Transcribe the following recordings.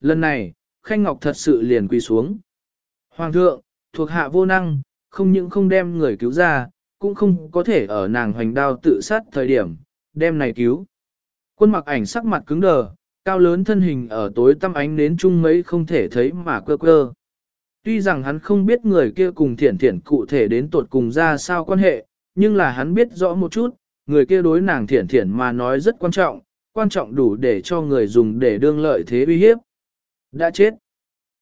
Lần này, Khanh Ngọc thật sự liền quỳ xuống. Hoàng thượng, thuộc hạ vô năng, không những không đem người cứu ra, cũng không có thể ở nàng hoành đao tự sát thời điểm, đem này cứu. Quân mặc ảnh sắc mặt cứng đờ, cao lớn thân hình ở tối tăm ánh nến chung mấy không thể thấy mà quơ quơ. Tuy rằng hắn không biết người kia cùng thiển thiển cụ thể đến tột cùng ra sao quan hệ, nhưng là hắn biết rõ một chút, người kia đối nàng thiển thiển mà nói rất quan trọng, quan trọng đủ để cho người dùng để đương lợi thế uy hiếp. Đã chết.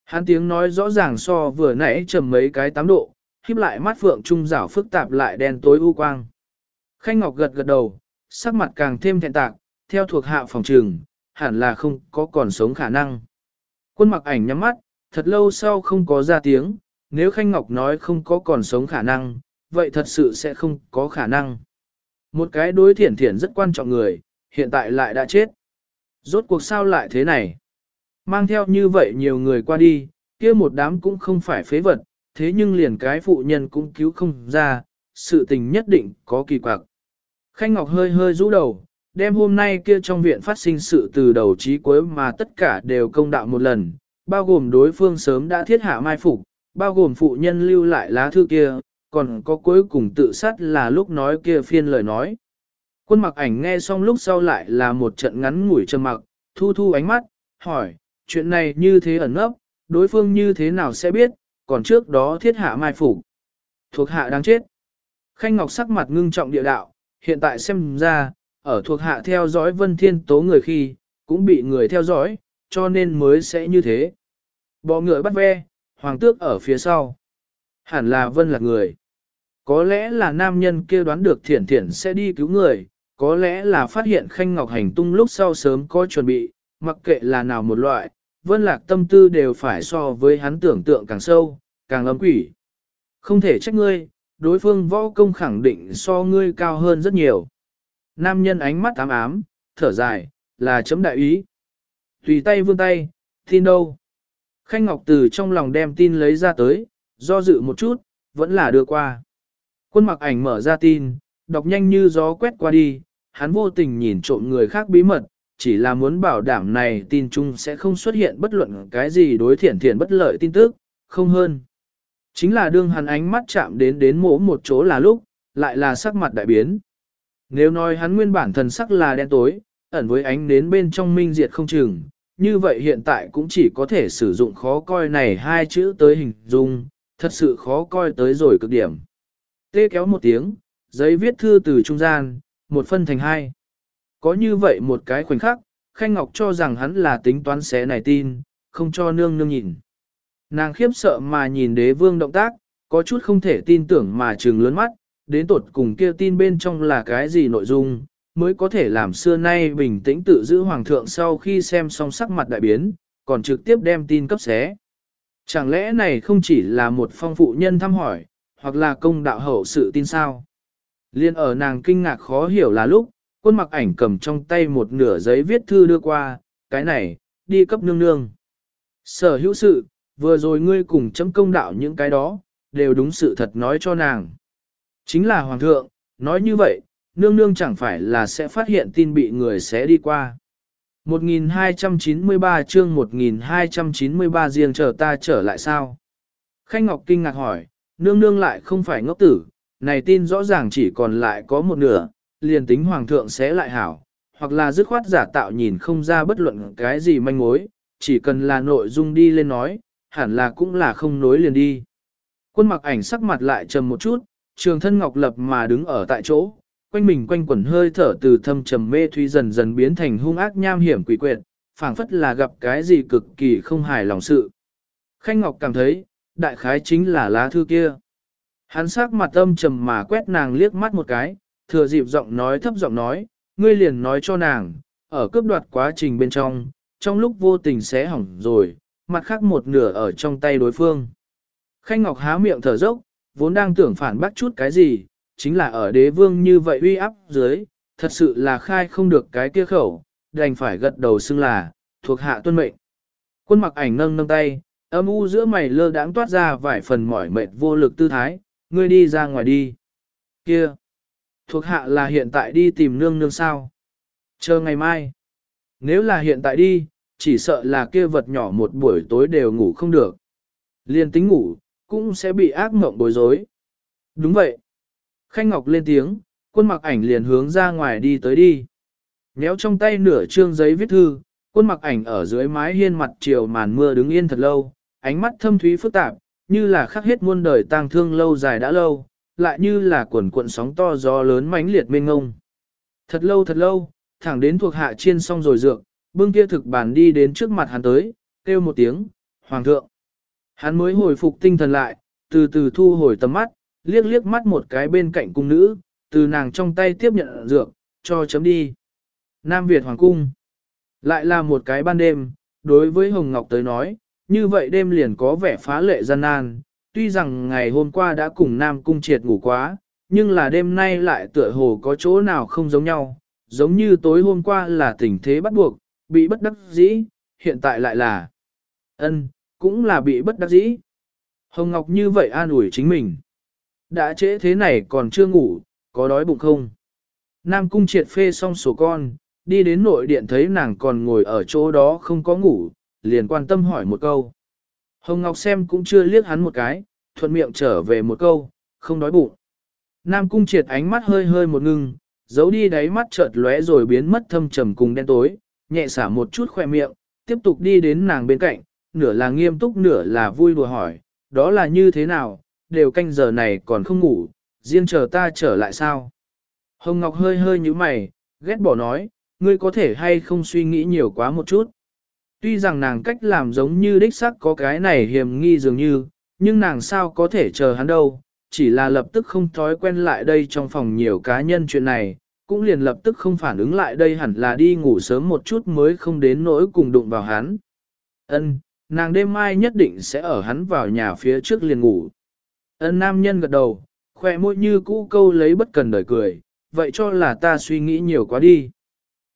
Hắn tiếng nói rõ ràng so vừa nãy trầm mấy cái tám độ, híp lại mắt phượng trung rảo phức tạp lại đen tối u quang. Khanh Ngọc gật gật đầu, sắc mặt càng thêm thẹn tạc, theo thuộc hạ phòng trường, hẳn là không có còn sống khả năng. Quân mặc ảnh nhắm mắt, thật lâu sau không có ra tiếng, nếu Khanh Ngọc nói không có còn sống khả năng, vậy thật sự sẽ không có khả năng. Một cái đối thiển thiển rất quan trọng người, hiện tại lại đã chết. Rốt cuộc sao lại thế này? Mang theo như vậy nhiều người qua đi, kia một đám cũng không phải phế vật, thế nhưng liền cái phụ nhân cũng cứu không ra, sự tình nhất định có kỳ quặc. Khanh Ngọc hơi hơi rũ đầu, đem hôm nay kia trong viện phát sinh sự từ đầu chí cuối mà tất cả đều công đạo một lần, bao gồm đối phương sớm đã thiết hạ mai phục, bao gồm phụ nhân lưu lại lá thư kia, còn có cuối cùng tự sát là lúc nói kia phiên lời nói. Quân mặc ảnh nghe xong lúc sau lại là một trận ngắn ngủi trầm mặc, thu thu ánh mắt, hỏi, chuyện này như thế ẩn ấp, đối phương như thế nào sẽ biết, còn trước đó thiết hạ mai phủ Thuộc hạ đang chết. Khanh Ngọc sắc mặt ngưng trọng địa đạo, hiện tại xem ra, ở thuộc hạ theo dõi vân thiên tố người khi, cũng bị người theo dõi, cho nên mới sẽ như thế. Bỏ người bắt ve, hoàng tước ở phía sau. Hẳn là vân là người. Có lẽ là nam nhân kia đoán được thiển thiển sẽ đi cứu người, có lẽ là phát hiện khanh ngọc hành tung lúc sau sớm có chuẩn bị, mặc kệ là nào một loại, vân lạc tâm tư đều phải so với hắn tưởng tượng càng sâu, càng ấm quỷ. Không thể trách ngươi, đối phương võ công khẳng định so ngươi cao hơn rất nhiều. Nam nhân ánh mắt ám ám, thở dài, là chấm đại ý. Tùy tay vươn tay, tin đâu. Khanh Ngọc từ trong lòng đem tin lấy ra tới, do dự một chút, vẫn là đưa qua. Quân mặc ảnh mở ra tin, đọc nhanh như gió quét qua đi, hắn vô tình nhìn trộm người khác bí mật, chỉ là muốn bảo đảm này tin chung sẽ không xuất hiện bất luận cái gì đối thiện thiện bất lợi tin tức, không hơn. Chính là đương hắn ánh mắt chạm đến đến mỗ một chỗ là lúc, lại là sắc mặt đại biến. Nếu nói hắn nguyên bản thần sắc là đen tối, ẩn với ánh đến bên trong minh diệt không chừng, như vậy hiện tại cũng chỉ có thể sử dụng khó coi này hai chữ tới hình dung, thật sự khó coi tới rồi cực điểm. Tê kéo một tiếng, giấy viết thư từ trung gian, một phân thành hai. Có như vậy một cái khoảnh khắc, Khanh Ngọc cho rằng hắn là tính toán xé này tin, không cho nương nương nhìn. Nàng khiếp sợ mà nhìn đế vương động tác, có chút không thể tin tưởng mà trừng lớn mắt, đến tột cùng kia tin bên trong là cái gì nội dung, mới có thể làm xưa nay bình tĩnh tự giữ hoàng thượng sau khi xem xong sắc mặt đại biến, còn trực tiếp đem tin cấp xé. Chẳng lẽ này không chỉ là một phong phụ nhân thăm hỏi, hoặc là công đạo hậu sự tin sao? Liên ở nàng kinh ngạc khó hiểu là lúc, quân mặc ảnh cầm trong tay một nửa giấy viết thư đưa qua, cái này, đi cấp nương nương. Sở hữu sự, vừa rồi ngươi cùng chấm công đạo những cái đó, đều đúng sự thật nói cho nàng. Chính là hoàng thượng, nói như vậy, nương nương chẳng phải là sẽ phát hiện tin bị người sẽ đi qua. 1293 chương 1293 riêng chờ ta trở lại sao? Khanh Ngọc kinh ngạc hỏi, nương nương lại không phải ngốc tử, này tin rõ ràng chỉ còn lại có một nửa, liền tính hoàng thượng sẽ lại hảo, hoặc là dứt khoát giả tạo nhìn không ra bất luận cái gì manh mối, chỉ cần là nội dung đi lên nói, hẳn là cũng là không nối liền đi. Quân mặc ảnh sắc mặt lại trầm một chút, trường thân ngọc lập mà đứng ở tại chỗ, quanh mình quanh quẩn hơi thở từ thâm trầm mê thuy dần dần biến thành hung ác nham hiểm quỷ quyệt, phảng phất là gặp cái gì cực kỳ không hài lòng sự. Khanh Ngọc cảm thấy, đại khái chính là lá thư kia. Hắn sắc mặt âm trầm mà quét nàng liếc mắt một cái, thừa dịp giọng nói thấp giọng nói, ngươi liền nói cho nàng, ở cướp đoạt quá trình bên trong, trong lúc vô tình sẽ hỏng rồi, mặt khác một nửa ở trong tay đối phương. Khanh Ngọc há miệng thở dốc, vốn đang tưởng phản bác chút cái gì, chính là ở đế vương như vậy uy áp dưới, thật sự là khai không được cái kia khẩu, đành phải gật đầu xưng là, thuộc hạ tuân mệnh. Quân mặc ảnh nâng nâng tay, âm u giữa mày lơ đãng toát ra vài phần mỏi mệt vô lực tư thái, ngươi đi ra ngoài đi. Kia! Thuộc hạ là hiện tại đi tìm nương nương sao? Chờ ngày mai. Nếu là hiện tại đi, chỉ sợ là kia vật nhỏ một buổi tối đều ngủ không được. Liên tính ngủ, cũng sẽ bị ác mộng bối rối. Đúng vậy. Khanh Ngọc lên tiếng, quân mặc ảnh liền hướng ra ngoài đi tới đi. Nhéo trong tay nửa trương giấy viết thư, quân mặc ảnh ở dưới mái hiên mặt chiều màn mưa đứng yên thật lâu, ánh mắt thâm thúy phức tạp, như là khắc hết muôn đời tang thương lâu dài đã lâu, lại như là cuộn cuộn sóng to gió lớn mãnh liệt mênh ngông. Thật lâu thật lâu, thẳng đến thuộc hạ chiên xong rồi dược, bưng kia thực bàn đi đến trước mặt hắn tới, kêu một tiếng, Hoàng thượng. Hắn mới hồi phục tinh thần lại, từ từ thu hồi tầm mắt, liếc liếc mắt một cái bên cạnh cung nữ, từ nàng trong tay tiếp nhận dược, cho chấm đi. Nam Việt Hoàng Cung. Lại là một cái ban đêm, đối với Hồng Ngọc tới nói, như vậy đêm liền có vẻ phá lệ gian nan. Tuy rằng ngày hôm qua đã cùng Nam Cung triệt ngủ quá, nhưng là đêm nay lại tựa hồ có chỗ nào không giống nhau, giống như tối hôm qua là tình thế bắt buộc, bị bất đắc dĩ, hiện tại lại là ân, cũng là bị bất đắc dĩ. Hồng Ngọc như vậy an ủi chính mình. Đã trễ thế này còn chưa ngủ, có đói bụng không? Nam Cung triệt phê xong sổ con, đi đến nội điện thấy nàng còn ngồi ở chỗ đó không có ngủ, liền quan tâm hỏi một câu. Hồng Ngọc xem cũng chưa liếc hắn một cái, thuận miệng trở về một câu, không đói bụng. Nam Cung triệt ánh mắt hơi hơi một ngưng, giấu đi đáy mắt chợt lóe rồi biến mất thâm trầm cùng đen tối, nhẹ xả một chút khoe miệng, tiếp tục đi đến nàng bên cạnh, nửa là nghiêm túc nửa là vui đùa hỏi, đó là như thế nào, đều canh giờ này còn không ngủ, riêng chờ ta trở lại sao? Hồng Ngọc hơi hơi như mày, ghét bỏ nói, ngươi có thể hay không suy nghĩ nhiều quá một chút. Tuy rằng nàng cách làm giống như đích sắc có cái này hiểm nghi dường như, nhưng nàng sao có thể chờ hắn đâu, chỉ là lập tức không thói quen lại đây trong phòng nhiều cá nhân chuyện này, cũng liền lập tức không phản ứng lại đây hẳn là đi ngủ sớm một chút mới không đến nỗi cùng đụng vào hắn. Ân, nàng đêm mai nhất định sẽ ở hắn vào nhà phía trước liền ngủ. Ân nam nhân gật đầu, khoe môi như cũ câu lấy bất cần đời cười, vậy cho là ta suy nghĩ nhiều quá đi.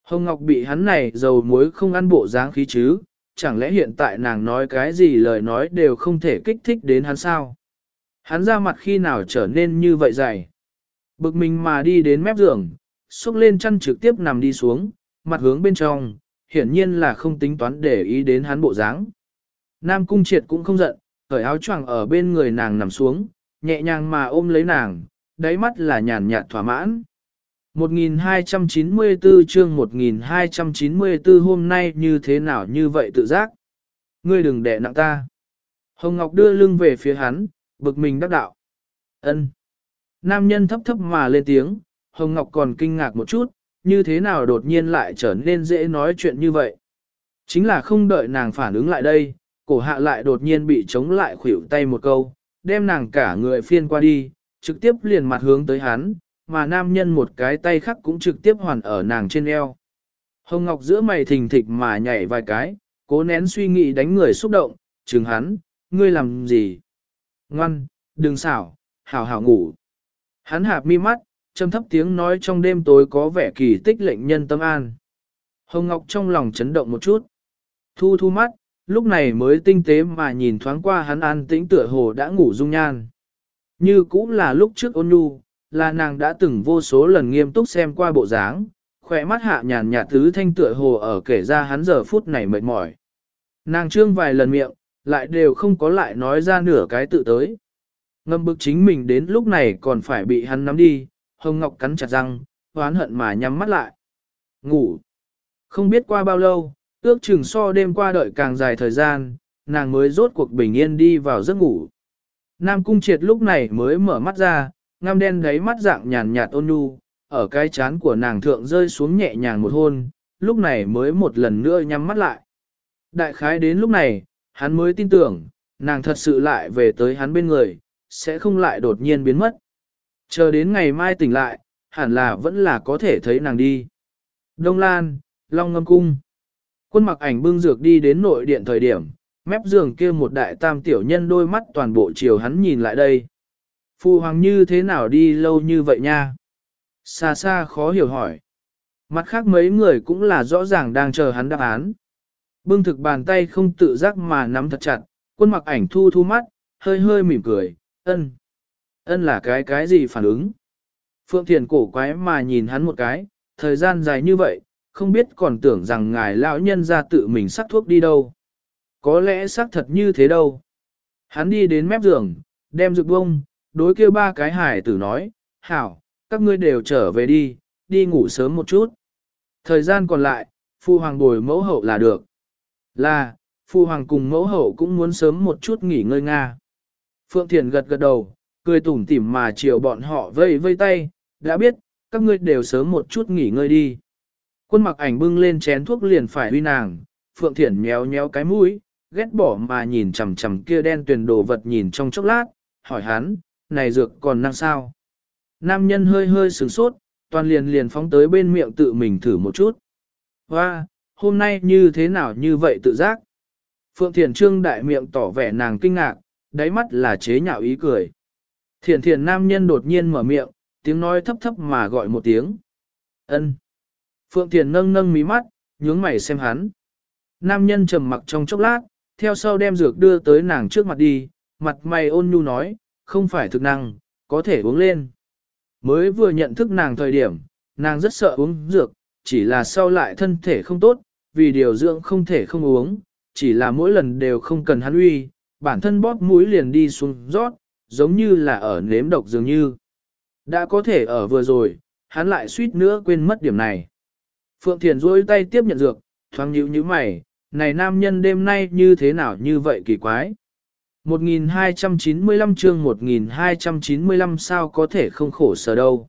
Hồng Ngọc bị hắn này dầu muối không ăn bộ dáng khí chứ, chẳng lẽ hiện tại nàng nói cái gì lời nói đều không thể kích thích đến hắn sao? Hắn ra mặt khi nào trở nên như vậy dày. Bực mình mà đi đến mép giường, xúc lên chăn trực tiếp nằm đi xuống, mặt hướng bên trong, hiển nhiên là không tính toán để ý đến hắn bộ dáng. Nam Cung Triệt cũng không giận, cởi áo choàng ở bên người nàng nằm xuống, nhẹ nhàng mà ôm lấy nàng, đáy mắt là nhàn nhạt thỏa mãn. 1294 chương 1294 hôm nay như thế nào như vậy tự giác. Ngươi đừng đẻ nặng ta. Hồng Ngọc đưa lưng về phía hắn, bực mình đắc đạo. ân Nam nhân thấp thấp mà lên tiếng, Hồng Ngọc còn kinh ngạc một chút, như thế nào đột nhiên lại trở nên dễ nói chuyện như vậy. Chính là không đợi nàng phản ứng lại đây, cổ hạ lại đột nhiên bị chống lại khuỷu tay một câu, đem nàng cả người phiên qua đi, trực tiếp liền mặt hướng tới hắn, mà nam nhân một cái tay khác cũng trực tiếp hoàn ở nàng trên eo. Hồng Ngọc giữa mày thình thịch mà nhảy vài cái, cố nén suy nghĩ đánh người xúc động, chừng hắn, ngươi làm gì? Ngoan, đừng xảo, hảo hảo ngủ. Hắn hạp mi mắt, trầm thấp tiếng nói trong đêm tối có vẻ kỳ tích lệnh nhân tâm an. Hồng Ngọc trong lòng chấn động một chút. Thu thu mắt, lúc này mới tinh tế mà nhìn thoáng qua hắn an tĩnh tựa hồ đã ngủ dung nhan. Như cũng là lúc trước ôn nhu, là nàng đã từng vô số lần nghiêm túc xem qua bộ dáng, khỏe mắt hạ nhàn nhạt thứ thanh tựa hồ ở kể ra hắn giờ phút này mệt mỏi. Nàng trương vài lần miệng, lại đều không có lại nói ra nửa cái tự tới. Ngâm bực chính mình đến lúc này còn phải bị hắn nắm đi, hồng ngọc cắn chặt răng, hoán hận mà nhắm mắt lại. Ngủ. Không biết qua bao lâu, ước chừng so đêm qua đợi càng dài thời gian, nàng mới rốt cuộc bình yên đi vào giấc ngủ. Nam cung triệt lúc này mới mở mắt ra, ngăm đen đáy mắt dạng nhàn nhạt ôn nhu, ở cái chán của nàng thượng rơi xuống nhẹ nhàng một hôn, lúc này mới một lần nữa nhắm mắt lại. Đại khái đến lúc này, hắn mới tin tưởng, nàng thật sự lại về tới hắn bên người, sẽ không lại đột nhiên biến mất. Chờ đến ngày mai tỉnh lại, hẳn là vẫn là có thể thấy nàng đi. Đông Lan, Long Ngâm Cung. Quân mặc ảnh bưng dược đi đến nội điện thời điểm, mép giường kia một đại tam tiểu nhân đôi mắt toàn bộ chiều hắn nhìn lại đây. Phu hoàng như thế nào đi lâu như vậy nha? Xa xa khó hiểu hỏi. Mặt khác mấy người cũng là rõ ràng đang chờ hắn đáp án. Bưng thực bàn tay không tự giác mà nắm thật chặt, quân mặc ảnh thu thu mắt, hơi hơi mỉm cười, ân. Ân là cái cái gì phản ứng? Phượng Thiền cổ quái mà nhìn hắn một cái, thời gian dài như vậy, không biết còn tưởng rằng ngài lão nhân ra tự mình sắc thuốc đi đâu. Có lẽ xác thật như thế đâu. Hắn đi đến mép giường, đem dược bông, đối kia ba cái hải tử nói, hảo, các ngươi đều trở về đi, đi ngủ sớm một chút. Thời gian còn lại, phu hoàng bồi mẫu hậu là được. Là, phu hoàng cùng mẫu hậu cũng muốn sớm một chút nghỉ ngơi nga. Phượng Thiền gật gật đầu, cười tủm tỉm mà chiều bọn họ vây vây tay, đã biết, các ngươi đều sớm một chút nghỉ ngơi đi. Quân mặc ảnh bưng lên chén thuốc liền phải huy nàng, Phượng Thiển nhéo nhéo cái mũi, ghét bỏ mà nhìn chằm chằm kia đen tuyền đồ vật nhìn trong chốc lát, hỏi hắn, này dược còn năng sao? Nam nhân hơi hơi sửng sốt, toàn liền liền phóng tới bên miệng tự mình thử một chút. Hoa, hôm nay như thế nào như vậy tự giác? Phượng Thiền Trương đại miệng tỏ vẻ nàng kinh ngạc, đáy mắt là chế nhạo ý cười. Thiền thiền nam nhân đột nhiên mở miệng, tiếng nói thấp thấp mà gọi một tiếng. ân Phượng Thiền nâng nâng mí mắt, nhướng mày xem hắn. Nam nhân trầm mặc trong chốc lát, theo sau đem dược đưa tới nàng trước mặt đi, mặt mày ôn nhu nói, không phải thực năng, có thể uống lên. Mới vừa nhận thức nàng thời điểm, nàng rất sợ uống dược, chỉ là sau lại thân thể không tốt, vì điều dưỡng không thể không uống, chỉ là mỗi lần đều không cần hắn uy, bản thân bóp mũi liền đi xuống rót, giống như là ở nếm độc dường như. Đã có thể ở vừa rồi, hắn lại suýt nữa quên mất điểm này. Phượng Thiền rôi tay tiếp nhận dược, thoáng nhíu như mày, này nam nhân đêm nay như thế nào như vậy kỳ quái. 1295 chương 1295 sao có thể không khổ sở đâu.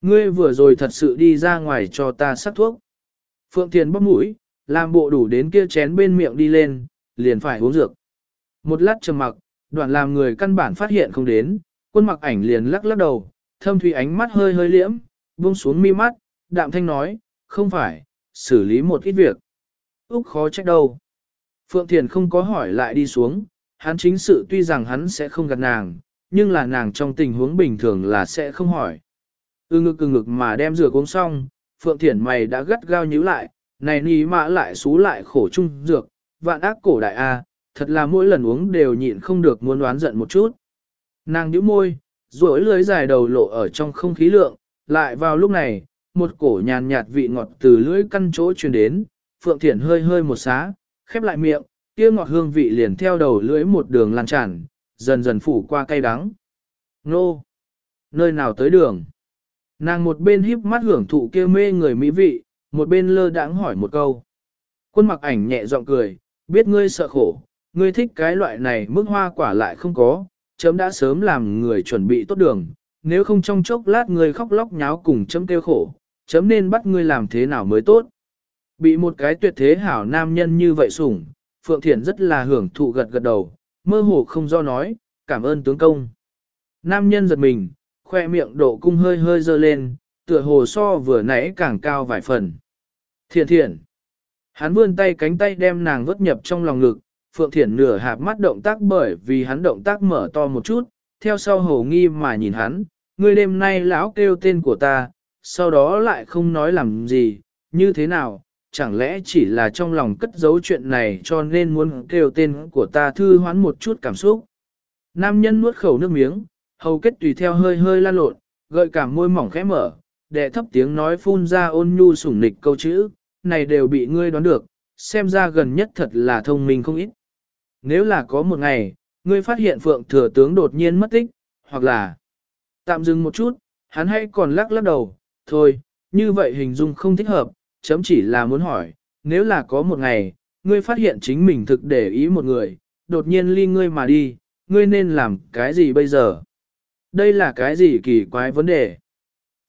Ngươi vừa rồi thật sự đi ra ngoài cho ta sắc thuốc. Phượng Thiền bóp mũi, làm bộ đủ đến kia chén bên miệng đi lên, liền phải uống dược. Một lát trầm mặc, đoạn làm người căn bản phát hiện không đến, quân mặc ảnh liền lắc lắc đầu, thâm thủy ánh mắt hơi hơi liễm, buông xuống mi mắt, đạm thanh nói, không phải, xử lý một ít việc. Úc khó trách đâu. Phượng Thiền không có hỏi lại đi xuống, hắn chính sự tuy rằng hắn sẽ không gặp nàng, nhưng là nàng trong tình huống bình thường là sẽ không hỏi. ư ngực ư ngực mà đem rửa uống xong, Phượng Thiển mày đã gắt gao nhíu lại, này ní mã lại xú lại khổ chung dược, vạn ác cổ đại A, thật là mỗi lần uống đều nhịn không được muốn đoán giận một chút. Nàng nhíu môi, rối lưới dài đầu lộ ở trong không khí lượng, lại vào lúc này, một cổ nhàn nhạt vị ngọt từ lưỡi căn chỗ truyền đến, Phượng Thiển hơi hơi một xá, khép lại miệng, kia ngọt hương vị liền theo đầu lưỡi một đường lan tràn, dần dần phủ qua cay đắng. Nô! Nơi nào tới đường? Nàng một bên híp mắt hưởng thụ kia mê người mỹ vị, một bên lơ đãng hỏi một câu. Quân mặc ảnh nhẹ giọng cười, biết ngươi sợ khổ, ngươi thích cái loại này mức hoa quả lại không có, chấm đã sớm làm người chuẩn bị tốt đường, nếu không trong chốc lát ngươi khóc lóc nháo cùng chấm kêu khổ, chấm nên bắt ngươi làm thế nào mới tốt. Bị một cái tuyệt thế hảo nam nhân như vậy sủng, Phượng Thiển rất là hưởng thụ gật gật đầu, mơ hồ không do nói, cảm ơn tướng công. Nam nhân giật mình, khoe miệng độ cung hơi hơi dơ lên, tựa hồ so vừa nãy càng cao vài phần. Thiện thiện. Hắn vươn tay cánh tay đem nàng vớt nhập trong lòng ngực, Phượng Thiển nửa hạp mắt động tác bởi vì hắn động tác mở to một chút, theo sau hồ nghi mà nhìn hắn, ngươi đêm nay lão kêu tên của ta, sau đó lại không nói làm gì, như thế nào, chẳng lẽ chỉ là trong lòng cất giấu chuyện này cho nên muốn kêu tên của ta thư hoán một chút cảm xúc. Nam nhân nuốt khẩu nước miếng, hầu kết tùy theo hơi hơi lan lộn, gợi cảm môi mỏng khẽ mở, đệ thấp tiếng nói phun ra ôn nhu sủng nịch câu chữ, này đều bị ngươi đoán được, xem ra gần nhất thật là thông minh không ít. Nếu là có một ngày, ngươi phát hiện phượng thừa tướng đột nhiên mất tích, hoặc là tạm dừng một chút, hắn hay còn lắc lắc đầu, thôi, như vậy hình dung không thích hợp, chấm chỉ là muốn hỏi, nếu là có một ngày, ngươi phát hiện chính mình thực để ý một người, đột nhiên ly ngươi mà đi, ngươi nên làm cái gì bây giờ? Đây là cái gì kỳ quái vấn đề?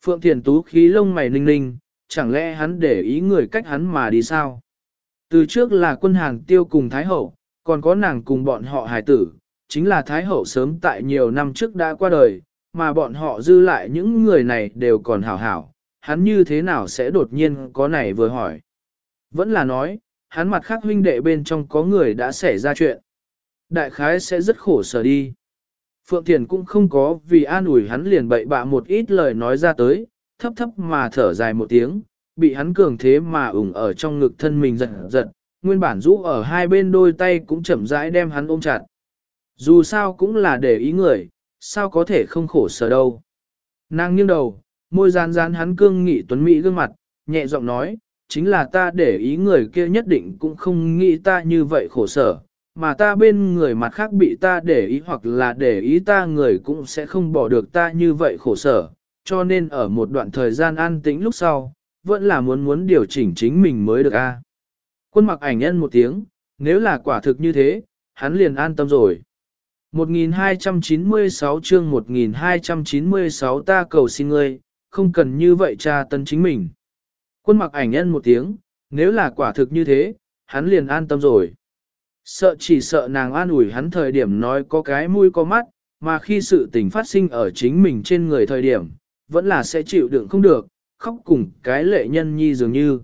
Phượng Thiền Tú khí lông mày ninh ninh, chẳng lẽ hắn để ý người cách hắn mà đi sao? Từ trước là quân hàng tiêu cùng Thái Hậu, còn có nàng cùng bọn họ hài tử, chính là Thái Hậu sớm tại nhiều năm trước đã qua đời, mà bọn họ dư lại những người này đều còn hảo hảo, hắn như thế nào sẽ đột nhiên có này vừa hỏi. Vẫn là nói, hắn mặt khác huynh đệ bên trong có người đã xảy ra chuyện. Đại khái sẽ rất khổ sở đi. Phượng Thiền cũng không có vì an ủi hắn liền bậy bạ một ít lời nói ra tới, thấp thấp mà thở dài một tiếng, bị hắn cường thế mà ủng ở trong ngực thân mình giật giật, nguyên bản rũ ở hai bên đôi tay cũng chậm rãi đem hắn ôm chặt. Dù sao cũng là để ý người, sao có thể không khổ sở đâu. Nàng nghiêng đầu, môi rán rán hắn cương nghị tuấn mỹ gương mặt, nhẹ giọng nói, chính là ta để ý người kia nhất định cũng không nghĩ ta như vậy khổ sở, mà ta bên người mặt khác bị ta để ý hoặc là để ý ta người cũng sẽ không bỏ được ta như vậy khổ sở, cho nên ở một đoạn thời gian an tĩnh lúc sau, vẫn là muốn muốn điều chỉnh chính mình mới được a. Quân mặc ảnh nhân một tiếng, nếu là quả thực như thế, hắn liền an tâm rồi. 1296 chương 1296 ta cầu xin ngươi, không cần như vậy tra tấn chính mình. Quân mặc ảnh nhân một tiếng, nếu là quả thực như thế, hắn liền an tâm rồi. Sợ chỉ sợ nàng an ủi hắn thời điểm nói có cái mũi có mắt, mà khi sự tình phát sinh ở chính mình trên người thời điểm, vẫn là sẽ chịu đựng không được, khóc cùng cái lệ nhân nhi dường như.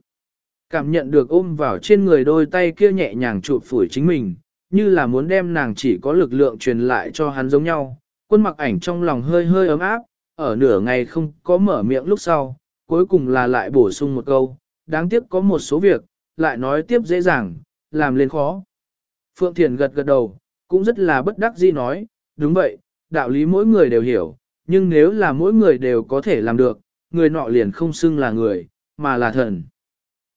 Cảm nhận được ôm vào trên người đôi tay kia nhẹ nhàng chụp phủi chính mình, như là muốn đem nàng chỉ có lực lượng truyền lại cho hắn giống nhau. Quân mặc ảnh trong lòng hơi hơi ấm áp, ở nửa ngày không có mở miệng lúc sau, cuối cùng là lại bổ sung một câu, đáng tiếc có một số việc, lại nói tiếp dễ dàng, làm lên khó. Phượng Thiền gật gật đầu, cũng rất là bất đắc dĩ nói, đúng vậy, đạo lý mỗi người đều hiểu, nhưng nếu là mỗi người đều có thể làm được, người nọ liền không xưng là người, mà là thần.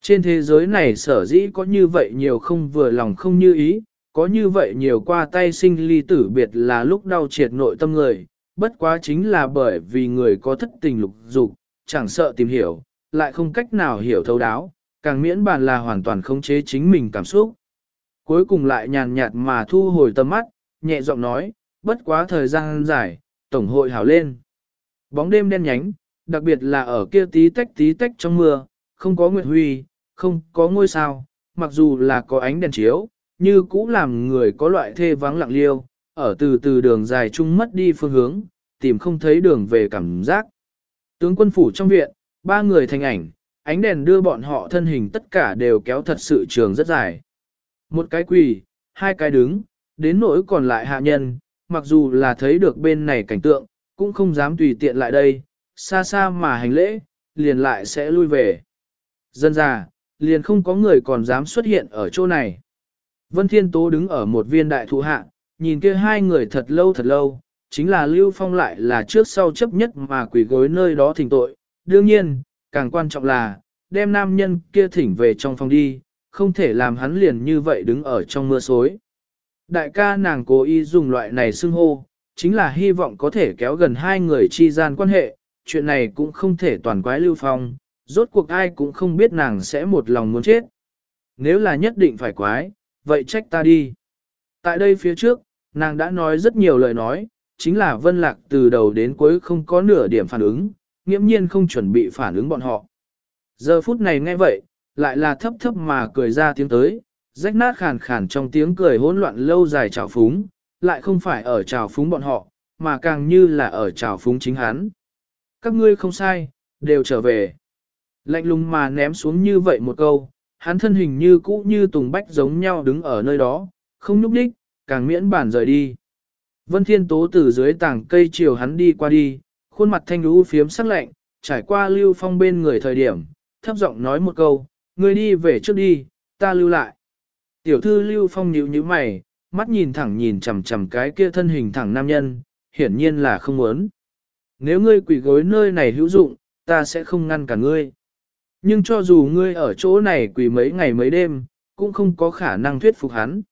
Trên thế giới này sở dĩ có như vậy nhiều không vừa lòng không như ý, có như vậy nhiều qua tay sinh ly tử biệt là lúc đau triệt nội tâm người, bất quá chính là bởi vì người có thất tình lục dục, chẳng sợ tìm hiểu, lại không cách nào hiểu thấu đáo, càng miễn bàn là hoàn toàn khống chế chính mình cảm xúc. Cuối cùng lại nhàn nhạt mà thu hồi tầm mắt, nhẹ giọng nói, bất quá thời gian dài, tổng hội hảo lên. Bóng đêm đen nhánh, đặc biệt là ở kia tí tách tí tách trong mưa, không có nguyệt huy, không có ngôi sao, mặc dù là có ánh đèn chiếu, như cũ làm người có loại thê vắng lặng liêu, ở từ từ đường dài chung mất đi phương hướng, tìm không thấy đường về cảm giác. Tướng quân phủ trong viện, ba người thành ảnh, ánh đèn đưa bọn họ thân hình tất cả đều kéo thật sự trường rất dài. Một cái quỳ, hai cái đứng, đến nỗi còn lại hạ nhân, mặc dù là thấy được bên này cảnh tượng, cũng không dám tùy tiện lại đây, xa xa mà hành lễ, liền lại sẽ lui về. Dân già liền không có người còn dám xuất hiện ở chỗ này. Vân Thiên Tố đứng ở một viên đại thụ hạ, nhìn kia hai người thật lâu thật lâu, chính là Lưu Phong lại là trước sau chấp nhất mà quỷ gối nơi đó thỉnh tội. Đương nhiên, càng quan trọng là, đem nam nhân kia thỉnh về trong phòng đi, không thể làm hắn liền như vậy đứng ở trong mưa xối. Đại ca nàng cố ý dùng loại này xưng hô, chính là hy vọng có thể kéo gần hai người chi gian quan hệ, chuyện này cũng không thể toàn quái Lưu Phong, rốt cuộc ai cũng không biết nàng sẽ một lòng muốn chết. Nếu là nhất định phải quái, vậy trách ta đi. Tại đây phía trước, nàng đã nói rất nhiều lời nói, chính là Vân Lạc từ đầu đến cuối không có nửa điểm phản ứng, nghiễm nhiên không chuẩn bị phản ứng bọn họ. Giờ phút này nghe vậy, lại là thấp thấp mà cười ra tiếng tới, rách nát khàn khàn trong tiếng cười hỗn loạn lâu dài trào phúng, lại không phải ở trào phúng bọn họ, mà càng như là ở trào phúng chính hắn. Các ngươi không sai, đều trở về. Lạnh lùng mà ném xuống như vậy một câu, hắn thân hình như cũ như tùng bách giống nhau đứng ở nơi đó, không nhúc đích, càng miễn bản rời đi. Vân Thiên Tố từ dưới tảng cây chiều hắn đi qua đi, khuôn mặt thanh lũ phiếm sắc lạnh, trải qua lưu phong bên người thời điểm, thấp giọng nói một câu, người đi về trước đi, ta lưu lại. Tiểu thư lưu phong nhíu nhíu mày, mắt nhìn thẳng nhìn chằm chằm cái kia thân hình thẳng nam nhân, hiển nhiên là không muốn. Nếu ngươi quỷ gối nơi này hữu dụng, ta sẽ không ngăn cả ngươi. Nhưng cho dù ngươi ở chỗ này quỳ mấy ngày mấy đêm, cũng không có khả năng thuyết phục hắn.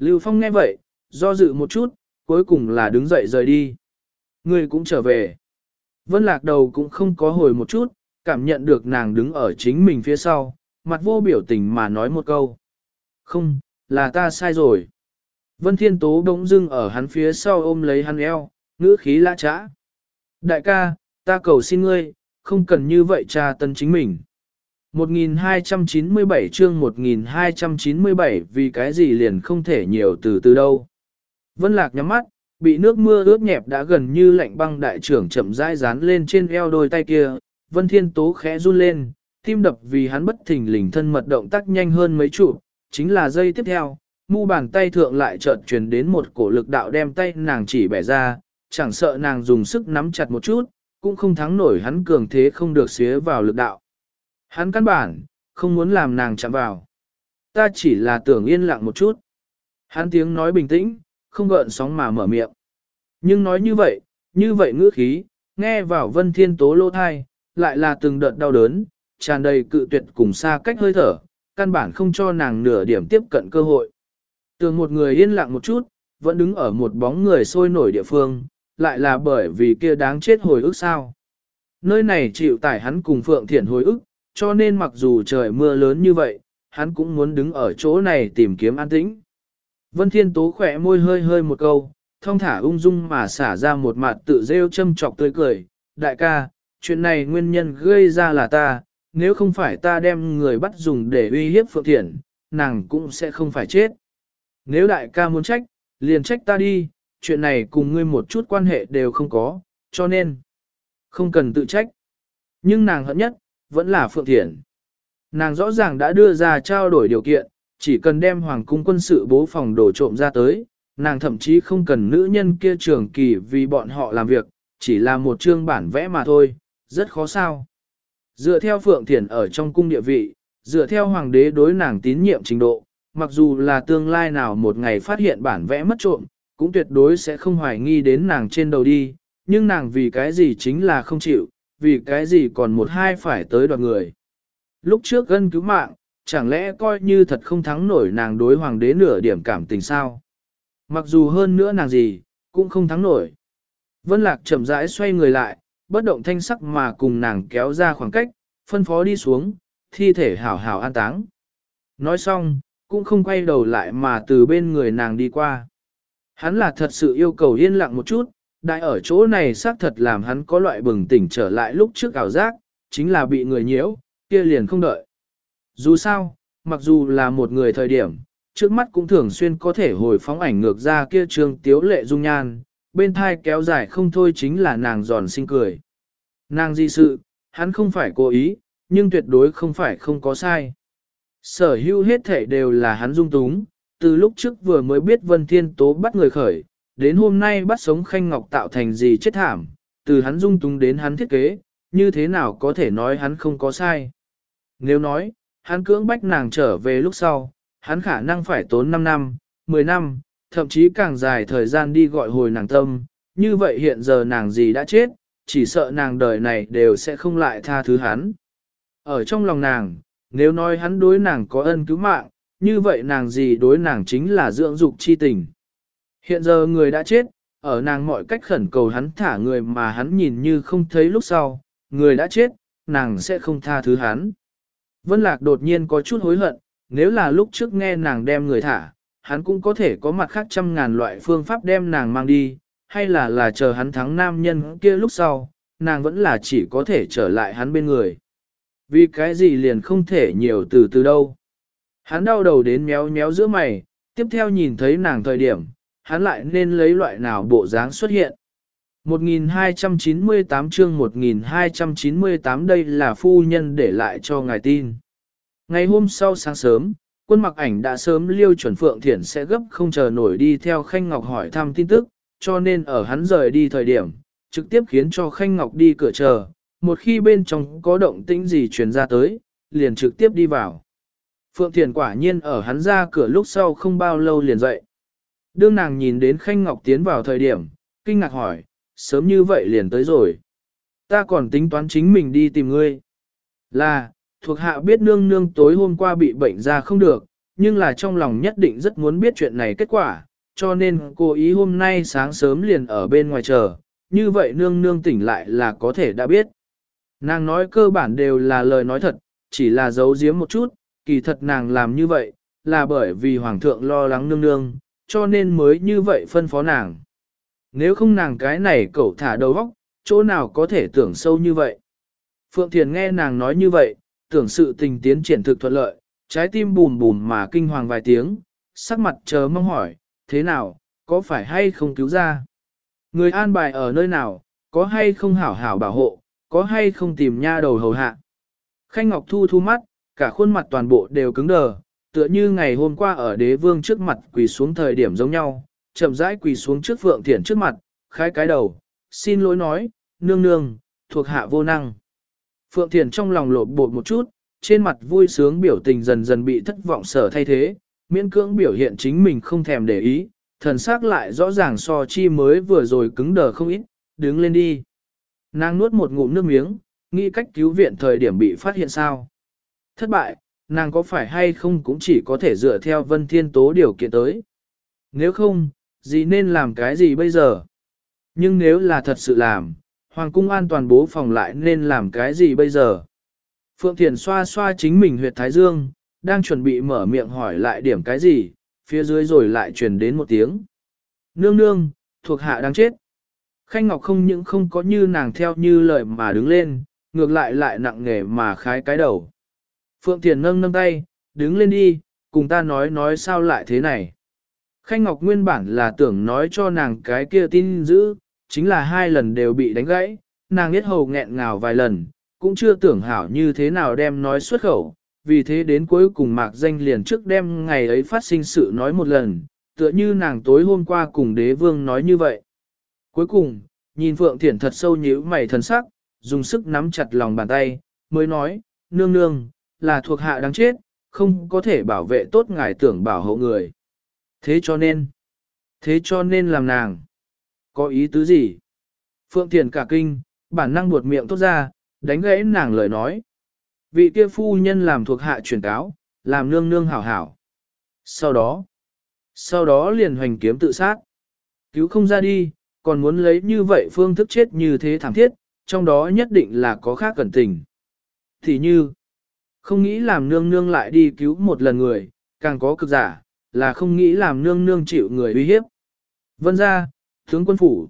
Lưu Phong nghe vậy, do dự một chút, cuối cùng là đứng dậy rời đi. Ngươi cũng trở về. Vân lạc đầu cũng không có hồi một chút, cảm nhận được nàng đứng ở chính mình phía sau, mặt vô biểu tình mà nói một câu. Không, là ta sai rồi. Vân Thiên Tố bỗng dưng ở hắn phía sau ôm lấy hắn eo, ngữ khí lã trã. Đại ca, ta cầu xin ngươi, không cần như vậy tra tân chính mình. 1297 chương 1297 vì cái gì liền không thể nhiều từ từ đâu. Vân Lạc nhắm mắt, bị nước mưa ướt nhẹp đã gần như lạnh băng đại trưởng chậm rãi dán lên trên eo đôi tay kia. Vân Thiên Tố khẽ run lên, tim đập vì hắn bất thình lình thân mật động tác nhanh hơn mấy chục, chính là giây tiếp theo, mu bàn tay thượng lại chợt truyền đến một cổ lực đạo đem tay nàng chỉ bẻ ra, chẳng sợ nàng dùng sức nắm chặt một chút, cũng không thắng nổi hắn cường thế không được xía vào lực đạo. Hắn căn bản, không muốn làm nàng chạm vào. Ta chỉ là tưởng yên lặng một chút. Hắn tiếng nói bình tĩnh, không gợn sóng mà mở miệng. Nhưng nói như vậy, như vậy ngữ khí, nghe vào vân thiên tố lô thai, lại là từng đợt đau đớn, tràn đầy cự tuyệt cùng xa cách hơi thở, căn bản không cho nàng nửa điểm tiếp cận cơ hội. Tường một người yên lặng một chút, vẫn đứng ở một bóng người sôi nổi địa phương, lại là bởi vì kia đáng chết hồi ức sao. Nơi này chịu tải hắn cùng Phượng Thiển hồi ức, cho nên mặc dù trời mưa lớn như vậy, hắn cũng muốn đứng ở chỗ này tìm kiếm an tĩnh. Vân Thiên Tố khỏe môi hơi hơi một câu, thông thả ung dung mà xả ra một mặt tự rêu châm chọc tươi cười. Đại ca, chuyện này nguyên nhân gây ra là ta, nếu không phải ta đem người bắt dùng để uy hiếp Phượng Thiển, nàng cũng sẽ không phải chết. Nếu đại ca muốn trách, liền trách ta đi, chuyện này cùng ngươi một chút quan hệ đều không có, cho nên không cần tự trách. Nhưng nàng hận nhất, vẫn là Phượng Thiển. Nàng rõ ràng đã đưa ra trao đổi điều kiện, chỉ cần đem hoàng cung quân sự bố phòng đổ trộm ra tới, nàng thậm chí không cần nữ nhân kia trường kỳ vì bọn họ làm việc, chỉ là một chương bản vẽ mà thôi, rất khó sao. Dựa theo Phượng Thiển ở trong cung địa vị, dựa theo hoàng đế đối nàng tín nhiệm trình độ, mặc dù là tương lai nào một ngày phát hiện bản vẽ mất trộm, cũng tuyệt đối sẽ không hoài nghi đến nàng trên đầu đi, nhưng nàng vì cái gì chính là không chịu, vì cái gì còn một hai phải tới đoạt người. Lúc trước gân cứu mạng, chẳng lẽ coi như thật không thắng nổi nàng đối hoàng đế nửa điểm cảm tình sao? Mặc dù hơn nữa nàng gì, cũng không thắng nổi. Vân Lạc chậm rãi xoay người lại, bất động thanh sắc mà cùng nàng kéo ra khoảng cách, phân phó đi xuống, thi thể hảo hảo an táng. Nói xong, cũng không quay đầu lại mà từ bên người nàng đi qua. Hắn là thật sự yêu cầu yên lặng một chút, đại ở chỗ này xác thật làm hắn có loại bừng tỉnh trở lại lúc trước ảo giác, chính là bị người nhiễu, kia liền không đợi. Dù sao, mặc dù là một người thời điểm, trước mắt cũng thường xuyên có thể hồi phóng ảnh ngược ra kia trường tiếu lệ dung nhan, bên thai kéo dài không thôi chính là nàng giòn xinh cười. Nàng di sự, hắn không phải cố ý, nhưng tuyệt đối không phải không có sai. Sở hữu hết thể đều là hắn dung túng, từ lúc trước vừa mới biết Vân Thiên Tố bắt người khởi, đến hôm nay bắt sống Khanh Ngọc tạo thành gì chết thảm, từ hắn dung túng đến hắn thiết kế, như thế nào có thể nói hắn không có sai. Nếu nói, hắn cưỡng bách nàng trở về lúc sau, hắn khả năng phải tốn 5 năm, 10 năm, thậm chí càng dài thời gian đi gọi hồi nàng tâm, như vậy hiện giờ nàng gì đã chết, chỉ sợ nàng đời này đều sẽ không lại tha thứ hắn. Ở trong lòng nàng, nếu nói hắn đối nàng có ân cứu mạng, như vậy nàng gì đối nàng chính là dưỡng dục chi tình. Hiện giờ người đã chết, ở nàng mọi cách khẩn cầu hắn thả người mà hắn nhìn như không thấy lúc sau, người đã chết, nàng sẽ không tha thứ hắn. Vân Lạc đột nhiên có chút hối hận, nếu là lúc trước nghe nàng đem người thả, hắn cũng có thể có mặt khác trăm ngàn loại phương pháp đem nàng mang đi, hay là là chờ hắn thắng nam nhân kia lúc sau, nàng vẫn là chỉ có thể trở lại hắn bên người. Vì cái gì liền không thể nhiều từ từ đâu. Hắn đau đầu đến méo méo giữa mày, tiếp theo nhìn thấy nàng thời điểm, hắn lại nên lấy loại nào bộ dáng xuất hiện. 1298 chương 1298 đây là phu nhân để lại cho ngài tin. Ngày hôm sau sáng sớm, quân mặc ảnh đã sớm liêu chuẩn Phượng Thiển sẽ gấp không chờ nổi đi theo Khanh Ngọc hỏi thăm tin tức, cho nên ở hắn rời đi thời điểm, trực tiếp khiến cho Khanh Ngọc đi cửa chờ, một khi bên trong có động tĩnh gì truyền ra tới, liền trực tiếp đi vào. Phượng Thiền quả nhiên ở hắn ra cửa lúc sau không bao lâu liền dậy. Đương nàng nhìn đến Khanh Ngọc tiến vào thời điểm, kinh ngạc hỏi, sớm như vậy liền tới rồi. Ta còn tính toán chính mình đi tìm ngươi. Là, thuộc hạ biết nương nương tối hôm qua bị bệnh ra không được, nhưng là trong lòng nhất định rất muốn biết chuyện này kết quả, cho nên cô ý hôm nay sáng sớm liền ở bên ngoài chờ, như vậy nương nương tỉnh lại là có thể đã biết. Nàng nói cơ bản đều là lời nói thật, chỉ là giấu giếm một chút, kỳ thật nàng làm như vậy, là bởi vì hoàng thượng lo lắng nương nương, cho nên mới như vậy phân phó nàng. Nếu không nàng cái này cậu thả đầu óc, chỗ nào có thể tưởng sâu như vậy. Phượng Thiền nghe nàng nói như vậy, tưởng sự tình tiến triển thực thuận lợi, trái tim bùm bùm mà kinh hoàng vài tiếng, sắc mặt chờ mong hỏi, thế nào, có phải hay không cứu ra? Người an bài ở nơi nào, có hay không hảo hảo bảo hộ, có hay không tìm nha đầu hầu hạ? Khanh Ngọc Thu thu mắt, cả khuôn mặt toàn bộ đều cứng đờ, tựa như ngày hôm qua ở đế vương trước mặt quỳ xuống thời điểm giống nhau, chậm rãi quỳ xuống trước Phượng Thiển trước mặt, khai cái đầu, xin lỗi nói, nương nương, thuộc hạ vô năng. Phượng Thiển trong lòng lột bột một chút, trên mặt vui sướng biểu tình dần dần bị thất vọng sở thay thế, miễn cưỡng biểu hiện chính mình không thèm để ý, thần xác lại rõ ràng so chi mới vừa rồi cứng đờ không ít, đứng lên đi. Nàng nuốt một ngụm nước miếng, nghĩ cách cứu viện thời điểm bị phát hiện sao. Thất bại, nàng có phải hay không cũng chỉ có thể dựa theo vân thiên tố điều kiện tới. Nếu không, gì nên làm cái gì bây giờ? Nhưng nếu là thật sự làm, Hoàng cung an toàn bố phòng lại nên làm cái gì bây giờ? Phượng Thiền xoa xoa chính mình huyệt Thái Dương, đang chuẩn bị mở miệng hỏi lại điểm cái gì, phía dưới rồi lại truyền đến một tiếng. Nương nương, thuộc hạ đang chết. Khanh Ngọc không những không có như nàng theo như lời mà đứng lên, ngược lại lại nặng nghề mà khái cái đầu. Phượng Thiền nâng nâng tay, đứng lên đi, cùng ta nói nói sao lại thế này. Khanh Ngọc nguyên bản là tưởng nói cho nàng cái kia tin giữ, chính là hai lần đều bị đánh gãy, nàng biết hầu nghẹn ngào vài lần, cũng chưa tưởng hảo như thế nào đem nói xuất khẩu, vì thế đến cuối cùng mạc danh liền trước đem ngày ấy phát sinh sự nói một lần, tựa như nàng tối hôm qua cùng đế vương nói như vậy. Cuối cùng, nhìn Phượng Thiển thật sâu nhíu mày thần sắc, dùng sức nắm chặt lòng bàn tay, mới nói, nương nương, là thuộc hạ đáng chết, không có thể bảo vệ tốt ngài tưởng bảo hộ người. Thế cho nên, thế cho nên làm nàng. Có ý tứ gì? Phượng Thiền cả kinh, bản năng buột miệng tốt ra, đánh gãy nàng lời nói. Vị kia phu nhân làm thuộc hạ truyền cáo, làm nương nương hảo hảo. Sau đó, sau đó liền hoành kiếm tự sát. Cứu không ra đi, còn muốn lấy như vậy phương thức chết như thế thảm thiết, trong đó nhất định là có khác cẩn tình. Thì như, không nghĩ làm nương nương lại đi cứu một lần người, càng có cực giả, là không nghĩ làm nương nương chịu người uy hiếp. Vân ra, tướng quân phủ.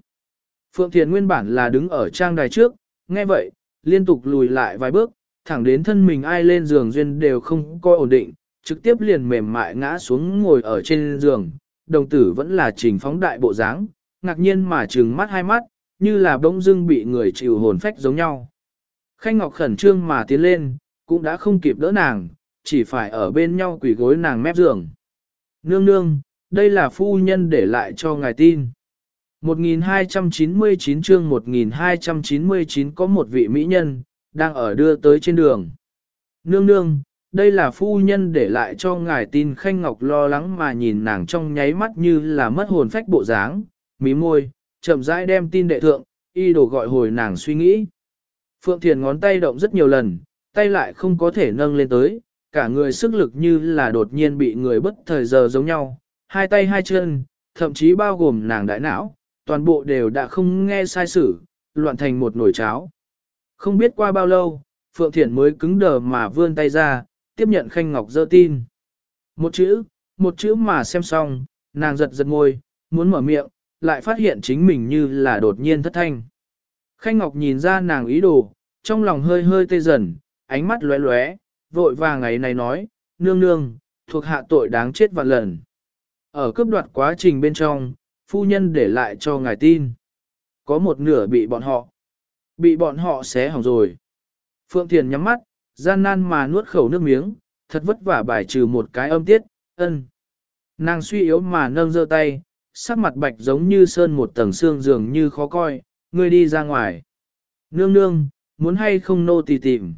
Phượng Thiền nguyên bản là đứng ở trang đài trước, nghe vậy, liên tục lùi lại vài bước, thẳng đến thân mình ai lên giường duyên đều không coi ổn định, trực tiếp liền mềm mại ngã xuống ngồi ở trên giường, đồng tử vẫn là trình phóng đại bộ dáng, ngạc nhiên mà trừng mắt hai mắt, như là bỗng dưng bị người chịu hồn phách giống nhau. Khanh Ngọc khẩn trương mà tiến lên, cũng đã không kịp đỡ nàng, chỉ phải ở bên nhau quỳ gối nàng mép giường. Nương nương, đây là phu nhân để lại cho ngài tin. 1299 chương 1299 có một vị mỹ nhân, đang ở đưa tới trên đường. Nương nương, đây là phu nhân để lại cho ngài tin Khanh Ngọc lo lắng mà nhìn nàng trong nháy mắt như là mất hồn phách bộ dáng, mí môi, chậm rãi đem tin đệ thượng, y đồ gọi hồi nàng suy nghĩ. Phượng Thiền ngón tay động rất nhiều lần, tay lại không có thể nâng lên tới, cả người sức lực như là đột nhiên bị người bất thời giờ giống nhau, hai tay hai chân, thậm chí bao gồm nàng đại não, toàn bộ đều đã không nghe sai sử, loạn thành một nồi cháo. Không biết qua bao lâu, Phượng Thiển mới cứng đờ mà vươn tay ra, tiếp nhận Khanh Ngọc dơ tin. Một chữ, một chữ mà xem xong, nàng giật giật ngôi, muốn mở miệng, lại phát hiện chính mình như là đột nhiên thất thanh. Khanh Ngọc nhìn ra nàng ý đồ, trong lòng hơi hơi tê dần, ánh mắt lóe lóe, vội vàng ngày này nói, nương nương, thuộc hạ tội đáng chết vạn lần. Ở cướp đoạt quá trình bên trong, phu nhân để lại cho ngài tin. Có một nửa bị bọn họ, bị bọn họ xé hỏng rồi. Phượng Thiền nhắm mắt, gian nan mà nuốt khẩu nước miếng, thật vất vả bài trừ một cái âm tiết, ân. Nàng suy yếu mà nâng giơ tay, sắc mặt bạch giống như sơn một tầng xương dường như khó coi, ngươi đi ra ngoài. Nương nương, muốn hay không nô tì tìm.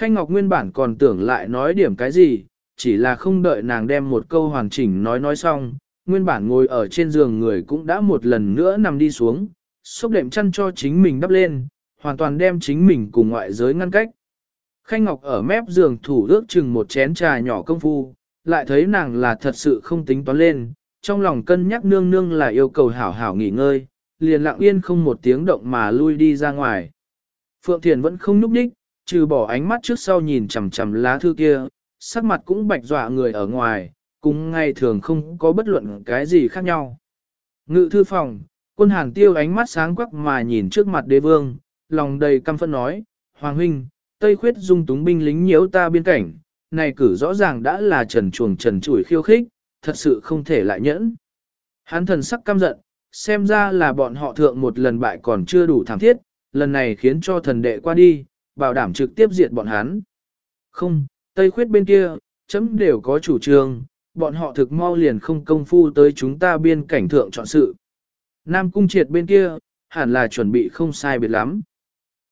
Khanh Ngọc nguyên bản còn tưởng lại nói điểm cái gì, chỉ là không đợi nàng đem một câu hoàn chỉnh nói nói xong, nguyên bản ngồi ở trên giường người cũng đã một lần nữa nằm đi xuống, xúc đệm chăn cho chính mình đắp lên, hoàn toàn đem chính mình cùng ngoại giới ngăn cách. Khanh Ngọc ở mép giường thủ ước chừng một chén trà nhỏ công phu, lại thấy nàng là thật sự không tính toán lên, trong lòng cân nhắc nương nương là yêu cầu hảo hảo nghỉ ngơi, liền lặng yên không một tiếng động mà lui đi ra ngoài. Phượng Thiền vẫn không núp đích, trừ bỏ ánh mắt trước sau nhìn chằm chằm lá thư kia, sắc mặt cũng bạch dọa người ở ngoài, cũng ngay thường không có bất luận cái gì khác nhau. Ngự thư phòng, quân hàng tiêu ánh mắt sáng quắc mà nhìn trước mặt đế vương, lòng đầy căm phẫn nói, Hoàng huynh, Tây khuyết dung túng binh lính nhiễu ta biên cảnh, này cử rõ ràng đã là trần chuồng trần chủi khiêu khích, thật sự không thể lại nhẫn. Hắn thần sắc căm giận, xem ra là bọn họ thượng một lần bại còn chưa đủ thảm thiết, lần này khiến cho thần đệ qua đi, bảo đảm trực tiếp diệt bọn hắn. Không, Tây khuyết bên kia, chấm đều có chủ trương, bọn họ thực mau liền không công phu tới chúng ta biên cảnh thượng chọn sự. Nam cung triệt bên kia, hẳn là chuẩn bị không sai biệt lắm.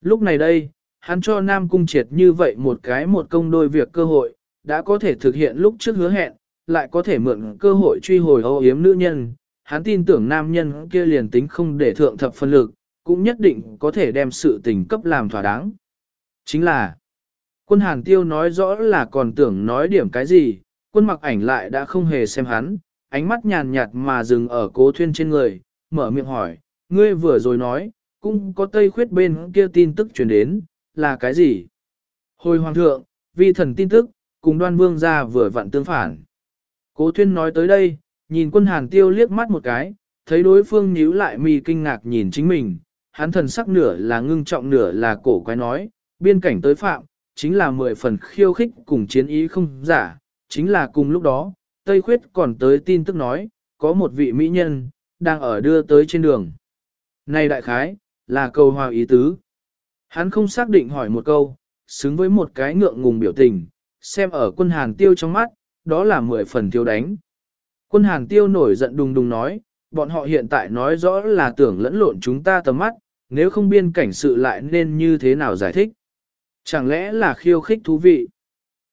Lúc này đây, hắn cho Nam cung triệt như vậy một cái một công đôi việc cơ hội, đã có thể thực hiện lúc trước hứa hẹn, lại có thể mượn cơ hội truy hồi âu yếm nữ nhân. Hắn tin tưởng nam nhân kia liền tính không để thượng thập phân lực, cũng nhất định có thể đem sự tình cấp làm thỏa đáng. Chính là, quân hàn tiêu nói rõ là còn tưởng nói điểm cái gì, quân mặc ảnh lại đã không hề xem hắn, ánh mắt nhàn nhạt mà dừng ở cố thuyên trên người, mở miệng hỏi, ngươi vừa rồi nói, cũng có tây khuyết bên kia tin tức truyền đến, là cái gì? Hồi hoàng thượng, vi thần tin tức, cùng đoan vương ra vừa vặn tương phản. Cố thuyên nói tới đây, nhìn quân hàn tiêu liếc mắt một cái, thấy đối phương nhíu lại mi kinh ngạc nhìn chính mình, hắn thần sắc nửa là ngưng trọng nửa là cổ quái nói, biên cảnh tới phạm, chính là mười phần khiêu khích cùng chiến ý không giả, chính là cùng lúc đó, Tây Khuyết còn tới tin tức nói, có một vị mỹ nhân, đang ở đưa tới trên đường. Này đại khái, là câu hòa ý tứ. Hắn không xác định hỏi một câu, xứng với một cái ngượng ngùng biểu tình, xem ở quân hàn tiêu trong mắt, đó là mười phần tiêu đánh. Quân hàn tiêu nổi giận đùng đùng nói, bọn họ hiện tại nói rõ là tưởng lẫn lộn chúng ta tầm mắt, nếu không biên cảnh sự lại nên như thế nào giải thích. Chẳng lẽ là khiêu khích thú vị?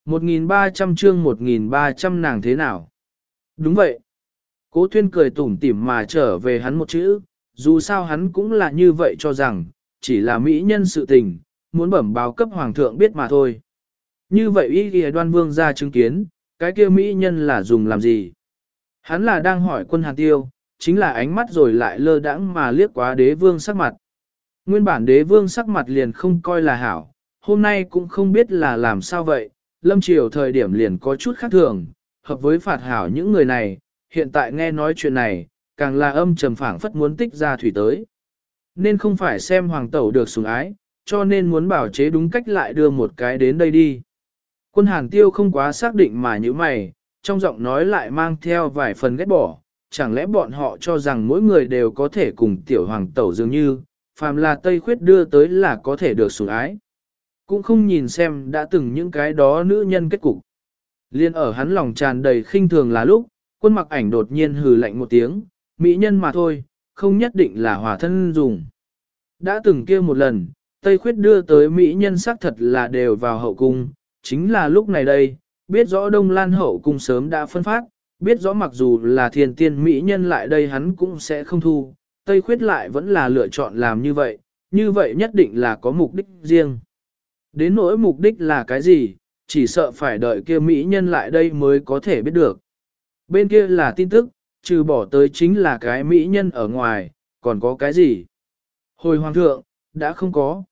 1.300 chương 1.300 nàng thế nào? Đúng vậy. Cố Thuyên cười tủm tỉm mà trở về hắn một chữ, dù sao hắn cũng là như vậy cho rằng, chỉ là mỹ nhân sự tình, muốn bẩm báo cấp hoàng thượng biết mà thôi. Như vậy ý kìa đoan vương ra chứng kiến, cái kia mỹ nhân là dùng làm gì? Hắn là đang hỏi quân hàn tiêu, chính là ánh mắt rồi lại lơ đãng mà liếc quá đế vương sắc mặt. Nguyên bản đế vương sắc mặt liền không coi là hảo, hôm nay cũng không biết là làm sao vậy, lâm triều thời điểm liền có chút khác thường, hợp với phạt hảo những người này, hiện tại nghe nói chuyện này, càng là âm trầm phảng phất muốn tích ra thủy tới. Nên không phải xem hoàng tẩu được sủng ái, cho nên muốn bảo chế đúng cách lại đưa một cái đến đây đi. Quân hàng tiêu không quá xác định mà như mày, trong giọng nói lại mang theo vài phần ghét bỏ, chẳng lẽ bọn họ cho rằng mỗi người đều có thể cùng tiểu hoàng tẩu dường như, phàm là Tây Khuyết đưa tới là có thể được sủng ái. Cũng không nhìn xem đã từng những cái đó nữ nhân kết cục. Liên ở hắn lòng tràn đầy khinh thường là lúc, quân mặc ảnh đột nhiên hừ lạnh một tiếng, mỹ nhân mà thôi, không nhất định là hòa thân dùng. Đã từng kia một lần, Tây Khuyết đưa tới mỹ nhân xác thật là đều vào hậu cung, chính là lúc này đây, biết rõ Đông Lan hậu cung sớm đã phân phát, biết rõ mặc dù là thiên tiên mỹ nhân lại đây hắn cũng sẽ không thu, Tây Khuyết lại vẫn là lựa chọn làm như vậy, như vậy nhất định là có mục đích riêng. Đến nỗi mục đích là cái gì, chỉ sợ phải đợi kia mỹ nhân lại đây mới có thể biết được. Bên kia là tin tức, trừ bỏ tới chính là cái mỹ nhân ở ngoài, còn có cái gì? Hồi hoàng thượng, đã không có.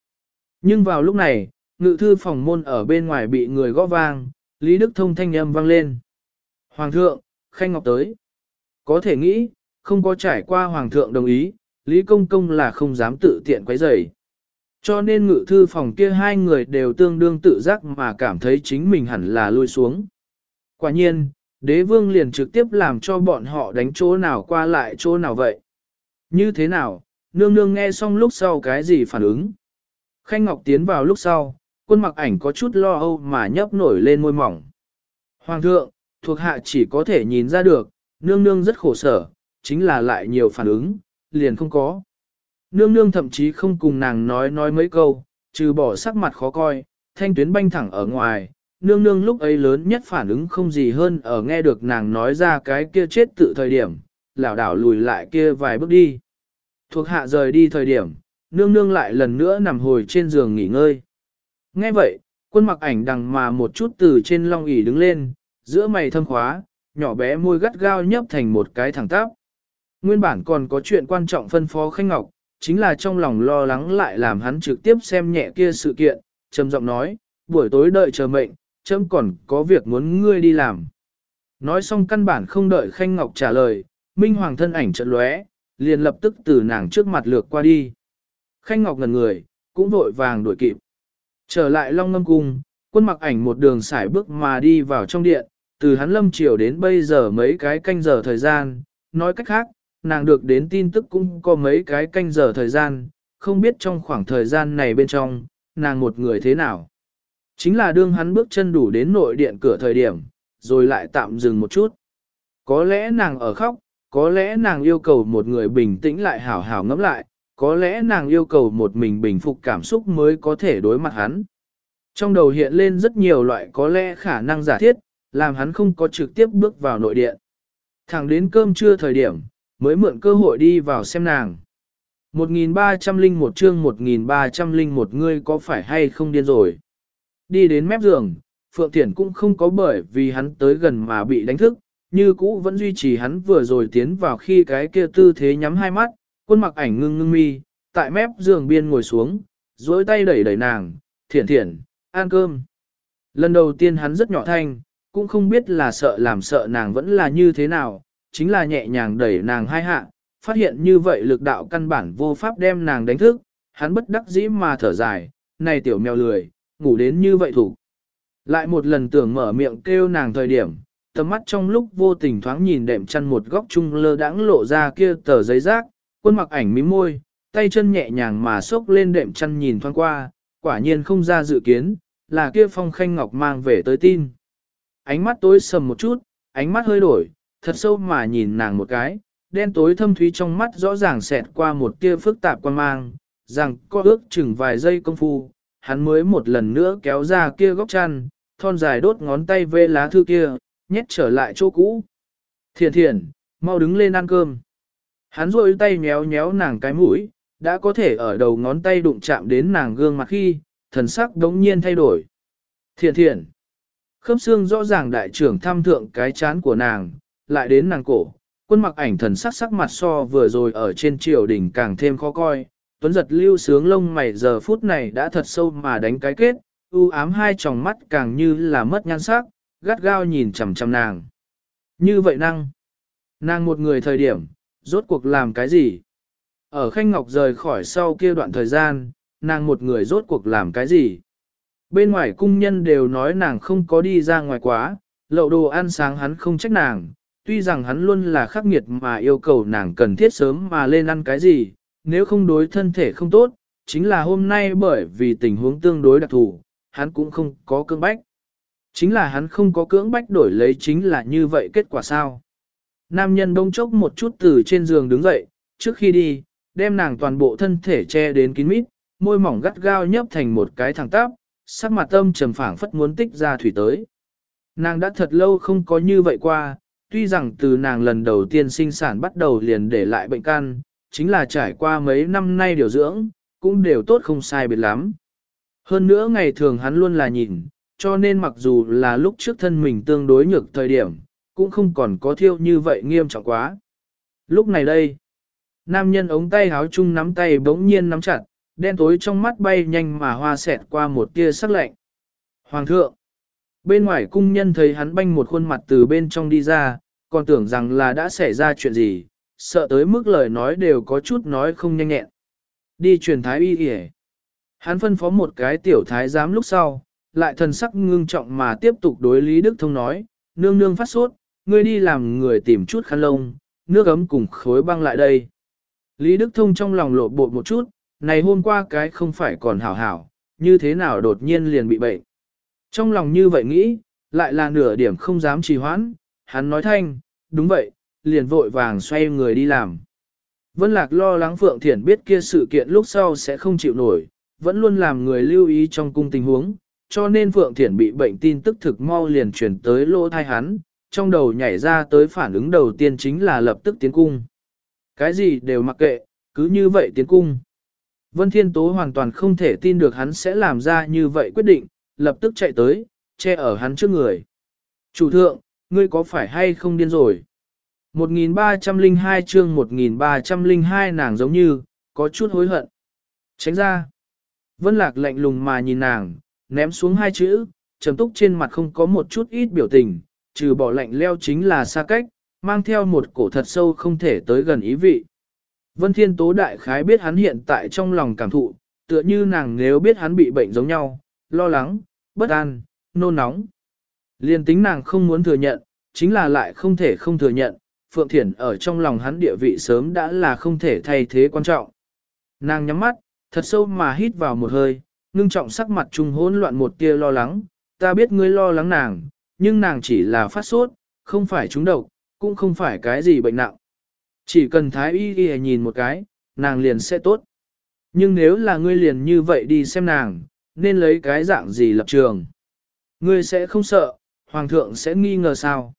Nhưng vào lúc này, ngự thư phòng môn ở bên ngoài bị người gõ vang, Lý Đức Thông thanh âm vang lên. Hoàng thượng, Khanh Ngọc tới. Có thể nghĩ, không có trải qua Hoàng thượng đồng ý, Lý Công Công là không dám tự tiện quấy rầy. Cho nên ngự thư phòng kia hai người đều tương đương tự giác mà cảm thấy chính mình hẳn là lui xuống. Quả nhiên, đế vương liền trực tiếp làm cho bọn họ đánh chỗ nào qua lại chỗ nào vậy. Như thế nào, nương nương nghe xong lúc sau cái gì phản ứng. Khanh Ngọc tiến vào lúc sau, quân mặc ảnh có chút lo âu mà nhấp nổi lên môi mỏng. Hoàng thượng, thuộc hạ chỉ có thể nhìn ra được, nương nương rất khổ sở, chính là lại nhiều phản ứng, liền không có. Nương nương thậm chí không cùng nàng nói nói mấy câu, trừ bỏ sắc mặt khó coi, thanh tuyến banh thẳng ở ngoài, nương nương lúc ấy lớn nhất phản ứng không gì hơn ở nghe được nàng nói ra cái kia chết tự thời điểm, lảo đảo lùi lại kia vài bước đi. Thuộc hạ rời đi thời điểm, nương nương lại lần nữa nằm hồi trên giường nghỉ ngơi. Nghe vậy, quân mặc ảnh đằng mà một chút từ trên long ỷ đứng lên, giữa mày thâm khóa, nhỏ bé môi gắt gao nhấp thành một cái thẳng tắp. Nguyên bản còn có chuyện quan trọng phân phó Khanh Ngọc, chính là trong lòng lo lắng lại làm hắn trực tiếp xem nhẹ kia sự kiện, trầm giọng nói, buổi tối đợi chờ mệnh, chấm còn có việc muốn ngươi đi làm. Nói xong căn bản không đợi Khanh Ngọc trả lời, Minh Hoàng thân ảnh chợt lóe, liền lập tức từ nàng trước mặt lược qua đi. Khanh Ngọc ngần người, cũng vội vàng đuổi kịp. Trở lại Long Ngâm Cung, quân mặc ảnh một đường xải bước mà đi vào trong điện, từ hắn lâm chiều đến bây giờ mấy cái canh giờ thời gian, nói cách khác, nàng được đến tin tức cũng có mấy cái canh giờ thời gian, không biết trong khoảng thời gian này bên trong, nàng một người thế nào. Chính là đương hắn bước chân đủ đến nội điện cửa thời điểm, rồi lại tạm dừng một chút. Có lẽ nàng ở khóc, có lẽ nàng yêu cầu một người bình tĩnh lại hảo hảo ngẫm lại, có lẽ nàng yêu cầu một mình bình phục cảm xúc mới có thể đối mặt hắn. Trong đầu hiện lên rất nhiều loại có lẽ khả năng giả thiết, làm hắn không có trực tiếp bước vào nội điện. Thẳng đến cơm trưa thời điểm, mới mượn cơ hội đi vào xem nàng. 1301 chương 1301 ngươi có phải hay không điên rồi. Đi đến mép giường, Phượng Thiển cũng không có bởi vì hắn tới gần mà bị đánh thức, như cũ vẫn duy trì hắn vừa rồi tiến vào khi cái kia tư thế nhắm hai mắt, quân mặc ảnh ngưng ngưng mi, tại mép giường biên ngồi xuống, duỗi tay đẩy đẩy nàng, Thiển Thiển, ăn cơm. Lần đầu tiên hắn rất nhỏ thanh, cũng không biết là sợ làm sợ nàng vẫn là như thế nào, chính là nhẹ nhàng đẩy nàng hai hạ, phát hiện như vậy lực đạo căn bản vô pháp đem nàng đánh thức, hắn bất đắc dĩ mà thở dài, này tiểu mèo lười, ngủ đến như vậy thủ. Lại một lần tưởng mở miệng kêu nàng thời điểm, tầm mắt trong lúc vô tình thoáng nhìn đệm chăn một góc chung lơ đãng lộ ra kia tờ giấy rác, quân mặc ảnh mím môi, tay chân nhẹ nhàng mà xốc lên đệm chăn nhìn thoáng qua, quả nhiên không ra dự kiến, là kia phong khanh ngọc mang về tới tin. Ánh mắt tối sầm một chút, ánh mắt hơi đổi, thật sâu mà nhìn nàng một cái, đen tối thâm thúy trong mắt rõ ràng xẹt qua một tia phức tạp quan mang, rằng có ước chừng vài giây công phu, hắn mới một lần nữa kéo ra kia góc chăn, thon dài đốt ngón tay vê lá thư kia, nhét trở lại chỗ cũ. Thiền thiền, mau đứng lên ăn cơm. Hắn rôi tay nhéo nhéo nàng cái mũi, đã có thể ở đầu ngón tay đụng chạm đến nàng gương mặt khi, thần sắc đống nhiên thay đổi. Thiền thiền. Khớp xương rõ ràng đại trưởng thăm thượng cái chán của nàng, lại đến nàng cổ. Quân mặc ảnh thần sắc sắc mặt so vừa rồi ở trên triều đỉnh càng thêm khó coi. Tuấn giật lưu sướng lông mày giờ phút này đã thật sâu mà đánh cái kết, u ám hai tròng mắt càng như là mất nhan sắc, gắt gao nhìn chằm chằm nàng. Như vậy năng. Nàng một người thời điểm, rốt cuộc làm cái gì? Ở Khanh Ngọc rời khỏi sau kia đoạn thời gian, nàng một người rốt cuộc làm cái gì? Bên ngoài cung nhân đều nói nàng không có đi ra ngoài quá, lậu đồ ăn sáng hắn không trách nàng, tuy rằng hắn luôn là khắc nghiệt mà yêu cầu nàng cần thiết sớm mà lên ăn cái gì, nếu không đối thân thể không tốt, chính là hôm nay bởi vì tình huống tương đối đặc thù, hắn cũng không có cưỡng bách. Chính là hắn không có cưỡng bách đổi lấy chính là như vậy kết quả sao. Nam nhân đông chốc một chút từ trên giường đứng dậy, trước khi đi, đem nàng toàn bộ thân thể che đến kín mít, môi mỏng gắt gao nhấp thành một cái thẳng tắp, sắc mặt tâm trầm phảng phất muốn tích ra thủy tới. Nàng đã thật lâu không có như vậy qua, tuy rằng từ nàng lần đầu tiên sinh sản bắt đầu liền để lại bệnh căn, chính là trải qua mấy năm nay điều dưỡng, cũng đều tốt không sai biệt lắm. Hơn nữa ngày thường hắn luôn là nhìn, cho nên mặc dù là lúc trước thân mình tương đối nhược thời điểm, cũng không còn có thiêu như vậy nghiêm trọng quá. Lúc này đây, nam nhân ống tay háo chung nắm tay bỗng nhiên nắm chặt, đen tối trong mắt bay nhanh mà hoa xẹt qua một tia sắc lạnh. Hoàng thượng, bên ngoài cung nhân thấy hắn banh một khuôn mặt từ bên trong đi ra, còn tưởng rằng là đã xảy ra chuyện gì, sợ tới mức lời nói đều có chút nói không nhanh nhẹn. Đi truyền thái y kìa. Hắn phân phó một cái tiểu thái giám lúc sau, lại thần sắc ngưng trọng mà tiếp tục đối Lý Đức Thông nói, nương nương phát sốt, ngươi đi làm người tìm chút khăn lông, nước ấm cùng khối băng lại đây. Lý Đức Thông trong lòng lộ bột một chút, này hôm qua cái không phải còn hảo hảo, như thế nào đột nhiên liền bị bệnh. Trong lòng như vậy nghĩ, lại là nửa điểm không dám trì hoãn, hắn nói thanh, đúng vậy, liền vội vàng xoay người đi làm. Vân Lạc lo lắng Phượng Thiển biết kia sự kiện lúc sau sẽ không chịu nổi, vẫn luôn làm người lưu ý trong cung tình huống, cho nên Phượng Thiển bị bệnh tin tức thực mau liền chuyển tới lỗ thai hắn, trong đầu nhảy ra tới phản ứng đầu tiên chính là lập tức tiến cung. Cái gì đều mặc kệ, cứ như vậy tiến cung. Vân Thiên Tố hoàn toàn không thể tin được hắn sẽ làm ra như vậy quyết định, lập tức chạy tới, che ở hắn trước người. Chủ thượng, ngươi có phải hay không điên rồi? 1302 chương 1302 nàng giống như, có chút hối hận. Tránh ra. Vân Lạc lạnh lùng mà nhìn nàng, ném xuống hai chữ, trầm túc trên mặt không có một chút ít biểu tình, trừ bỏ lạnh leo chính là xa cách, mang theo một cổ thật sâu không thể tới gần ý vị. Vân Thiên Tố đại khái biết hắn hiện tại trong lòng cảm thụ, tựa như nàng nếu biết hắn bị bệnh giống nhau, lo lắng, bất an, nôn nóng. Liên tính nàng không muốn thừa nhận, chính là lại không thể không thừa nhận, Phượng Thiển ở trong lòng hắn địa vị sớm đã là không thể thay thế quan trọng. Nàng nhắm mắt, thật sâu mà hít vào một hơi, ngưng trọng sắc mặt trung hỗn loạn một tia lo lắng, ta biết ngươi lo lắng nàng, nhưng nàng chỉ là phát sốt, không phải trúng độc, cũng không phải cái gì bệnh nặng. Chỉ cần thái y y nhìn một cái, nàng liền sẽ tốt. Nhưng nếu là ngươi liền như vậy đi xem nàng, nên lấy cái dạng gì lập trường. Ngươi sẽ không sợ, hoàng thượng sẽ nghi ngờ sao.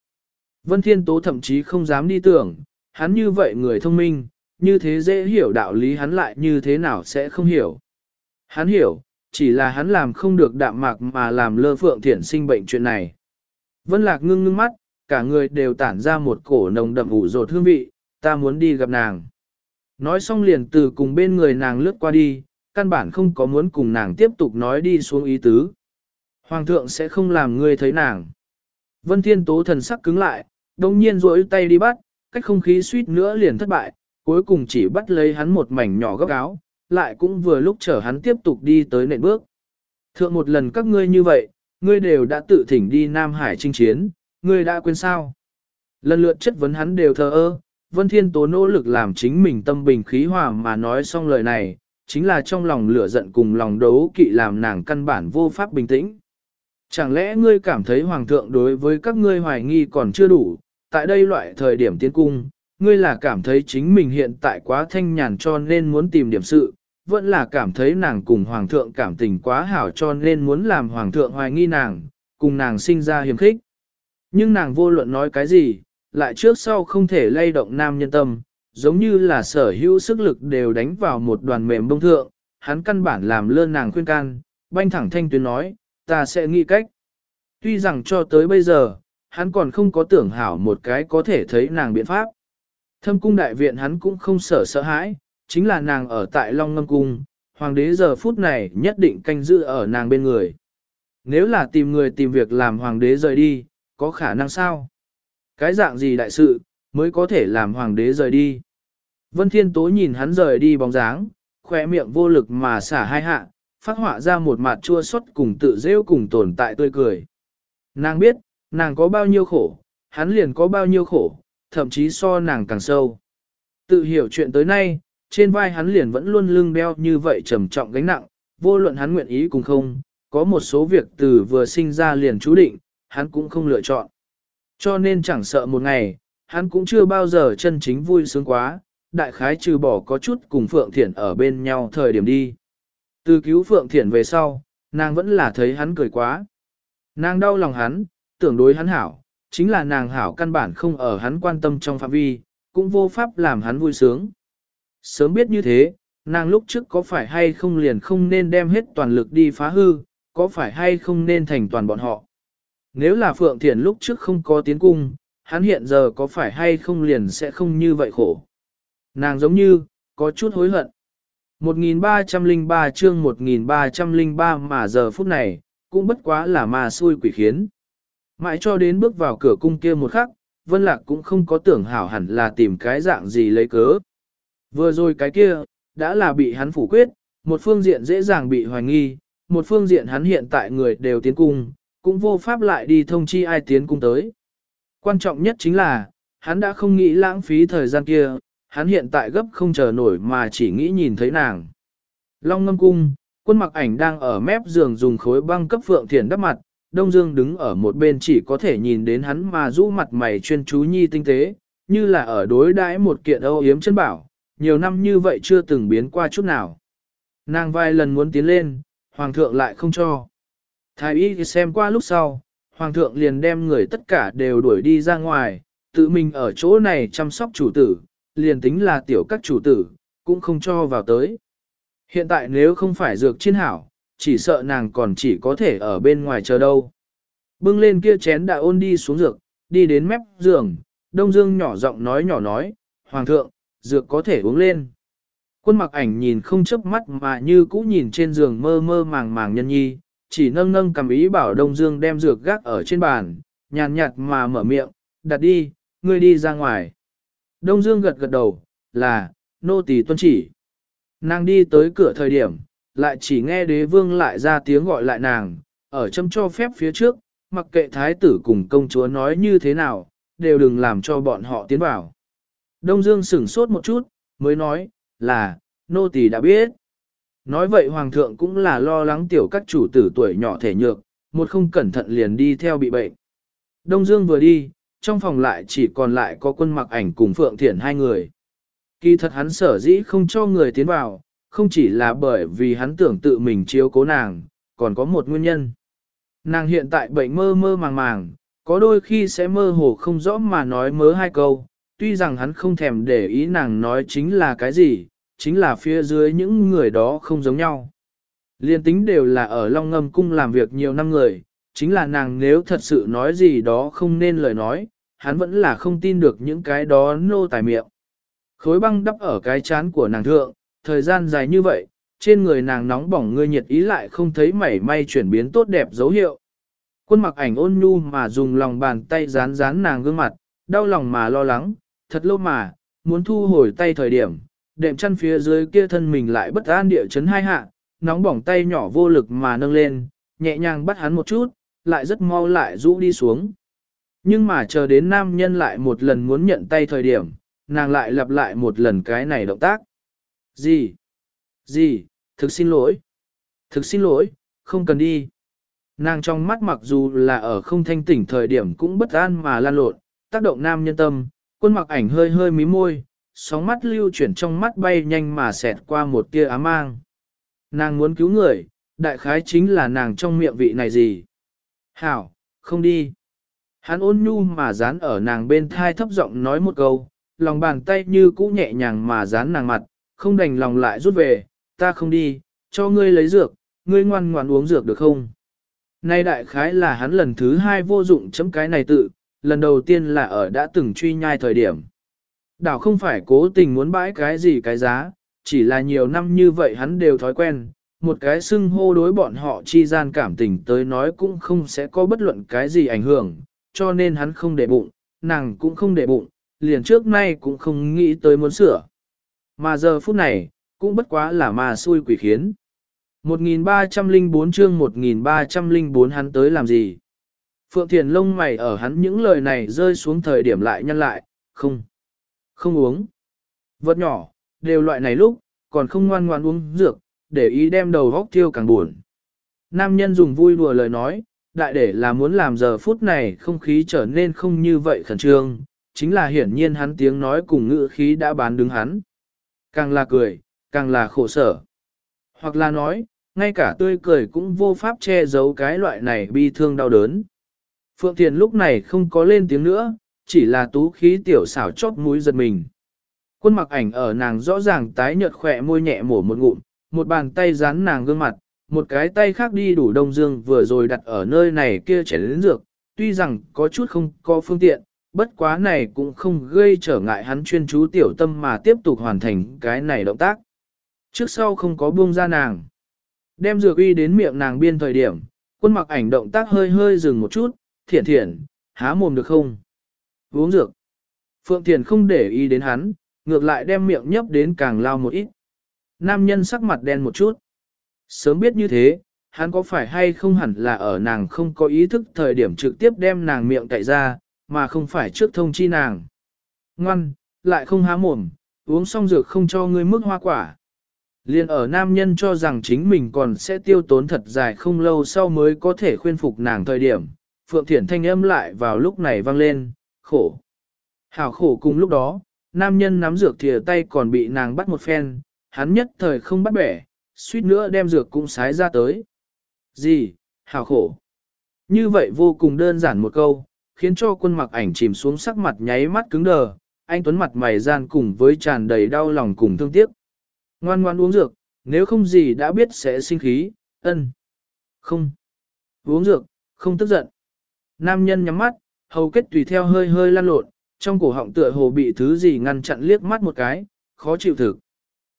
Vân Thiên Tố thậm chí không dám đi tưởng, hắn như vậy người thông minh, như thế dễ hiểu đạo lý hắn lại như thế nào sẽ không hiểu. Hắn hiểu, chỉ là hắn làm không được đạm mạc mà làm lơ phượng thiển sinh bệnh chuyện này. Vân Lạc ngưng ngưng mắt, cả người đều tản ra một cổ nồng đậm ủ rột hương vị, ta muốn đi gặp nàng. Nói xong liền từ cùng bên người nàng lướt qua đi, căn bản không có muốn cùng nàng tiếp tục nói đi xuống ý tứ. Hoàng thượng sẽ không làm ngươi thấy nàng. Vân Thiên Tố thần sắc cứng lại, đồng nhiên rỗi tay đi bắt, cách không khí suýt nữa liền thất bại, cuối cùng chỉ bắt lấy hắn một mảnh nhỏ góc áo, lại cũng vừa lúc chở hắn tiếp tục đi tới nền bước. Thượng một lần các ngươi như vậy, ngươi đều đã tự thỉnh đi Nam Hải chinh chiến, ngươi đã quên sao? Lần lượt chất vấn hắn đều thờ ơ, Vân Thiên Tố nỗ lực làm chính mình tâm bình khí hòa mà nói xong lời này, chính là trong lòng lửa giận cùng lòng đấu kỵ làm nàng căn bản vô pháp bình tĩnh. Chẳng lẽ ngươi cảm thấy Hoàng thượng đối với các ngươi hoài nghi còn chưa đủ, tại đây loại thời điểm tiến cung, ngươi là cảm thấy chính mình hiện tại quá thanh nhàn cho nên muốn tìm điểm sự, vẫn là cảm thấy nàng cùng Hoàng thượng cảm tình quá hảo cho nên muốn làm Hoàng thượng hoài nghi nàng, cùng nàng sinh ra hiểm khích. Nhưng nàng vô luận nói cái gì, lại trước sau không thể lay động nam nhân tâm, giống như là sở hữu sức lực đều đánh vào một đoàn mềm bông thượng, hắn căn bản làm lơ nàng khuyên can, banh thẳng thanh tuyến nói, ta sẽ nghĩ cách. Tuy rằng cho tới bây giờ, hắn còn không có tưởng hảo một cái có thể thấy nàng biện pháp. Thâm cung đại viện hắn cũng không sợ sợ hãi, chính là nàng ở tại Long Ngâm Cung, hoàng đế giờ phút này nhất định canh giữ ở nàng bên người. Nếu là tìm người tìm việc làm hoàng đế rời đi, có khả năng sao? Cái dạng gì đại sự, mới có thể làm hoàng đế rời đi? Vân Thiên Tố nhìn hắn rời đi bóng dáng, khỏe miệng vô lực mà xả hai hạ, phát họa ra một mặt chua xót cùng tự rêu cùng tồn tại tươi cười. Nàng biết, nàng có bao nhiêu khổ, hắn liền có bao nhiêu khổ, thậm chí so nàng càng sâu. Tự hiểu chuyện tới nay, trên vai hắn liền vẫn luôn lưng đeo như vậy trầm trọng gánh nặng, vô luận hắn nguyện ý cùng không, có một số việc từ vừa sinh ra liền chú định, hắn cũng không lựa chọn. Cho nên chẳng sợ một ngày, hắn cũng chưa bao giờ chân chính vui sướng quá, đại khái trừ bỏ có chút cùng Phượng Thiển ở bên nhau thời điểm đi. Từ cứu Phượng Thiển về sau, nàng vẫn là thấy hắn cười quá. Nàng đau lòng hắn, tưởng đối hắn hảo, chính là nàng hảo căn bản không ở hắn quan tâm trong phạm vi, cũng vô pháp làm hắn vui sướng. Sớm biết như thế, nàng lúc trước có phải hay không liền không nên đem hết toàn lực đi phá hư, có phải hay không nên thành toàn bọn họ. Nếu là Phượng Thiển lúc trước không có tiến cung, hắn hiện giờ có phải hay không liền sẽ không như vậy khổ. Nàng giống như, có chút hối hận. 1303 chương 1303 mà giờ phút này, cũng bất quá là mà xui quỷ khiến. Mãi cho đến bước vào cửa cung kia một khắc, Vân Lạc cũng không có tưởng hảo hẳn là tìm cái dạng gì lấy cớ. Vừa rồi cái kia, đã là bị hắn phủ quyết, một phương diện dễ dàng bị hoài nghi, một phương diện hắn hiện tại người đều tiến cung, cũng vô pháp lại đi thông chi ai tiến cung tới. Quan trọng nhất chính là, hắn đã không nghĩ lãng phí thời gian kia, hắn hiện tại gấp không chờ nổi mà chỉ nghĩ nhìn thấy nàng. Long ngâm cung, quân mặc ảnh đang ở mép giường dùng khối băng cấp phượng thiền đắp mặt, Đông Dương đứng ở một bên chỉ có thể nhìn đến hắn mà rũ mặt mày chuyên chú nhi tinh tế, như là ở đối đãi một kiện âu yếm chân bảo, nhiều năm như vậy chưa từng biến qua chút nào. Nàng vài lần muốn tiến lên, hoàng thượng lại không cho. Thái y xem qua lúc sau, hoàng thượng liền đem người tất cả đều đuổi đi ra ngoài, tự mình ở chỗ này chăm sóc chủ tử, liền tính là tiểu các chủ tử, cũng không cho vào tới. Hiện tại nếu không phải dược chiên hảo, chỉ sợ nàng còn chỉ có thể ở bên ngoài chờ đâu. Bưng lên kia chén đã ôn đi xuống dược, đi đến mép giường, Đông Dương nhỏ giọng nói nhỏ nói, Hoàng thượng, dược có thể uống lên. Quân mặc ảnh nhìn không chớp mắt mà như cũ nhìn trên giường mơ mơ màng màng nhân nhi, chỉ nâng nâng cầm ý bảo Đông Dương đem dược gác ở trên bàn, nhàn nhạt mà mở miệng, đặt đi, ngươi đi ra ngoài. Đông Dương gật gật đầu, là, nô tỳ tuân chỉ. Nàng đi tới cửa thời điểm, lại chỉ nghe đế vương lại ra tiếng gọi lại nàng, ở châm cho phép phía trước, mặc kệ thái tử cùng công chúa nói như thế nào, đều đừng làm cho bọn họ tiến vào. Đông Dương sửng sốt một chút, mới nói, là, nô tỳ đã biết. Nói vậy hoàng thượng cũng là lo lắng tiểu các chủ tử tuổi nhỏ thể nhược, một không cẩn thận liền đi theo bị bệnh. Đông Dương vừa đi, trong phòng lại chỉ còn lại có quân mặc ảnh cùng Phượng Thiển hai người. Kỳ thật hắn sở dĩ không cho người tiến vào, không chỉ là bởi vì hắn tưởng tự mình chiếu cố nàng, còn có một nguyên nhân. Nàng hiện tại bệnh mơ mơ màng màng, có đôi khi sẽ mơ hồ không rõ mà nói mớ hai câu, tuy rằng hắn không thèm để ý nàng nói chính là cái gì, chính là phía dưới những người đó không giống nhau. Liên tính đều là ở Long Ngâm Cung làm việc nhiều năm người, chính là nàng nếu thật sự nói gì đó không nên lời nói, hắn vẫn là không tin được những cái đó nô tài miệng. Khối băng đắp ở cái chán của nàng thượng, thời gian dài như vậy, trên người nàng nóng bỏng ngươi nhiệt ý lại không thấy mảy may chuyển biến tốt đẹp dấu hiệu. Quân mặc ảnh ôn nhu mà dùng lòng bàn tay dán dán nàng gương mặt, đau lòng mà lo lắng, thật lâu mà, muốn thu hồi tay thời điểm, đệm chăn phía dưới kia thân mình lại bất an địa chấn hai hạ, nóng bỏng tay nhỏ vô lực mà nâng lên, nhẹ nhàng bắt hắn một chút, lại rất mau lại rũ đi xuống. Nhưng mà chờ đến nam nhân lại một lần muốn nhận tay thời điểm, nàng lại lặp lại một lần cái này động tác. Gì? Gì? Thực xin lỗi. Thực xin lỗi, không cần đi. Nàng trong mắt mặc dù là ở không thanh tỉnh thời điểm cũng bất an mà lan lộn, tác động nam nhân tâm, quân mặc ảnh hơi hơi mí môi, sóng mắt lưu chuyển trong mắt bay nhanh mà xẹt qua một tia ám mang. Nàng muốn cứu người, đại khái chính là nàng trong miệng vị này gì. Hảo, không đi. Hắn ôn nhu mà dán ở nàng bên thai thấp giọng nói một câu, lòng bàn tay như cũ nhẹ nhàng mà dán nàng mặt, không đành lòng lại rút về, ta không đi, cho ngươi lấy dược, ngươi ngoan ngoan uống dược được không? Nay đại khái là hắn lần thứ hai vô dụng chấm cái này tự, lần đầu tiên là ở đã từng truy nhai thời điểm. Đảo không phải cố tình muốn bãi cái gì cái giá, chỉ là nhiều năm như vậy hắn đều thói quen, một cái xưng hô đối bọn họ chi gian cảm tình tới nói cũng không sẽ có bất luận cái gì ảnh hưởng, cho nên hắn không để bụng, nàng cũng không để bụng, liền trước nay cũng không nghĩ tới muốn sửa. Mà giờ phút này, cũng bất quá là mà xui quỷ khiến. 1304 chương 1304 hắn tới làm gì? Phượng Thiền lông mày ở hắn những lời này rơi xuống thời điểm lại nhăn lại, không, không uống. Vật nhỏ, đều loại này lúc, còn không ngoan ngoan uống dược, để ý đem đầu góc tiêu càng buồn. Nam nhân dùng vui đùa lời nói, đại để là muốn làm giờ phút này không khí trở nên không như vậy khẩn trương, chính là hiển nhiên hắn tiếng nói cùng ngữ khí đã bán đứng hắn. Càng là cười, càng là khổ sở. Hoặc là nói, ngay cả tươi cười cũng vô pháp che giấu cái loại này bi thương đau đớn. Phượng Thiền lúc này không có lên tiếng nữa, chỉ là tú khí tiểu xảo chót mũi giật mình. Quân mặc ảnh ở nàng rõ ràng tái nhợt khỏe môi nhẹ mổ một ngụm, một bàn tay dán nàng gương mặt, một cái tay khác đi đủ đông dương vừa rồi đặt ở nơi này kia chảy đến dược, tuy rằng có chút không có phương tiện, bất quá này cũng không gây trở ngại hắn chuyên chú tiểu tâm mà tiếp tục hoàn thành cái này động tác. Trước sau không có buông ra nàng. Đem dược uy đến miệng nàng biên thời điểm, quân mặc ảnh động tác hơi hơi dừng một chút, thiện thiện, há mồm được không? Uống dược. Phượng Thiền không để ý đến hắn, ngược lại đem miệng nhấp đến càng lao một ít. Nam nhân sắc mặt đen một chút. Sớm biết như thế, hắn có phải hay không hẳn là ở nàng không có ý thức thời điểm trực tiếp đem nàng miệng cậy ra, mà không phải trước thông chi nàng. Ngoan, lại không há mồm, uống xong dược không cho ngươi mức hoa quả. Liên ở nam nhân cho rằng chính mình còn sẽ tiêu tốn thật dài không lâu sau mới có thể khuyên phục nàng thời điểm, Phượng Thiển thanh âm lại vào lúc này vang lên, khổ. Hảo khổ cùng lúc đó, nam nhân nắm dược thìa tay còn bị nàng bắt một phen, hắn nhất thời không bắt bẻ, suýt nữa đem dược cũng sái ra tới. Gì, hảo khổ. Như vậy vô cùng đơn giản một câu, khiến cho quân mặc ảnh chìm xuống sắc mặt nháy mắt cứng đờ, anh Tuấn mặt mày gian cùng với tràn đầy đau lòng cùng thương tiếc. Ngoan ngoan uống dược, nếu không gì đã biết sẽ sinh khí, ân. Không. Uống dược, không tức giận. Nam nhân nhắm mắt, hầu kết tùy theo hơi hơi lan lộn, trong cổ họng tựa hồ bị thứ gì ngăn chặn liếc mắt một cái, khó chịu thực.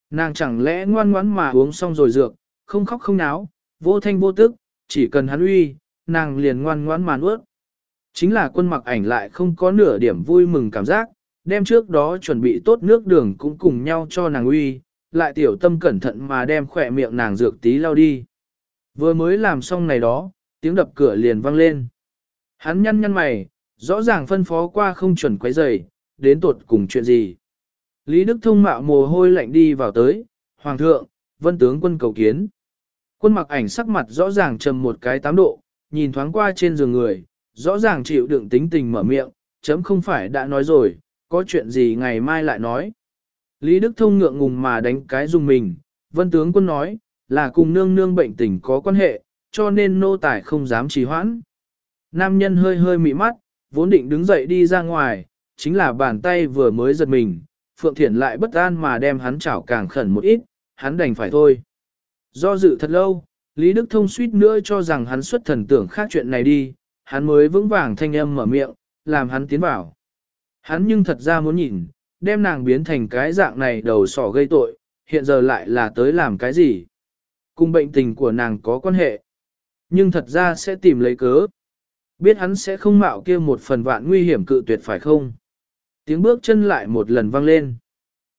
Nàng chẳng lẽ ngoan ngoãn mà uống xong rồi dược, không khóc không náo, vô thanh vô tức, chỉ cần hắn uy, nàng liền ngoan ngoãn mà nuốt. Chính là quân mặc ảnh lại không có nửa điểm vui mừng cảm giác, đem trước đó chuẩn bị tốt nước đường cũng cùng nhau cho nàng uy, lại tiểu tâm cẩn thận mà đem khỏe miệng nàng dược tí lau đi. Vừa mới làm xong này đó, tiếng đập cửa liền vang lên. Hắn nhăn nhăn mày, rõ ràng phân phó qua không chuẩn quấy rầy, đến tuột cùng chuyện gì. Lý Đức Thông mạo mồ hôi lạnh đi vào tới, Hoàng thượng, vân tướng quân cầu kiến. Quân mặc ảnh sắc mặt rõ ràng trầm một cái tám độ, nhìn thoáng qua trên giường người, rõ ràng chịu đựng tính tình mở miệng, chấm không phải đã nói rồi, có chuyện gì ngày mai lại nói. Lý Đức Thông ngượng ngùng mà đánh cái dùng mình, vân tướng quân nói, là cùng nương nương bệnh tình có quan hệ, cho nên nô tài không dám trì hoãn. Nam nhân hơi hơi mị mắt, vốn định đứng dậy đi ra ngoài, chính là bàn tay vừa mới giật mình, Phượng Thiển lại bất an mà đem hắn chảo càng khẩn một ít, hắn đành phải thôi. Do dự thật lâu, Lý Đức Thông suýt nữa cho rằng hắn xuất thần tưởng khác chuyện này đi, hắn mới vững vàng thanh âm mở miệng, làm hắn tiến vào. Hắn nhưng thật ra muốn nhìn, đem nàng biến thành cái dạng này đầu sỏ gây tội, hiện giờ lại là tới làm cái gì? Cùng bệnh tình của nàng có quan hệ. Nhưng thật ra sẽ tìm lấy cớ. Biết hắn sẽ không mạo kia một phần vạn nguy hiểm cự tuyệt phải không? Tiếng bước chân lại một lần vang lên.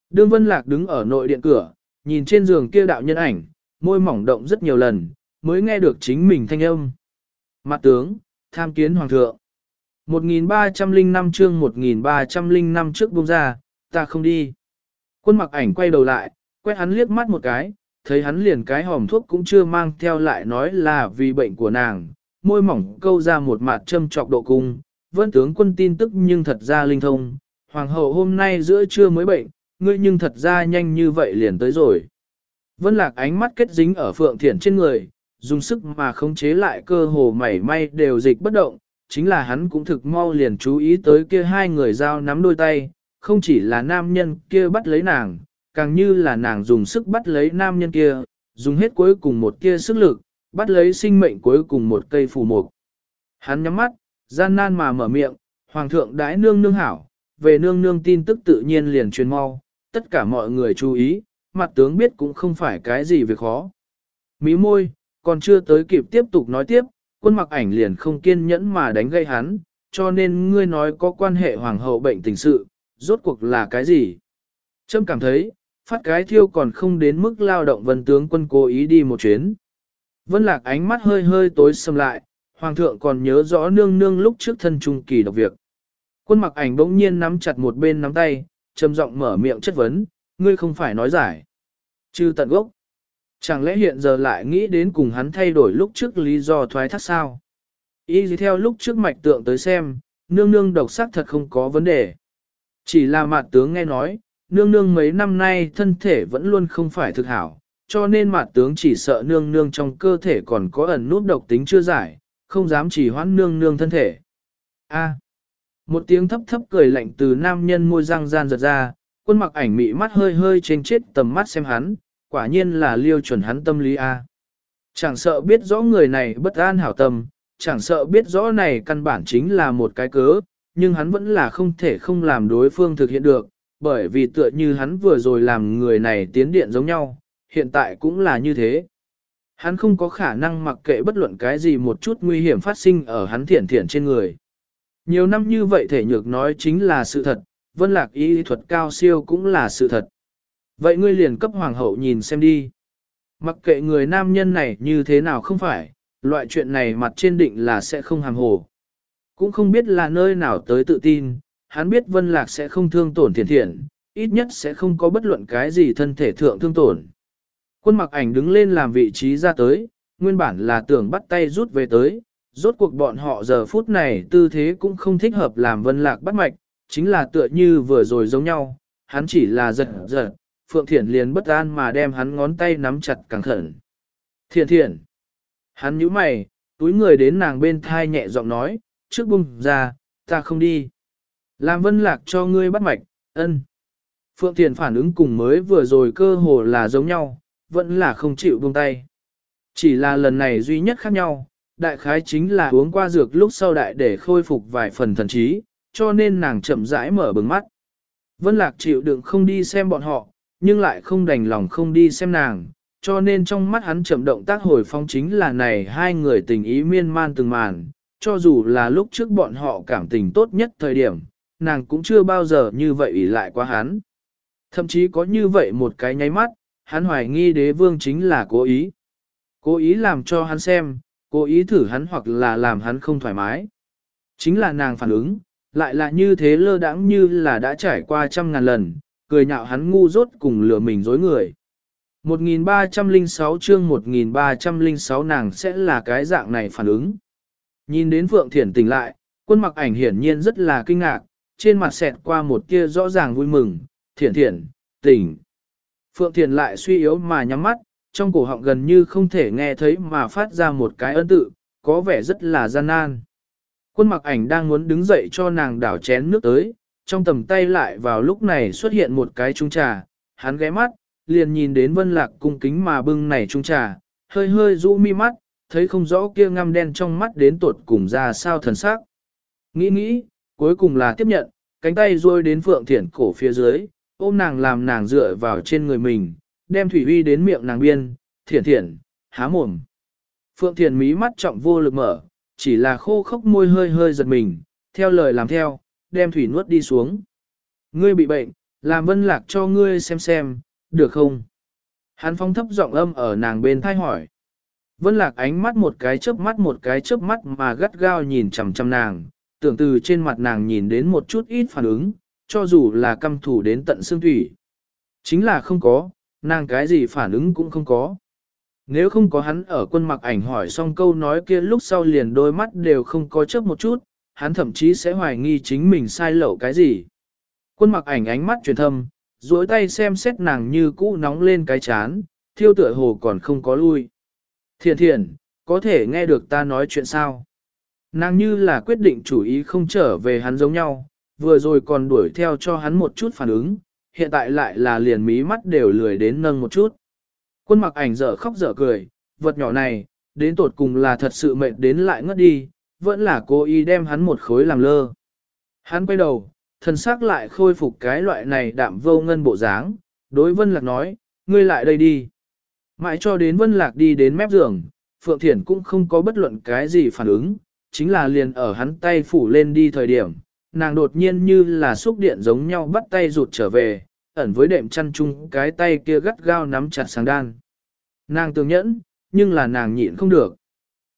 Đương Vân Lạc đứng ở nội điện cửa, nhìn trên giường kia đạo nhân ảnh, môi mỏng động rất nhiều lần, mới nghe được chính mình thanh âm. Mặt tướng, tham kiến hoàng thượng. 1305 chương 1305 trước buông ra, ta không đi. Quân mặc ảnh quay đầu lại, quét hắn liếc mắt một cái, thấy hắn liền cái hòm thuốc cũng chưa mang theo lại nói là vì bệnh của nàng, môi mỏng câu ra một mặt châm trọc độ cung, vân tướng quân tin tức nhưng thật ra linh thông, hoàng hậu hôm nay giữa trưa mới bệnh, ngươi nhưng thật ra nhanh như vậy liền tới rồi. Vân lạc ánh mắt kết dính ở phượng thiển trên người, dùng sức mà khống chế lại cơ hồ mảy may đều dịch bất động, chính là hắn cũng thực mau liền chú ý tới kia hai người giao nắm đôi tay, không chỉ là nam nhân kia bắt lấy nàng, càng như là nàng dùng sức bắt lấy nam nhân kia, dùng hết cuối cùng một kia sức lực, bắt lấy sinh mệnh cuối cùng một cây phù mục. Hắn nhắm mắt, gian nan mà mở miệng, hoàng thượng đãi nương nương hảo, về nương nương tin tức tự nhiên liền truyền mau, tất cả mọi người chú ý, mặt tướng biết cũng không phải cái gì việc khó. Mí môi, còn chưa tới kịp tiếp tục nói tiếp, quân mặc ảnh liền không kiên nhẫn mà đánh gây hắn, cho nên ngươi nói có quan hệ hoàng hậu bệnh tình sự, rốt cuộc là cái gì? Trâm cảm thấy, phát cái thiêu còn không đến mức lao động vân tướng quân cố ý đi một chuyến. Vân lạc ánh mắt hơi hơi tối sầm lại, hoàng thượng còn nhớ rõ nương nương lúc trước thân trung kỳ độc việc. Quân mặc ảnh bỗng nhiên nắm chặt một bên nắm tay, trầm giọng mở miệng chất vấn, ngươi không phải nói giải. Chứ tận gốc. Chẳng lẽ hiện giờ lại nghĩ đến cùng hắn thay đổi lúc trước lý do thoái thác sao? Ý gì theo lúc trước mạch tượng tới xem, nương nương độc sắc thật không có vấn đề. Chỉ là mặt tướng nghe nói, nương nương mấy năm nay thân thể vẫn luôn không phải thực hảo, cho nên mặt tướng chỉ sợ nương nương trong cơ thể còn có ẩn nút độc tính chưa giải, không dám chỉ hoãn nương nương thân thể. A. một tiếng thấp thấp cười lạnh từ nam nhân môi răng gian giật ra, quân mặc ảnh mị mắt hơi hơi trên chết tầm mắt xem hắn, quả nhiên là liêu chuẩn hắn tâm lý A. Chẳng sợ biết rõ người này bất an hảo tâm, chẳng sợ biết rõ này căn bản chính là một cái cớ, nhưng hắn vẫn là không thể không làm đối phương thực hiện được, bởi vì tựa như hắn vừa rồi làm người này tiến điện giống nhau, hiện tại cũng là như thế. Hắn không có khả năng mặc kệ bất luận cái gì một chút nguy hiểm phát sinh ở hắn thiển thiển trên người. Nhiều năm như vậy thể nhược nói chính là sự thật, vân lạc y thuật cao siêu cũng là sự thật. Vậy ngươi liền cấp hoàng hậu nhìn xem đi. Mặc kệ người nam nhân này như thế nào không phải, loại chuyện này mặt trên định là sẽ không hàm hồ. Cũng không biết là nơi nào tới tự tin, hắn biết vân lạc sẽ không thương tổn thiền thiện, ít nhất sẽ không có bất luận cái gì thân thể thượng thương tổn. Quân mặc ảnh đứng lên làm vị trí ra tới, nguyên bản là tưởng bắt tay rút về tới, rốt cuộc bọn họ giờ phút này tư thế cũng không thích hợp làm vân lạc bắt mạch, chính là tựa như vừa rồi giống nhau, hắn chỉ là giật giật, Phượng Thiển liền bất an mà đem hắn ngón tay nắm chặt càng khẩn. Thiện thiện, hắn nhíu mày, túi người đến nàng bên thai nhẹ giọng nói, trước bung ra, ta không đi. Làm vân lạc cho ngươi bắt mạch, ân. Phượng Thiển phản ứng cùng mới vừa rồi cơ hồ là giống nhau, vẫn là không chịu buông tay. Chỉ là lần này duy nhất khác nhau, đại khái chính là uống qua dược lúc sau đại để khôi phục vài phần thần trí, cho nên nàng chậm rãi mở bừng mắt. Vân Lạc chịu đựng không đi xem bọn họ, nhưng lại không đành lòng không đi xem nàng, cho nên trong mắt hắn chậm động tác hồi phong chính là này hai người tình ý miên man từng màn, cho dù là lúc trước bọn họ cảm tình tốt nhất thời điểm, nàng cũng chưa bao giờ như vậy ủy lại qua hắn. Thậm chí có như vậy một cái nháy mắt, hắn hoài nghi đế vương chính là cố ý. Cố ý làm cho hắn xem, cố ý thử hắn hoặc là làm hắn không thoải mái. Chính là nàng phản ứng, lại là như thế lơ đãng như là đã trải qua trăm ngàn lần, cười nhạo hắn ngu dốt cùng lừa mình dối người. 1306 chương 1306 nàng sẽ là cái dạng này phản ứng. Nhìn đến Phượng Thiển tỉnh lại, quân mặc ảnh hiển nhiên rất là kinh ngạc, trên mặt xẹt qua một kia rõ ràng vui mừng, Thiển Thiển, tỉnh. Phượng Thiền lại suy yếu mà nhắm mắt, trong cổ họng gần như không thể nghe thấy mà phát ra một cái ân tự, có vẻ rất là gian nan. Quân mặc ảnh đang muốn đứng dậy cho nàng đảo chén nước tới, trong tầm tay lại vào lúc này xuất hiện một cái trung trà, hắn ghé mắt, liền nhìn đến vân lạc cung kính mà bưng này trung trà, hơi hơi rũ mi mắt, thấy không rõ kia ngăm đen trong mắt đến tột cùng ra sao thần sắc. Nghĩ nghĩ, cuối cùng là tiếp nhận, cánh tay ruôi đến Phượng Thiển cổ phía dưới, ôm nàng làm nàng dựa vào trên người mình, đem thủy uy đến miệng nàng biên, thiển thiển, há mồm. Phượng Thiển mí mắt trọng vô lực mở, chỉ là khô khốc môi hơi hơi giật mình, theo lời làm theo, đem thủy nuốt đi xuống. Ngươi bị bệnh, làm vân lạc cho ngươi xem xem, được không? Hắn phong thấp giọng âm ở nàng bên thai hỏi. Vân lạc ánh mắt một cái chớp mắt một cái chớp mắt mà gắt gao nhìn chằm chằm nàng, tưởng từ trên mặt nàng nhìn đến một chút ít phản ứng, cho dù là căm thủ đến tận xương thủy. Chính là không có, nàng cái gì phản ứng cũng không có. Nếu không có hắn ở quân mặc ảnh hỏi xong câu nói kia lúc sau liền đôi mắt đều không có chớp một chút, hắn thậm chí sẽ hoài nghi chính mình sai lậu cái gì. Quân mặc ảnh ánh mắt truyền thâm, duỗi tay xem xét nàng như cũ nóng lên cái chán, thiêu tựa hồ còn không có lui. Thiền thiền, có thể nghe được ta nói chuyện sao? Nàng như là quyết định chủ ý không trở về hắn giống nhau, vừa rồi còn đuổi theo cho hắn một chút phản ứng, hiện tại lại là liền mí mắt đều lười đến nâng một chút. Quân mặc ảnh dở khóc dở cười, vật nhỏ này, đến tột cùng là thật sự mệt đến lại ngất đi, vẫn là cố ý đem hắn một khối làm lơ. Hắn quay đầu, thân xác lại khôi phục cái loại này đạm vô ngân bộ dáng, đối Vân Lạc nói, ngươi lại đây đi. Mãi cho đến Vân Lạc đi đến mép giường, Phượng Thiển cũng không có bất luận cái gì phản ứng, chính là liền ở hắn tay phủ lên đi thời điểm, nàng đột nhiên như là xúc điện giống nhau bắt tay rụt trở về, ẩn với đệm chăn chung cái tay kia gắt gao nắm chặt sáng đan. Nàng tường nhẫn, nhưng là nàng nhịn không được.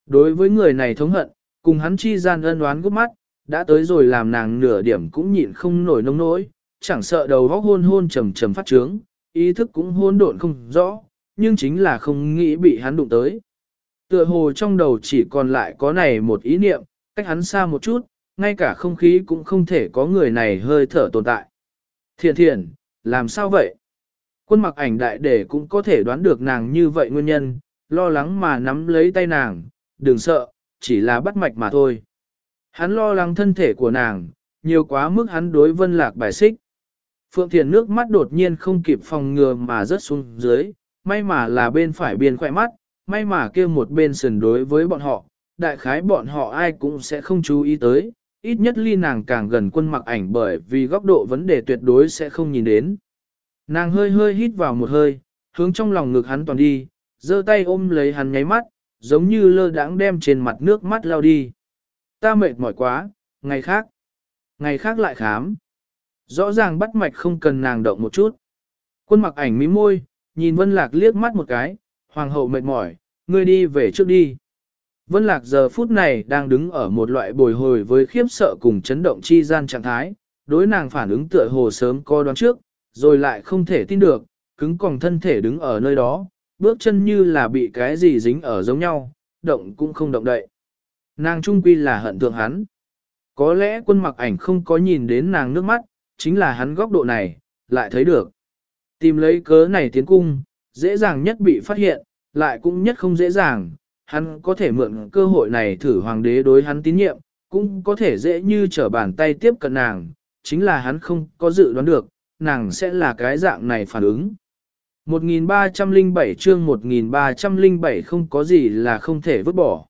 Đối với người này thống hận, cùng hắn chi gian ân oán gốc mắt, đã tới rồi làm nàng nửa điểm cũng nhịn không nổi nông nỗi, chẳng sợ đầu vóc hôn hôn trầm trầm phát trướng, ý thức cũng hôn độn không rõ, nhưng chính là không nghĩ bị hắn đụng tới. Tựa hồ trong đầu chỉ còn lại có này một ý niệm, cách hắn xa một chút, ngay cả không khí cũng không thể có người này hơi thở tồn tại. Thiện thiện, làm sao vậy? Quân mặc ảnh đại để cũng có thể đoán được nàng như vậy nguyên nhân, lo lắng mà nắm lấy tay nàng, đừng sợ, chỉ là bắt mạch mà thôi. Hắn lo lắng thân thể của nàng, nhiều quá mức hắn đối vân lạc bài xích. Phượng Thiền nước mắt đột nhiên không kịp phòng ngừa mà rớt xuống dưới, may mà là bên phải biên khỏe mắt, may mà kia một bên sườn đối với bọn họ, đại khái bọn họ ai cũng sẽ không chú ý tới, ít nhất ly nàng càng gần quân mặc ảnh bởi vì góc độ vấn đề tuyệt đối sẽ không nhìn đến. Nàng hơi hơi hít vào một hơi, hướng trong lòng ngực hắn toàn đi, giơ tay ôm lấy hắn nháy mắt, giống như lơ đãng đem trên mặt nước mắt lao đi. Ta mệt mỏi quá, ngày khác. Ngày khác lại khám. Rõ ràng bắt mạch không cần nàng động một chút. Quân mặc ảnh mí môi, nhìn Vân Lạc liếc mắt một cái, hoàng hậu mệt mỏi, ngươi đi về trước đi. Vân Lạc giờ phút này đang đứng ở một loại bồi hồi với khiếp sợ cùng chấn động chi gian trạng thái, đối nàng phản ứng tựa hồ sớm co đoán trước, rồi lại không thể tin được, cứng còng thân thể đứng ở nơi đó, bước chân như là bị cái gì dính ở giống nhau, động cũng không động đậy. Nàng trung quy là hận thượng hắn. Có lẽ quân mặc ảnh không có nhìn đến nàng nước mắt, chính là hắn góc độ này, lại thấy được. Tìm lấy cớ này tiến cung, dễ dàng nhất bị phát hiện, lại cũng nhất không dễ dàng, hắn có thể mượn cơ hội này thử hoàng đế đối hắn tín nhiệm, cũng có thể dễ như trở bàn tay tiếp cận nàng, chính là hắn không có dự đoán được, nàng sẽ là cái dạng này phản ứng. 1307 chương 1307 không có gì là không thể vứt bỏ.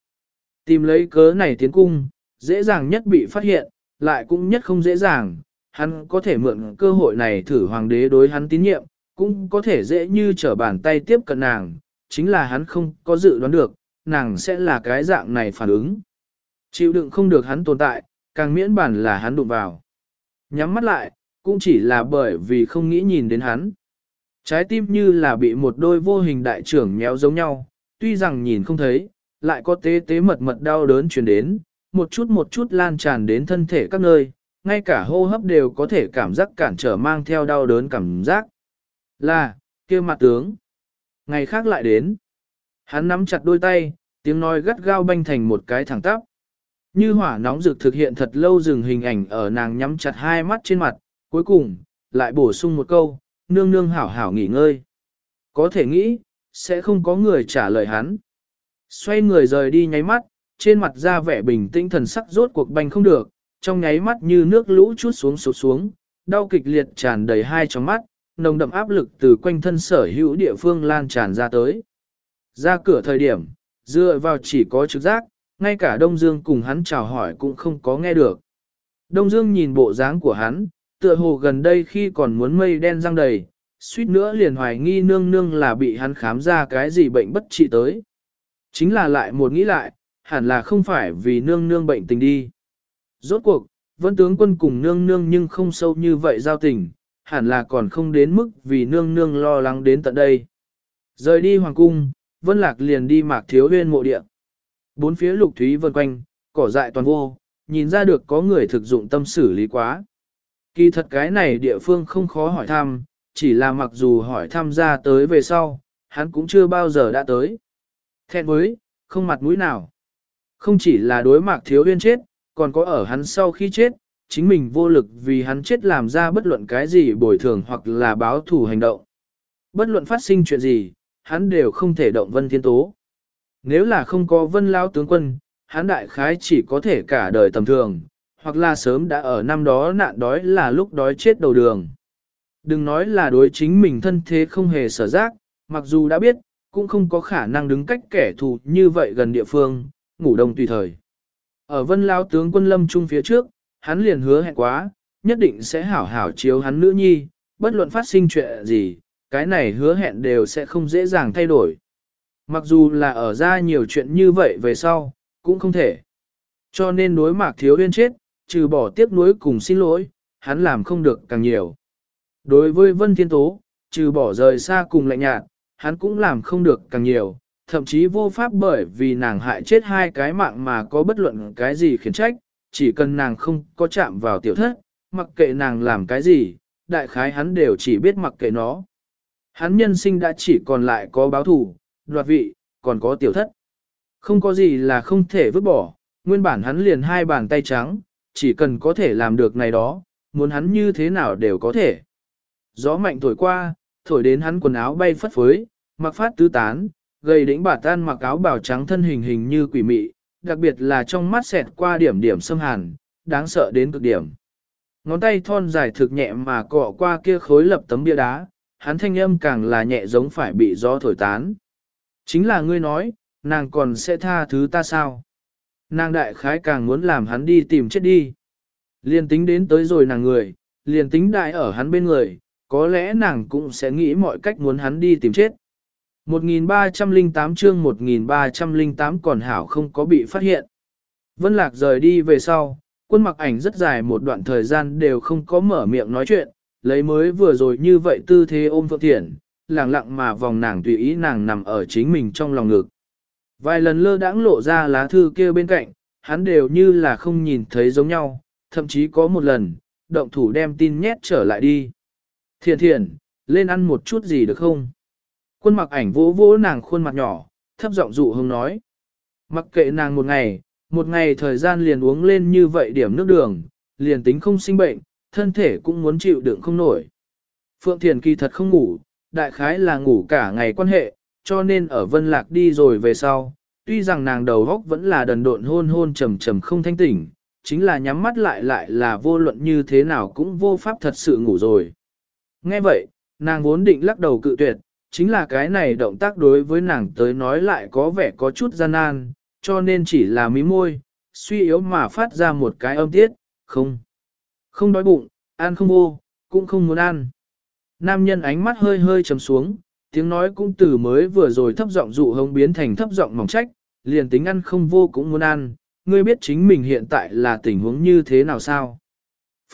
Tìm lấy cớ này tiến cung, dễ dàng nhất bị phát hiện, lại cũng nhất không dễ dàng, hắn có thể mượn cơ hội này thử hoàng đế đối hắn tín nhiệm, cũng có thể dễ như trở bàn tay tiếp cận nàng, chính là hắn không có dự đoán được, nàng sẽ là cái dạng này phản ứng. Chịu đựng không được hắn tồn tại, càng miễn bản là hắn đụng vào. Nhắm mắt lại, cũng chỉ là bởi vì không nghĩ nhìn đến hắn. Trái tim như là bị một đôi vô hình đại trưởng nhéo giống nhau, tuy rằng nhìn không thấy, lại có tế tế mật mật đau đớn truyền đến, một chút một chút lan tràn đến thân thể các nơi, ngay cả hô hấp đều có thể cảm giác cản trở mang theo đau đớn cảm giác. Là, kia mặt tướng. Ngày khác lại đến. Hắn nắm chặt đôi tay, tiếng nói gắt gao banh thành một cái thẳng tắp. Như hỏa nóng rực thực hiện thật lâu dừng hình ảnh ở nàng nhắm chặt hai mắt trên mặt, cuối cùng, lại bổ sung một câu, nương nương hảo hảo nghỉ ngơi. Có thể nghĩ, sẽ không có người trả lời hắn. Xoay người rời đi nháy mắt, trên mặt ra vẻ bình tĩnh thần sắc rốt cuộc banh không được, trong nháy mắt như nước lũ chút xuống sụt xuống, đau kịch liệt tràn đầy hai trong mắt, nồng đậm áp lực từ quanh thân sở hữu địa phương lan tràn ra tới. Ra cửa thời điểm, dựa vào chỉ có trực giác, ngay cả Đông Dương cùng hắn chào hỏi cũng không có nghe được. Đông Dương nhìn bộ dáng của hắn, tựa hồ gần đây khi còn muốn mây đen răng đầy, suýt nữa liền hoài nghi nương nương là bị hắn khám ra cái gì bệnh bất trị tới. Chính là lại một nghĩ lại, hẳn là không phải vì nương nương bệnh tình đi. Rốt cuộc, vẫn tướng quân cùng nương nương nhưng không sâu như vậy giao tình, hẳn là còn không đến mức vì nương nương lo lắng đến tận đây. Rời đi hoàng cung, vân lạc liền đi mạc thiếu huyên mộ địa. Bốn phía lục thúy vân quanh, cỏ dại toàn vô, nhìn ra được có người thực dụng tâm xử lý quá. Kỳ thật cái này địa phương không khó hỏi thăm, chỉ là mặc dù hỏi thăm ra tới về sau, hắn cũng chưa bao giờ đã tới. Thẹn với, không mặt mũi nào. Không chỉ là đối mạc thiếu huyên chết, còn có ở hắn sau khi chết, chính mình vô lực vì hắn chết làm ra bất luận cái gì bồi thường hoặc là báo thù hành động. Bất luận phát sinh chuyện gì, hắn đều không thể động vân thiên tố. Nếu là không có vân lao tướng quân, hắn đại khái chỉ có thể cả đời tầm thường, hoặc là sớm đã ở năm đó nạn đói là lúc đói chết đầu đường. Đừng nói là đối chính mình thân thế không hề sở giác, mặc dù đã biết, cũng không có khả năng đứng cách kẻ thù như vậy gần địa phương, ngủ đông tùy thời. Ở vân lao tướng quân lâm trung phía trước, hắn liền hứa hẹn quá, nhất định sẽ hảo hảo chiếu hắn nữ nhi, bất luận phát sinh chuyện gì, cái này hứa hẹn đều sẽ không dễ dàng thay đổi. Mặc dù là ở ra nhiều chuyện như vậy về sau, cũng không thể. Cho nên đối mạc thiếu huyên chết, trừ bỏ tiếc nuối cùng xin lỗi, hắn làm không được càng nhiều. Đối với Vân Thiên Tố, trừ bỏ rời xa cùng lạnh nhạt, hắn cũng làm không được càng nhiều, thậm chí vô pháp bởi vì nàng hại chết hai cái mạng mà có bất luận cái gì khiển trách, chỉ cần nàng không có chạm vào tiểu thất, mặc kệ nàng làm cái gì, đại khái hắn đều chỉ biết mặc kệ nó. Hắn nhân sinh đã chỉ còn lại có báo thủ, đoạt vị, còn có tiểu thất. Không có gì là không thể vứt bỏ, nguyên bản hắn liền hai bàn tay trắng, chỉ cần có thể làm được này đó, muốn hắn như thế nào đều có thể. Gió mạnh thổi qua, thổi đến hắn quần áo bay phất phới, mặc phát tứ tán, gầy đĩnh bà tan mặc áo bào trắng thân hình hình như quỷ mị, đặc biệt là trong mắt xẹt qua điểm điểm xâm hàn, đáng sợ đến cực điểm. Ngón tay thon dài thực nhẹ mà cọ qua kia khối lập tấm bia đá, hắn thanh âm càng là nhẹ giống phải bị gió thổi tán. Chính là ngươi nói, nàng còn sẽ tha thứ ta sao? Nàng đại khái càng muốn làm hắn đi tìm chết đi. Liền tính đến tới rồi nàng người, liền tính đại ở hắn bên người, có lẽ nàng cũng sẽ nghĩ mọi cách muốn hắn đi tìm chết. 1308 chương 1308 còn hảo không có bị phát hiện. Vân Lạc rời đi về sau, quân mặc ảnh rất dài một đoạn thời gian đều không có mở miệng nói chuyện, lấy mới vừa rồi như vậy tư thế ôm Phượng Thiển, lặng lặng mà vòng nàng tùy ý nàng nằm ở chính mình trong lòng ngực. Vài lần lơ đãng lộ ra lá thư kia bên cạnh, hắn đều như là không nhìn thấy giống nhau, thậm chí có một lần, động thủ đem tin nhét trở lại đi. Thiện thiện, lên ăn một chút gì được không? Quân mặc ảnh vỗ vỗ nàng khuôn mặt nhỏ, thấp giọng dụ hông nói. Mặc kệ nàng một ngày, một ngày thời gian liền uống lên như vậy điểm nước đường, liền tính không sinh bệnh, thân thể cũng muốn chịu đựng không nổi. Phượng Thiền kỳ thật không ngủ, đại khái là ngủ cả ngày quan hệ, cho nên ở Vân Lạc đi rồi về sau, tuy rằng nàng đầu góc vẫn là đần độn hôn hôn trầm trầm không thanh tỉnh, chính là nhắm mắt lại lại là vô luận như thế nào cũng vô pháp thật sự ngủ rồi. Nghe vậy, nàng vốn định lắc đầu cự tuyệt, chính là cái này động tác đối với nàng tới nói lại có vẻ có chút gian nan, cho nên chỉ là mí môi, suy yếu mà phát ra một cái âm tiết, không. Không đói bụng, ăn không vô, cũng không muốn ăn. Nam nhân ánh mắt hơi hơi trầm xuống, tiếng nói cũng từ mới vừa rồi thấp giọng dụ hống biến thành thấp giọng mỏng trách, liền tính ăn không vô cũng muốn ăn, ngươi biết chính mình hiện tại là tình huống như thế nào sao?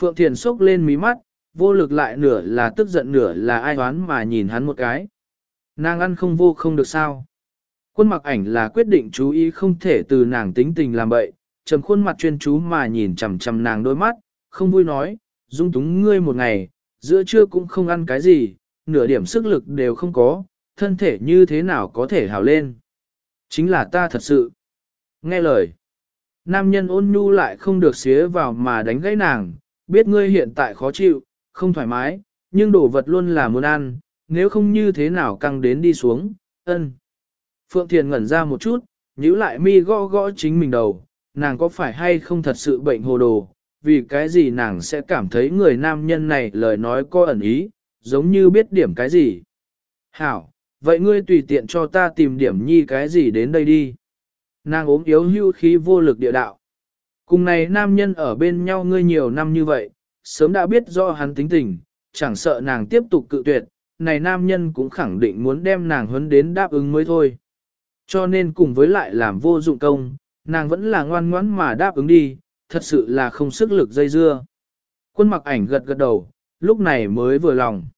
Phượng Thiền sốc lên mí mắt, vô lực lại nửa là tức giận nửa là ai đoán mà nhìn hắn một cái. Nàng ăn không vô không được sao. Quân mặc ảnh là quyết định chú ý không thể từ nàng tính tình làm bậy, trầm khuôn mặt chuyên chú mà nhìn chằm chằm nàng đôi mắt, không vui nói, dung túng ngươi một ngày, giữa trưa cũng không ăn cái gì, nửa điểm sức lực đều không có, thân thể như thế nào có thể hào lên. Chính là ta thật sự. Nghe lời. Nam nhân ôn nhu lại không được xía vào mà đánh gãy nàng, biết ngươi hiện tại khó chịu, không thoải mái, nhưng đồ vật luôn là muốn ăn, nếu không như thế nào căng đến đi xuống, ân. Phượng Thiền ngẩn ra một chút, nhíu lại mi gõ gõ chính mình đầu, nàng có phải hay không thật sự bệnh hồ đồ, vì cái gì nàng sẽ cảm thấy người nam nhân này lời nói có ẩn ý, giống như biết điểm cái gì. Hảo, vậy ngươi tùy tiện cho ta tìm điểm nhi cái gì đến đây đi. Nàng ốm yếu hưu khí vô lực địa đạo. Cùng này nam nhân ở bên nhau ngươi nhiều năm như vậy, sớm đã biết do hắn tính tình, chẳng sợ nàng tiếp tục cự tuyệt, này nam nhân cũng khẳng định muốn đem nàng huấn đến đáp ứng mới thôi. Cho nên cùng với lại làm vô dụng công, nàng vẫn là ngoan ngoãn mà đáp ứng đi, thật sự là không sức lực dây dưa. Quân mặc ảnh gật gật đầu, lúc này mới vừa lòng.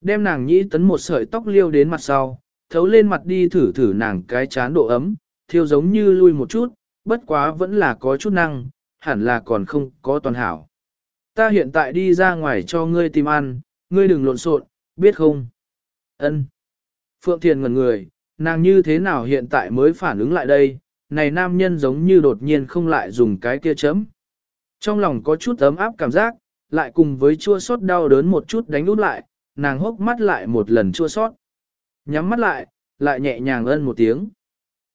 Đem nàng nhĩ tấn một sợi tóc liêu đến mặt sau, thấu lên mặt đi thử thử nàng cái chán độ ấm, thiêu giống như lui một chút, bất quá vẫn là có chút năng, hẳn là còn không có toàn hảo. Ta hiện tại đi ra ngoài cho ngươi tìm ăn, ngươi đừng lộn xộn, biết không? Ân. Phượng Thiền ngẩn người, nàng như thế nào hiện tại mới phản ứng lại đây, này nam nhân giống như đột nhiên không lại dùng cái kia chấm. Trong lòng có chút ấm áp cảm giác, lại cùng với chua sót đau đớn một chút đánh út lại, nàng hốc mắt lại một lần chua sót. Nhắm mắt lại, lại nhẹ nhàng ân một tiếng.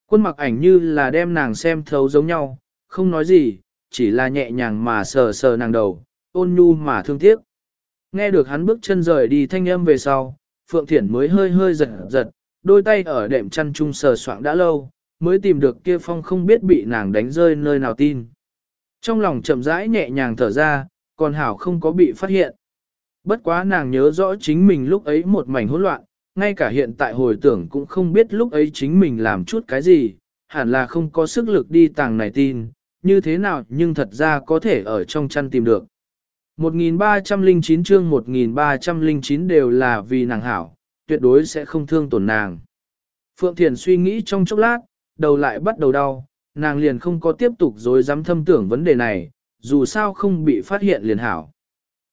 Quân mặc ảnh như là đem nàng xem thấu giống nhau, không nói gì, chỉ là nhẹ nhàng mà sờ sờ nàng đầu, ôn nhu mà thương tiếc. Nghe được hắn bước chân rời đi thanh âm về sau, Phượng Thiển mới hơi hơi giật giật, đôi tay ở đệm chăn chung sờ soạng đã lâu, mới tìm được kia phong không biết bị nàng đánh rơi nơi nào tin. Trong lòng chậm rãi nhẹ nhàng thở ra, còn hảo không có bị phát hiện. Bất quá nàng nhớ rõ chính mình lúc ấy một mảnh hỗn loạn, ngay cả hiện tại hồi tưởng cũng không biết lúc ấy chính mình làm chút cái gì, hẳn là không có sức lực đi tàng này tin, như thế nào nhưng thật ra có thể ở trong chăn tìm được. 1309 chương 1309 đều là vì nàng hảo, tuyệt đối sẽ không thương tổn nàng. Phượng Thiền suy nghĩ trong chốc lát, đầu lại bắt đầu đau, nàng liền không có tiếp tục dối dám thâm tưởng vấn đề này, dù sao không bị phát hiện liền hảo.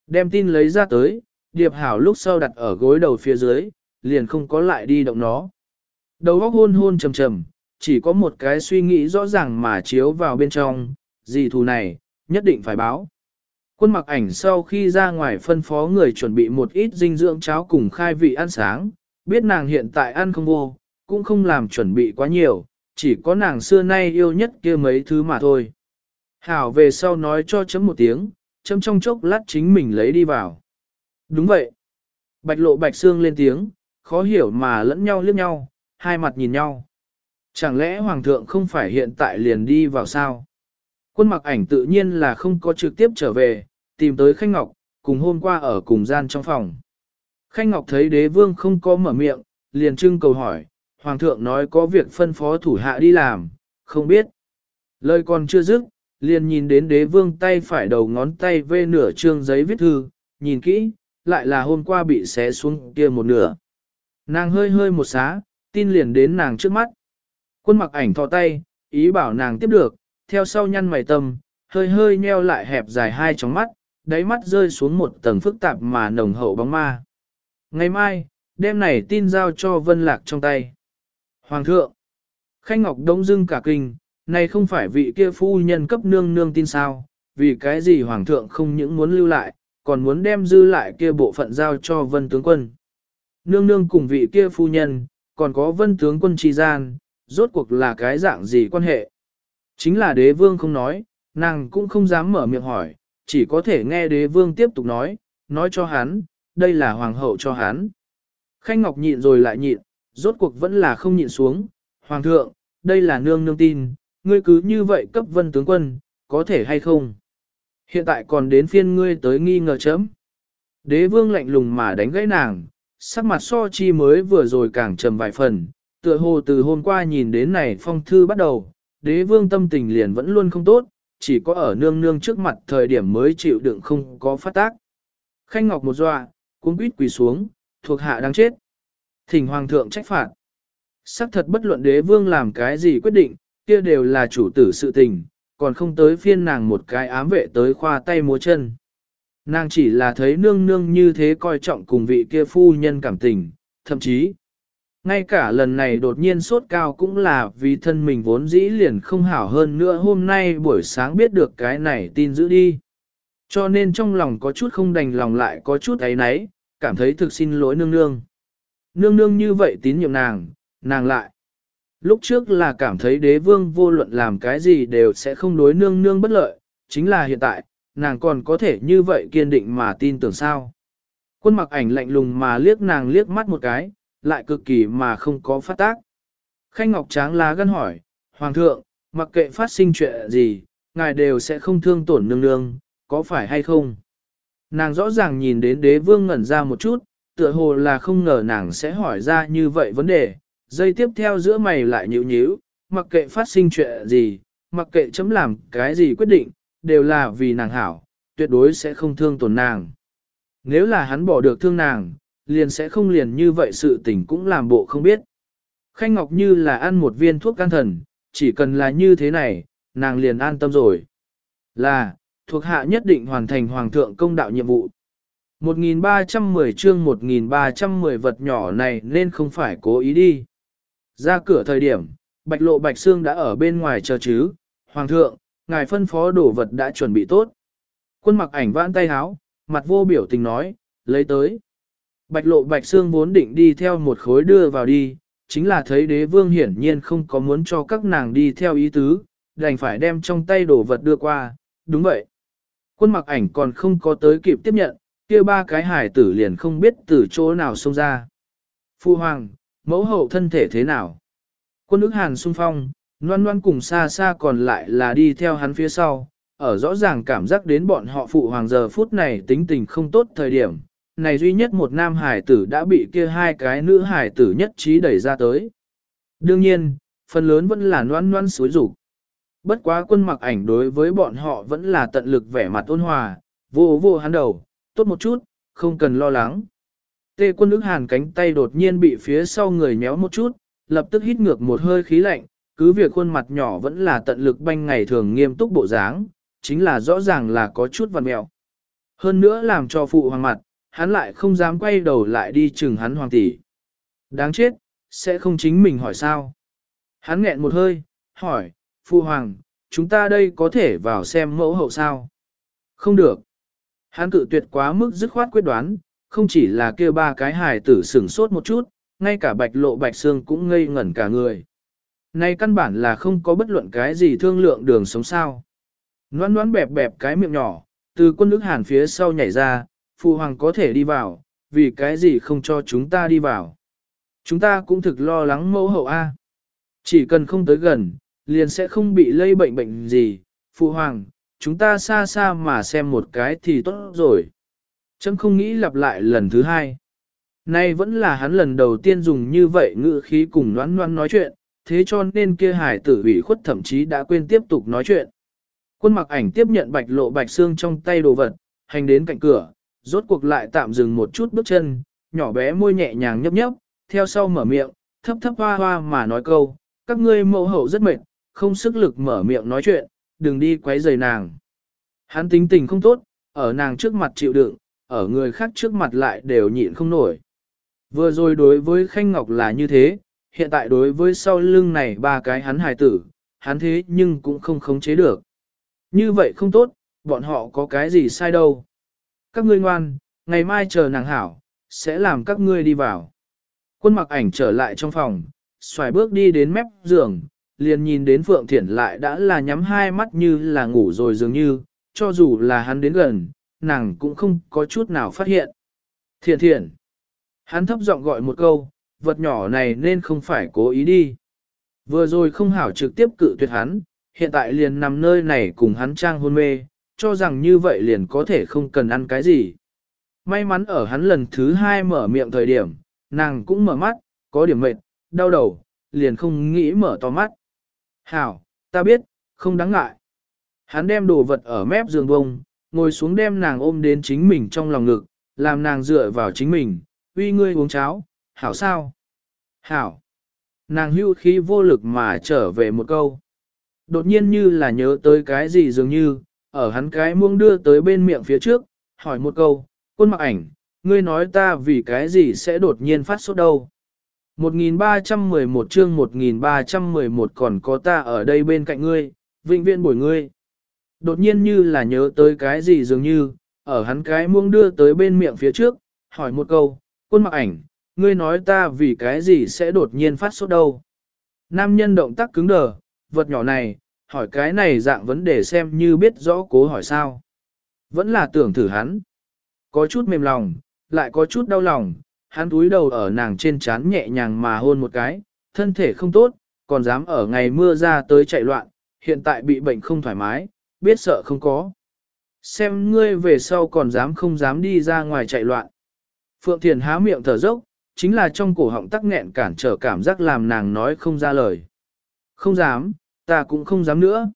Đem tin lấy ra tới, điệp hảo lúc sau đặt ở gối đầu phía dưới, liền không có lại đi động nó. Đầu óc hôn hôn trầm trầm, chỉ có một cái suy nghĩ rõ ràng mà chiếu vào bên trong, gì thù này, nhất định phải báo. Quân mặc ảnh sau khi ra ngoài phân phó người chuẩn bị một ít dinh dưỡng cháo cùng khai vị ăn sáng, biết nàng hiện tại ăn không vô, cũng không làm chuẩn bị quá nhiều, chỉ có nàng xưa nay yêu nhất kia mấy thứ mà thôi. Hảo về sau nói cho chấm một tiếng, chấm trong chốc lát chính mình lấy đi vào. Đúng vậy. Bạch lộ bạch xương lên tiếng, khó hiểu mà lẫn nhau liếc nhau, hai mặt nhìn nhau. Chẳng lẽ hoàng thượng không phải hiện tại liền đi vào sao? Quân mặc ảnh tự nhiên là không có trực tiếp trở về, tìm tới Khanh Ngọc, cùng hôm qua ở cùng gian trong phòng. Khanh Ngọc thấy đế vương không có mở miệng, liền trưng cầu hỏi, Hoàng thượng nói có việc phân phó thủ hạ đi làm, không biết. Lời còn chưa dứt, liền nhìn đến đế vương tay phải đầu ngón tay vê nửa trương giấy viết thư, nhìn kỹ, lại là hôm qua bị xé xuống kia một nửa. Nàng hơi hơi một xá, tin liền đến nàng trước mắt. Quân mặc ảnh thò tay, ý bảo nàng tiếp được, theo sau nhăn mày tâm, hơi hơi nheo lại hẹp dài hai tròng mắt, đáy mắt rơi xuống một tầng phức tạp mà nồng hậu bóng ma. Ngày mai, đêm này tin giao cho Vân Lạc trong tay. Hoàng thượng, Khanh Ngọc Đông dưng cả kinh, này không phải vị kia phu nhân cấp nương nương tin sao, vì cái gì Hoàng thượng không những muốn lưu lại, còn muốn đem dư lại kia bộ phận giao cho Vân tướng quân. Nương nương cùng vị kia phu nhân, còn có Vân tướng quân trì gian, rốt cuộc là cái dạng gì quan hệ. Chính là đế vương không nói, nàng cũng không dám mở miệng hỏi, chỉ có thể nghe đế vương tiếp tục nói, nói cho hắn, đây là hoàng hậu cho hắn. Khanh Ngọc nhịn rồi lại nhịn, rốt cuộc vẫn là không nhịn xuống. Hoàng thượng, đây là nương nương tin, ngươi cứ như vậy cấp vân tướng quân, có thể hay không? Hiện tại còn đến phiên ngươi tới nghi ngờ chấm. Đế vương lạnh lùng mà đánh gãy nàng, sắc mặt so chi mới vừa rồi càng trầm vài phần, tựa hồ từ hôm qua nhìn đến này phong thư bắt đầu, đế vương tâm tình liền vẫn luôn không tốt, chỉ có ở nương nương trước mặt thời điểm mới chịu đựng không có phát tác. Khanh Ngọc một dọa, cuống quýt quỳ xuống, thuộc hạ đang chết. Thỉnh hoàng thượng trách phạt. Sắc thật bất luận đế vương làm cái gì quyết định, kia đều là chủ tử sự tình, còn không tới phiên nàng một cái ám vệ tới khoa tay múa chân. Nàng chỉ là thấy nương nương như thế coi trọng cùng vị kia phu nhân cảm tình, thậm chí, ngay cả lần này đột nhiên sốt cao cũng là vì thân mình vốn dĩ liền không hảo hơn nữa hôm nay buổi sáng biết được cái này tin giữ đi. Cho nên trong lòng có chút không đành lòng lại có chút ấy náy, cảm thấy thực xin lỗi nương nương. Nương nương như vậy tín nhiệm nàng, nàng lại. Lúc trước là cảm thấy đế vương vô luận làm cái gì đều sẽ không đối nương nương bất lợi, chính là hiện tại, nàng còn có thể như vậy kiên định mà tin tưởng sao. Quân mặc ảnh lạnh lùng mà liếc nàng liếc mắt một cái, lại cực kỳ mà không có phát tác. Khanh Ngọc Tráng lá gân hỏi, Hoàng thượng, mặc kệ phát sinh chuyện gì, ngài đều sẽ không thương tổn nương nương, có phải hay không? Nàng rõ ràng nhìn đến đế vương ngẩn ra một chút, tựa hồ là không ngờ nàng sẽ hỏi ra như vậy vấn đề. Dây tiếp theo giữa mày lại nhíu nhíu, mặc kệ phát sinh chuyện gì, mặc kệ chấm làm cái gì quyết định, đều là vì nàng hảo, tuyệt đối sẽ không thương tổn nàng. Nếu là hắn bỏ được thương nàng, liền sẽ không liền như vậy sự tình cũng làm bộ không biết. Khanh Ngọc như là ăn một viên thuốc can thần, chỉ cần là như thế này, nàng liền an tâm rồi. Là, thuộc hạ nhất định hoàn thành hoàng thượng công đạo nhiệm vụ. 1310 chương 1310 vật nhỏ này nên không phải cố ý đi. Ra cửa thời điểm, bạch lộ bạch xương đã ở bên ngoài chờ chứ. Hoàng thượng, ngài phân phó đồ vật đã chuẩn bị tốt. Quân mặc ảnh vãn tay háo, mặt vô biểu tình nói, lấy tới. Bạch lộ bạch xương vốn định đi theo một khối đưa vào đi, chính là thấy đế vương hiển nhiên không có muốn cho các nàng đi theo ý tứ, đành phải đem trong tay đồ vật đưa qua, đúng vậy. Quân mặc ảnh còn không có tới kịp tiếp nhận, kia ba cái hải tử liền không biết từ chỗ nào xông ra. Phu hoàng, mẫu hậu thân thể thế nào? Quân ức hàn xung phong, loan loan cùng xa xa còn lại là đi theo hắn phía sau, ở rõ ràng cảm giác đến bọn họ phụ hoàng giờ phút này tính tình không tốt thời điểm, này duy nhất một nam hải tử đã bị kia hai cái nữ hải tử nhất trí đẩy ra tới. Đương nhiên, phần lớn vẫn là noan noan suối rủ. Bất quá quân mặc ảnh đối với bọn họ vẫn là tận lực vẻ mặt ôn hòa, vô vô hắn đầu, tốt một chút, không cần lo lắng. Tê quân ức hàn cánh tay đột nhiên bị phía sau người nhéo một chút, lập tức hít ngược một hơi khí lạnh, cứ việc khuôn mặt nhỏ vẫn là tận lực banh ngày thường nghiêm túc bộ dáng, chính là rõ ràng là có chút văn mẹo. Hơn nữa làm cho phụ hoàng mặt, hắn lại không dám quay đầu lại đi chừng hắn hoàng tỷ. Đáng chết, sẽ không chính mình hỏi sao. Hắn nghẹn một hơi, hỏi, phụ Hoàng, chúng ta đây có thể vào xem mẫu hậu sao? Không được. Hắn cự tuyệt quá mức dứt khoát quyết đoán, không chỉ là kêu ba cái hài tử sửng sốt một chút, ngay cả bạch lộ bạch xương cũng ngây ngẩn cả người. Này căn bản là không có bất luận cái gì thương lượng đường sống sao. Noan noan bẹp bẹp cái miệng nhỏ, từ quân nước hàn phía sau nhảy ra, phụ Hoàng có thể đi vào, vì cái gì không cho chúng ta đi vào. Chúng ta cũng thực lo lắng mẫu hậu A. Chỉ cần không tới gần, liền sẽ không bị lây bệnh bệnh gì. Phụ hoàng, chúng ta xa xa mà xem một cái thì tốt rồi. Chấm không nghĩ lặp lại lần thứ hai. Nay vẫn là hắn lần đầu tiên dùng như vậy ngữ khí cùng noan noan nói chuyện, thế cho nên kia hải tử ủy khuất thậm chí đã quên tiếp tục nói chuyện. Quân mặc ảnh tiếp nhận bạch lộ bạch xương trong tay đồ vật, hành đến cạnh cửa, rốt cuộc lại tạm dừng một chút bước chân, nhỏ bé môi nhẹ nhàng nhấp nhấp, theo sau mở miệng, thấp thấp hoa hoa mà nói câu, các ngươi mẫu hậu rất mệt, không sức lực mở miệng nói chuyện, đừng đi quấy rầy nàng. Hắn tính tình không tốt, ở nàng trước mặt chịu đựng, ở người khác trước mặt lại đều nhịn không nổi. Vừa rồi đối với Khanh Ngọc là như thế, hiện tại đối với sau lưng này ba cái hắn hài tử, hắn thế nhưng cũng không khống chế được. Như vậy không tốt, bọn họ có cái gì sai đâu. Các ngươi ngoan, ngày mai chờ nàng hảo, sẽ làm các ngươi đi vào. Quân mặc ảnh trở lại trong phòng, xoài bước đi đến mép giường, liền nhìn đến Phượng Thiển lại đã là nhắm hai mắt như là ngủ rồi dường như, cho dù là hắn đến gần, nàng cũng không có chút nào phát hiện. Thiện thiện. Hắn thấp giọng gọi một câu, vật nhỏ này nên không phải cố ý đi. Vừa rồi không hảo trực tiếp cự tuyệt hắn, hiện tại liền nằm nơi này cùng hắn trang hôn mê, cho rằng như vậy liền có thể không cần ăn cái gì. May mắn ở hắn lần thứ hai mở miệng thời điểm, nàng cũng mở mắt, có điểm mệt, đau đầu, liền không nghĩ mở to mắt. Hảo, ta biết, không đáng ngại. Hắn đem đồ vật ở mép giường bông, ngồi xuống đem nàng ôm đến chính mình trong lòng ngực, làm nàng dựa vào chính mình, uy ngươi uống cháo, hảo sao? Hảo. Nàng hưu khí vô lực mà trở về một câu. Đột nhiên như là nhớ tới cái gì dường như, ở hắn cái muông đưa tới bên miệng phía trước, hỏi một câu, quân mặc ảnh, ngươi nói ta vì cái gì sẽ đột nhiên phát sốt đâu? 1311 chương 1311 còn có ta ở đây bên cạnh ngươi, vĩnh viễn bồi ngươi. Đột nhiên như là nhớ tới cái gì dường như, ở hắn cái muông đưa tới bên miệng phía trước, hỏi một câu, quân mặc ảnh, ngươi nói ta vì cái gì sẽ đột nhiên phát sốt đâu. Nam nhân động tác cứng đờ, vật nhỏ này, hỏi cái này dạng vấn đề xem như biết rõ cố hỏi sao. Vẫn là tưởng thử hắn. Có chút mềm lòng, lại có chút đau lòng, hắn túi đầu ở nàng trên trán nhẹ nhàng mà hôn một cái, thân thể không tốt, còn dám ở ngày mưa ra tới chạy loạn, hiện tại bị bệnh không thoải mái, biết sợ không có. Xem ngươi về sau còn dám không dám đi ra ngoài chạy loạn. Phượng Thiền há miệng thở dốc, chính là trong cổ họng tắc nghẹn cản trở cảm giác làm nàng nói không ra lời. Không dám, ta cũng không dám nữa.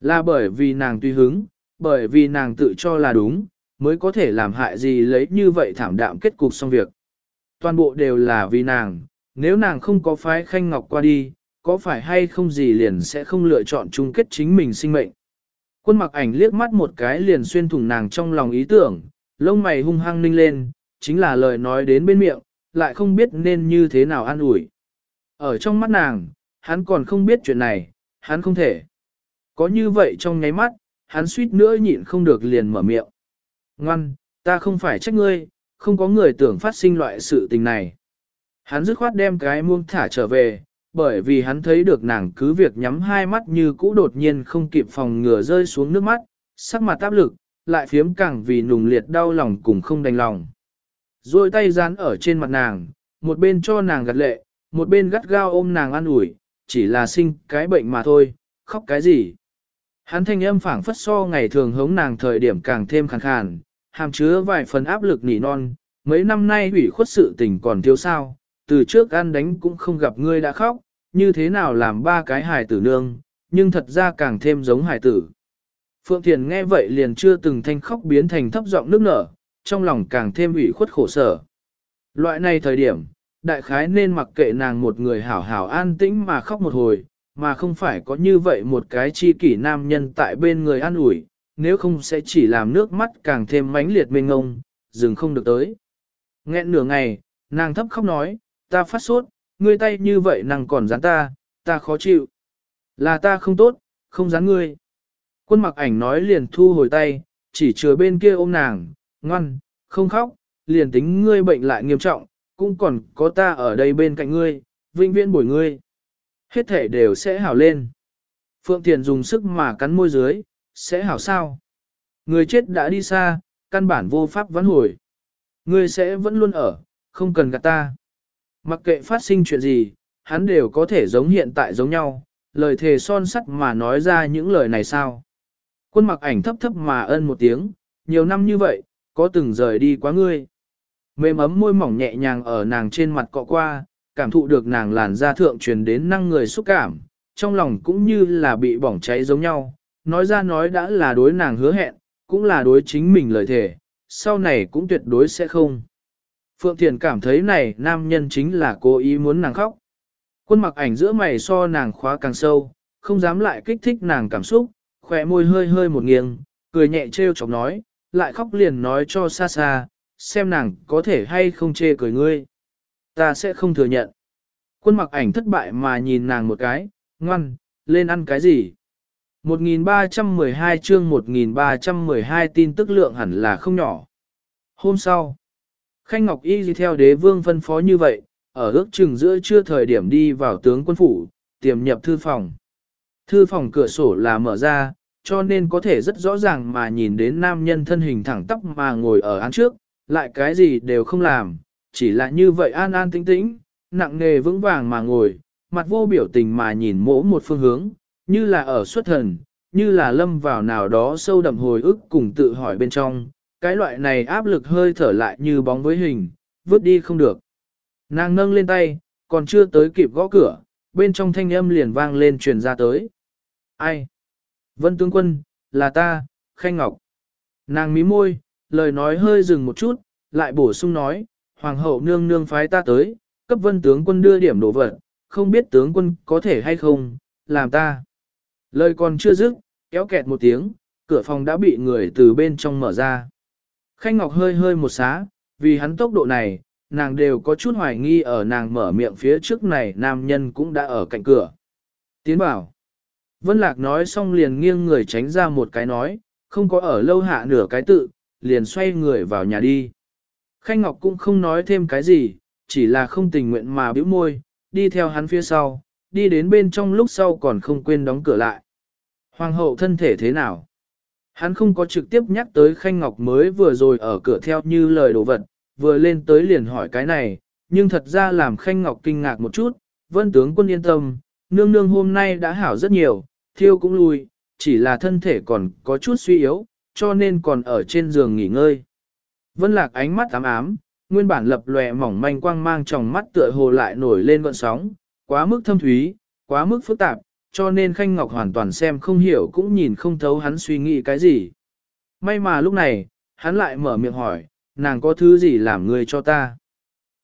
Là bởi vì nàng tùy hứng, bởi vì nàng tự cho là đúng, mới có thể làm hại gì lấy như vậy thảm đạm kết cục xong việc. Toàn bộ đều là vì nàng, nếu nàng không có phái khanh ngọc qua đi, có phải hay không gì liền sẽ không lựa chọn chung kết chính mình sinh mệnh. Quân mặc ảnh liếc mắt một cái liền xuyên thủng nàng trong lòng ý tưởng, lông mày hung hăng ninh lên, chính là lời nói đến bên miệng, lại không biết nên như thế nào an ủi. Ở trong mắt nàng, hắn còn không biết chuyện này, hắn không thể. Có như vậy trong nháy mắt, hắn suýt nữa nhịn không được liền mở miệng. Ngoan, ta không phải trách ngươi, không có người tưởng phát sinh loại sự tình này. Hắn dứt khoát đem cái muông thả trở về, bởi vì hắn thấy được nàng cứ việc nhắm hai mắt như cũ đột nhiên không kịp phòng ngừa rơi xuống nước mắt, sắc mặt áp lực, lại phiếm càng vì nùng liệt đau lòng cùng không đành lòng. Rồi tay dán ở trên mặt nàng, một bên cho nàng gật lệ, một bên gắt gao ôm nàng an ủi, chỉ là sinh cái bệnh mà thôi, khóc cái gì. Hắn thanh âm phảng phất so ngày thường hống nàng thời điểm càng thêm khàn khàn, hàm chứa vài phần áp lực nỉ non, mấy năm nay hủy khuất sự tình còn thiếu sao, từ trước ăn đánh cũng không gặp ngươi đã khóc, như thế nào làm ba cái hài tử nương, nhưng thật ra càng thêm giống hài tử. Phượng Thiền nghe vậy liền chưa từng thanh khóc biến thành thấp giọng nước nở, trong lòng càng thêm ủy khuất khổ sở. Loại này thời điểm, đại khái nên mặc kệ nàng một người hảo hảo an tĩnh mà khóc một hồi, mà không phải có như vậy một cái chi kỷ nam nhân tại bên người an ủi, nếu không sẽ chỉ làm nước mắt càng thêm mãnh liệt mênh ngông, dừng không được tới. Nghẹn nửa ngày, nàng thấp khóc nói, ta phát sốt, ngươi tay như vậy nàng còn dán ta, ta khó chịu. Là ta không tốt, không dán ngươi. Quân mặc ảnh nói liền thu hồi tay, chỉ chừa bên kia ôm nàng, ngoan, không khóc, liền tính ngươi bệnh lại nghiêm trọng, cũng còn có ta ở đây bên cạnh ngươi, vinh viễn bồi ngươi. Hết thể đều sẽ hảo lên. Phượng Thiền dùng sức mà cắn môi dưới, sẽ hảo sao? Người chết đã đi xa, căn bản vô pháp vãn hồi. Ngươi sẽ vẫn luôn ở, không cần gạt ta. Mặc kệ phát sinh chuyện gì, hắn đều có thể giống hiện tại giống nhau, lời thề son sắt mà nói ra những lời này sao. Quân mặc ảnh thấp thấp mà ân một tiếng, nhiều năm như vậy, có từng rời đi quá ngươi. Mềm ấm môi mỏng nhẹ nhàng ở nàng trên mặt cọ qua, cảm thụ được nàng làn da thượng truyền đến năng người xúc cảm, trong lòng cũng như là bị bỏng cháy giống nhau, nói ra nói đã là đối nàng hứa hẹn, cũng là đối chính mình lời thề, sau này cũng tuyệt đối sẽ không. Phượng Thiền cảm thấy này nam nhân chính là cố ý muốn nàng khóc. Quân mặc ảnh giữa mày so nàng khóa càng sâu, không dám lại kích thích nàng cảm xúc, khỏe môi hơi hơi một nghiêng, cười nhẹ trêu chọc nói, lại khóc liền nói cho xa xa, xem nàng có thể hay không chê cười ngươi. Ta sẽ không thừa nhận. Quân mặc ảnh thất bại mà nhìn nàng một cái, ngoan, lên ăn cái gì? 1312 chương 1312 tin tức lượng hẳn là không nhỏ. Hôm sau, Khanh Ngọc Y đi theo đế vương phân phó như vậy, ở ước chừng giữa trưa thời điểm đi vào tướng quân phủ, tiềm nhập thư phòng. Thư phòng cửa sổ là mở ra, cho nên có thể rất rõ ràng mà nhìn đến nam nhân thân hình thẳng tóc mà ngồi ở án trước, lại cái gì đều không làm, chỉ là như vậy an an tĩnh tĩnh, nặng nề vững vàng mà ngồi, mặt vô biểu tình mà nhìn mỗ một phương hướng, như là ở xuất thần, như là lâm vào nào đó sâu đậm hồi ức cùng tự hỏi bên trong, cái loại này áp lực hơi thở lại như bóng với hình, vứt đi không được. Nàng nâng lên tay, còn chưa tới kịp gõ cửa, bên trong thanh âm liền vang lên truyền ra tới. Ai? Vân tướng quân, là ta, Khanh Ngọc. Nàng mí môi, lời nói hơi dừng một chút, lại bổ sung nói, Hoàng hậu nương nương phái ta tới, cấp vân tướng quân đưa điểm đồ vật, không biết tướng quân có thể hay không, làm ta. Lời còn chưa dứt, kéo kẹt một tiếng, cửa phòng đã bị người từ bên trong mở ra. Khanh Ngọc hơi hơi một xá, vì hắn tốc độ này, nàng đều có chút hoài nghi ở nàng mở miệng phía trước này nam nhân cũng đã ở cạnh cửa. Tiến bảo. Vân Lạc nói xong liền nghiêng người tránh ra một cái nói, không có ở lâu hạ nửa cái tự, liền xoay người vào nhà đi. Khanh Ngọc cũng không nói thêm cái gì, chỉ là không tình nguyện mà bĩu môi, đi theo hắn phía sau, đi đến bên trong lúc sau còn không quên đóng cửa lại. Hoàng hậu thân thể thế nào? Hắn không có trực tiếp nhắc tới Khanh Ngọc mới vừa rồi ở cửa theo như lời đồ vật, vừa lên tới liền hỏi cái này, nhưng thật ra làm Khanh Ngọc kinh ngạc một chút, vân tướng quân yên tâm, nương nương hôm nay đã hảo rất nhiều, thiêu cũng lui, chỉ là thân thể còn có chút suy yếu, cho nên còn ở trên giường nghỉ ngơi. Vân lạc ánh mắt ám ám, nguyên bản lập lòe mỏng manh quang mang trong mắt tựa hồ lại nổi lên gọn sóng, quá mức thâm thúy, quá mức phức tạp, cho nên Khanh Ngọc hoàn toàn xem không hiểu cũng nhìn không thấu hắn suy nghĩ cái gì. May mà lúc này, hắn lại mở miệng hỏi, nàng có thứ gì làm người cho ta?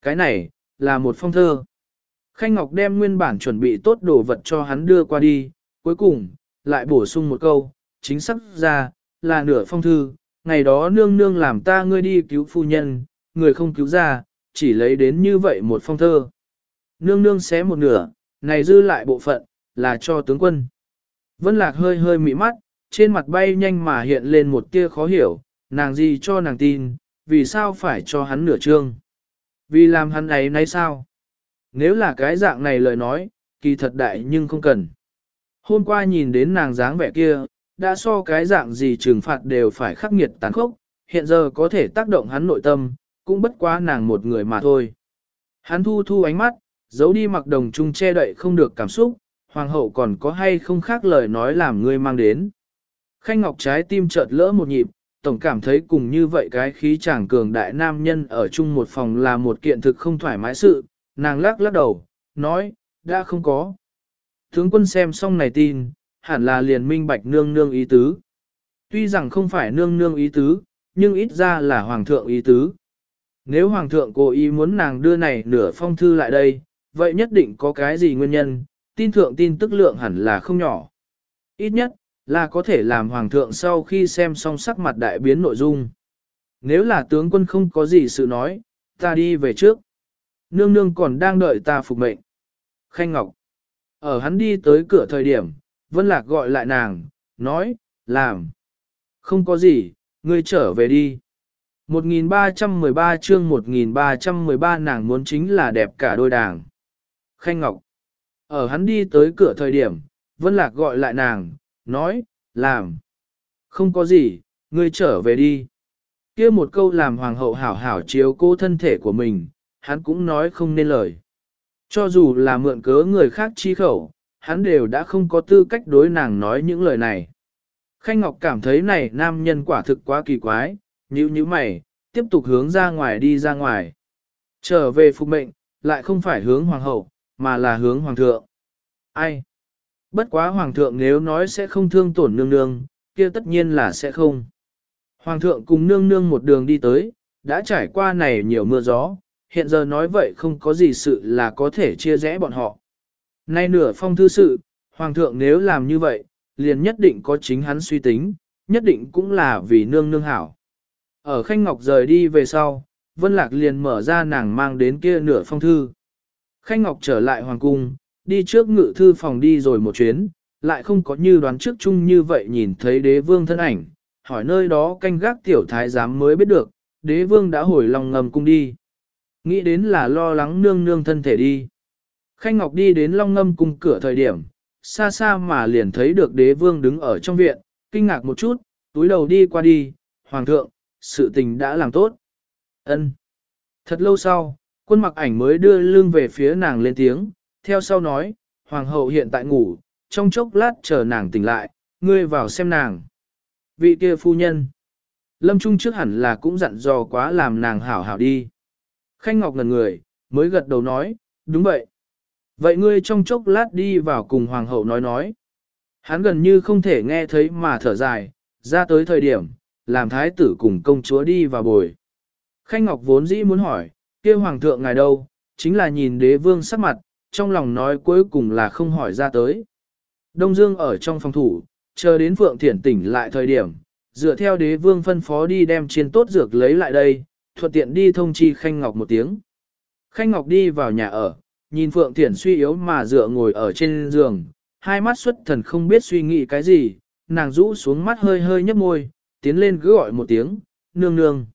Cái này, là một phong thơ. Khanh Ngọc đem nguyên bản chuẩn bị tốt đồ vật cho hắn đưa qua đi, cuối cùng, lại bổ sung một câu, chính xác ra, là nửa phong thư, ngày đó nương nương làm ta ngươi đi cứu phu nhân, người không cứu ra, chỉ lấy đến như vậy một phong thơ. Nương nương xé một nửa, này dư lại bộ phận, là cho tướng quân. Vân Lạc hơi hơi mị mắt, trên mặt bay nhanh mà hiện lên một tia khó hiểu, nàng gì cho nàng tin, vì sao phải cho hắn nửa trương. Vì làm hắn ấy nay sao? Nếu là cái dạng này lời nói, kỳ thật đại nhưng không cần. Hôm qua nhìn đến nàng dáng vẻ kia, đã so cái dạng gì trừng phạt đều phải khắc nghiệt tàn khốc, hiện giờ có thể tác động hắn nội tâm, cũng bất quá nàng một người mà thôi. Hắn thu thu ánh mắt, giấu đi mặc đồng trung che đậy không được cảm xúc, hoàng hậu còn có hay không khác lời nói làm ngươi mang đến. Khanh Ngọc trái tim chợt lỡ một nhịp, tổng cảm thấy cùng như vậy cái khí chàng cường đại nam nhân ở chung một phòng là một kiện thực không thoải mái sự, nàng lắc lắc đầu, nói, đã không có. Tướng quân xem xong này tin, hẳn là liền minh bạch nương nương ý tứ. Tuy rằng không phải nương nương ý tứ, nhưng ít ra là hoàng thượng ý tứ. Nếu hoàng thượng cố ý muốn nàng đưa này nửa phong thư lại đây, vậy nhất định có cái gì nguyên nhân, tin thượng tin tức lượng hẳn là không nhỏ. Ít nhất, là có thể làm hoàng thượng sau khi xem xong sắc mặt đại biến nội dung. Nếu là tướng quân không có gì sự nói, ta đi về trước. Nương nương còn đang đợi ta phục mệnh. Khanh Ngọc. Ở hắn đi tới cửa thời điểm, Vân Lạc gọi lại nàng, nói, làm. Không có gì, ngươi trở về đi. 1313 chương 1313 nàng muốn chính là đẹp cả đôi đảng. Khanh Ngọc. Ở hắn đi tới cửa thời điểm, Vân Lạc gọi lại nàng, nói, làm. Không có gì, ngươi trở về đi. kia một câu làm hoàng hậu hảo hảo chiếu cô thân thể của mình, hắn cũng nói không nên lời. Cho dù là mượn cớ người khác chi khẩu, hắn đều đã không có tư cách đối nàng nói những lời này. Khanh Ngọc cảm thấy này nam nhân quả thực quá kỳ quái, như như mày, tiếp tục hướng ra ngoài đi ra ngoài. Trở về phục mệnh, lại không phải hướng hoàng hậu, mà là hướng hoàng thượng. Ai? Bất quá hoàng thượng nếu nói sẽ không thương tổn nương nương, kia tất nhiên là sẽ không. Hoàng thượng cùng nương nương một đường đi tới, đã trải qua này nhiều mưa gió, hiện giờ nói vậy không có gì sự là có thể chia rẽ bọn họ. Nay nửa phong thư sự, hoàng thượng nếu làm như vậy, liền nhất định có chính hắn suy tính, nhất định cũng là vì nương nương hảo. Ở Khanh Ngọc rời đi về sau, Vân Lạc liền mở ra nàng mang đến kia nửa phong thư. Khanh Ngọc trở lại hoàng cung, đi trước ngự thư phòng đi rồi một chuyến, lại không có như đoán trước chung như vậy nhìn thấy đế vương thân ảnh, hỏi nơi đó canh gác tiểu thái giám mới biết được, đế vương đã hồi lòng ngầm cung đi. Nghĩ đến là lo lắng nương nương thân thể đi. Khanh Ngọc đi đến long ngâm cung cửa thời điểm, xa xa mà liền thấy được đế vương đứng ở trong viện, kinh ngạc một chút, túi đầu đi qua đi, hoàng thượng, sự tình đã làm tốt. ân Thật lâu sau, quân mặc ảnh mới đưa lưng về phía nàng lên tiếng, theo sau nói, hoàng hậu hiện tại ngủ, trong chốc lát chờ nàng tỉnh lại, ngươi vào xem nàng. Vị kia phu nhân, lâm trung trước hẳn là cũng dặn dò quá làm nàng hảo hảo đi. Khanh Ngọc ngần người, mới gật đầu nói, đúng vậy. Vậy ngươi trong chốc lát đi vào cùng hoàng hậu nói nói. Hắn gần như không thể nghe thấy mà thở dài, ra tới thời điểm, làm thái tử cùng công chúa đi vào bồi. Khanh Ngọc vốn dĩ muốn hỏi, kia hoàng thượng ngài đâu, chính là nhìn đế vương sắc mặt, trong lòng nói cuối cùng là không hỏi ra tới. Đông Dương ở trong phòng thủ, chờ đến Phượng Thiển tỉnh lại thời điểm, dựa theo đế vương phân phó đi đem chiên tốt dược lấy lại đây, thuận tiện đi thông chi Khanh Ngọc một tiếng. Khanh Ngọc đi vào nhà ở, nhìn Phượng Thiển suy yếu mà dựa ngồi ở trên giường, hai mắt xuất thần không biết suy nghĩ cái gì, nàng rũ xuống mắt hơi hơi nhấp môi, tiến lên cứ gọi một tiếng, nương nương.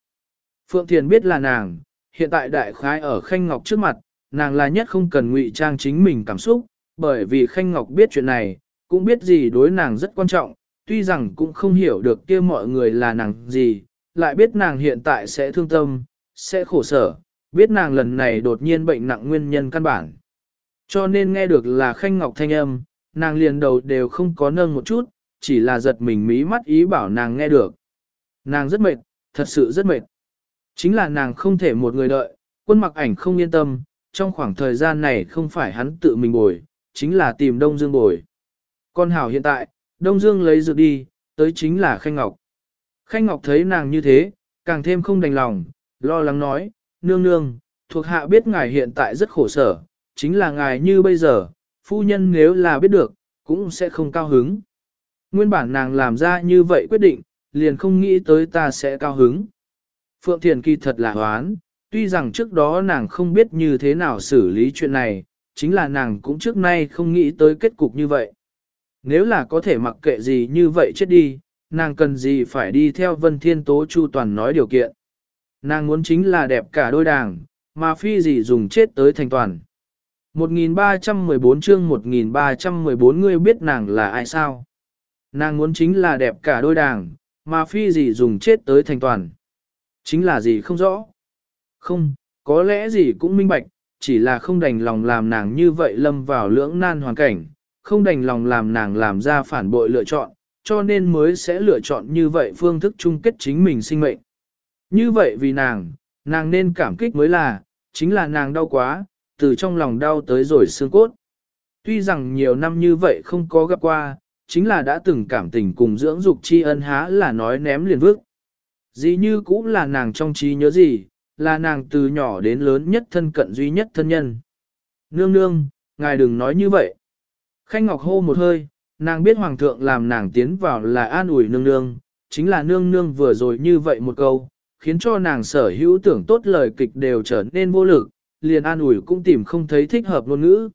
Phượng Thiển biết là nàng, hiện tại đại khái ở Khanh Ngọc trước mặt, nàng là nhất không cần ngụy trang chính mình cảm xúc, bởi vì Khanh Ngọc biết chuyện này, cũng biết gì đối nàng rất quan trọng, tuy rằng cũng không hiểu được kia mọi người là nàng gì, lại biết nàng hiện tại sẽ thương tâm, sẽ khổ sở, biết nàng lần này đột nhiên bệnh nặng nguyên nhân căn bản. Cho nên nghe được là khanh ngọc thanh âm, nàng liền đầu đều không có nâng một chút, chỉ là giật mình mí mắt ý bảo nàng nghe được. Nàng rất mệt, thật sự rất mệt. Chính là nàng không thể một người đợi, quân mặc ảnh không yên tâm, trong khoảng thời gian này không phải hắn tự mình bồi, chính là tìm Đông Dương bồi. Con hảo hiện tại, Đông Dương lấy dược đi, tới chính là Khanh Ngọc. Khanh Ngọc thấy nàng như thế, càng thêm không đành lòng, lo lắng nói, nương nương, thuộc hạ biết ngài hiện tại rất khổ sở, chính là ngài như bây giờ, phu nhân nếu là biết được, cũng sẽ không cao hứng. Nguyên bản nàng làm ra như vậy quyết định, liền không nghĩ tới ta sẽ cao hứng. Phượng Thiền kỳ thật là hoán, tuy rằng trước đó nàng không biết như thế nào xử lý chuyện này, chính là nàng cũng trước nay không nghĩ tới kết cục như vậy. Nếu là có thể mặc kệ gì như vậy chết đi, nàng cần gì phải đi theo Vân Thiên Tố Chu Toàn nói điều kiện. Nàng muốn chính là đẹp cả đôi đảng, mà phi gì dùng chết tới thành toàn. 1314 chương 1314 ngươi biết nàng là ai sao? Nàng muốn chính là đẹp cả đôi đảng, mà phi gì dùng chết tới thành toàn. Chính là gì không rõ. Không, có lẽ gì cũng minh bạch, chỉ là không đành lòng làm nàng như vậy lâm vào lưỡng nan hoàn cảnh, không đành lòng làm nàng làm ra phản bội lựa chọn, cho nên mới sẽ lựa chọn như vậy phương thức chung kết chính mình sinh mệnh. Như vậy vì nàng, nàng nên cảm kích mới là, chính là nàng đau quá, từ trong lòng đau tới rồi xương cốt. Tuy rằng nhiều năm như vậy không có gặp qua, chính là đã từng cảm tình cùng dưỡng dục tri ân há là nói ném liền vước. Dĩ như cũng là nàng trong trí nhớ gì, là nàng từ nhỏ đến lớn nhất thân cận duy nhất thân nhân. Nương nương, ngài đừng nói như vậy. Khanh Ngọc hô một hơi, nàng biết hoàng thượng làm nàng tiến vào là an ủi nương nương, chính là nương nương vừa rồi như vậy một câu, khiến cho nàng sở hữu tưởng tốt lời kịch đều trở nên vô lực, liền an ủi cũng tìm không thấy thích hợp ngôn ngữ.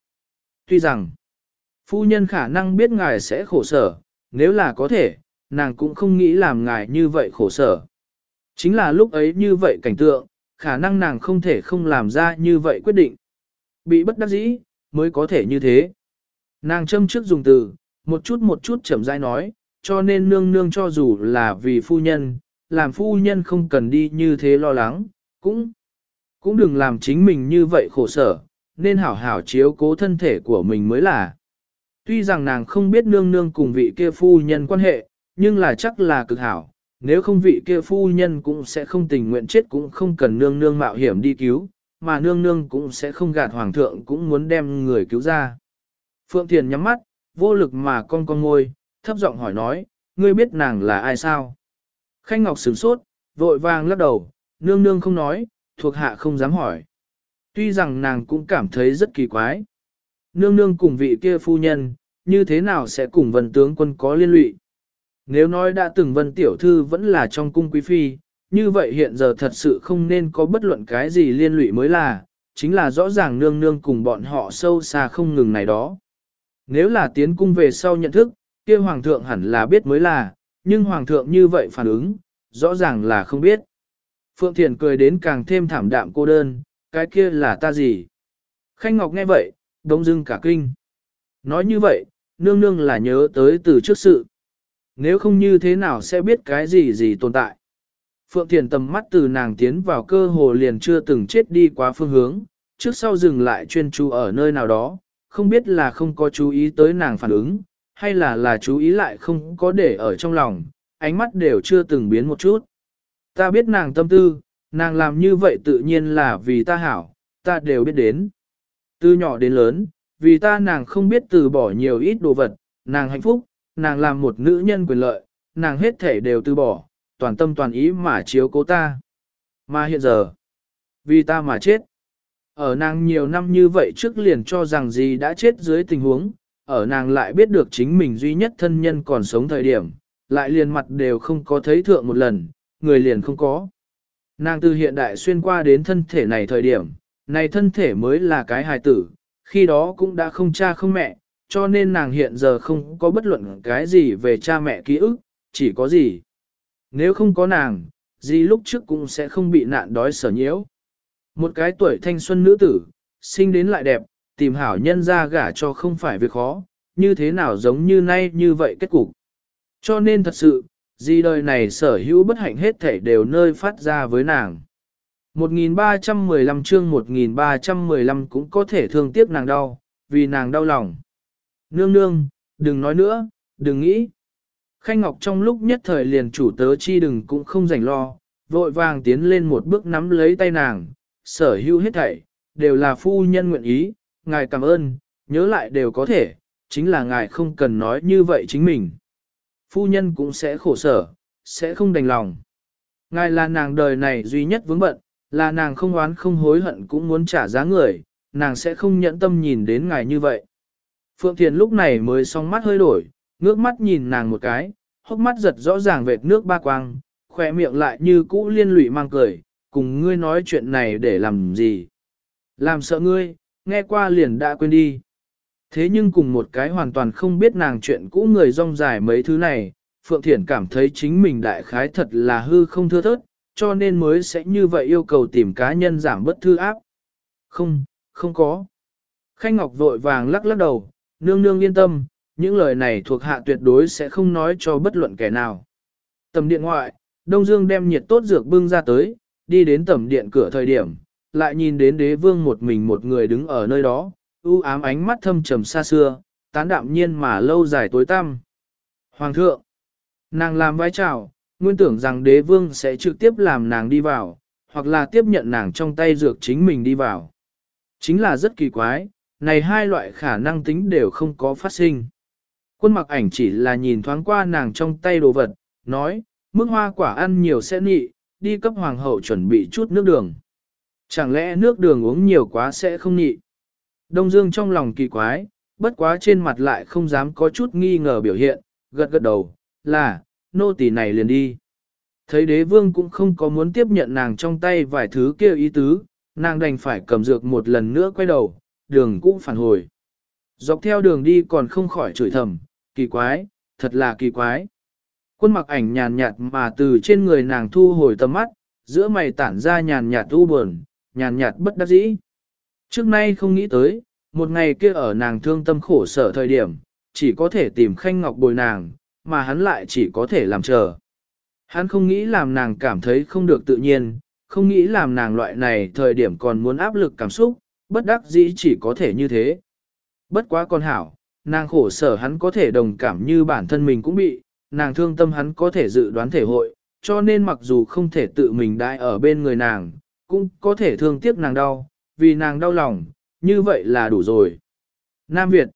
Tuy rằng, phu nhân khả năng biết ngài sẽ khổ sở, nếu là có thể, nàng cũng không nghĩ làm ngài như vậy khổ sở. Chính là lúc ấy như vậy cảnh tượng, khả năng nàng không thể không làm ra như vậy quyết định. Bị bất đắc dĩ, mới có thể như thế. Nàng châm trước dùng từ, một chút một chút chậm rãi nói, cho nên nương nương cho dù là vì phu nhân, làm phu nhân không cần đi như thế lo lắng, cũng, cũng đừng làm chính mình như vậy khổ sở, nên hảo hảo chiếu cố thân thể của mình mới là. Tuy rằng nàng không biết nương nương cùng vị kia phu nhân quan hệ, nhưng là chắc là cực hảo, nếu không vị kia phu nhân cũng sẽ không tình nguyện chết cũng không cần nương nương mạo hiểm đi cứu, mà nương nương cũng sẽ không gạt hoàng thượng cũng muốn đem người cứu ra. Phượng Thiền nhắm mắt, vô lực mà con con ngôi, thấp giọng hỏi nói, ngươi biết nàng là ai sao? Khanh Ngọc sửng sốt, vội vàng lắc đầu, nương nương không nói, thuộc hạ không dám hỏi. Tuy rằng nàng cũng cảm thấy rất kỳ quái. Nương nương cùng vị kia phu nhân, như thế nào sẽ cùng vân tướng quân có liên lụy? Nếu nói đã từng vân tiểu thư vẫn là trong cung quý phi, như vậy hiện giờ thật sự không nên có bất luận cái gì liên lụy mới là, chính là rõ ràng nương nương cùng bọn họ sâu xa không ngừng này đó. Nếu là tiến cung về sau nhận thức, kia hoàng thượng hẳn là biết mới là, nhưng hoàng thượng như vậy phản ứng, rõ ràng là không biết. Phượng Thiền cười đến càng thêm thảm đạm cô đơn, cái kia là ta gì? Khanh Ngọc nghe vậy, đông dưng cả kinh. Nói như vậy, nương nương là nhớ tới từ trước sự. Nếu không như thế nào sẽ biết cái gì gì tồn tại. Phượng Thiền tầm mắt từ nàng tiến vào cơ hồ liền chưa từng chết đi quá phương hướng, trước sau dừng lại chuyên chú ở nơi nào đó, không biết là không có chú ý tới nàng phản ứng, hay là là chú ý lại không có để ở trong lòng, ánh mắt đều chưa từng biến một chút. Ta biết nàng tâm tư, nàng làm như vậy tự nhiên là vì ta hảo, ta đều biết đến. Từ nhỏ đến lớn, vì ta nàng không biết từ bỏ nhiều ít đồ vật, nàng hạnh phúc, nàng làm một nữ nhân quyền lợi, nàng hết thể đều từ bỏ, toàn tâm toàn ý mà chiếu cố ta. Mà hiện giờ, vì ta mà chết. Ở nàng nhiều năm như vậy trước liền cho rằng gì đã chết dưới tình huống, ở nàng lại biết được chính mình duy nhất thân nhân còn sống thời điểm, lại liền mặt đều không có thấy thượng một lần, người liền không có. Nàng từ hiện đại xuyên qua đến thân thể này thời điểm, này thân thể mới là cái hài tử, khi đó cũng đã không cha không mẹ, cho nên nàng hiện giờ không có bất luận cái gì về cha mẹ ký ức, chỉ có gì. Nếu không có nàng, gì lúc trước cũng sẽ không bị nạn đói sở nhiễu. Một cái tuổi thanh xuân nữ tử, sinh đến lại đẹp, tìm hảo nhân ra gả cho không phải việc khó, như thế nào giống như nay như vậy kết cục. Cho nên thật sự, gì đời này sở hữu bất hạnh hết thể đều nơi phát ra với nàng. 1315 chương 1315 cũng có thể thương tiếc nàng đau, vì nàng đau lòng. Nương nương, đừng nói nữa, đừng nghĩ. Khanh Ngọc trong lúc nhất thời liền chủ tớ chi đừng cũng không rảnh lo, vội vàng tiến lên một bước nắm lấy tay nàng, sở hữu hết thảy, đều là phu nhân nguyện ý, ngài cảm ơn, nhớ lại đều có thể, chính là ngài không cần nói như vậy chính mình. Phu nhân cũng sẽ khổ sở, sẽ không đành lòng. Ngài là nàng đời này duy nhất vướng bận, là nàng không oán không hối hận cũng muốn trả giá người, nàng sẽ không nhẫn tâm nhìn đến ngài như vậy. Phượng Thiền lúc này mới song mắt hơi đổi, ngước mắt nhìn nàng một cái, hốc mắt giật rõ ràng vệt nước ba quang, khỏe miệng lại như cũ liên lụy mang cười, cùng ngươi nói chuyện này để làm gì. Làm sợ ngươi, nghe qua liền đã quên đi. Thế nhưng cùng một cái hoàn toàn không biết nàng chuyện cũ người rong dài mấy thứ này, Phượng Thiển cảm thấy chính mình đại khái thật là hư không thưa thớt, cho nên mới sẽ như vậy yêu cầu tìm cá nhân giảm bất thư áp. Không, không có. Khanh Ngọc vội vàng lắc lắc đầu, nương nương yên tâm, những lời này thuộc hạ tuyệt đối sẽ không nói cho bất luận kẻ nào. Tầm điện ngoại, Đông Dương đem nhiệt tốt dược bưng ra tới, đi đến tầm điện cửa thời điểm, lại nhìn đến đế vương một mình một người đứng ở nơi đó, u ám ánh mắt thâm trầm xa xưa, tán đạm nhiên mà lâu dài tối tăm. Hoàng thượng, nàng làm vai trào, nguyên tưởng rằng đế vương sẽ trực tiếp làm nàng đi vào, hoặc là tiếp nhận nàng trong tay dược chính mình đi vào. Chính là rất kỳ quái, này hai loại khả năng tính đều không có phát sinh. Quân mặc ảnh chỉ là nhìn thoáng qua nàng trong tay đồ vật, nói, mức hoa quả ăn nhiều sẽ nị, đi cấp hoàng hậu chuẩn bị chút nước đường. Chẳng lẽ nước đường uống nhiều quá sẽ không nị? Đông Dương trong lòng kỳ quái, bất quá trên mặt lại không dám có chút nghi ngờ biểu hiện, gật gật đầu, là, nô tỳ này liền đi. Thấy đế vương cũng không có muốn tiếp nhận nàng trong tay vài thứ kia ý tứ, nàng đành phải cầm dược một lần nữa quay đầu, đường cũ phản hồi. Dọc theo đường đi còn không khỏi chửi thầm, kỳ quái, thật là kỳ quái. Quân mặc ảnh nhàn nhạt mà từ trên người nàng thu hồi tầm mắt, giữa mày tản ra nhàn nhạt u buồn, nhàn nhạt bất đắc dĩ. Trước nay không nghĩ tới, một ngày kia ở nàng thương tâm khổ sở thời điểm, chỉ có thể tìm khanh ngọc bồi nàng, mà hắn lại chỉ có thể làm chờ. Hắn không nghĩ làm nàng cảm thấy không được tự nhiên, không nghĩ làm nàng loại này thời điểm còn muốn áp lực cảm xúc, bất đắc dĩ chỉ có thể như thế. Bất quá con hảo, nàng khổ sở hắn có thể đồng cảm như bản thân mình cũng bị, nàng thương tâm hắn có thể dự đoán thể hội, cho nên mặc dù không thể tự mình đại ở bên người nàng, cũng có thể thương tiếc nàng đau, vì nàng đau lòng, như vậy là đủ rồi. Nam Việt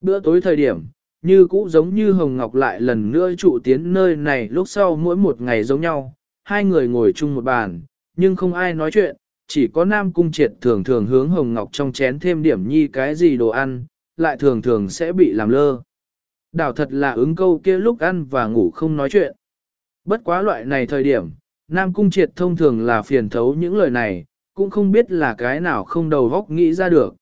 Bữa tối thời điểm, như cũ giống như Hồng Ngọc lại lần nữa trụ tiến nơi này lúc sau mỗi một ngày giống nhau, hai người ngồi chung một bàn, nhưng không ai nói chuyện, chỉ có Nam Cung Triệt thường thường hướng Hồng Ngọc trong chén thêm điểm nhi cái gì đồ ăn, lại thường thường sẽ bị làm lơ. Đảo thật là ứng câu kia lúc ăn và ngủ không nói chuyện. Bất quá loại này thời điểm, Nam Cung Triệt thông thường là phiền thấu những lời này, cũng không biết là cái nào không đầu góc nghĩ ra được.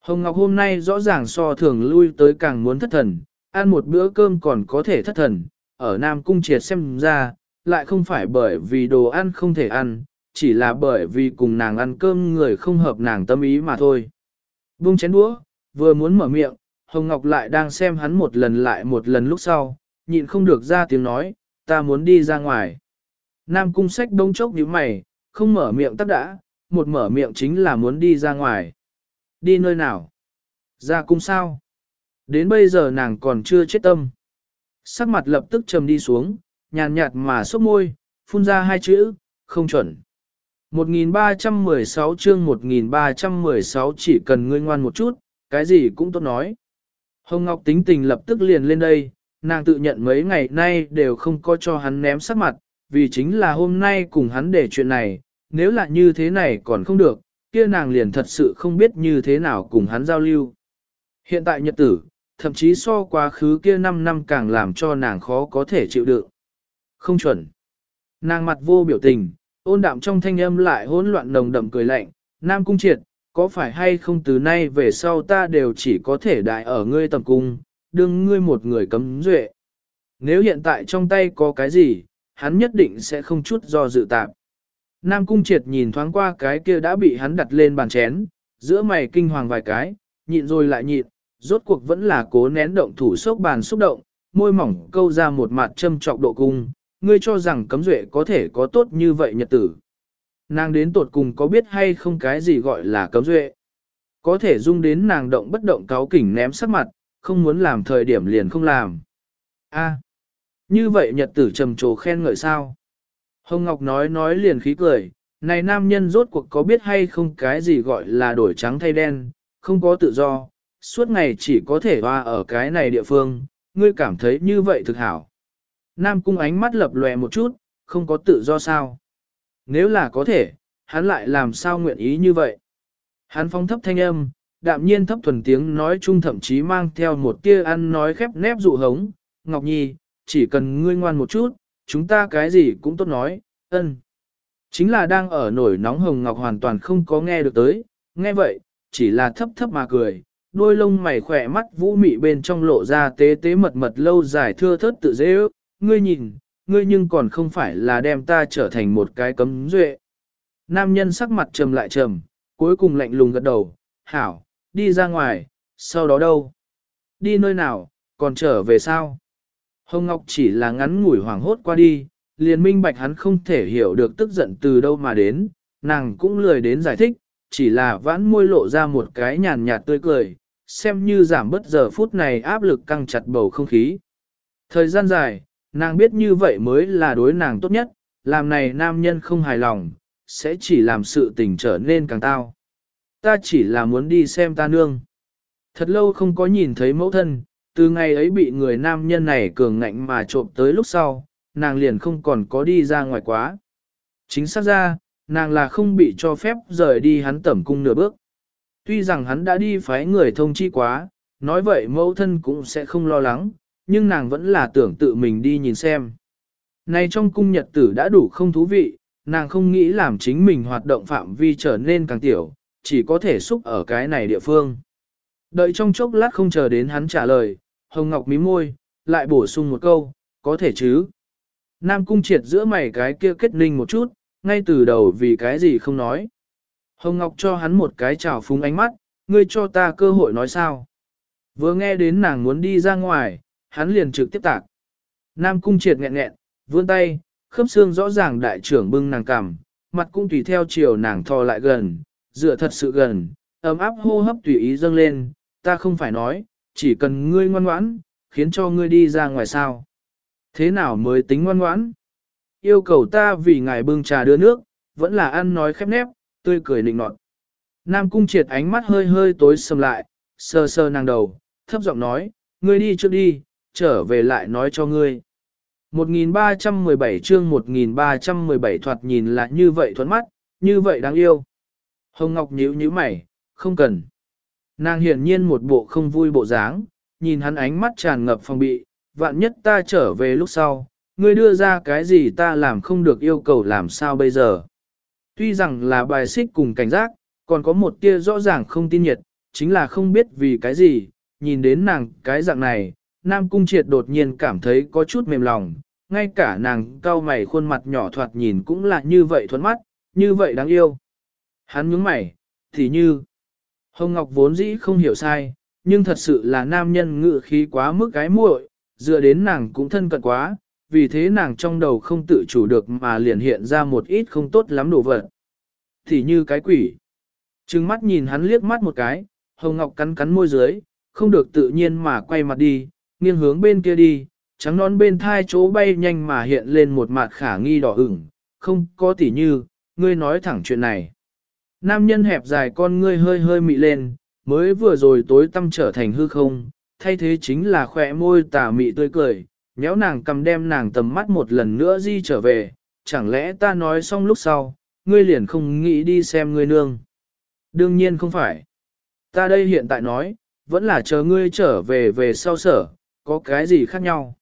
Hồng Ngọc hôm nay rõ ràng so thường lui tới càng muốn thất thần, ăn một bữa cơm còn có thể thất thần, ở Nam Cung Triệt xem ra, lại không phải bởi vì đồ ăn không thể ăn, chỉ là bởi vì cùng nàng ăn cơm người không hợp nàng tâm ý mà thôi. Bung chén đũa, vừa muốn mở miệng, Hồng Ngọc lại đang xem hắn một lần lại một lần lúc sau, nhịn không được ra tiếng nói, ta muốn đi ra ngoài. Nam cung sách đông chốc nhíu mày, không mở miệng tắt đã, một mở miệng chính là muốn đi ra ngoài. Đi nơi nào? Ra cung sao? Đến bây giờ nàng còn chưa chết tâm. Sắc mặt lập tức trầm đi xuống, nhàn nhạt mà sốc môi, phun ra hai chữ, không chuẩn. 1316 chương 1316 chỉ cần ngươi ngoan một chút, cái gì cũng tốt nói. Hồng Ngọc tính tình lập tức liền lên đây, nàng tự nhận mấy ngày nay đều không có cho hắn ném sắc mặt, vì chính là hôm nay cùng hắn để chuyện này, nếu là như thế này còn không được, kia nàng liền thật sự không biết như thế nào cùng hắn giao lưu. Hiện tại nhật tử, thậm chí so quá khứ kia 5 năm càng làm cho nàng khó có thể chịu đựng. Không chuẩn. Nàng mặt vô biểu tình, ôn đạm trong thanh âm lại hỗn loạn nồng đậm cười lạnh, Nam Cung Triệt, có phải hay không từ nay về sau ta đều chỉ có thể đại ở ngươi tầm cung, đương ngươi một người cấm duệ. Nếu hiện tại trong tay có cái gì, hắn nhất định sẽ không chút do dự tạm. Nam Cung Triệt nhìn thoáng qua cái kia đã bị hắn đặt lên bàn chén, giữa mày kinh hoàng vài cái, nhịn rồi lại nhịn, rốt cuộc vẫn là cố nén động thủ sốc bàn xúc động, môi mỏng câu ra một mặt châm trọc độ cung, ngươi cho rằng cấm duệ có thể có tốt như vậy nhật tử. Nàng đến tột cùng có biết hay không cái gì gọi là cấm duệ. Có thể dung đến nàng động bất động cáo kỉnh ném sắc mặt, không muốn làm thời điểm liền không làm. A, như vậy nhật tử trầm trồ khen ngợi sao? Hồng Ngọc nói nói liền khí cười, này nam nhân rốt cuộc có biết hay không cái gì gọi là đổi trắng thay đen, không có tự do, suốt ngày chỉ có thể hoa ở cái này địa phương, ngươi cảm thấy như vậy thực hảo. Nam cung ánh mắt lập lòe một chút, không có tự do sao. Nếu là có thể, hắn lại làm sao nguyện ý như vậy. Hắn phong thấp thanh âm, đạm nhiên thấp thuần tiếng nói chung thậm chí mang theo một tia ăn nói khép nép dụ hống. Ngọc Nhi, chỉ cần ngươi ngoan một chút, chúng ta cái gì cũng tốt nói, ân. Chính là đang ở nổi nóng hồng ngọc hoàn toàn không có nghe được tới, nghe vậy, chỉ là thấp thấp mà cười, đôi lông mày khỏe mắt vũ mị bên trong lộ ra tế tế mật mật lâu dài thưa thớt tự dễ ước, ngươi nhìn, ngươi nhưng còn không phải là đem ta trở thành một cái cấm duệ. Nam nhân sắc mặt trầm lại trầm, cuối cùng lạnh lùng gật đầu, hảo, đi ra ngoài, sau đó đâu? Đi nơi nào, còn trở về sao? Hồng Ngọc chỉ là ngắn ngủi hoảng hốt qua đi, liền minh bạch hắn không thể hiểu được tức giận từ đâu mà đến, nàng cũng lười đến giải thích, chỉ là vãn môi lộ ra một cái nhàn nhạt tươi cười, xem như giảm bớt giờ phút này áp lực căng chặt bầu không khí. Thời gian dài, nàng biết như vậy mới là đối nàng tốt nhất, làm này nam nhân không hài lòng, sẽ chỉ làm sự tình trở nên càng tao. Ta chỉ là muốn đi xem ta nương. Thật lâu không có nhìn thấy mẫu thân, từ ngày ấy bị người nam nhân này cường ngạnh mà trộm tới lúc sau, nàng liền không còn có đi ra ngoài quá. Chính xác ra, nàng là không bị cho phép rời đi hắn tẩm cung nửa bước. Tuy rằng hắn đã đi phái người thông chi quá, nói vậy mẫu thân cũng sẽ không lo lắng, nhưng nàng vẫn là tưởng tự mình đi nhìn xem. nay trong cung nhật tử đã đủ không thú vị, nàng không nghĩ làm chính mình hoạt động phạm vi trở nên càng tiểu, chỉ có thể xúc ở cái này địa phương. Đợi trong chốc lát không chờ đến hắn trả lời, Hồng Ngọc mím môi, lại bổ sung một câu, có thể chứ. Nam cung triệt giữa mày cái kia kết ninh một chút, ngay từ đầu vì cái gì không nói. Hồng Ngọc cho hắn một cái chào phúng ánh mắt, ngươi cho ta cơ hội nói sao. Vừa nghe đến nàng muốn đi ra ngoài, hắn liền trực tiếp tạc. Nam cung triệt nghẹn nghẹn, vươn tay, khớp xương rõ ràng đại trưởng bưng nàng cằm, mặt cũng tùy theo chiều nàng thò lại gần, dựa thật sự gần, ấm áp hô hấp tùy ý dâng lên, ta không phải nói, chỉ cần ngươi ngoan ngoãn, khiến cho ngươi đi ra ngoài sao. Thế nào mới tính ngoan ngoãn? Yêu cầu ta vì ngài bưng trà đưa nước, vẫn là ăn nói khép nép, tươi cười nịnh nọt. Nam cung triệt ánh mắt hơi hơi tối sầm lại, sờ sờ nàng đầu, thấp giọng nói, ngươi đi trước đi, trở về lại nói cho ngươi. 1317 chương 1317 thoạt nhìn là như vậy thuẫn mắt, như vậy đáng yêu. Hồng Ngọc nhíu nhíu mày, không cần. Nàng hiển nhiên một bộ không vui bộ dáng, nhìn hắn ánh mắt tràn ngập phòng bị, vạn nhất ta trở về lúc sau, ngươi đưa ra cái gì ta làm không được yêu cầu làm sao bây giờ. Tuy rằng là bài xích cùng cảnh giác, còn có một tia rõ ràng không tin nhiệt, chính là không biết vì cái gì, nhìn đến nàng cái dạng này, Nam Cung Triệt đột nhiên cảm thấy có chút mềm lòng, ngay cả nàng cao mày khuôn mặt nhỏ thoạt nhìn cũng là như vậy thuẫn mắt, như vậy đáng yêu. Hắn nhướng mày, thì như, Hồng Ngọc vốn dĩ không hiểu sai, nhưng thật sự là nam nhân ngự khí quá mức cái muội, dựa đến nàng cũng thân cận quá, vì thế nàng trong đầu không tự chủ được mà liền hiện ra một ít không tốt lắm đồ vật. Thì như cái quỷ. Trừng mắt nhìn hắn liếc mắt một cái, Hồng Ngọc cắn cắn môi dưới, không được tự nhiên mà quay mặt đi, nghiêng hướng bên kia đi, trắng non bên thai chỗ bay nhanh mà hiện lên một mặt khả nghi đỏ ửng, không có tỉ như, ngươi nói thẳng chuyện này. Nam nhân hẹp dài con ngươi hơi hơi mị lên, mới vừa rồi tối tâm trở thành hư không, thay thế chính là khỏe môi tà mị tươi cười, nhéo nàng cầm đem nàng tầm mắt một lần nữa di trở về, chẳng lẽ ta nói xong lúc sau, ngươi liền không nghĩ đi xem ngươi nương. Đương nhiên không phải. Ta đây hiện tại nói, vẫn là chờ ngươi trở về về sau sở, có cái gì khác nhau.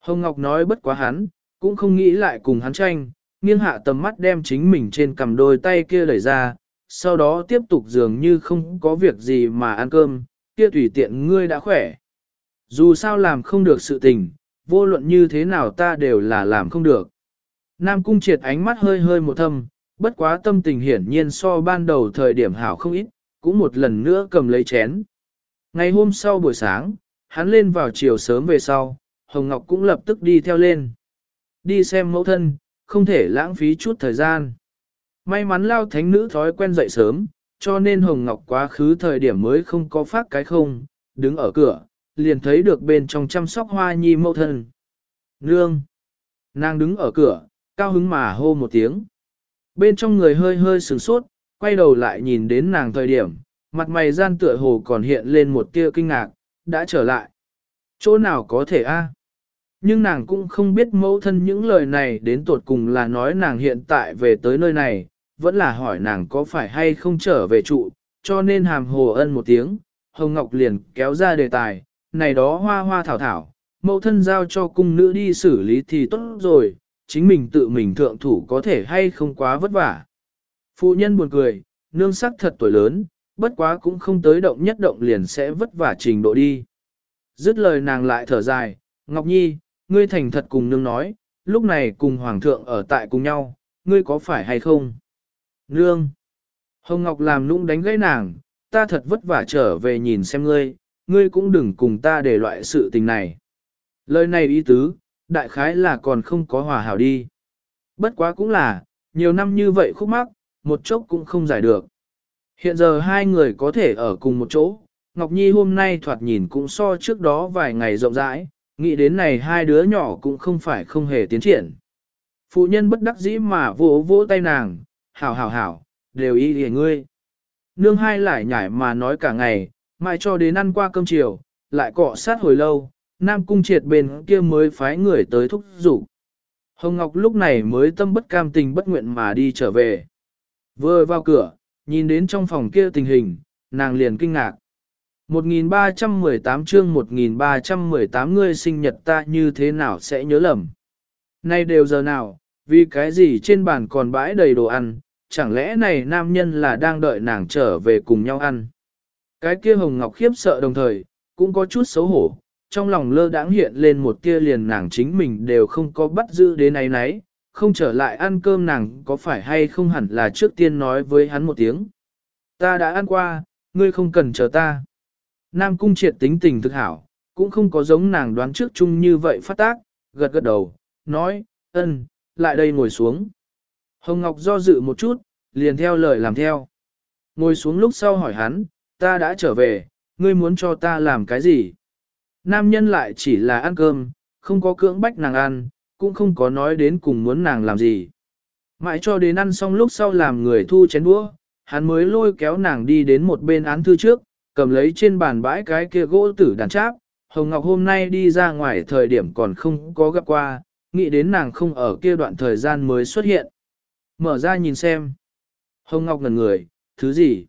Hồng Ngọc nói bất quá hắn, cũng không nghĩ lại cùng hắn tranh, nghiêng hạ tầm mắt đem chính mình trên cầm đôi tay kia đẩy ra, sau đó tiếp tục dường như không có việc gì mà ăn cơm, kia tùy tiện ngươi đã khỏe. Dù sao làm không được sự tình, vô luận như thế nào ta đều là làm không được. Nam cung triệt ánh mắt hơi hơi một thâm, bất quá tâm tình hiển nhiên so ban đầu thời điểm hảo không ít, cũng một lần nữa cầm lấy chén. Ngày hôm sau buổi sáng, hắn lên vào chiều sớm về sau, Hồng Ngọc cũng lập tức đi theo lên. Đi xem mẫu thân, không thể lãng phí chút thời gian. May mắn lao thánh nữ thói quen dậy sớm, cho nên Hồng Ngọc quá khứ thời điểm mới không có phát cái không, đứng ở cửa, liền thấy được bên trong chăm sóc hoa nhi mẫu thân. Nương! Nàng đứng ở cửa, cao hứng mà hô một tiếng. Bên trong người hơi hơi sửng sốt, quay đầu lại nhìn đến nàng thời điểm, mặt mày gian tựa hồ còn hiện lên một tia kinh ngạc, đã trở lại. Chỗ nào có thể a? Nhưng nàng cũng không biết mẫu thân những lời này đến tột cùng là nói nàng hiện tại về tới nơi này, vẫn là hỏi nàng có phải hay không trở về trụ, cho nên hàm hồ ân một tiếng, Hồng Ngọc liền kéo ra đề tài, này đó hoa hoa thảo thảo, mẫu thân giao cho cung nữ đi xử lý thì tốt rồi, chính mình tự mình thượng thủ có thể hay không quá vất vả. Phụ nhân buồn cười, nương sắc thật tuổi lớn, bất quá cũng không tới động nhất động liền sẽ vất vả trình độ đi. Dứt lời nàng lại thở dài, Ngọc Nhi, ngươi thành thật cùng nương nói, lúc này cùng Hoàng thượng ở tại cùng nhau, ngươi có phải hay không? Nương! Hồng Ngọc làm nũng đánh gãy nàng, ta thật vất vả trở về nhìn xem ngươi, ngươi cũng đừng cùng ta để loại sự tình này. Lời này ý tứ, đại khái là còn không có hòa hảo đi. Bất quá cũng là, nhiều năm như vậy khúc mắc, một chốc cũng không giải được. Hiện giờ hai người có thể ở cùng một chỗ, Ngọc Nhi hôm nay thoạt nhìn cũng so trước đó vài ngày rộng rãi, nghĩ đến này hai đứa nhỏ cũng không phải không hề tiến triển. Phụ nhân bất đắc dĩ mà vỗ vỗ tay nàng, hảo hảo hảo, đều y hề ngươi. Nương hai lại nhảy mà nói cả ngày, mãi cho đến ăn qua cơm chiều, lại cọ sát hồi lâu, Nam Cung triệt bên kia mới phái người tới thúc rủ. Hồng Ngọc lúc này mới tâm bất cam tình bất nguyện mà đi trở về. Vừa vào cửa, nhìn đến trong phòng kia tình hình, nàng liền kinh ngạc. 1318 chương 1318 ngươi sinh nhật ta như thế nào sẽ nhớ lầm. Nay đều giờ nào, vì cái gì trên bàn còn bãi đầy đồ ăn, chẳng lẽ này nam nhân là đang đợi nàng trở về cùng nhau ăn. Cái kia hồng ngọc khiếp sợ đồng thời, cũng có chút xấu hổ, trong lòng lơ đãng hiện lên một tia liền nàng chính mình đều không có bắt giữ đến ấy nấy, không trở lại ăn cơm nàng có phải hay không hẳn là trước tiên nói với hắn một tiếng. Ta đã ăn qua, ngươi không cần chờ ta. Nam cung triệt tính tình thực hảo, cũng không có giống nàng đoán trước chung như vậy phát tác, gật gật đầu, nói, ân, lại đây ngồi xuống. Hồng Ngọc do dự một chút, liền theo lời làm theo. Ngồi xuống lúc sau hỏi hắn, ta đã trở về, ngươi muốn cho ta làm cái gì? Nam nhân lại chỉ là ăn cơm, không có cưỡng bách nàng ăn, cũng không có nói đến cùng muốn nàng làm gì. Mãi cho đến ăn xong lúc sau làm người thu chén đũa, hắn mới lôi kéo nàng đi đến một bên án thư trước, cầm lấy trên bàn bãi cái kia gỗ tử đàn cháp. Hồng Ngọc hôm nay đi ra ngoài thời điểm còn không có gặp qua, nghĩ đến nàng không ở kia đoạn thời gian mới xuất hiện. Mở ra nhìn xem. Hồng Ngọc ngần người, thứ gì?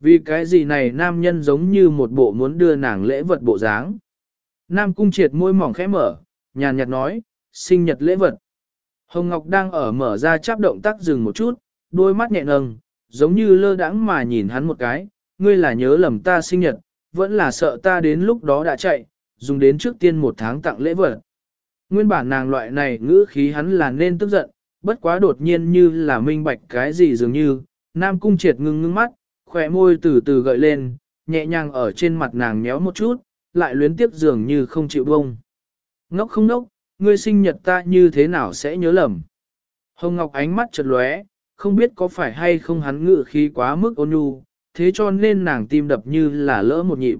Vì cái gì này nam nhân giống như một bộ muốn đưa nàng lễ vật bộ dáng. Nam cung triệt môi mỏng khẽ mở, nhàn nhạt nói, sinh nhật lễ vật. Hồng Ngọc đang ở mở ra chắp động tác dừng một chút, đôi mắt nhẹ nâng, giống như lơ đãng mà nhìn hắn một cái, ngươi là nhớ lầm ta sinh nhật, vẫn là sợ ta đến lúc đó đã chạy, dùng đến trước tiên một tháng tặng lễ vật. Nguyên bản nàng loại này ngữ khí hắn là nên tức giận, bất quá đột nhiên như là minh bạch cái gì dường như, Nam Cung triệt ngưng ngưng mắt, khỏe môi từ từ gợi lên, nhẹ nhàng ở trên mặt nàng nhéo một chút, lại luyến tiếp dường như không chịu bông. Ngốc không ngốc, ngươi sinh nhật ta như thế nào sẽ nhớ lầm. Hồng Ngọc ánh mắt chật lóe, không biết có phải hay không hắn ngự khí quá mức ôn nhu, thế cho nên nàng tim đập như là lỡ một nhịp.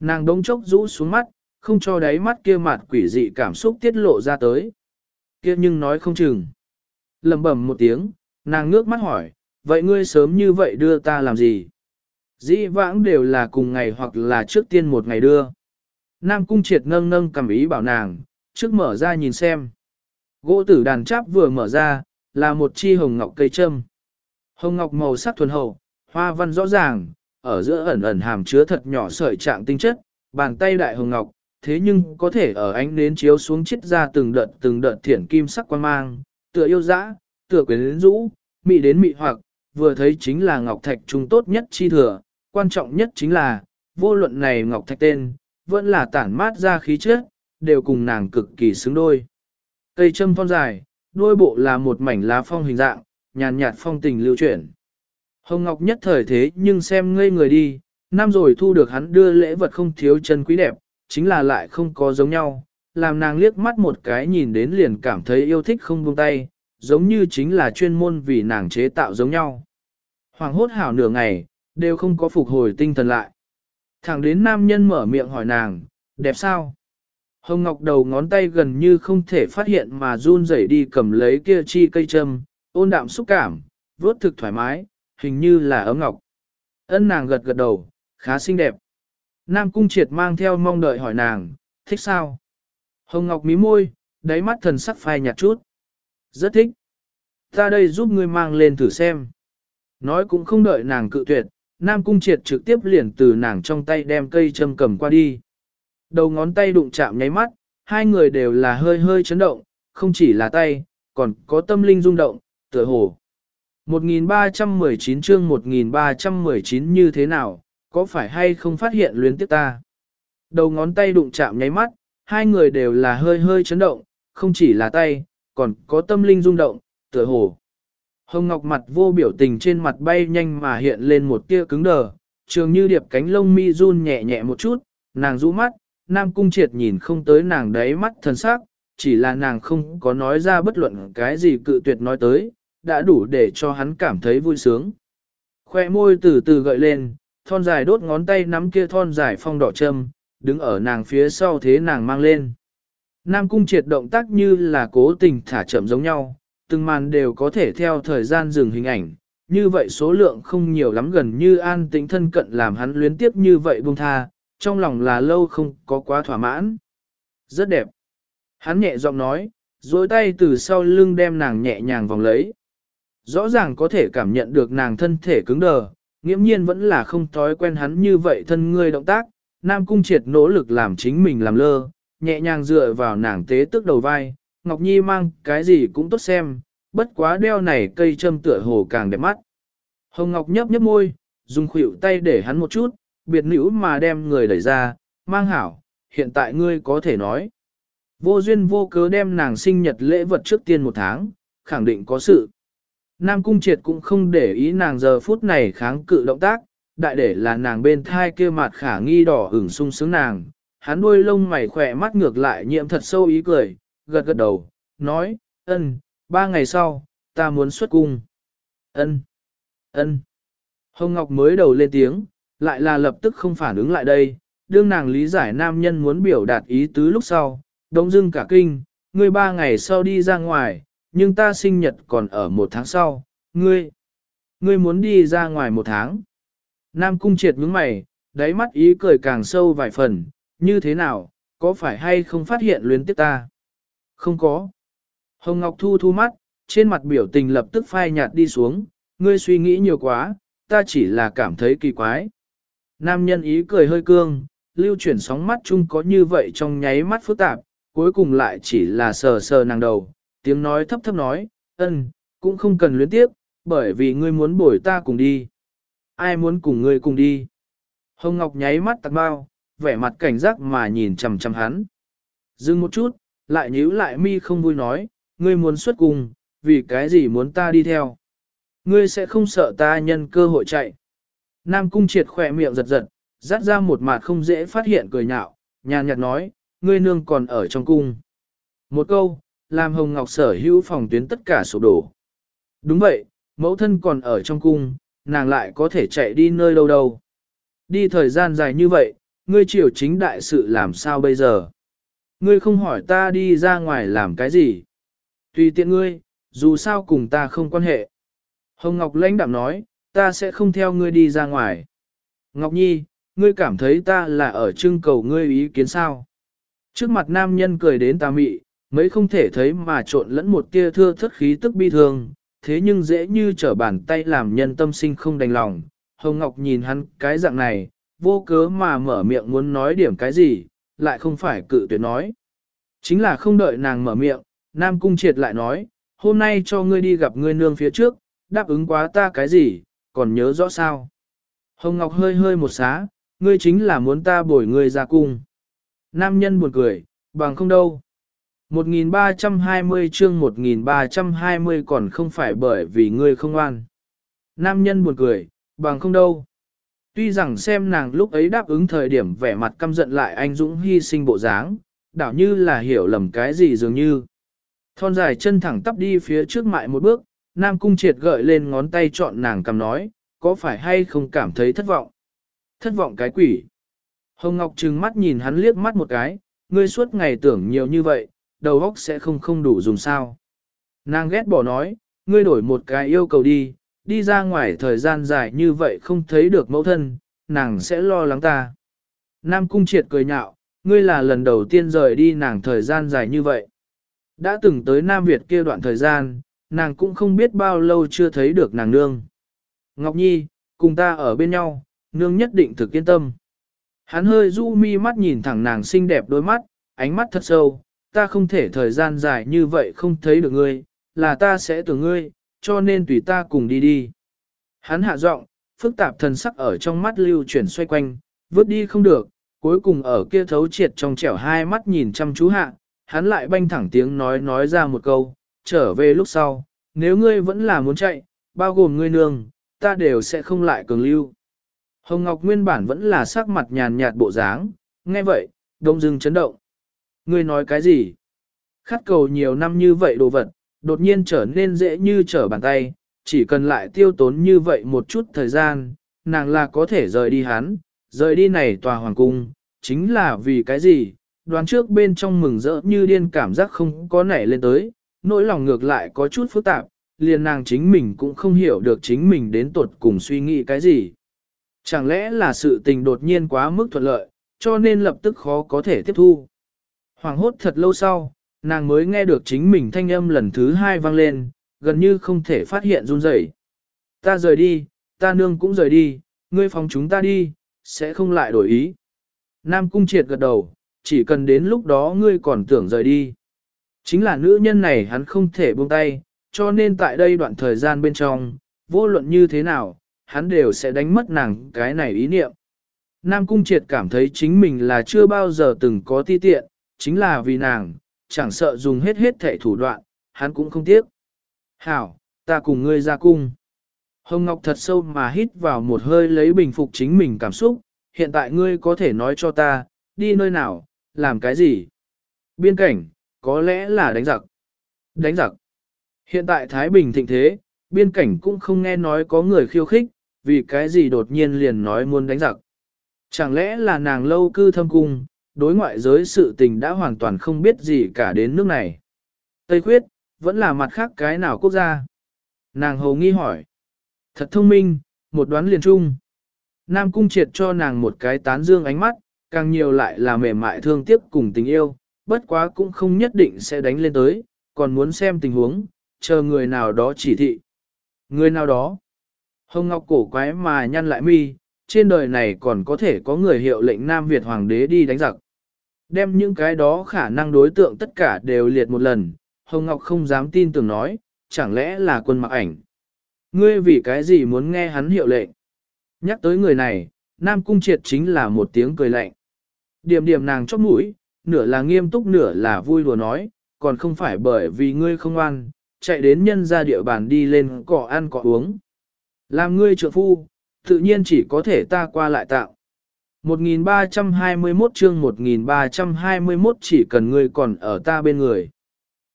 Nàng đống chốc rũ xuống mắt, không cho đáy mắt kia mặt quỷ dị cảm xúc tiết lộ ra tới. Kia nhưng nói không chừng. lẩm bẩm một tiếng, nàng ngước mắt hỏi, vậy ngươi sớm như vậy đưa ta làm gì? Dĩ vãng đều là cùng ngày hoặc là trước tiên một ngày đưa. Nam cung triệt nâng nâng cầm ý bảo nàng, trước mở ra nhìn xem. Gỗ tử đàn cháp vừa mở ra, là một chi hồng ngọc cây châm. Hồng ngọc màu sắc thuần hậu, hoa văn rõ ràng, ở giữa ẩn ẩn hàm chứa thật nhỏ sợi trạng tinh chất, bàn tay đại hồng ngọc, thế nhưng có thể ở ánh nến chiếu xuống chiết ra từng đợt từng đợt thiển kim sắc quan mang, tựa yêu dã, tựa quyến rũ, mị đến mị hoặc, vừa thấy chính là ngọc thạch trung tốt nhất chi thừa, quan trọng nhất chính là, vô luận này ngọc thạch tên, vẫn là tản mát ra khí chất, đều cùng nàng cực kỳ xứng đôi. Cây châm phong dài, đuôi bộ là một mảnh lá phong hình dạng, nhàn nhạt phong tình lưu chuyển. Hồng Ngọc nhất thời thế nhưng xem ngây người đi, năm rồi thu được hắn đưa lễ vật không thiếu chân quý đẹp, chính là lại không có giống nhau, làm nàng liếc mắt một cái nhìn đến liền cảm thấy yêu thích không buông tay, giống như chính là chuyên môn vì nàng chế tạo giống nhau. Hoàng hốt hảo nửa ngày, đều không có phục hồi tinh thần lại. Thẳng đến nam nhân mở miệng hỏi nàng, đẹp sao? Hồng Ngọc đầu ngón tay gần như không thể phát hiện mà run rẩy đi cầm lấy kia chi cây châm, ôn đạm xúc cảm, vuốt thực thoải mái, hình như là ấm ngọc. Ân nàng gật gật đầu, khá xinh đẹp. Nam Cung Triệt mang theo mong đợi hỏi nàng, thích sao? Hồng Ngọc mí môi, đáy mắt thần sắc phai nhạt chút. Rất thích. Ta đây giúp ngươi mang lên thử xem. Nói cũng không đợi nàng cự tuyệt, Nam Cung Triệt trực tiếp liền từ nàng trong tay đem cây châm cầm qua đi. Đầu ngón tay đụng chạm nháy mắt, hai người đều là hơi hơi chấn động, không chỉ là tay, còn có tâm linh rung động, tựa hồ. 1319 chương 1319 như thế nào, có phải hay không phát hiện luyến tiếp ta? Đầu ngón tay đụng chạm nháy mắt, hai người đều là hơi hơi chấn động, không chỉ là tay, còn có tâm linh rung động, tựa hồ. Hồng Ngọc mặt vô biểu tình trên mặt bay nhanh mà hiện lên một tia cứng đờ, trường như điệp cánh lông mi run nhẹ nhẹ một chút, nàng rũ mắt, Nam Cung Triệt nhìn không tới nàng đáy mắt thần sắc, chỉ là nàng không có nói ra bất luận cái gì cự tuyệt nói tới, đã đủ để cho hắn cảm thấy vui sướng. Khoe môi từ từ gợi lên, thon dài đốt ngón tay nắm kia thon dài phong đỏ châm, đứng ở nàng phía sau thế nàng mang lên. Nam cung triệt động tác như là cố tình thả chậm giống nhau, từng màn đều có thể theo thời gian dừng hình ảnh, như vậy số lượng không nhiều lắm gần như an tĩnh thân cận làm hắn luyến tiếp như vậy buông tha, trong lòng là lâu không có quá thỏa mãn. Rất đẹp. Hắn nhẹ giọng nói, dối tay từ sau lưng đem nàng nhẹ nhàng vòng lấy. Rõ ràng có thể cảm nhận được nàng thân thể cứng đờ, nghiễm nhiên vẫn là không thói quen hắn như vậy thân ngươi động tác, Nam Cung Triệt nỗ lực làm chính mình làm lơ, nhẹ nhàng dựa vào nàng tế tức đầu vai, Ngọc Nhi mang cái gì cũng tốt xem, bất quá đeo này cây châm tựa hồ càng đẹp mắt. Hồng Ngọc nhấp nhấp môi, dùng khuỷu tay để hắn một chút, biệt nữ mà đem người đẩy ra, mang hảo, hiện tại ngươi có thể nói. Vô duyên vô cớ đem nàng sinh nhật lễ vật trước tiên một tháng, khẳng định có sự. Nam Cung Triệt cũng không để ý nàng giờ phút này kháng cự động tác, đại để là nàng bên thai kia mặt khả nghi đỏ hửng sung sướng nàng. Hắn đuôi lông mày khỏe mắt ngược lại nhiễm thật sâu ý cười, gật gật đầu, nói, ân, ba ngày sau, ta muốn xuất cung. Ân, ân. Hồng Ngọc mới đầu lên tiếng, lại là lập tức không phản ứng lại đây, đương nàng lý giải nam nhân muốn biểu đạt ý tứ lúc sau, đông dưng cả kinh, ngươi ba ngày sau đi ra ngoài, nhưng ta sinh nhật còn ở một tháng sau, ngươi, ngươi muốn đi ra ngoài một tháng. Nam cung triệt nhướng mày, đáy mắt ý cười càng sâu vài phần, như thế nào, có phải hay không phát hiện luyến tiếc ta? Không có. Hồng Ngọc Thu thu mắt, trên mặt biểu tình lập tức phai nhạt đi xuống, ngươi suy nghĩ nhiều quá, ta chỉ là cảm thấy kỳ quái. Nam nhân ý cười hơi cương, lưu chuyển sóng mắt chung có như vậy trong nháy mắt phức tạp, cuối cùng lại chỉ là sờ sờ nàng đầu, tiếng nói thấp thấp nói, ân, cũng không cần luyến tiếp, bởi vì ngươi muốn bổi ta cùng đi. Ai muốn cùng ngươi cùng đi? Hồng Ngọc nháy mắt tạc bao, vẻ mặt cảnh giác mà nhìn chằm chằm hắn. Dừng một chút, lại nhíu lại mi không vui nói, ngươi muốn xuất cùng, vì cái gì muốn ta đi theo? Ngươi sẽ không sợ ta nhân cơ hội chạy. Nam cung triệt khỏe miệng giật giật, dắt ra một mặt không dễ phát hiện cười nhạo, nhàn nhạt nói, ngươi nương còn ở trong cung. Một câu, làm Hồng Ngọc sở hữu phòng tuyến tất cả sổ đổ. Đúng vậy, mẫu thân còn ở trong cung, nàng lại có thể chạy đi nơi đâu đâu. Đi thời gian dài như vậy, ngươi triều chính đại sự làm sao bây giờ? Ngươi không hỏi ta đi ra ngoài làm cái gì? Tùy tiện ngươi, dù sao cùng ta không quan hệ. Hồng Ngọc lãnh đạm nói, ta sẽ không theo ngươi đi ra ngoài. Ngọc Nhi, ngươi cảm thấy ta là ở trưng cầu ngươi ý kiến sao? Trước mặt nam nhân cười đến tà mị, mấy không thể thấy mà trộn lẫn một tia thưa thất khí tức bi thương, thế nhưng dễ như trở bàn tay làm nhân tâm sinh không đành lòng. Hồng Ngọc nhìn hắn cái dạng này, vô cớ mà mở miệng muốn nói điểm cái gì, lại không phải cự tuyệt nói. Chính là không đợi nàng mở miệng, Nam Cung Triệt lại nói, hôm nay cho ngươi đi gặp ngươi nương phía trước, đáp ứng quá ta cái gì, còn nhớ rõ sao. Hồng Ngọc hơi hơi một xá, ngươi chính là muốn ta bồi ngươi ra cung. Nam nhân buồn cười, bằng không đâu. 1320 chương 1320 còn không phải bởi vì ngươi không oan. Nam nhân buồn cười, bằng không đâu. Tuy rằng xem nàng lúc ấy đáp ứng thời điểm vẻ mặt căm giận lại anh dũng hy sinh bộ dáng, đảo như là hiểu lầm cái gì dường như. Thon dài chân thẳng tắp đi phía trước mại một bước, Nam Cung Triệt gợi lên ngón tay chọn nàng cầm nói, có phải hay không cảm thấy thất vọng? Thất vọng cái quỷ. Hồng Ngọc trừng mắt nhìn hắn liếc mắt một cái, ngươi suốt ngày tưởng nhiều như vậy, đầu óc sẽ không không đủ dùng sao. Nàng ghét bỏ nói, ngươi đổi một cái yêu cầu đi, đi ra ngoài thời gian dài như vậy không thấy được mẫu thân, nàng sẽ lo lắng ta. Nam Cung Triệt cười nhạo, ngươi là lần đầu tiên rời đi nàng thời gian dài như vậy. Đã từng tới Nam Việt kia đoạn thời gian, nàng cũng không biết bao lâu chưa thấy được nàng nương. Ngọc Nhi, cùng ta ở bên nhau, nương nhất định thực yên tâm. Hắn hơi du mi mắt nhìn thẳng nàng xinh đẹp đôi mắt, ánh mắt thật sâu, ta không thể thời gian dài như vậy không thấy được ngươi, là ta sẽ tưởng ngươi, cho nên tùy ta cùng đi đi. Hắn hạ giọng, phức tạp thần sắc ở trong mắt lưu chuyển xoay quanh, vứt đi không được, cuối cùng ở kia thấu triệt trong trẻo hai mắt nhìn chăm chú hạ, hắn lại banh thẳng tiếng nói nói ra một câu, trở về lúc sau, nếu ngươi vẫn là muốn chạy, bao gồm ngươi nương, ta đều sẽ không lại cường lưu. Hồng Ngọc nguyên bản vẫn là sắc mặt nhàn nhạt bộ dáng, nghe vậy, đông dưng chấn động. Ngươi nói cái gì? Khát cầu nhiều năm như vậy đồ vật, đột nhiên trở nên dễ như trở bàn tay, chỉ cần lại tiêu tốn như vậy một chút thời gian, nàng là có thể rời đi hắn, rời đi này tòa hoàng cung, chính là vì cái gì? Đoán trước bên trong mừng rỡ như điên cảm giác không có nảy lên tới, nỗi lòng ngược lại có chút phức tạp, liền nàng chính mình cũng không hiểu được chính mình đến tột cùng suy nghĩ cái gì. Chẳng lẽ là sự tình đột nhiên quá mức thuận lợi, cho nên lập tức khó có thể tiếp thu. Hoàng hốt thật lâu sau, nàng mới nghe được chính mình thanh âm lần thứ hai vang lên, gần như không thể phát hiện run rẩy. Ta rời đi, ta nương cũng rời đi, ngươi phòng chúng ta đi, sẽ không lại đổi ý. Nam cung triệt gật đầu, chỉ cần đến lúc đó ngươi còn tưởng rời đi. Chính là nữ nhân này hắn không thể buông tay, cho nên tại đây đoạn thời gian bên trong, vô luận như thế nào, hắn đều sẽ đánh mất nàng cái này ý niệm. Nam Cung Triệt cảm thấy chính mình là chưa bao giờ từng có ti tiện, chính là vì nàng, chẳng sợ dùng hết hết thể thủ đoạn, hắn cũng không tiếc. Hảo, ta cùng ngươi ra cung. Hồng Ngọc thật sâu mà hít vào một hơi lấy bình phục chính mình cảm xúc, hiện tại ngươi có thể nói cho ta, đi nơi nào, làm cái gì? Biên cảnh, có lẽ là đánh giặc. Đánh giặc. Hiện tại Thái Bình thịnh thế, biên cảnh cũng không nghe nói có người khiêu khích, vì cái gì đột nhiên liền nói muốn đánh giặc. Chẳng lẽ là nàng lâu cư thâm cung, đối ngoại giới sự tình đã hoàn toàn không biết gì cả đến nước này. Tây khuyết, vẫn là mặt khác cái nào quốc gia? Nàng hầu nghi hỏi. Thật thông minh, một đoán liền chung. Nam cung triệt cho nàng một cái tán dương ánh mắt, càng nhiều lại là mềm mại thương tiếc cùng tình yêu, bất quá cũng không nhất định sẽ đánh lên tới, còn muốn xem tình huống, chờ người nào đó chỉ thị. Người nào đó. Hồng Ngọc cổ quái mà nhăn lại mi, trên đời này còn có thể có người hiệu lệnh Nam Việt Hoàng đế đi đánh giặc. Đem những cái đó khả năng đối tượng tất cả đều liệt một lần, Hồng Ngọc không dám tin tưởng nói, chẳng lẽ là quân mặc ảnh. Ngươi vì cái gì muốn nghe hắn hiệu lệnh? Nhắc tới người này, Nam Cung Triệt chính là một tiếng cười lạnh. Điểm điểm nàng chóp mũi, nửa là nghiêm túc nửa là vui đùa nói, còn không phải bởi vì ngươi không ăn, chạy đến nhân ra địa bàn đi lên cỏ ăn cỏ uống. Làm ngươi trượng phu, tự nhiên chỉ có thể ta qua lại tạo. 1321 chương 1321 chỉ cần ngươi còn ở ta bên người.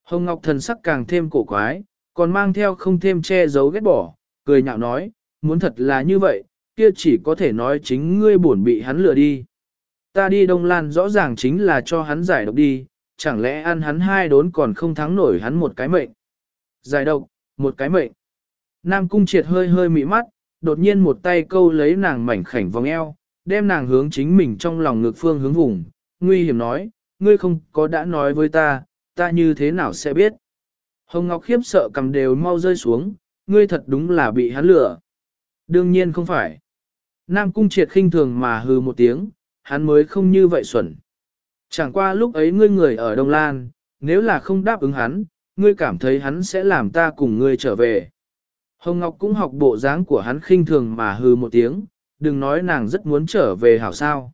Hồng Ngọc thần sắc càng thêm cổ quái, còn mang theo không thêm che giấu ghét bỏ, cười nhạo nói, muốn thật là như vậy, kia chỉ có thể nói chính ngươi buồn bị hắn lừa đi. Ta đi Đông Lan rõ ràng chính là cho hắn giải độc đi, chẳng lẽ ăn hắn hai đốn còn không thắng nổi hắn một cái mệnh. Giải độc, một cái mệnh. Nam Cung Triệt hơi hơi mị mắt, đột nhiên một tay câu lấy nàng mảnh khảnh vòng eo, đem nàng hướng chính mình trong lòng ngược phương hướng vùng, nguy hiểm nói, ngươi không có đã nói với ta, ta như thế nào sẽ biết. Hồng Ngọc khiếp sợ cầm đều mau rơi xuống, ngươi thật đúng là bị hắn lửa. Đương nhiên không phải. Nam Cung Triệt khinh thường mà hừ một tiếng, hắn mới không như vậy xuẩn. Chẳng qua lúc ấy ngươi người ở Đông Lan, nếu là không đáp ứng hắn, ngươi cảm thấy hắn sẽ làm ta cùng ngươi trở về. Hồng Ngọc cũng học bộ dáng của hắn khinh thường mà hừ một tiếng, đừng nói nàng rất muốn trở về hảo sao.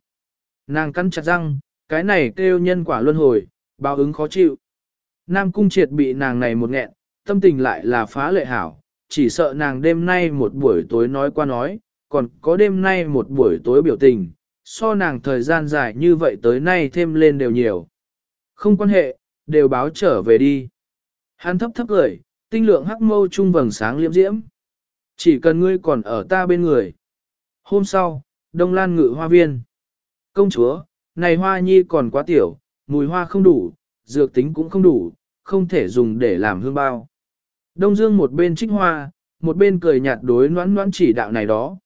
Nàng cắn chặt răng, cái này kêu nhân quả luân hồi, báo ứng khó chịu. Nam cung triệt bị nàng này một nghẹn, tâm tình lại là phá lệ hảo, chỉ sợ nàng đêm nay một buổi tối nói qua nói, còn có đêm nay một buổi tối biểu tình, so nàng thời gian dài như vậy tới nay thêm lên đều nhiều. Không quan hệ, đều báo trở về đi. Hắn thấp thấp gửi, tinh lượng hắc mâu trung vầng sáng liễm diễm. Chỉ cần ngươi còn ở ta bên người. Hôm sau, Đông Lan ngự hoa viên. Công chúa, này hoa nhi còn quá tiểu, mùi hoa không đủ, dược tính cũng không đủ, không thể dùng để làm hương bao. Đông Dương một bên trích hoa, một bên cười nhạt đối noãn noãn chỉ đạo này đó.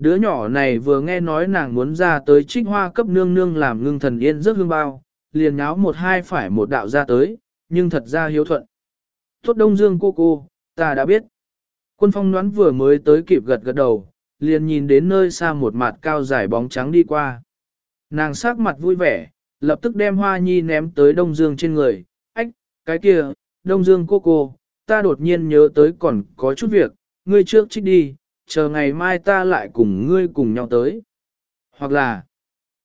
Đứa nhỏ này vừa nghe nói nàng muốn ra tới trích hoa cấp nương nương làm ngưng thần yên rất hương bao, liền nháo một hai phải một đạo ra tới, nhưng thật ra hiếu thuận. Tốt Đông Dương cô cô, ta đã biết. Quân phong đoán vừa mới tới kịp gật gật đầu, liền nhìn đến nơi xa một mặt cao dài bóng trắng đi qua. Nàng sắc mặt vui vẻ, lập tức đem hoa nhi ném tới Đông Dương trên người. Ách, cái kia, Đông Dương cô cô, ta đột nhiên nhớ tới còn có chút việc, ngươi trước trích đi, chờ ngày mai ta lại cùng ngươi cùng nhau tới. Hoặc là,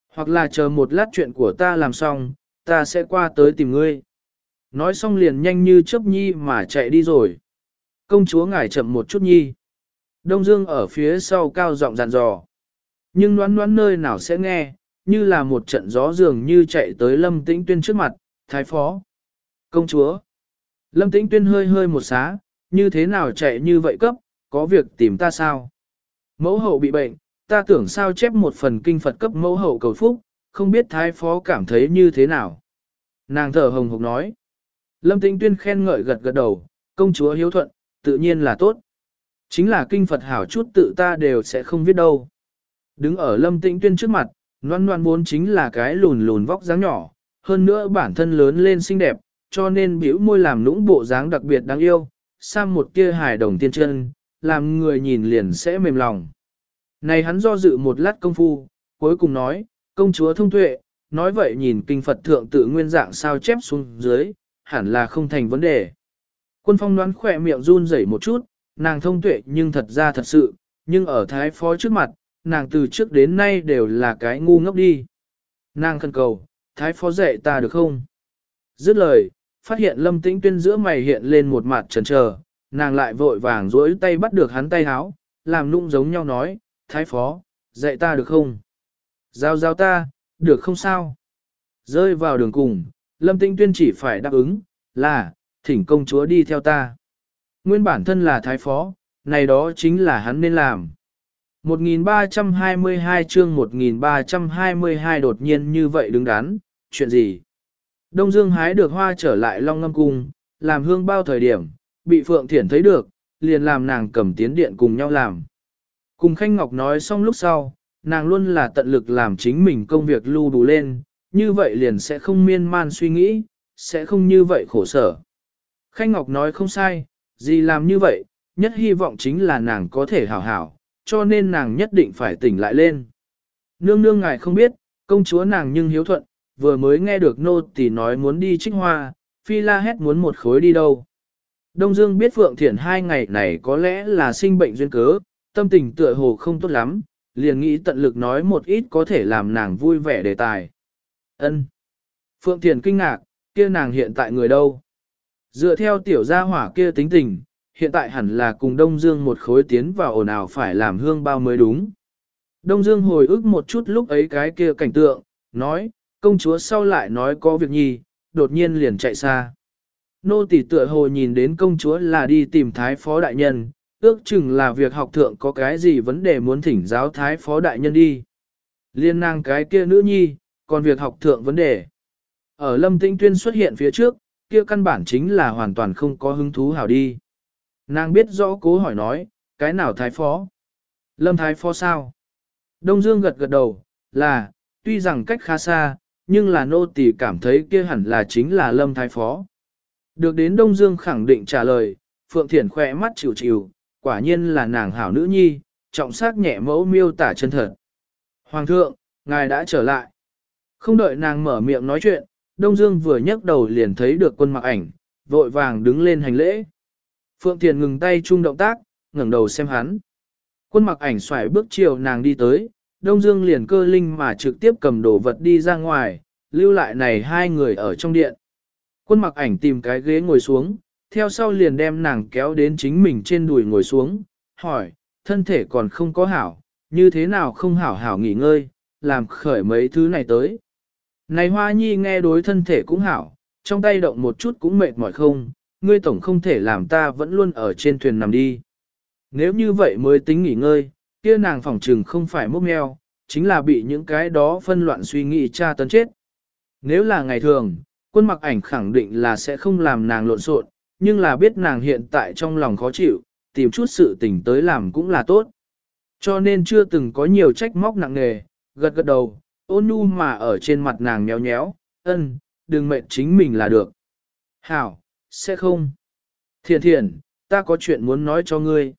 hoặc là chờ một lát chuyện của ta làm xong, ta sẽ qua tới tìm ngươi. Nói xong liền nhanh như chớp nhi mà chạy đi rồi. Công chúa ngài chậm một chút nhi. Đông Dương ở phía sau cao giọng dàn dò. Nhưng đoán đoán nơi nào sẽ nghe, như là một trận gió dường như chạy tới Lâm Tĩnh Tuyên trước mặt, thái phó. Công chúa. Lâm Tĩnh Tuyên hơi hơi một xá, như thế nào chạy như vậy cấp, có việc tìm ta sao? Mẫu hậu bị bệnh, ta tưởng sao chép một phần kinh Phật cấp mẫu hậu cầu phúc, không biết thái phó cảm thấy như thế nào. Nàng thở hồng hộc nói. Lâm Tĩnh Tuyên khen ngợi gật gật đầu, công chúa hiếu thuận, tự nhiên là tốt. Chính là kinh Phật hảo chút tự ta đều sẽ không viết đâu. Đứng ở Lâm Tĩnh Tuyên trước mặt, noan noan vốn chính là cái lùn lùn vóc dáng nhỏ, hơn nữa bản thân lớn lên xinh đẹp, cho nên biểu môi làm nũng bộ dáng đặc biệt đáng yêu, sang một kia hài đồng tiên chân, làm người nhìn liền sẽ mềm lòng. Này hắn do dự một lát công phu, cuối cùng nói, công chúa thông tuệ, nói vậy nhìn kinh Phật thượng tự nguyên dạng sao chép xuống dưới, hẳn là không thành vấn đề. Quân phong đoán khỏe miệng run rẩy một chút, nàng thông tuệ nhưng thật ra thật sự, nhưng ở thái phó trước mặt, nàng từ trước đến nay đều là cái ngu ngốc đi. Nàng khẩn cầu, thái phó dạy ta được không? Dứt lời, phát hiện lâm tĩnh tuyên giữa mày hiện lên một mặt trần trờ, nàng lại vội vàng duỗi tay bắt được hắn tay háo, làm nũng giống nhau nói, thái phó, dạy ta được không? Giao giao ta, được không sao? Rơi vào đường cùng, lâm Tinh tuyên chỉ phải đáp ứng, là, thỉnh công chúa đi theo ta. Nguyên bản thân là thái phó, này đó chính là hắn nên làm. 1322 chương 1322 đột nhiên như vậy đứng đắn, chuyện gì? Đông Dương hái được hoa trở lại Long Ngâm Cung, làm hương bao thời điểm, bị Phượng Thiển thấy được, liền làm nàng cầm tiến điện cùng nhau làm. Cùng Khanh Ngọc nói xong lúc sau, nàng luôn là tận lực làm chính mình công việc lưu đủ lên, như vậy liền sẽ không miên man suy nghĩ, sẽ không như vậy khổ sở. Khanh Ngọc nói không sai, gì làm như vậy, nhất hy vọng chính là nàng có thể hảo hảo, cho nên nàng nhất định phải tỉnh lại lên. Nương nương ngài không biết, công chúa nàng nhưng hiếu thuận, vừa mới nghe được nô tỳ nói muốn đi trích hoa, phi la hét muốn một khối đi đâu. Đông Dương biết Phượng Thiển hai ngày này có lẽ là sinh bệnh duyên cớ, tâm tình tựa hồ không tốt lắm, liền nghĩ tận lực nói một ít có thể làm nàng vui vẻ đề tài. Ân. Phượng Thiển kinh ngạc, kia nàng hiện tại người đâu? Dựa theo tiểu gia hỏa kia tính tình, hiện tại hẳn là cùng Đông Dương một khối tiến vào ồn ào phải làm hương bao mới đúng. Đông Dương hồi ức một chút lúc ấy cái kia cảnh tượng, nói, công chúa sau lại nói có việc nhi, đột nhiên liền chạy xa. Nô tỷ tựa hồ nhìn đến công chúa là đi tìm thái phó đại nhân, ước chừng là việc học thượng có cái gì vấn đề muốn thỉnh giáo thái phó đại nhân đi. Liên năng cái kia nữ nhi, còn việc học thượng vấn đề. Ở lâm tĩnh tuyên xuất hiện phía trước, kia căn bản chính là hoàn toàn không có hứng thú hảo đi. Nàng biết rõ cố hỏi nói, cái nào thái phó? Lâm thái phó sao? Đông Dương gật gật đầu, là, tuy rằng cách khá xa, nhưng là nô tỳ cảm thấy kia hẳn là chính là lâm thái phó. Được đến Đông Dương khẳng định trả lời, Phượng Thiển khỏe mắt chịu chịu, quả nhiên là nàng hảo nữ nhi, trọng sắc nhẹ mẫu miêu tả chân thật. Hoàng thượng, ngài đã trở lại. Không đợi nàng mở miệng nói chuyện, Đông Dương vừa nhấc đầu liền thấy được quân mặc ảnh, vội vàng đứng lên hành lễ. Phượng Thiền ngừng tay chung động tác, ngẩng đầu xem hắn. Quân mặc ảnh xoài bước chiều nàng đi tới, Đông Dương liền cơ linh mà trực tiếp cầm đồ vật đi ra ngoài, lưu lại này hai người ở trong điện. Quân mặc ảnh tìm cái ghế ngồi xuống, theo sau liền đem nàng kéo đến chính mình trên đùi ngồi xuống, hỏi, thân thể còn không có hảo, như thế nào không hảo hảo nghỉ ngơi, làm khởi mấy thứ này tới. Này hoa nhi nghe đối thân thể cũng hảo, trong tay động một chút cũng mệt mỏi không, ngươi tổng không thể làm ta vẫn luôn ở trên thuyền nằm đi. Nếu như vậy mới tính nghỉ ngơi, kia nàng phỏng trừng không phải mốc meo, chính là bị những cái đó phân loạn suy nghĩ tra tấn chết. Nếu là ngày thường, quân mặc ảnh khẳng định là sẽ không làm nàng lộn xộn, nhưng là biết nàng hiện tại trong lòng khó chịu, tìm chút sự tình tới làm cũng là tốt. Cho nên chưa từng có nhiều trách móc nặng nề, gật gật đầu, ôn nhu mà ở trên mặt nàng nhéo nhéo, ân, đừng mệnh chính mình là được. Hảo, sẽ không. Thiền thiền, ta có chuyện muốn nói cho ngươi.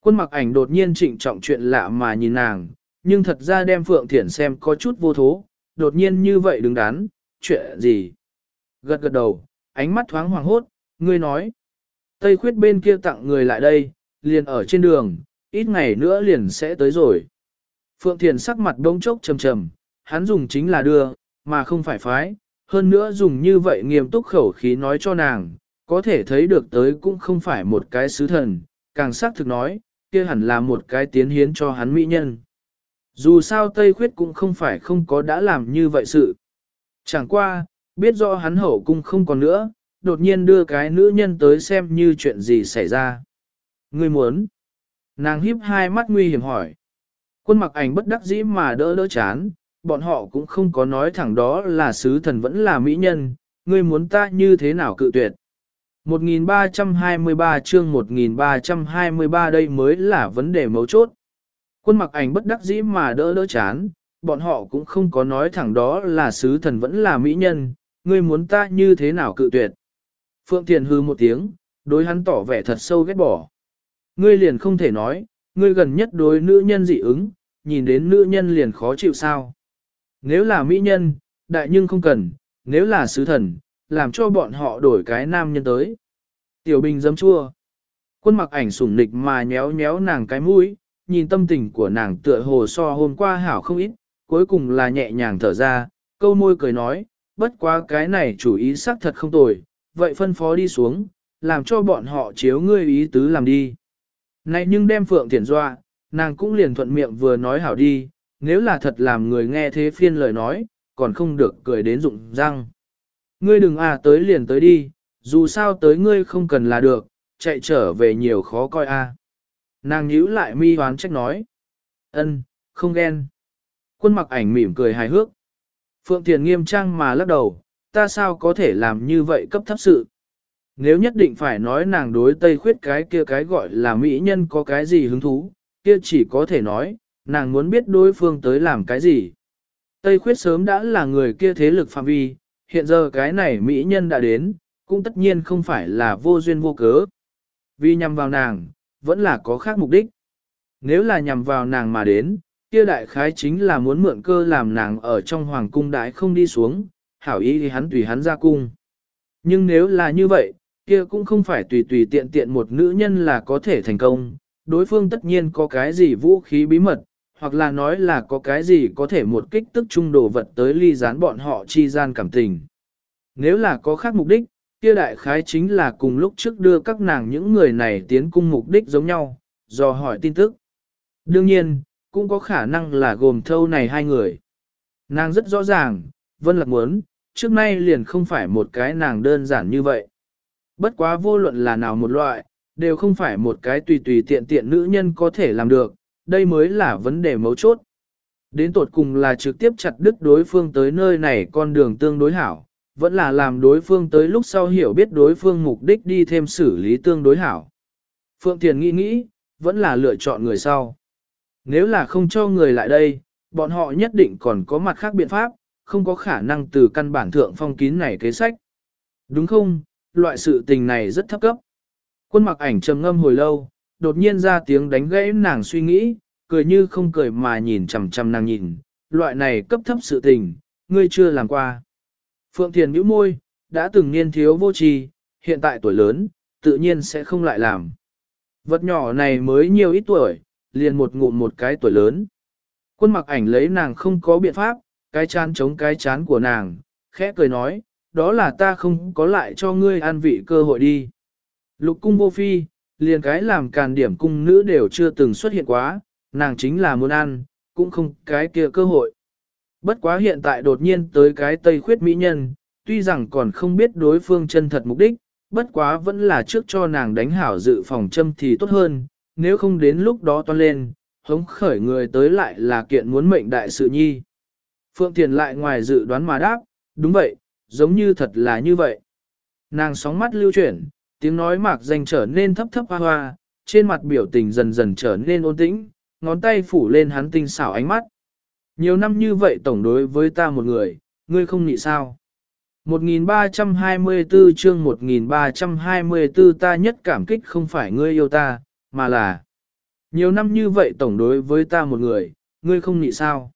Quân mặc ảnh đột nhiên trịnh trọng chuyện lạ mà nhìn nàng, nhưng thật ra đem Phượng Thiển xem có chút vô thố, đột nhiên như vậy đứng đắn, chuyện gì? Gật gật đầu, ánh mắt thoáng hoàng hốt, ngươi nói. Tây khuyết bên kia tặng người lại đây, liền ở trên đường, ít ngày nữa liền sẽ tới rồi. Phượng Thiền sắc mặt đông chốc trầm trầm, hắn dùng chính là đưa, mà không phải phái, hơn nữa dùng như vậy nghiêm túc khẩu khí nói cho nàng, có thể thấy được tới cũng không phải một cái sứ thần, càng xác thực nói, kia hẳn là một cái tiến hiến cho hắn mỹ nhân. Dù sao Tây Khuyết cũng không phải không có đã làm như vậy sự. Chẳng qua, biết rõ hắn hậu cung không còn nữa, đột nhiên đưa cái nữ nhân tới xem như chuyện gì xảy ra. Ngươi muốn? Nàng híp hai mắt nguy hiểm hỏi. Quân mặc ảnh bất đắc dĩ mà đỡ đỡ chán, bọn họ cũng không có nói thẳng đó là sứ thần vẫn là mỹ nhân, ngươi muốn ta như thế nào cự tuyệt. 1323 chương 1323 đây mới là vấn đề mấu chốt. Quân mặc ảnh bất đắc dĩ mà đỡ đỡ chán, bọn họ cũng không có nói thẳng đó là sứ thần vẫn là mỹ nhân, ngươi muốn ta như thế nào cự tuyệt. Phượng Thiền hư một tiếng, đối hắn tỏ vẻ thật sâu ghét bỏ. Ngươi liền không thể nói, ngươi gần nhất đối nữ nhân dị ứng, nhìn đến nữ nhân liền khó chịu sao. Nếu là mỹ nhân, đại nhưng không cần, nếu là sứ thần, làm cho bọn họ đổi cái nam nhân tới. Tiểu Bình dấm chua. Quân mặc ảnh sủng nịch mà nhéo nhéo nàng cái mũi, nhìn tâm tình của nàng tựa hồ so hôm qua hảo không ít, cuối cùng là nhẹ nhàng thở ra, câu môi cười nói, bất quá cái này chủ ý xác thật không tồi, vậy phân phó đi xuống, làm cho bọn họ chiếu ngươi ý tứ làm đi. Này nhưng đem Phượng Thiển dọa, nàng cũng liền thuận miệng vừa nói hảo đi, nếu là thật làm người nghe thế phiên lời nói, còn không được cười đến rụng răng. Ngươi đừng à tới liền tới đi, dù sao tới ngươi không cần là được, chạy trở về nhiều khó coi a. À. Nàng nhíu lại mi hoán trách nói. ân, không ghen. Quân mặc ảnh mỉm cười hài hước. Phượng Thiền nghiêm trang mà lắc đầu, ta sao có thể làm như vậy cấp thấp sự. Nếu nhất định phải nói nàng đối Tây Khuyết cái kia cái gọi là mỹ nhân có cái gì hứng thú, kia chỉ có thể nói, nàng muốn biết đối phương tới làm cái gì. Tây Khuyết sớm đã là người kia thế lực phạm vi, hiện giờ cái này mỹ nhân đã đến, cũng tất nhiên không phải là vô duyên vô cớ. Vì nhằm vào nàng, vẫn là có khác mục đích. Nếu là nhằm vào nàng mà đến, kia đại khái chính là muốn mượn cơ làm nàng ở trong hoàng cung đại không đi xuống, hảo ý thì hắn tùy hắn ra cung. Nhưng nếu là như vậy, kia cũng không phải tùy tùy tiện tiện một nữ nhân là có thể thành công, đối phương tất nhiên có cái gì vũ khí bí mật, hoặc là nói là có cái gì có thể một kích tức trung đồ vật tới ly gián bọn họ chi gian cảm tình. Nếu là có khác mục đích, kia đại khái chính là cùng lúc trước đưa các nàng những người này tiến cung mục đích giống nhau, do hỏi tin tức. Đương nhiên, cũng có khả năng là gồm thâu này hai người. Nàng rất rõ ràng, Vân Lạc muốn, trước nay liền không phải một cái nàng đơn giản như vậy. Bất quá vô luận là nào một loại, đều không phải một cái tùy tùy tiện tiện nữ nhân có thể làm được, đây mới là vấn đề mấu chốt. Đến tột cùng là trực tiếp chặt đứt đối phương tới nơi này con đường tương đối hảo, vẫn là làm đối phương tới lúc sau hiểu biết đối phương mục đích đi thêm xử lý tương đối hảo. Phượng Thiền nghĩ nghĩ, vẫn là lựa chọn người sau. Nếu là không cho người lại đây, bọn họ nhất định còn có mặt khác biện pháp, không có khả năng từ căn bản thượng phong kín này kế sách. Đúng không, loại sự tình này rất thấp cấp. Quân mặc ảnh trầm ngâm hồi lâu, đột nhiên ra tiếng đánh gãy nàng suy nghĩ, cười như không cười mà nhìn chằm chằm nàng nhìn, loại này cấp thấp sự tình, ngươi chưa làm qua. Phượng Thiền nhíu môi, đã từng niên thiếu vô tri, hiện tại tuổi lớn, tự nhiên sẽ không lại làm. Vật nhỏ này mới nhiều ít tuổi, liền một ngụm một cái tuổi lớn. Quân mặc ảnh lấy nàng không có biện pháp, cái chán chống cái chán của nàng, khẽ cười nói, đó là ta không có lại cho ngươi an vị cơ hội đi. Lục cung vô phi, liền cái làm càn điểm cung nữ đều chưa từng xuất hiện quá, nàng chính là muốn ăn, cũng không cái kia cơ hội. Bất quá hiện tại đột nhiên tới cái tây khuyết mỹ nhân, tuy rằng còn không biết đối phương chân thật mục đích, bất quá vẫn là trước cho nàng đánh hảo dự phòng châm thì tốt hơn, nếu không đến lúc đó toan lên, hống khởi người tới lại là kiện muốn mệnh đại sự nhi. Phượng Thiền lại ngoài dự đoán mà đáp, đúng vậy, giống như thật là như vậy. Nàng sóng mắt lưu chuyển, tiếng nói mạc danh trở nên thấp thấp hoa hoa, trên mặt biểu tình dần dần trở nên ôn tĩnh, ngón tay phủ lên hắn tinh xảo ánh mắt. Nhiều năm như vậy tổng đối với ta một người, ngươi không nghĩ sao. 1324 chương 1324 ta nhất cảm kích không phải ngươi yêu ta, mà là nhiều năm như vậy tổng đối với ta một người, ngươi không nghĩ sao.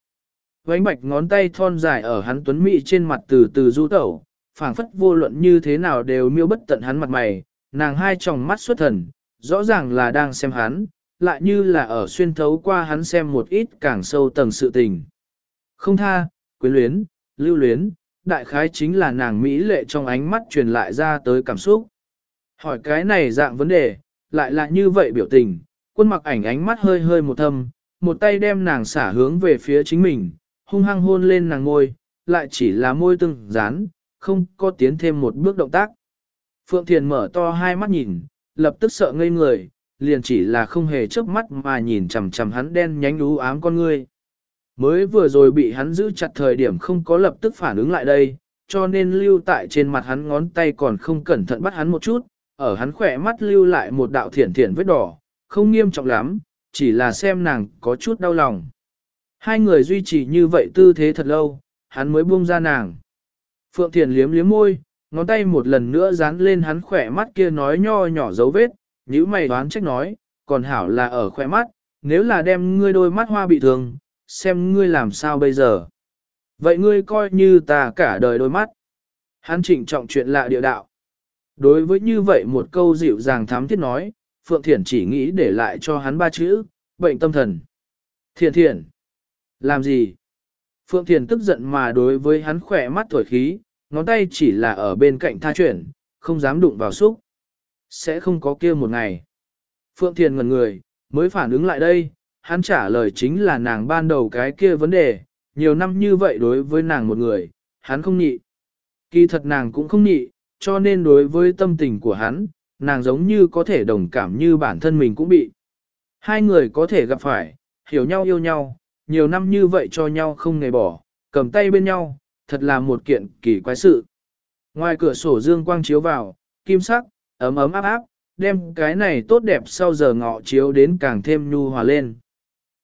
Vánh bạch ngón tay thon dài ở hắn tuấn mỹ trên mặt từ từ du tẩu, phảng phất vô luận như thế nào đều miêu bất tận hắn mặt mày, nàng hai tròng mắt xuất thần, rõ ràng là đang xem hắn, lại như là ở xuyên thấu qua hắn xem một ít càng sâu tầng sự tình. Không tha, quyến luyến, lưu luyến, đại khái chính là nàng Mỹ lệ trong ánh mắt truyền lại ra tới cảm xúc. Hỏi cái này dạng vấn đề, lại là như vậy biểu tình, quân mặc ảnh ánh mắt hơi hơi một thâm, một tay đem nàng xả hướng về phía chính mình, hung hăng hôn lên nàng ngôi, lại chỉ là môi từng dán, không có tiến thêm một bước động tác. Phượng Thiền mở to hai mắt nhìn, lập tức sợ ngây người, liền chỉ là không hề chớp mắt mà nhìn chằm chằm hắn đen nhánh ú ám con ngươi. Mới vừa rồi bị hắn giữ chặt thời điểm không có lập tức phản ứng lại đây, cho nên lưu tại trên mặt hắn ngón tay còn không cẩn thận bắt hắn một chút, ở hắn khỏe mắt lưu lại một đạo thiển thiển vết đỏ, không nghiêm trọng lắm, chỉ là xem nàng có chút đau lòng. Hai người duy trì như vậy tư thế thật lâu, hắn mới buông ra nàng. Phượng Thiền liếm liếm môi, ngón tay một lần nữa dán lên hắn khỏe mắt kia nói nho nhỏ dấu vết, nữ mày đoán trách nói, còn hảo là ở khỏe mắt, nếu là đem ngươi đôi mắt hoa bị thương, xem ngươi làm sao bây giờ. Vậy ngươi coi như ta cả đời đôi mắt. Hắn trịnh trọng chuyện lạ địa đạo. Đối với như vậy một câu dịu dàng thám thiết nói, Phượng Thiển chỉ nghĩ để lại cho hắn ba chữ, bệnh tâm thần. Thiện thiện. Làm gì? Phượng Thiển tức giận mà đối với hắn khỏe mắt thổi khí, ngón tay chỉ là ở bên cạnh tha chuyển, không dám đụng vào xúc. Sẽ không có kia một ngày. Phượng Thiền ngần người, mới phản ứng lại đây, hắn trả lời chính là nàng ban đầu cái kia vấn đề, nhiều năm như vậy đối với nàng một người, hắn không nhị. Kỳ thật nàng cũng không nhị, cho nên đối với tâm tình của hắn, nàng giống như có thể đồng cảm như bản thân mình cũng bị. Hai người có thể gặp phải, hiểu nhau yêu nhau, nhiều năm như vậy cho nhau không ngày bỏ, cầm tay bên nhau, thật là một kiện kỳ quái sự. Ngoài cửa sổ dương quang chiếu vào, kim sắc, ấm ấm áp áp, đem cái này tốt đẹp sau giờ ngọ chiếu đến càng thêm nhu hòa lên.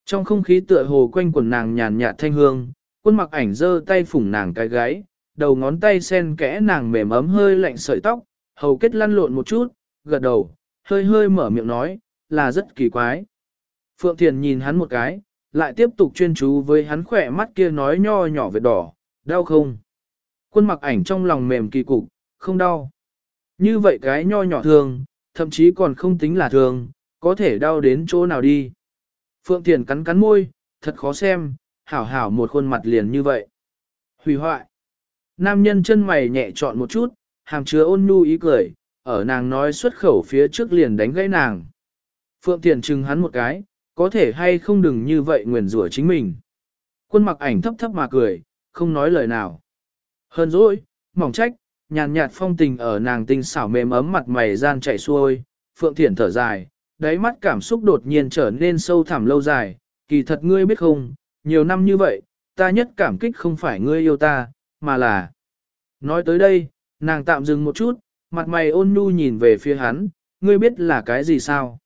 Trong không khí tựa hồ quanh quần nàng nhàn nhạt thanh hương, quân mặc ảnh giơ tay phủng nàng cái gái đầu ngón tay sen kẽ nàng mềm ấm hơi lạnh sợi tóc, hầu kết lăn lộn một chút, gật đầu, hơi hơi mở miệng nói, là rất kỳ quái. Phượng Thiền nhìn hắn một cái, lại tiếp tục chuyên chú với hắn khỏe mắt kia nói nho nhỏ vệt đỏ, đau không? Quân mặc ảnh trong lòng mềm kỳ cục, không đau. Như vậy cái nho nhỏ thường, thậm chí còn không tính là thường, có thể đau đến chỗ nào đi. Phượng Thiền cắn cắn môi, thật khó xem, hảo hảo một khuôn mặt liền như vậy. Hủy hoại. Nam nhân chân mày nhẹ chọn một chút, hàm chứa ôn nhu ý cười, ở nàng nói xuất khẩu phía trước liền đánh gãy nàng. Phượng Thiền chừng hắn một cái, có thể hay không đừng như vậy nguyền rủa chính mình. Quân mặc ảnh thấp thấp mà cười, không nói lời nào. Hơn dỗi, mỏng trách, nhàn nhạt phong tình ở nàng tinh xảo mềm ấm mặt mày gian chảy xuôi, Phượng Thiển thở dài, đáy mắt cảm xúc đột nhiên trở nên sâu thẳm lâu dài, kỳ thật ngươi biết không, nhiều năm như vậy, ta nhất cảm kích không phải ngươi yêu ta, mà là... Nói tới đây, nàng tạm dừng một chút, mặt mày ôn nhu nhìn về phía hắn, ngươi biết là cái gì sao?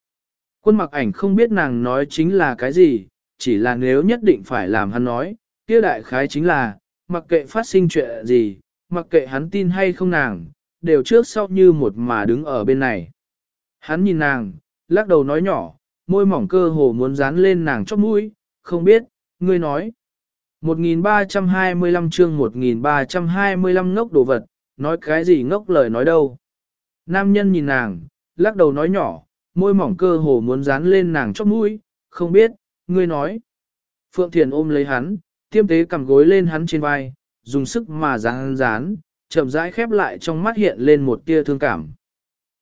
Quân mặc ảnh không biết nàng nói chính là cái gì, chỉ là nếu nhất định phải làm hắn nói, kia đại khái chính là, mặc kệ phát sinh chuyện gì, mặc kệ hắn tin hay không nàng, đều trước sau như một mà đứng ở bên này. Hắn nhìn nàng, lắc đầu nói nhỏ, môi mỏng cơ hồ muốn dán lên nàng chóp mũi, không biết, ngươi nói. 1325 chương 1325 ngốc đồ vật, nói cái gì ngốc lời nói đâu. Nam nhân nhìn nàng, lắc đầu nói nhỏ, môi mỏng cơ hồ muốn dán lên nàng chóp mũi, không biết, ngươi nói. Phượng Thiền ôm lấy hắn, tiêm tế cầm gối lên hắn trên vai, dùng sức mà dán dán, chậm rãi khép lại trong mắt hiện lên một tia thương cảm.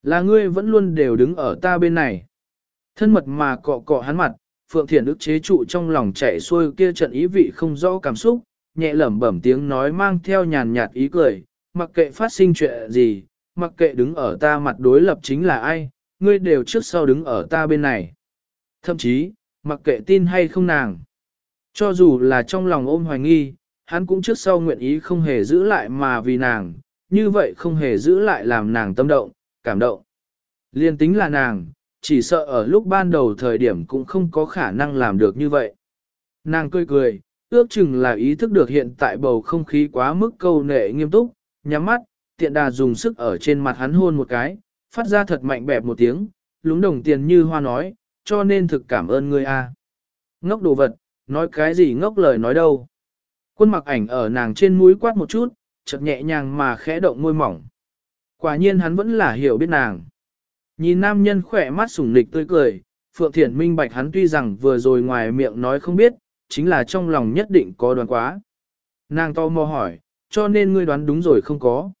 Là ngươi vẫn luôn đều đứng ở ta bên này. Thân mật mà cọ cọ hắn mặt, Phượng Thiền ức chế trụ trong lòng chạy xuôi kia trận ý vị không rõ cảm xúc, nhẹ lẩm bẩm tiếng nói mang theo nhàn nhạt ý cười, mặc kệ phát sinh chuyện gì, mặc kệ đứng ở ta mặt đối lập chính là ai, ngươi đều trước sau đứng ở ta bên này. Thậm chí, mặc kệ tin hay không nàng. Cho dù là trong lòng ôm hoài nghi, hắn cũng trước sau nguyện ý không hề giữ lại mà vì nàng, như vậy không hề giữ lại làm nàng tâm động, cảm động. Liên tính là nàng, chỉ sợ ở lúc ban đầu thời điểm cũng không có khả năng làm được như vậy. Nàng cười cười, ước chừng là ý thức được hiện tại bầu không khí quá mức câu nệ nghiêm túc, nhắm mắt, tiện đà dùng sức ở trên mặt hắn hôn một cái, phát ra thật mạnh bẹp một tiếng, lúng đồng tiền như hoa nói, cho nên thực cảm ơn ngươi a. À. Ngốc đồ vật, nói cái gì ngốc lời nói đâu. Quân mặc ảnh ở nàng trên mũi quát một chút, chợt nhẹ nhàng mà khẽ động môi mỏng. Quả nhiên hắn vẫn là hiểu biết nàng. Nhìn nam nhân khỏe mắt sủng nịch tươi cười, Phượng Thiển minh bạch hắn tuy rằng vừa rồi ngoài miệng nói không biết, chính là trong lòng nhất định có đoán quá. Nàng to mò hỏi, cho nên ngươi đoán đúng rồi không có.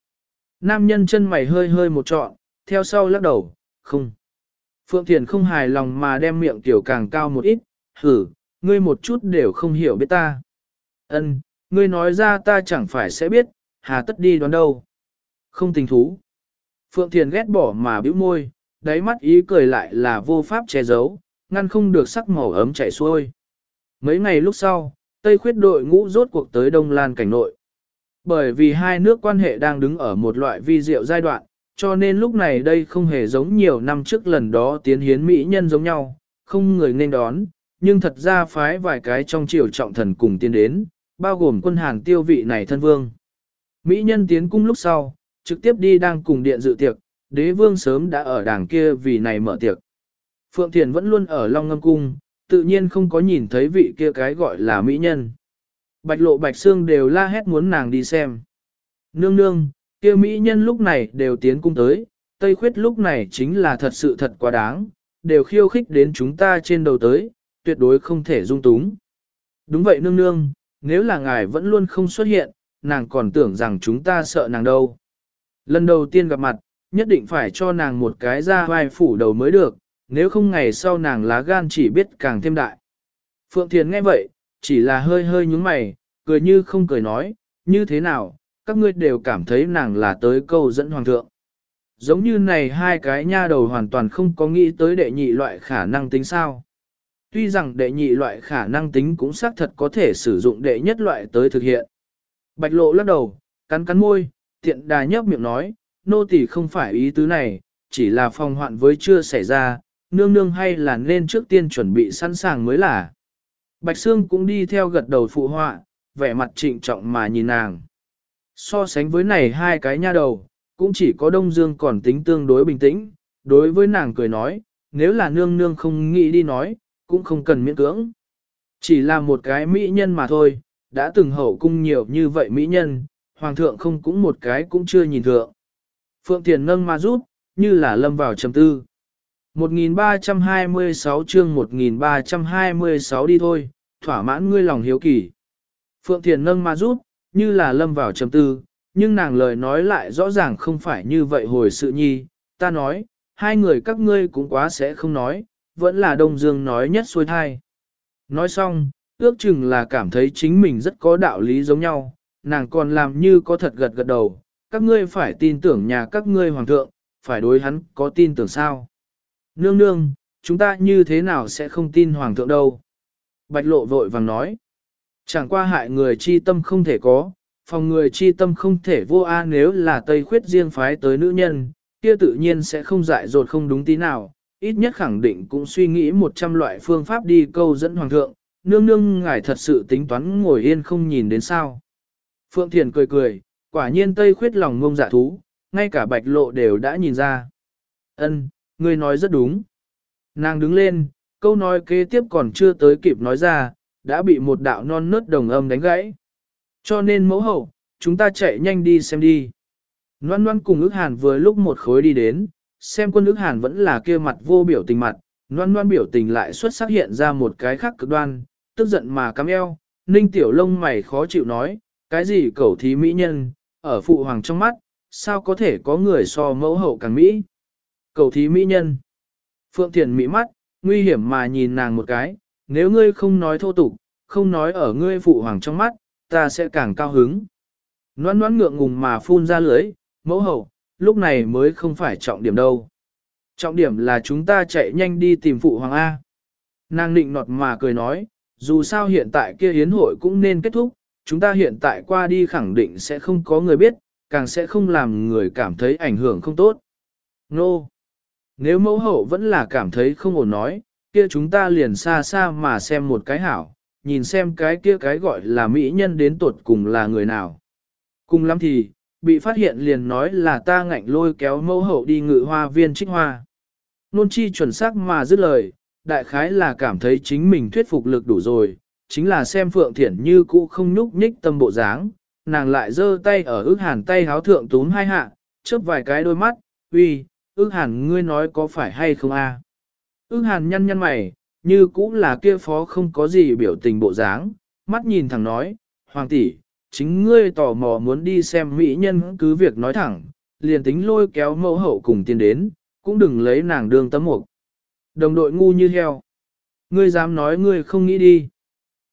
Nam nhân chân mày hơi hơi một trọn, theo sau lắc đầu, không. Phượng Thiển không hài lòng mà đem miệng tiểu càng cao một ít, hử, ngươi một chút đều không hiểu biết ta. Ân, ngươi nói ra ta chẳng phải sẽ biết, hà tất đi đoán đâu. Không tình thú. Phượng Thiền ghét bỏ mà bĩu môi, đáy mắt ý cười lại là vô pháp che giấu, ngăn không được sắc màu ấm chảy xuôi. Mấy ngày lúc sau, Tây khuyết đội ngũ rốt cuộc tới Đông Lan cảnh nội. Bởi vì hai nước quan hệ đang đứng ở một loại vi diệu giai đoạn, cho nên lúc này đây không hề giống nhiều năm trước lần đó tiến hiến Mỹ nhân giống nhau, không người nên đón, nhưng thật ra phái vài cái trong triều trọng thần cùng tiến đến, bao gồm quân hàn tiêu vị này thân vương. Mỹ nhân tiến cung lúc sau, trực tiếp đi đang cùng điện dự tiệc, đế vương sớm đã ở đảng kia vì này mở tiệc. Phượng Thiền vẫn luôn ở Long Ngâm Cung, tự nhiên không có nhìn thấy vị kia cái gọi là Mỹ nhân. Bạch lộ bạch xương đều la hét muốn nàng đi xem. Nương nương, kia Mỹ nhân lúc này đều tiến cung tới, Tây Khuyết lúc này chính là thật sự thật quá đáng, đều khiêu khích đến chúng ta trên đầu tới, tuyệt đối không thể dung túng. Đúng vậy nương nương, nếu là ngài vẫn luôn không xuất hiện, nàng còn tưởng rằng chúng ta sợ nàng đâu. Lần đầu tiên gặp mặt, nhất định phải cho nàng một cái ra vai phủ đầu mới được, nếu không ngày sau nàng lá gan chỉ biết càng thêm đại. Phượng Thiền nghe vậy, chỉ là hơi hơi nhúng mày, cười như không cười nói, như thế nào, các ngươi đều cảm thấy nàng là tới câu dẫn hoàng thượng. Giống như này hai cái nha đầu hoàn toàn không có nghĩ tới đệ nhị loại khả năng tính sao. Tuy rằng đệ nhị loại khả năng tính cũng xác thật có thể sử dụng đệ nhất loại tới thực hiện. Bạch lộ lắc đầu, cắn cắn môi, tiện đà nhấp miệng nói, nô tỳ không phải ý tứ này, chỉ là phòng hoạn với chưa xảy ra, nương nương hay là nên trước tiên chuẩn bị sẵn sàng mới là. Bạch Sương cũng đi theo gật đầu phụ họa, vẻ mặt trịnh trọng mà nhìn nàng. So sánh với này hai cái nha đầu, cũng chỉ có Đông Dương còn tính tương đối bình tĩnh, đối với nàng cười nói, nếu là nương nương không nghĩ đi nói, cũng không cần miễn cưỡng. Chỉ là một cái mỹ nhân mà thôi, đã từng hậu cung nhiều như vậy mỹ nhân, hoàng thượng không cũng một cái cũng chưa nhìn thượng. Phượng Thiền nâng Ma rút, như là lâm vào trầm tư. 1326 chương 1326 đi thôi, thỏa mãn ngươi lòng hiếu kỳ. Phượng Thiền nâng Ma rút, như là lâm vào trầm tư, nhưng nàng lời nói lại rõ ràng không phải như vậy hồi sự nhi. Ta nói, hai người các ngươi cũng quá sẽ không nói, vẫn là Đông Dương nói nhất xuôi thai. Nói xong, ước chừng là cảm thấy chính mình rất có đạo lý giống nhau, nàng còn làm như có thật gật gật đầu, các ngươi phải tin tưởng nhà các ngươi hoàng thượng, phải đối hắn có tin tưởng sao. Nương nương, chúng ta như thế nào sẽ không tin hoàng thượng đâu. Bạch lộ vội vàng nói, chẳng qua hại người chi tâm không thể có, phòng người chi tâm không thể vô a nếu là tây khuyết riêng phái tới nữ nhân, kia tự nhiên sẽ không dại dột không đúng tí nào, ít nhất khẳng định cũng suy nghĩ một trăm loại phương pháp đi câu dẫn hoàng thượng, nương nương ngài thật sự tính toán ngồi yên không nhìn đến sao. Phượng Thiền cười cười, quả nhiên Tây khuyết lòng ngông dạ thú, ngay cả bạch lộ đều đã nhìn ra. ân ngươi nói rất đúng. Nàng đứng lên, câu nói kế tiếp còn chưa tới kịp nói ra, đã bị một đạo non nớt đồng âm đánh gãy. Cho nên mẫu hậu, chúng ta chạy nhanh đi xem đi. Loan loan cùng ước hàn vừa lúc một khối đi đến, xem quân ước hàn vẫn là kia mặt vô biểu tình mặt, loan loan biểu tình lại xuất sắc hiện ra một cái khác cực đoan, tức giận mà cắm eo, ninh tiểu lông mày khó chịu nói, cái gì cẩu thí mỹ nhân, ở phụ hoàng trong mắt, sao có thể có người so mẫu hậu càng mỹ. cầu thí mỹ nhân. Phượng Thiền mỹ mắt, nguy hiểm mà nhìn nàng một cái, nếu ngươi không nói thô tục, không nói ở ngươi phụ hoàng trong mắt, ta sẽ càng cao hứng. Noan noan ngượng ngùng mà phun ra lưới, mẫu hậu, lúc này mới không phải trọng điểm đâu. Trọng điểm là chúng ta chạy nhanh đi tìm phụ hoàng A. Nàng định nọt mà cười nói, dù sao hiện tại kia hiến hội cũng nên kết thúc, chúng ta hiện tại qua đi khẳng định sẽ không có người biết, càng sẽ không làm người cảm thấy ảnh hưởng không tốt. Nô! No. Nếu mẫu hậu vẫn là cảm thấy không ổn nói, kia chúng ta liền xa xa mà xem một cái hảo, nhìn xem cái kia cái gọi là mỹ nhân đến tuột cùng là người nào. Cùng lắm thì, bị phát hiện liền nói là ta ngạnh lôi kéo mẫu hậu đi ngự hoa viên trích hoa. Nôn chi chuẩn xác mà dứt lời, đại khái là cảm thấy chính mình thuyết phục lực đủ rồi, chính là xem Phượng Thiển như cũ không nhúc nhích tâm bộ dáng, nàng lại giơ tay ở ước hàn tay háo thượng túm hai hạ, chớp vài cái đôi mắt, uy, ước hàn ngươi nói có phải hay không a? Ước hàn nhăn nhăn mày, như cũ là kia phó không có gì biểu tình bộ dáng, mắt nhìn thẳng nói, hoàng tỷ, chính ngươi tò mò muốn đi xem mỹ nhân cứ việc nói thẳng, liền tính lôi kéo mẫu hậu cùng tiến đến, cũng đừng lấy nàng đương tấm mục. Đồng đội ngu như heo. Ngươi dám nói ngươi không nghĩ đi.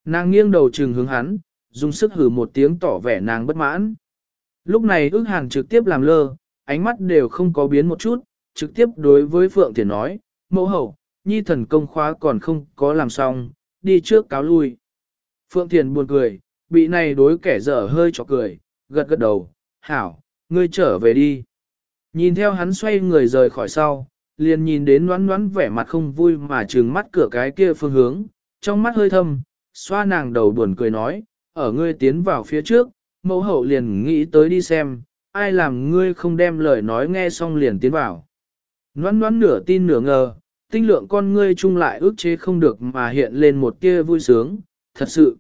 Nàng nghiêng đầu trừng hướng hắn, dùng sức hử một tiếng tỏ vẻ nàng bất mãn. Lúc này ước hàng trực tiếp làm lơ, ánh mắt đều không có biến một chút, trực tiếp đối với Phượng Thiền nói, mẫu hậu, nhi thần công khóa còn không có làm xong, đi trước cáo lui. Phượng Thiền buồn cười, bị này đối kẻ dở hơi cho cười, gật gật đầu, hảo, ngươi trở về đi. Nhìn theo hắn xoay người rời khỏi sau, liền nhìn đến noán noán vẻ mặt không vui mà trừng mắt cửa cái kia phương hướng, trong mắt hơi thâm, xoa nàng đầu buồn cười nói, ở ngươi tiến vào phía trước, mẫu hậu liền nghĩ tới đi xem, ai làm ngươi không đem lời nói nghe xong liền tiến vào. Noán noán nửa tin nửa ngờ, tinh lượng con ngươi chung lại ước chế không được mà hiện lên một kia vui sướng, thật sự.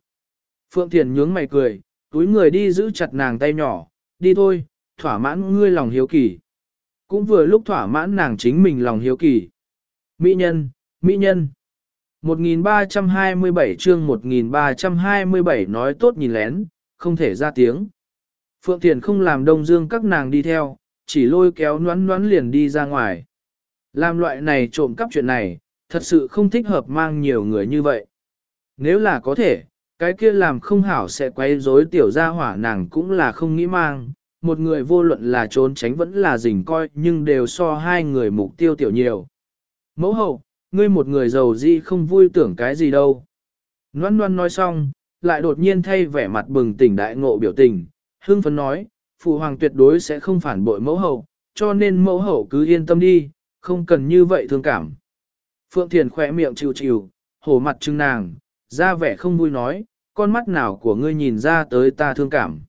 Phượng Thiền nhướng mày cười, túi người đi giữ chặt nàng tay nhỏ, đi thôi, thỏa mãn ngươi lòng hiếu kỳ. Cũng vừa lúc thỏa mãn nàng chính mình lòng hiếu kỳ. Mỹ nhân, Mỹ nhân. 1327 chương 1327 nói tốt nhìn lén, không thể ra tiếng. Phượng Thiền không làm đông dương các nàng đi theo, chỉ lôi kéo nhoắn nhoắn liền đi ra ngoài. Làm loại này trộm cắp chuyện này, thật sự không thích hợp mang nhiều người như vậy. Nếu là có thể, cái kia làm không hảo sẽ quay rối tiểu gia hỏa nàng cũng là không nghĩ mang, một người vô luận là trốn tránh vẫn là rình coi nhưng đều so hai người mục tiêu tiểu nhiều. Mẫu hậu, ngươi một người giàu gì không vui tưởng cái gì đâu. Loan loan nói xong, lại đột nhiên thay vẻ mặt bừng tỉnh đại ngộ biểu tình, hưng phấn nói, phụ hoàng tuyệt đối sẽ không phản bội mẫu hậu, cho nên mẫu hậu cứ yên tâm đi, không cần như vậy thương cảm. Phượng Thiền khỏe miệng chịu chịu, hổ mặt trưng nàng, ra vẻ không vui nói, con mắt nào của ngươi nhìn ra tới ta thương cảm.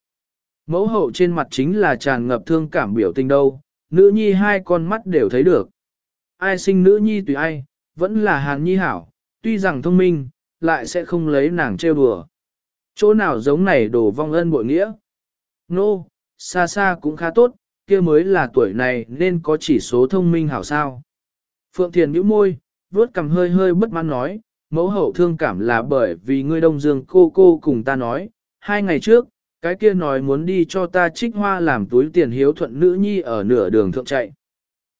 Mẫu hậu trên mặt chính là tràn ngập thương cảm biểu tình đâu, nữ nhi hai con mắt đều thấy được. Ai sinh nữ nhi tùy ai, vẫn là hàn nhi hảo, tuy rằng thông minh, lại sẽ không lấy nàng trêu đùa. Chỗ nào giống này đổ vong ân bội nghĩa. Nô, no, xa xa cũng khá tốt, kia mới là tuổi này nên có chỉ số thông minh hảo sao. Phượng Thiền nhíu môi, vuốt cầm hơi hơi bất mãn nói, mẫu hậu thương cảm là bởi vì ngươi đông dương cô cô cùng ta nói, hai ngày trước, cái kia nói muốn đi cho ta trích hoa làm túi tiền hiếu thuận nữ nhi ở nửa đường thượng chạy.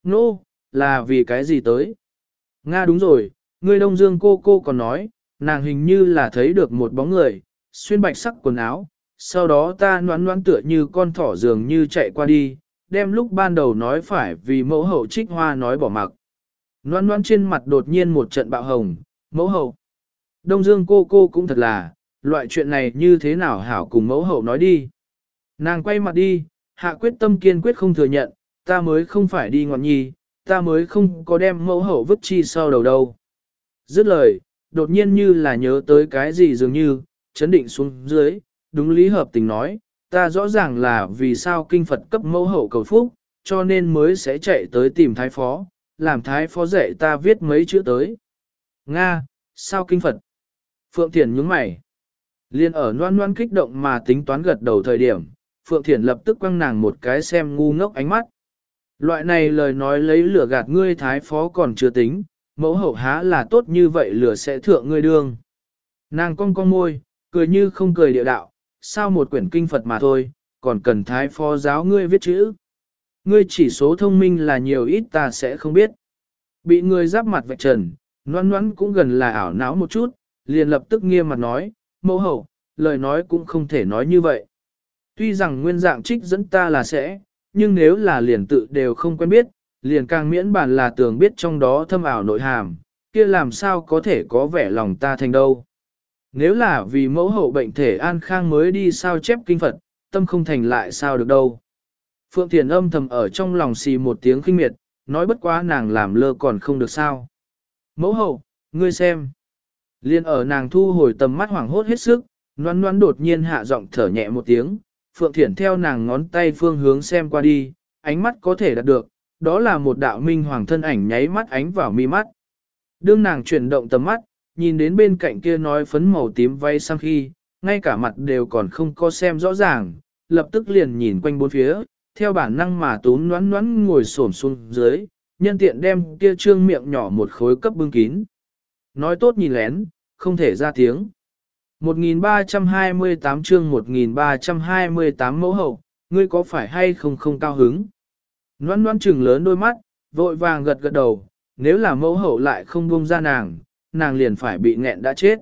Nô, no, là vì cái gì tới? Nga đúng rồi, người đông dương cô cô còn nói, nàng hình như là thấy được một bóng người, xuyên bạch sắc quần áo, sau đó ta noán noán tựa như con thỏ dường như chạy qua đi, đem lúc ban đầu nói phải vì mẫu hậu trích hoa nói bỏ mặc. Noán noán trên mặt đột nhiên một trận bạo hồng, mẫu hậu. Đông Dương cô cô cũng thật là, loại chuyện này như thế nào hảo cùng mẫu hậu nói đi. Nàng quay mặt đi, hạ quyết tâm kiên quyết không thừa nhận, ta mới không phải đi ngọn nhi, ta mới không có đem mẫu hậu vứt chi sau đầu đâu. Dứt lời, đột nhiên như là nhớ tới cái gì dường như, chấn định xuống dưới, đúng lý hợp tình nói, ta rõ ràng là vì sao kinh Phật cấp mẫu hậu cầu phúc, cho nên mới sẽ chạy tới tìm thái phó, làm thái phó dạy ta viết mấy chữ tới. Nga, sao kinh Phật? Phượng Thiền nhướng mày. Liên ở noan noan kích động mà tính toán gật đầu thời điểm, Phượng Thiền lập tức quăng nàng một cái xem ngu ngốc ánh mắt. Loại này lời nói lấy lửa gạt ngươi thái phó còn chưa tính, mẫu hậu há là tốt như vậy lửa sẽ thượng ngươi đương. Nàng cong cong môi, cười như không cười địa đạo, sao một quyển kinh Phật mà thôi, còn cần thái phó giáo ngươi viết chữ. Ngươi chỉ số thông minh là nhiều ít ta sẽ không biết. Bị ngươi giáp mặt vạch trần, noan noan cũng gần là ảo não một chút, liền lập tức nghiêm mặt nói, mẫu hậu, lời nói cũng không thể nói như vậy. Tuy rằng nguyên dạng trích dẫn ta là sẽ, nhưng nếu là liền tự đều không quen biết, liền càng miễn bản là tưởng biết trong đó thâm ảo nội hàm, kia làm sao có thể có vẻ lòng ta thành đâu. Nếu là vì mẫu hậu bệnh thể an khang mới đi sao chép kinh Phật, tâm không thành lại sao được đâu. Phượng Thiền âm thầm ở trong lòng xì một tiếng khinh miệt, nói bất quá nàng làm lơ còn không được sao. Mẫu hậu, ngươi xem. Liên ở nàng thu hồi tầm mắt hoảng hốt hết sức, noan noan đột nhiên hạ giọng thở nhẹ một tiếng, Phượng Thiển theo nàng ngón tay phương hướng xem qua đi, ánh mắt có thể đạt được, đó là một đạo minh hoàng thân ảnh nháy mắt ánh vào mi mắt. Đương nàng chuyển động tầm mắt, nhìn đến bên cạnh kia nói phấn màu tím vay sang khi, ngay cả mặt đều còn không có xem rõ ràng, lập tức liền nhìn quanh bốn phía, theo bản năng mà tún noán noán ngồi xổm xuống dưới, nhân tiện đem kia trương miệng nhỏ một khối cấp bưng kín. Nói tốt nhìn lén, không thể ra tiếng. 1328 chương 1328 mẫu hậu, ngươi có phải hay không không cao hứng? Loan loan trừng lớn đôi mắt, vội vàng gật gật đầu, nếu là mẫu hậu lại không buông ra nàng, nàng liền phải bị nghẹn đã chết.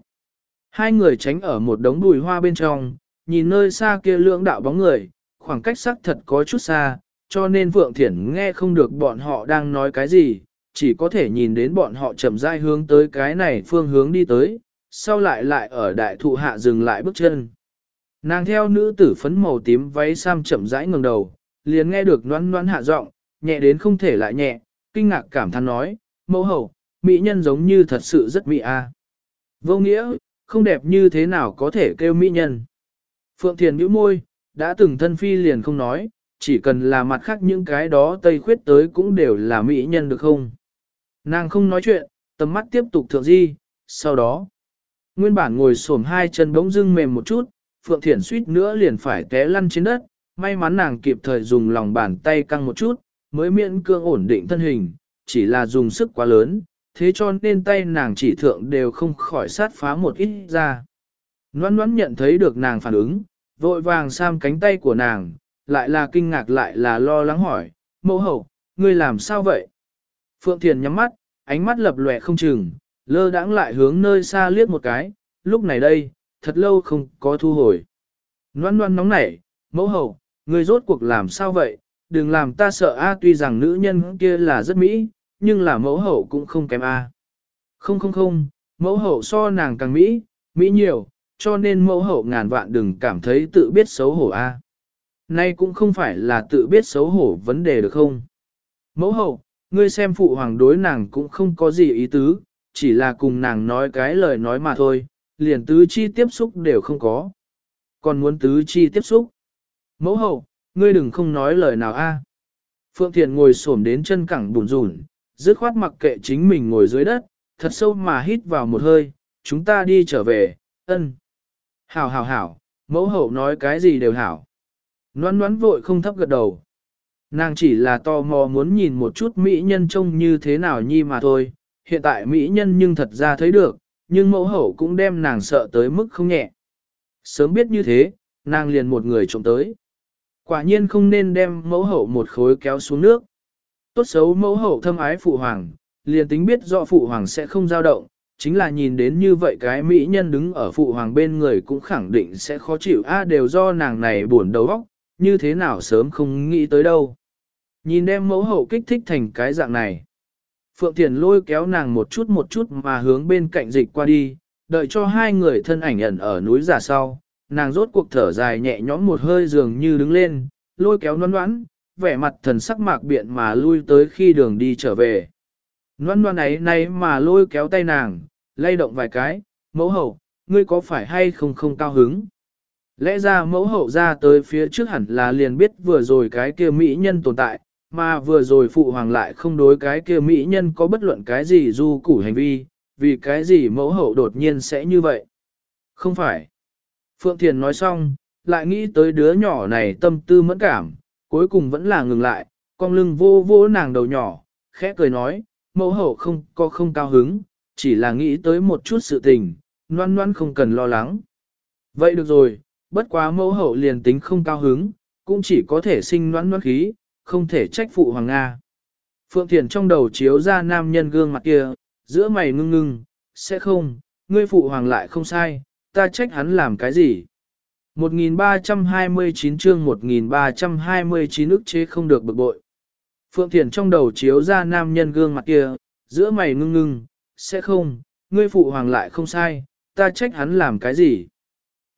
Hai người tránh ở một đống bùi hoa bên trong, nhìn nơi xa kia lưỡng đạo bóng người, khoảng cách sắc thật có chút xa, cho nên vượng Thiển nghe không được bọn họ đang nói cái gì, chỉ có thể nhìn đến bọn họ chậm rãi hướng tới cái này phương hướng đi tới, sau lại lại ở đại thụ hạ dừng lại bước chân. Nàng theo nữ tử phấn màu tím váy sam chậm rãi ngẩng đầu, liền nghe được noan noan hạ giọng, nhẹ đến không thể lại nhẹ, kinh ngạc cảm thán nói, mẫu hậu, mỹ nhân giống như thật sự rất mỹ a. Vô nghĩa, không đẹp như thế nào có thể kêu mỹ nhân. Phượng Thiền nhíu môi, đã từng thân phi liền không nói, chỉ cần là mặt khác những cái đó tây khuyết tới cũng đều là mỹ nhân được không. Nàng không nói chuyện, tầm mắt tiếp tục thượng di, sau đó, nguyên bản ngồi xổm hai chân bỗng dưng mềm một chút, Phượng Thiển suýt nữa liền phải té lăn trên đất, may mắn nàng kịp thời dùng lòng bàn tay căng một chút, mới miễn cương ổn định thân hình, chỉ là dùng sức quá lớn, thế cho nên tay nàng chỉ thượng đều không khỏi sát phá một ít ra. Noan noan nhận thấy được nàng phản ứng, vội vàng sam cánh tay của nàng, lại là kinh ngạc lại là lo lắng hỏi, mẫu hậu, ngươi làm sao vậy? Phượng Thiền nhắm mắt, ánh mắt lập lòe không chừng, lơ đãng lại hướng nơi xa liếc một cái, lúc này đây, thật lâu không có thu hồi. Loan loan nóng nảy, mẫu hậu, người rốt cuộc làm sao vậy, đừng làm ta sợ a tuy rằng nữ nhân kia là rất mỹ, nhưng là mẫu hậu cũng không kém a. Không không không, mẫu hậu so nàng càng mỹ, mỹ nhiều, cho nên mẫu hậu ngàn vạn đừng cảm thấy tự biết xấu hổ a. Nay cũng không phải là tự biết xấu hổ vấn đề được không? Mẫu hậu, ngươi xem phụ hoàng đối nàng cũng không có gì ý tứ, chỉ là cùng nàng nói cái lời nói mà thôi, liền tứ chi tiếp xúc đều không có. Còn muốn tứ chi tiếp xúc? Mẫu hậu, ngươi đừng không nói lời nào a. Phượng Thiện ngồi xổm đến chân cẳng bùn rủn, dứt khoát mặc kệ chính mình ngồi dưới đất, thật sâu mà hít vào một hơi, chúng ta đi trở về, ân. Hảo hảo hảo, mẫu hậu nói cái gì đều hảo. Noan noan vội không thấp gật đầu. Nàng chỉ là tò mò muốn nhìn một chút mỹ nhân trông như thế nào nhi mà thôi, hiện tại mỹ nhân nhưng thật ra thấy được, nhưng mẫu hậu cũng đem nàng sợ tới mức không nhẹ. Sớm biết như thế, nàng liền một người trộm tới. Quả nhiên không nên đem mẫu hậu một khối kéo xuống nước. Tốt xấu mẫu hậu thâm ái phụ hoàng, liền tính biết rõ phụ hoàng sẽ không dao động, chính là nhìn đến như vậy cái mỹ nhân đứng ở phụ hoàng bên người cũng khẳng định sẽ khó chịu a đều do nàng này buồn đầu óc, như thế nào sớm không nghĩ tới đâu. Nhìn đem mẫu hậu kích thích thành cái dạng này. Phượng Thiền lôi kéo nàng một chút một chút mà hướng bên cạnh dịch qua đi, đợi cho hai người thân ảnh ẩn ở núi giả sau, nàng rốt cuộc thở dài nhẹ nhõm một hơi dường như đứng lên, lôi kéo noan noãn, vẻ mặt thần sắc mạc biện mà lui tới khi đường đi trở về. Noan noan ấy nay mà lôi kéo tay nàng, lay động vài cái, mẫu hậu, ngươi có phải hay không không cao hứng? Lẽ ra mẫu hậu ra tới phía trước hẳn là liền biết vừa rồi cái kia mỹ nhân tồn tại, mà vừa rồi phụ hoàng lại không đối cái kia mỹ nhân có bất luận cái gì du củ hành vi, vì cái gì mẫu hậu đột nhiên sẽ như vậy. Không phải. Phượng Thiền nói xong, lại nghĩ tới đứa nhỏ này tâm tư mẫn cảm, cuối cùng vẫn là ngừng lại, con lưng vô vô nàng đầu nhỏ, khẽ cười nói, mẫu hậu không có không cao hứng, chỉ là nghĩ tới một chút sự tình, noan noan không cần lo lắng. Vậy được rồi, bất quá mẫu hậu liền tính không cao hứng, cũng chỉ có thể sinh noan noan khí, không thể trách phụ hoàng Nga. Phượng Thiền trong đầu chiếu ra nam nhân gương mặt kia, giữa mày ngưng ngưng, sẽ không, ngươi phụ hoàng lại không sai, ta trách hắn làm cái gì? 1329 chương 1329 ức chế không được bực bội. Phượng Thiền trong đầu chiếu ra nam nhân gương mặt kia, giữa mày ngưng ngưng, sẽ không, ngươi phụ hoàng lại không sai, ta trách hắn làm cái gì.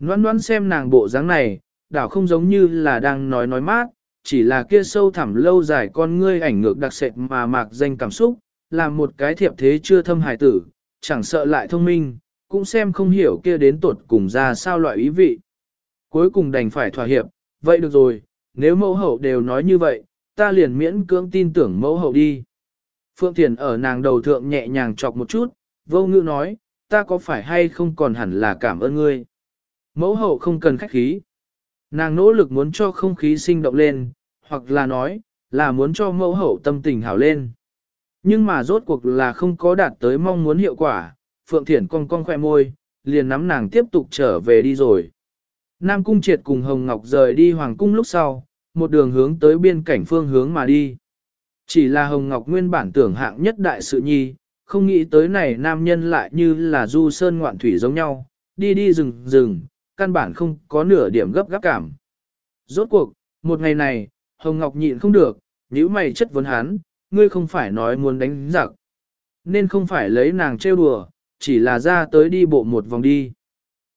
Noan noan xem nàng bộ dáng này, đảo không giống như là đang nói nói mát, chỉ là kia sâu thẳm lâu dài con ngươi ảnh ngược đặc sệt mà mạc danh cảm xúc, làm một cái thiệp thế chưa thâm hài tử, chẳng sợ lại thông minh, cũng xem không hiểu kia đến tuột cùng ra sao loại ý vị. Cuối cùng đành phải thỏa hiệp, vậy được rồi, nếu mẫu hậu đều nói như vậy, ta liền miễn cưỡng tin tưởng mẫu hậu đi. Phượng Thiền ở nàng đầu thượng nhẹ nhàng chọc một chút, vô ngữ nói, ta có phải hay không còn hẳn là cảm ơn ngươi. Mẫu hậu không cần khách khí. Nàng nỗ lực muốn cho không khí sinh động lên, hoặc là nói, là muốn cho mẫu hậu tâm tình hảo lên. Nhưng mà rốt cuộc là không có đạt tới mong muốn hiệu quả, Phượng Thiển cong cong khoe môi, liền nắm nàng tiếp tục trở về đi rồi. Nam Cung Triệt cùng Hồng Ngọc rời đi Hoàng Cung lúc sau, một đường hướng tới biên cảnh phương hướng mà đi. Chỉ là Hồng Ngọc nguyên bản tưởng hạng nhất đại sự nhi, không nghĩ tới này nam nhân lại như là du sơn ngoạn thủy giống nhau, đi đi rừng rừng, căn bản không có nửa điểm gấp gáp cảm. Rốt cuộc, một ngày này, Hồng Ngọc nhịn không được, nếu mày chất vấn hắn, ngươi không phải nói muốn đánh giặc, nên không phải lấy nàng trêu đùa, chỉ là ra tới đi bộ một vòng đi.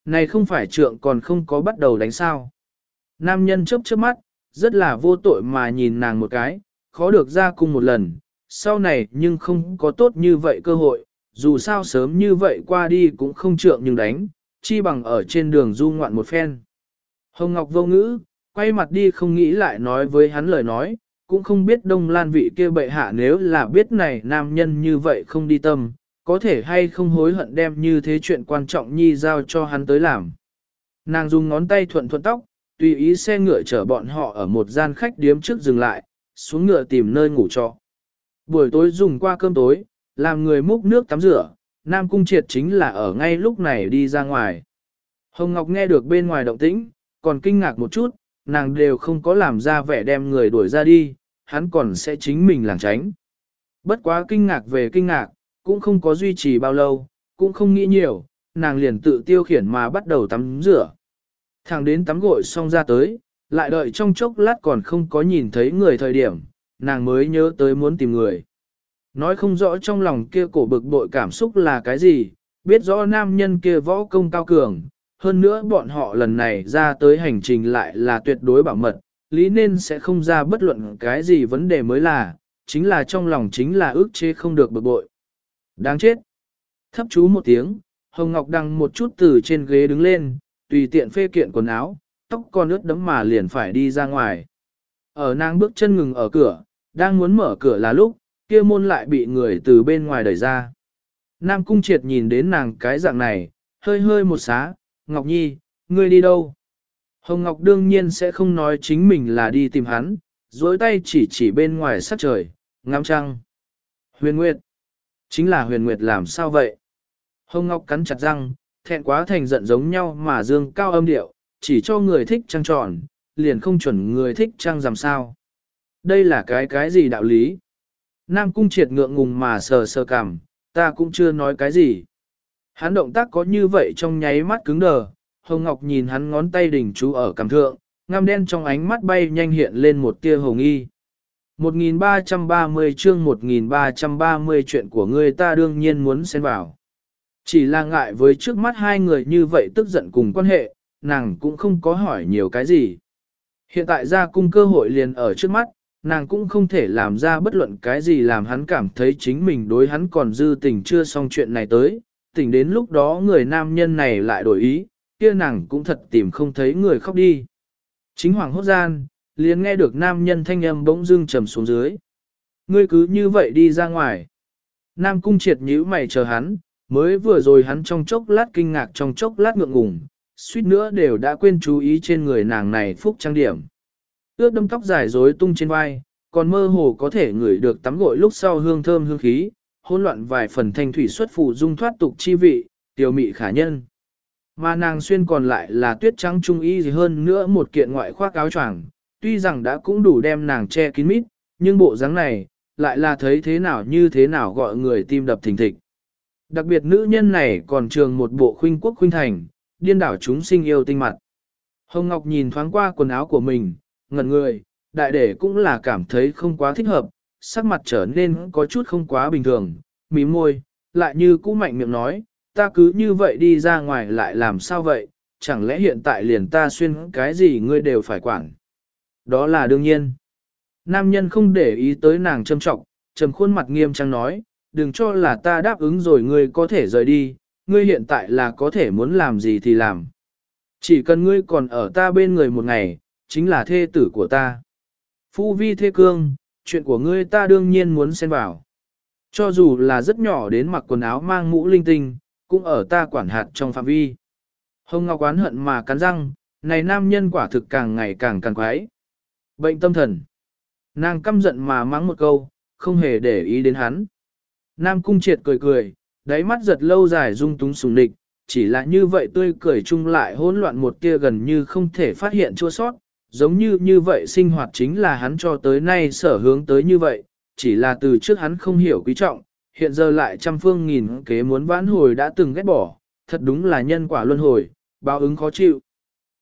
Này không phải trượng còn không có bắt đầu đánh sao. Nam nhân chớp chớp mắt, rất là vô tội mà nhìn nàng một cái, khó được ra cùng một lần, sau này nhưng không có tốt như vậy cơ hội, dù sao sớm như vậy qua đi cũng không trượng nhưng đánh, chi bằng ở trên đường du ngoạn một phen. Hồng Ngọc vô ngữ, quay mặt đi không nghĩ lại nói với hắn lời nói, cũng không biết đông lan vị kia bệ hạ nếu là biết này nam nhân như vậy không đi tâm, có thể hay không hối hận đem như thế chuyện quan trọng nhi giao cho hắn tới làm. Nàng dùng ngón tay thuận thuận tóc, tùy ý xe ngựa chở bọn họ ở một gian khách điếm trước dừng lại, xuống ngựa tìm nơi ngủ trọ. Buổi tối dùng qua cơm tối, làm người múc nước tắm rửa, Nam Cung Triệt chính là ở ngay lúc này đi ra ngoài. Hồng Ngọc nghe được bên ngoài động tĩnh, còn kinh ngạc một chút, nàng đều không có làm ra vẻ đem người đuổi ra đi, hắn còn sẽ chính mình làng tránh. Bất quá kinh ngạc về kinh ngạc, cũng không có duy trì bao lâu, cũng không nghĩ nhiều, nàng liền tự tiêu khiển mà bắt đầu tắm rửa. Thẳng đến tắm gội xong ra tới, lại đợi trong chốc lát còn không có nhìn thấy người thời điểm, nàng mới nhớ tới muốn tìm người. Nói không rõ trong lòng kia cổ bực bội cảm xúc là cái gì, biết rõ nam nhân kia võ công cao cường, hơn nữa bọn họ lần này ra tới hành trình lại là tuyệt đối bảo mật, lý nên sẽ không ra bất luận cái gì vấn đề mới là, chính là trong lòng chính là ước chế không được bực bội. Đáng chết! Thấp chú một tiếng, Hồng Ngọc đăng một chút từ trên ghế đứng lên, tùy tiện phê kiện quần áo, tóc con ướt đấm mà liền phải đi ra ngoài. Ở nàng bước chân ngừng ở cửa, đang muốn mở cửa là lúc, kia môn lại bị người từ bên ngoài đẩy ra. Nam Cung Triệt nhìn đến nàng cái dạng này, hơi hơi một xá, Ngọc Nhi, ngươi đi đâu? Hồng Ngọc đương nhiên sẽ không nói chính mình là đi tìm hắn, dối tay chỉ chỉ bên ngoài sát trời, ngắm trăng. Huyền Nguyệt. Chính là Huyền Nguyệt làm sao vậy? Hồng Ngọc cắn chặt răng, thẹn quá thành giận giống nhau mà dương cao âm điệu, chỉ cho người thích trăng tròn, liền không chuẩn người thích trăng làm sao. Đây là cái cái gì đạo lý? Nam cung triệt ngượng ngùng mà sờ sờ cằm, ta cũng chưa nói cái gì. Hắn động tác có như vậy trong nháy mắt cứng đờ, Hồng Ngọc nhìn hắn ngón tay đỉnh chú ở cằm thượng, ngăm đen trong ánh mắt bay nhanh hiện lên một tia hồng y. 1330 chương 1330 chuyện của ngươi ta đương nhiên muốn xen vào. Chỉ là ngại với trước mắt hai người như vậy tức giận cùng quan hệ, nàng cũng không có hỏi nhiều cái gì. Hiện tại ra cung cơ hội liền ở trước mắt, nàng cũng không thể làm ra bất luận cái gì làm hắn cảm thấy chính mình đối hắn còn dư tình chưa xong chuyện này tới, tỉnh đến lúc đó người nam nhân này lại đổi ý, kia nàng cũng thật tìm không thấy người khóc đi. Chính hoàng hốt gian, liền nghe được nam nhân thanh âm bỗng dưng trầm xuống dưới. Ngươi cứ như vậy đi ra ngoài. Nam cung triệt nhíu mày chờ hắn, mới vừa rồi hắn trong chốc lát kinh ngạc trong chốc lát ngượng ngùng, suýt nữa đều đã quên chú ý trên người nàng này phúc trang điểm ướt đâm tóc dài rối tung trên vai, còn mơ hồ có thể ngửi được tắm gội lúc sau hương thơm hương khí, hỗn loạn vài phần thanh thủy xuất phù dung thoát tục chi vị, tiểu mị khả nhân. Mà nàng xuyên còn lại là tuyết trắng trung y gì hơn nữa một kiện ngoại khoác áo choàng, tuy rằng đã cũng đủ đem nàng che kín mít, nhưng bộ dáng này, lại là thấy thế nào như thế nào gọi người tim đập thình thịch. Đặc biệt nữ nhân này còn trường một bộ khuynh quốc khuynh thành, điên đảo chúng sinh yêu tinh mặt. Hồng Ngọc nhìn thoáng qua quần áo của mình, ngẩn người, đại để cũng là cảm thấy không quá thích hợp, sắc mặt trở nên có chút không quá bình thường, mí môi, lại như cũ mạnh miệng nói, ta cứ như vậy đi ra ngoài lại làm sao vậy, chẳng lẽ hiện tại liền ta xuyên cái gì ngươi đều phải quản. Đó là đương nhiên. Nam nhân không để ý tới nàng châm trọng, trầm khuôn mặt nghiêm trang nói, đừng cho là ta đáp ứng rồi ngươi có thể rời đi, ngươi hiện tại là có thể muốn làm gì thì làm. Chỉ cần ngươi còn ở ta bên người một ngày, chính là thê tử của ta. Phu vi thê cương, chuyện của ngươi ta đương nhiên muốn xen vào. Cho dù là rất nhỏ đến mặc quần áo mang mũ linh tinh, cũng ở ta quản hạt trong phạm vi. Hồng Ngọc oán hận mà cắn răng, này nam nhân quả thực càng ngày càng càng quái. Bệnh tâm thần. Nàng căm giận mà mắng một câu, không hề để ý đến hắn. Nam cung triệt cười cười, đáy mắt giật lâu dài rung túng sùng địch, chỉ là như vậy tươi cười chung lại hỗn loạn một tia gần như không thể phát hiện chua sót, giống như như vậy sinh hoạt chính là hắn cho tới nay sở hướng tới như vậy, chỉ là từ trước hắn không hiểu quý trọng, hiện giờ lại trăm phương nghìn kế muốn vãn hồi đã từng ghét bỏ, thật đúng là nhân quả luân hồi, báo ứng khó chịu.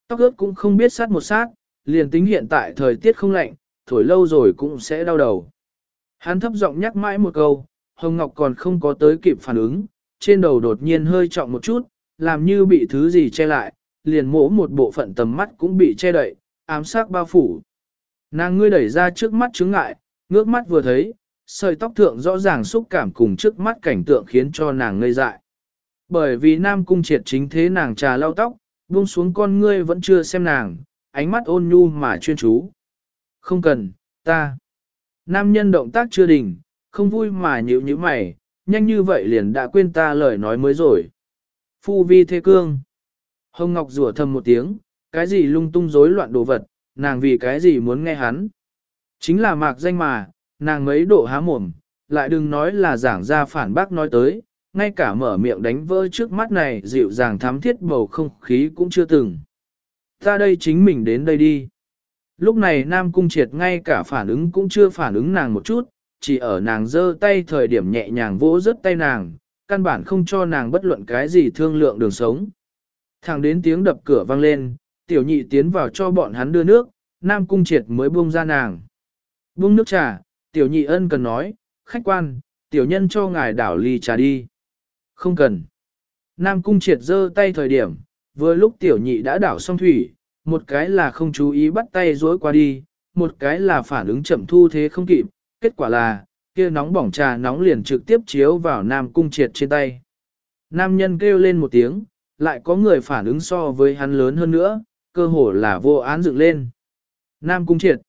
Tóc ướt cũng không biết sát một sát, liền tính hiện tại thời tiết không lạnh, thổi lâu rồi cũng sẽ đau đầu. Hắn thấp giọng nhắc mãi một câu, Hồng Ngọc còn không có tới kịp phản ứng, trên đầu đột nhiên hơi trọng một chút, làm như bị thứ gì che lại, liền mỗ một bộ phận tầm mắt cũng bị che đậy, ám sát bao phủ. Nàng ngươi đẩy ra trước mắt chứng ngại, ngước mắt vừa thấy, sợi tóc thượng rõ ràng xúc cảm cùng trước mắt cảnh tượng khiến cho nàng ngây dại. Bởi vì Nam Cung triệt chính thế nàng trà lau tóc, buông xuống con ngươi vẫn chưa xem nàng, ánh mắt ôn nhu mà chuyên chú. Không cần, ta. Nam nhân động tác chưa đỉnh, không vui mà nhịu như mày, nhanh như vậy liền đã quên ta lời nói mới rồi. Phu vi thế cương. Hồng Ngọc rủa thầm một tiếng, cái gì lung tung rối loạn đồ vật, nàng vì cái gì muốn nghe hắn. Chính là mạc danh mà, nàng mấy độ há mồm, lại đừng nói là giảng ra phản bác nói tới, ngay cả mở miệng đánh vỡ trước mắt này dịu dàng thám thiết bầu không khí cũng chưa từng. Ta đây chính mình đến đây đi. Lúc này Nam Cung Triệt ngay cả phản ứng cũng chưa phản ứng nàng một chút, chỉ ở nàng giơ tay thời điểm nhẹ nhàng vỗ rớt tay nàng, căn bản không cho nàng bất luận cái gì thương lượng đường sống. Thẳng đến tiếng đập cửa vang lên, tiểu nhị tiến vào cho bọn hắn đưa nước, Nam Cung Triệt mới buông ra nàng. Buông nước trà, tiểu nhị ân cần nói, khách quan, tiểu nhân cho ngài đảo ly trà đi. Không cần. Nam Cung Triệt giơ tay thời điểm, vừa lúc tiểu nhị đã đảo xong thủy, một cái là không chú ý bắt tay dối qua đi, một cái là phản ứng chậm thu thế không kịp, kết quả là, kia nóng bỏng trà nóng liền trực tiếp chiếu vào Nam Cung Triệt trên tay. Nam nhân kêu lên một tiếng, lại có người phản ứng so với hắn lớn hơn nữa, cơ hồ là vô án dựng lên. Nam Cung Triệt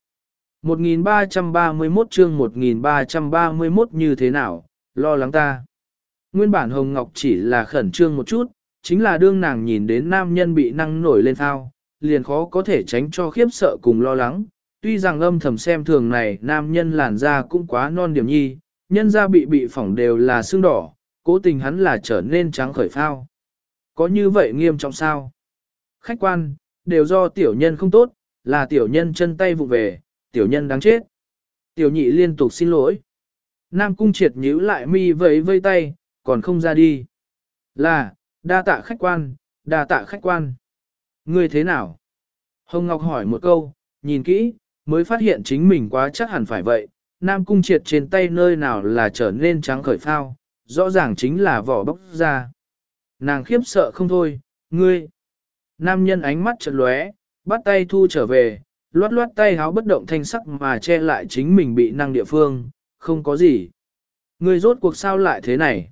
1331 chương 1331 như thế nào, lo lắng ta. Nguyên bản Hồng Ngọc chỉ là khẩn trương một chút, chính là đương nàng nhìn đến nam nhân bị năng nổi lên thao, liền khó có thể tránh cho khiếp sợ cùng lo lắng. Tuy rằng âm thầm xem thường này nam nhân làn da cũng quá non điểm nhi, nhân da bị bị phỏng đều là xương đỏ, cố tình hắn là trở nên trắng khởi phao. Có như vậy nghiêm trọng sao? Khách quan, đều do tiểu nhân không tốt, là tiểu nhân chân tay vụ về, tiểu nhân đáng chết. Tiểu nhị liên tục xin lỗi. Nam cung triệt nhíu lại mi vẫy vây tay, còn không ra đi. Là, đa tạ khách quan, đa tạ khách quan. Ngươi thế nào? Hồng Ngọc hỏi một câu, nhìn kỹ, mới phát hiện chính mình quá chắc hẳn phải vậy. Nam cung triệt trên tay nơi nào là trở nên trắng khởi phao, rõ ràng chính là vỏ bóc ra. Nàng khiếp sợ không thôi, ngươi. Nam nhân ánh mắt chợt lóe, bắt tay thu trở về, loát loát tay háo bất động thanh sắc mà che lại chính mình bị năng địa phương, không có gì. người rốt cuộc sao lại thế này?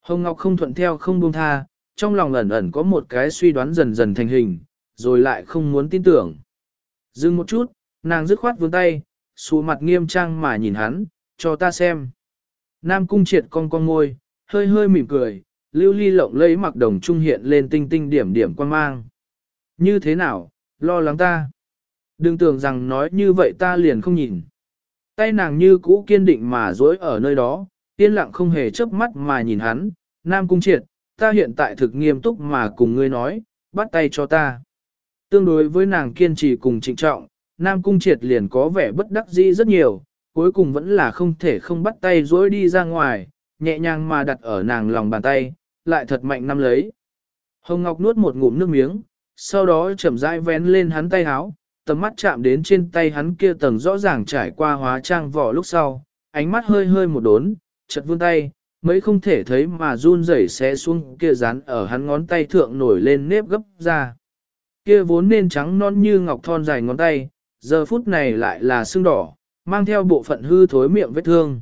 Hồng Ngọc không thuận theo không buông tha, trong lòng ẩn ẩn có một cái suy đoán dần dần thành hình, rồi lại không muốn tin tưởng. Dừng một chút, nàng dứt khoát vươn tay, xù mặt nghiêm trang mà nhìn hắn, cho ta xem. Nam cung triệt con con ngôi, hơi hơi mỉm cười, lưu ly lộng lấy mặc đồng trung hiện lên tinh tinh điểm điểm quan mang. Như thế nào, lo lắng ta. Đừng tưởng rằng nói như vậy ta liền không nhìn. Tay nàng như cũ kiên định mà dối ở nơi đó, yên lặng không hề chớp mắt mà nhìn hắn, Nam Cung Triệt, ta hiện tại thực nghiêm túc mà cùng ngươi nói, bắt tay cho ta. Tương đối với nàng kiên trì cùng trịnh trọng, Nam Cung Triệt liền có vẻ bất đắc dĩ rất nhiều, cuối cùng vẫn là không thể không bắt tay dối đi ra ngoài, nhẹ nhàng mà đặt ở nàng lòng bàn tay, lại thật mạnh nắm lấy. Hồng Ngọc nuốt một ngụm nước miếng, sau đó chậm rãi vén lên hắn tay háo, tầm mắt chạm đến trên tay hắn kia tầng rõ ràng trải qua hóa trang vỏ lúc sau, ánh mắt hơi hơi một đốn, chật vươn tay, mấy không thể thấy mà run rẩy xé xuống kia dán ở hắn ngón tay thượng nổi lên nếp gấp ra. Kia vốn nên trắng non như ngọc thon dài ngón tay, giờ phút này lại là sưng đỏ, mang theo bộ phận hư thối miệng vết thương.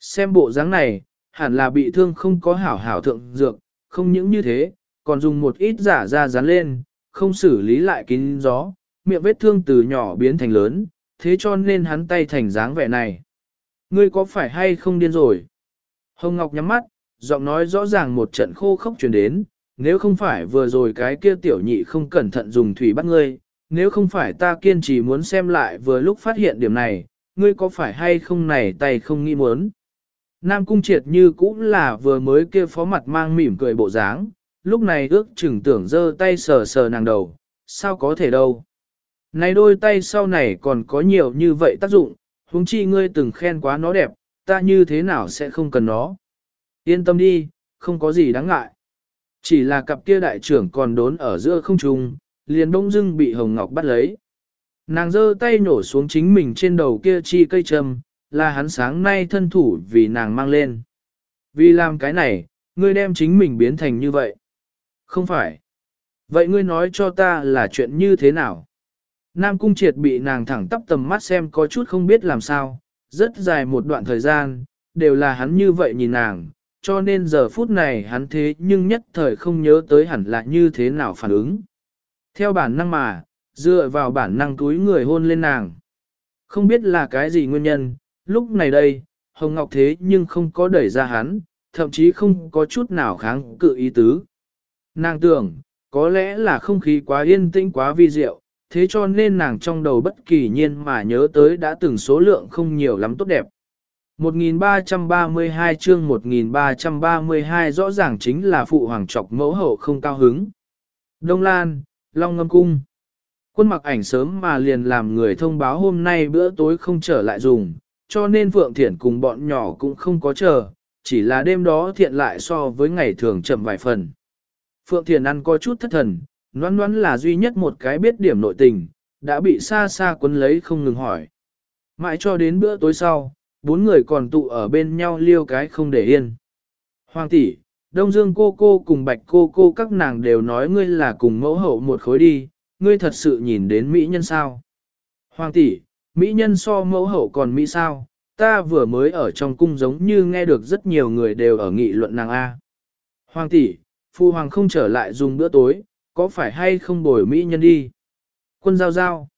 Xem bộ dáng này, hẳn là bị thương không có hảo hảo thượng dược, không những như thế, còn dùng một ít giả ra dán lên, không xử lý lại kín gió, miệng vết thương từ nhỏ biến thành lớn, thế cho nên hắn tay thành dáng vẻ này. Ngươi có phải hay không điên rồi? Hồng Ngọc nhắm mắt, giọng nói rõ ràng một trận khô khốc truyền đến, nếu không phải vừa rồi cái kia tiểu nhị không cẩn thận dùng thủy bắt ngươi, nếu không phải ta kiên trì muốn xem lại vừa lúc phát hiện điểm này, ngươi có phải hay không này tay không nghĩ muốn. Nam Cung Triệt như cũng là vừa mới kia phó mặt mang mỉm cười bộ dáng, lúc này ước chừng tưởng giơ tay sờ sờ nàng đầu, sao có thể đâu. Này đôi tay sau này còn có nhiều như vậy tác dụng, huống chi ngươi từng khen quá nó đẹp, ta như thế nào sẽ không cần nó. Yên tâm đi, không có gì đáng ngại. Chỉ là cặp kia đại trưởng còn đốn ở giữa không trung, liền đông dưng bị Hồng Ngọc bắt lấy. Nàng giơ tay nổ xuống chính mình trên đầu kia chi cây trầm, là hắn sáng nay thân thủ vì nàng mang lên. Vì làm cái này, ngươi đem chính mình biến thành như vậy. Không phải. Vậy ngươi nói cho ta là chuyện như thế nào? Nam Cung Triệt bị nàng thẳng tắp tầm mắt xem có chút không biết làm sao, rất dài một đoạn thời gian, đều là hắn như vậy nhìn nàng, cho nên giờ phút này hắn thế nhưng nhất thời không nhớ tới hẳn là như thế nào phản ứng. Theo bản năng mà, dựa vào bản năng túi người hôn lên nàng. Không biết là cái gì nguyên nhân, lúc này đây, Hồng Ngọc thế nhưng không có đẩy ra hắn, thậm chí không có chút nào kháng cự ý tứ. Nàng tưởng, có lẽ là không khí quá yên tĩnh quá vi diệu, thế cho nên nàng trong đầu bất kỳ nhiên mà nhớ tới đã từng số lượng không nhiều lắm tốt đẹp. 1332 chương 1332 rõ ràng chính là phụ hoàng trọc mẫu hậu không cao hứng. Đông Lan, Long Ngâm Cung. Quân mặc ảnh sớm mà liền làm người thông báo hôm nay bữa tối không trở lại dùng, cho nên Phượng Thiển cùng bọn nhỏ cũng không có chờ, chỉ là đêm đó thiện lại so với ngày thường chậm vài phần. Phượng Thiển ăn có chút thất thần, noan noan là duy nhất một cái biết điểm nội tình, đã bị xa xa quấn lấy không ngừng hỏi. Mãi cho đến bữa tối sau, bốn người còn tụ ở bên nhau liêu cái không để yên. Hoàng tỷ, Đông Dương cô cô cùng Bạch cô cô các nàng đều nói ngươi là cùng mẫu hậu một khối đi, ngươi thật sự nhìn đến Mỹ nhân sao? Hoàng tỷ, Mỹ nhân so mẫu hậu còn Mỹ sao? Ta vừa mới ở trong cung giống như nghe được rất nhiều người đều ở nghị luận nàng A. Hoàng tỷ, Phu Hoàng không trở lại dùng bữa tối, có phải hay không bồi Mỹ nhân đi? Quân giao giao.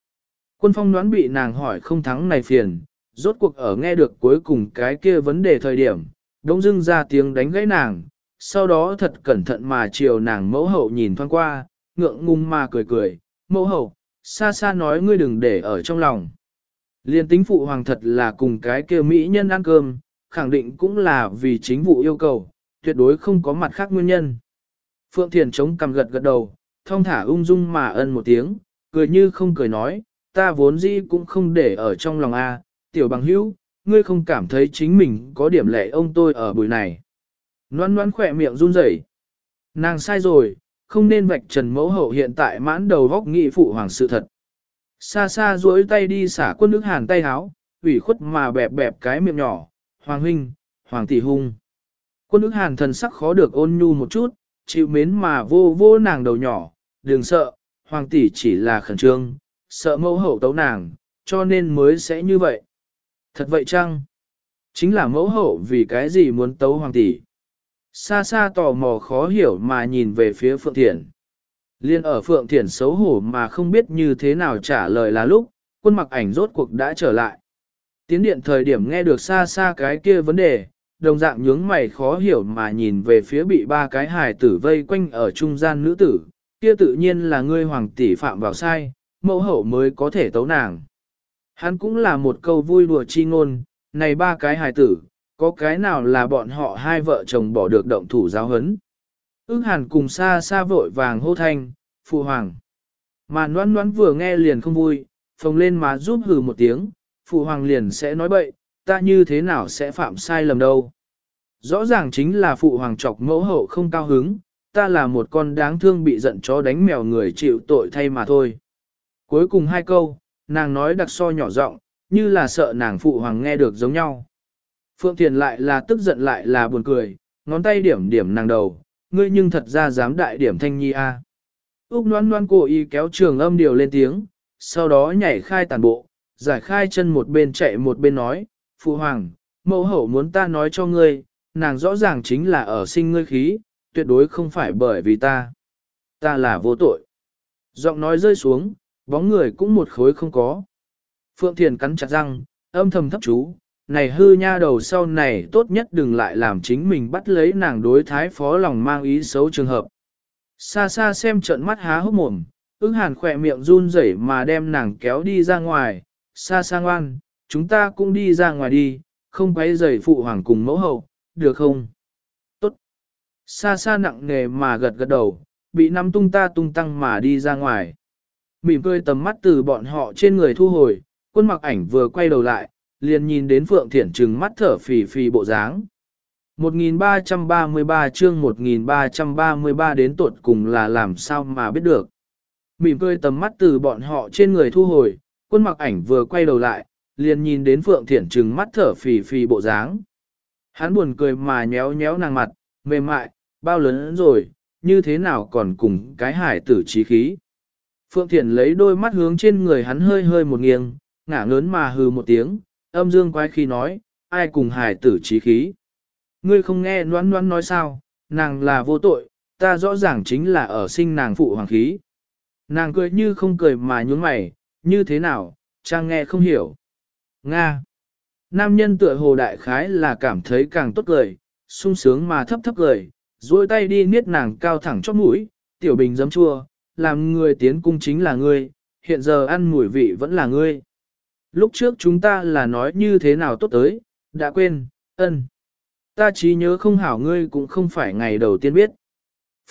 Quân phong đoán bị nàng hỏi không thắng này phiền, rốt cuộc ở nghe được cuối cùng cái kia vấn đề thời điểm, đông dưng ra tiếng đánh gãy nàng, sau đó thật cẩn thận mà chiều nàng mẫu hậu nhìn thoáng qua, ngượng ngung mà cười cười, mẫu hậu, xa xa nói ngươi đừng để ở trong lòng. Liên tính phụ hoàng thật là cùng cái kia mỹ nhân ăn cơm, khẳng định cũng là vì chính vụ yêu cầu, tuyệt đối không có mặt khác nguyên nhân. Phượng Thiền chống cầm gật gật đầu, thong thả ung dung mà ân một tiếng, cười như không cười nói, ta vốn dĩ cũng không để ở trong lòng a tiểu bằng hữu, ngươi không cảm thấy chính mình có điểm lệ ông tôi ở buổi này. Loan loan khỏe miệng run rẩy. Nàng sai rồi, không nên vạch trần mẫu hậu hiện tại mãn đầu vóc nghị phụ hoàng sự thật. Xa xa duỗi tay đi xả quân nước hàn tay háo, ủy khuất mà bẹp bẹp cái miệng nhỏ, hoàng huynh, hoàng tỷ hung. Quân nước hàn thần sắc khó được ôn nhu một chút, chịu mến mà vô vô nàng đầu nhỏ, đừng sợ, hoàng tỷ chỉ là khẩn trương, sợ mẫu hậu tấu nàng, cho nên mới sẽ như vậy. Thật vậy chăng? Chính là mẫu hậu vì cái gì muốn tấu hoàng tỷ? Xa xa tò mò khó hiểu mà nhìn về phía Phượng Thiện. Liên ở Phượng Thiển xấu hổ mà không biết như thế nào trả lời là lúc, quân mặc ảnh rốt cuộc đã trở lại. Tiến điện thời điểm nghe được xa xa cái kia vấn đề, đồng dạng nhướng mày khó hiểu mà nhìn về phía bị ba cái hài tử vây quanh ở trung gian nữ tử, kia tự nhiên là ngươi hoàng tỷ phạm vào sai, mẫu hậu mới có thể tấu nàng. Hắn cũng là một câu vui đùa chi ngôn, này ba cái hài tử, có cái nào là bọn họ hai vợ chồng bỏ được động thủ giáo hấn. Ước hàn cùng xa xa vội vàng hô thanh, phụ hoàng. Mà noan noan vừa nghe liền không vui, phồng lên má giúp hừ một tiếng, phụ hoàng liền sẽ nói bậy, ta như thế nào sẽ phạm sai lầm đâu. Rõ ràng chính là phụ hoàng chọc mẫu hậu không cao hứng, ta là một con đáng thương bị giận chó đánh mèo người chịu tội thay mà thôi. Cuối cùng hai câu, nàng nói đặc so nhỏ giọng, như là sợ nàng phụ hoàng nghe được giống nhau. Phượng Thiền lại là tức giận lại là buồn cười, ngón tay điểm điểm nàng đầu, ngươi nhưng thật ra dám đại điểm thanh nhi a à. Úc noan noan cố ý kéo trường âm điều lên tiếng, sau đó nhảy khai tàn bộ, giải khai chân một bên chạy một bên nói, Phụ Hoàng, mẫu hậu muốn ta nói cho ngươi, nàng rõ ràng chính là ở sinh ngươi khí, tuyệt đối không phải bởi vì ta. Ta là vô tội. Giọng nói rơi xuống, bóng người cũng một khối không có. Phượng Thiền cắn chặt răng, âm thầm thấp chú, này hư nha đầu sau này tốt nhất đừng lại làm chính mình bắt lấy nàng đối thái phó lòng mang ý xấu trường hợp. Xa xa xem trận mắt há hốc mồm, ưng hàn khỏe miệng run rẩy mà đem nàng kéo đi ra ngoài, xa xa ngoan, chúng ta cũng đi ra ngoài đi, không quấy rầy phụ hoàng cùng mẫu hậu, được không? Tốt. Xa xa nặng nề mà gật gật đầu, bị nắm tung ta tung tăng mà đi ra ngoài. Mỉm cười tầm mắt từ bọn họ trên người thu hồi, quân mặc ảnh vừa quay đầu lại, liền nhìn đến Phượng Thiển trừng mắt thở phì phì bộ dáng. 1333 chương 1333 đến tuột cùng là làm sao mà biết được. Mỉm cười tầm mắt từ bọn họ trên người thu hồi, quân mặc ảnh vừa quay đầu lại, liền nhìn đến Phượng Thiển trừng mắt thở phì phì bộ dáng. Hắn buồn cười mà nhéo nhéo nàng mặt, mềm mại, bao lớn rồi, như thế nào còn cùng cái hải tử trí khí. Phượng Thiển lấy đôi mắt hướng trên người hắn hơi hơi một nghiêng, ngả ngớn mà hừ một tiếng, âm dương quái khi nói, ai cùng hải tử trí khí. Ngươi không nghe noan noan nói sao, nàng là vô tội, ta rõ ràng chính là ở sinh nàng phụ hoàng khí. Nàng cười như không cười mà nhún mày, như thế nào, trang nghe không hiểu. Nga. Nam nhân tựa hồ đại khái là cảm thấy càng tốt cười, sung sướng mà thấp thấp cười, duỗi tay đi niết nàng cao thẳng chót mũi, tiểu bình giấm chua, làm người tiến cung chính là ngươi, hiện giờ ăn mùi vị vẫn là ngươi. Lúc trước chúng ta là nói như thế nào tốt tới, đã quên, ân. Ta chỉ nhớ không hảo ngươi cũng không phải ngày đầu tiên biết.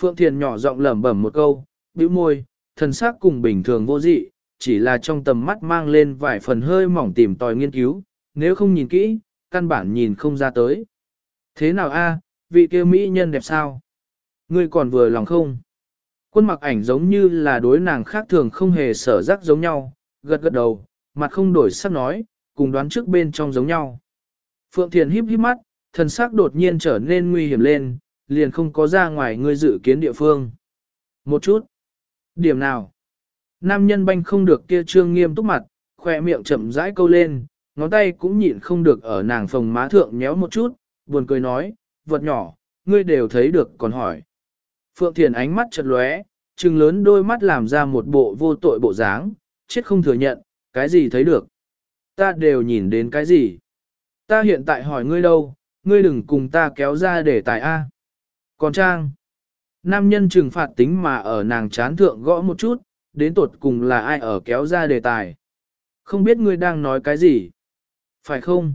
Phượng Thiền nhỏ giọng lẩm bẩm một câu, bĩu môi, thần sắc cùng bình thường vô dị, chỉ là trong tầm mắt mang lên vài phần hơi mỏng tìm tòi nghiên cứu, nếu không nhìn kỹ, căn bản nhìn không ra tới. Thế nào a, vị kia mỹ nhân đẹp sao? Ngươi còn vừa lòng không? Quân mặc ảnh giống như là đối nàng khác thường không hề sở rắc giống nhau, gật gật đầu, mặt không đổi sắc nói, cùng đoán trước bên trong giống nhau. Phượng Thiền híp híp mắt, thần sắc đột nhiên trở nên nguy hiểm lên, liền không có ra ngoài ngươi dự kiến địa phương. Một chút. Điểm nào? Nam nhân banh không được kia trương nghiêm túc mặt, khỏe miệng chậm rãi câu lên, ngón tay cũng nhịn không được ở nàng phòng má thượng nhéo một chút, buồn cười nói, vật nhỏ, ngươi đều thấy được còn hỏi. Phượng Thiền ánh mắt chật lóe, trừng lớn đôi mắt làm ra một bộ vô tội bộ dáng, chết không thừa nhận, cái gì thấy được. Ta đều nhìn đến cái gì. Ta hiện tại hỏi ngươi đâu, ngươi đừng cùng ta kéo ra để tài A. Còn Trang, nam nhân trừng phạt tính mà ở nàng chán thượng gõ một chút, đến tột cùng là ai ở kéo ra đề tài. Không biết ngươi đang nói cái gì. Phải không?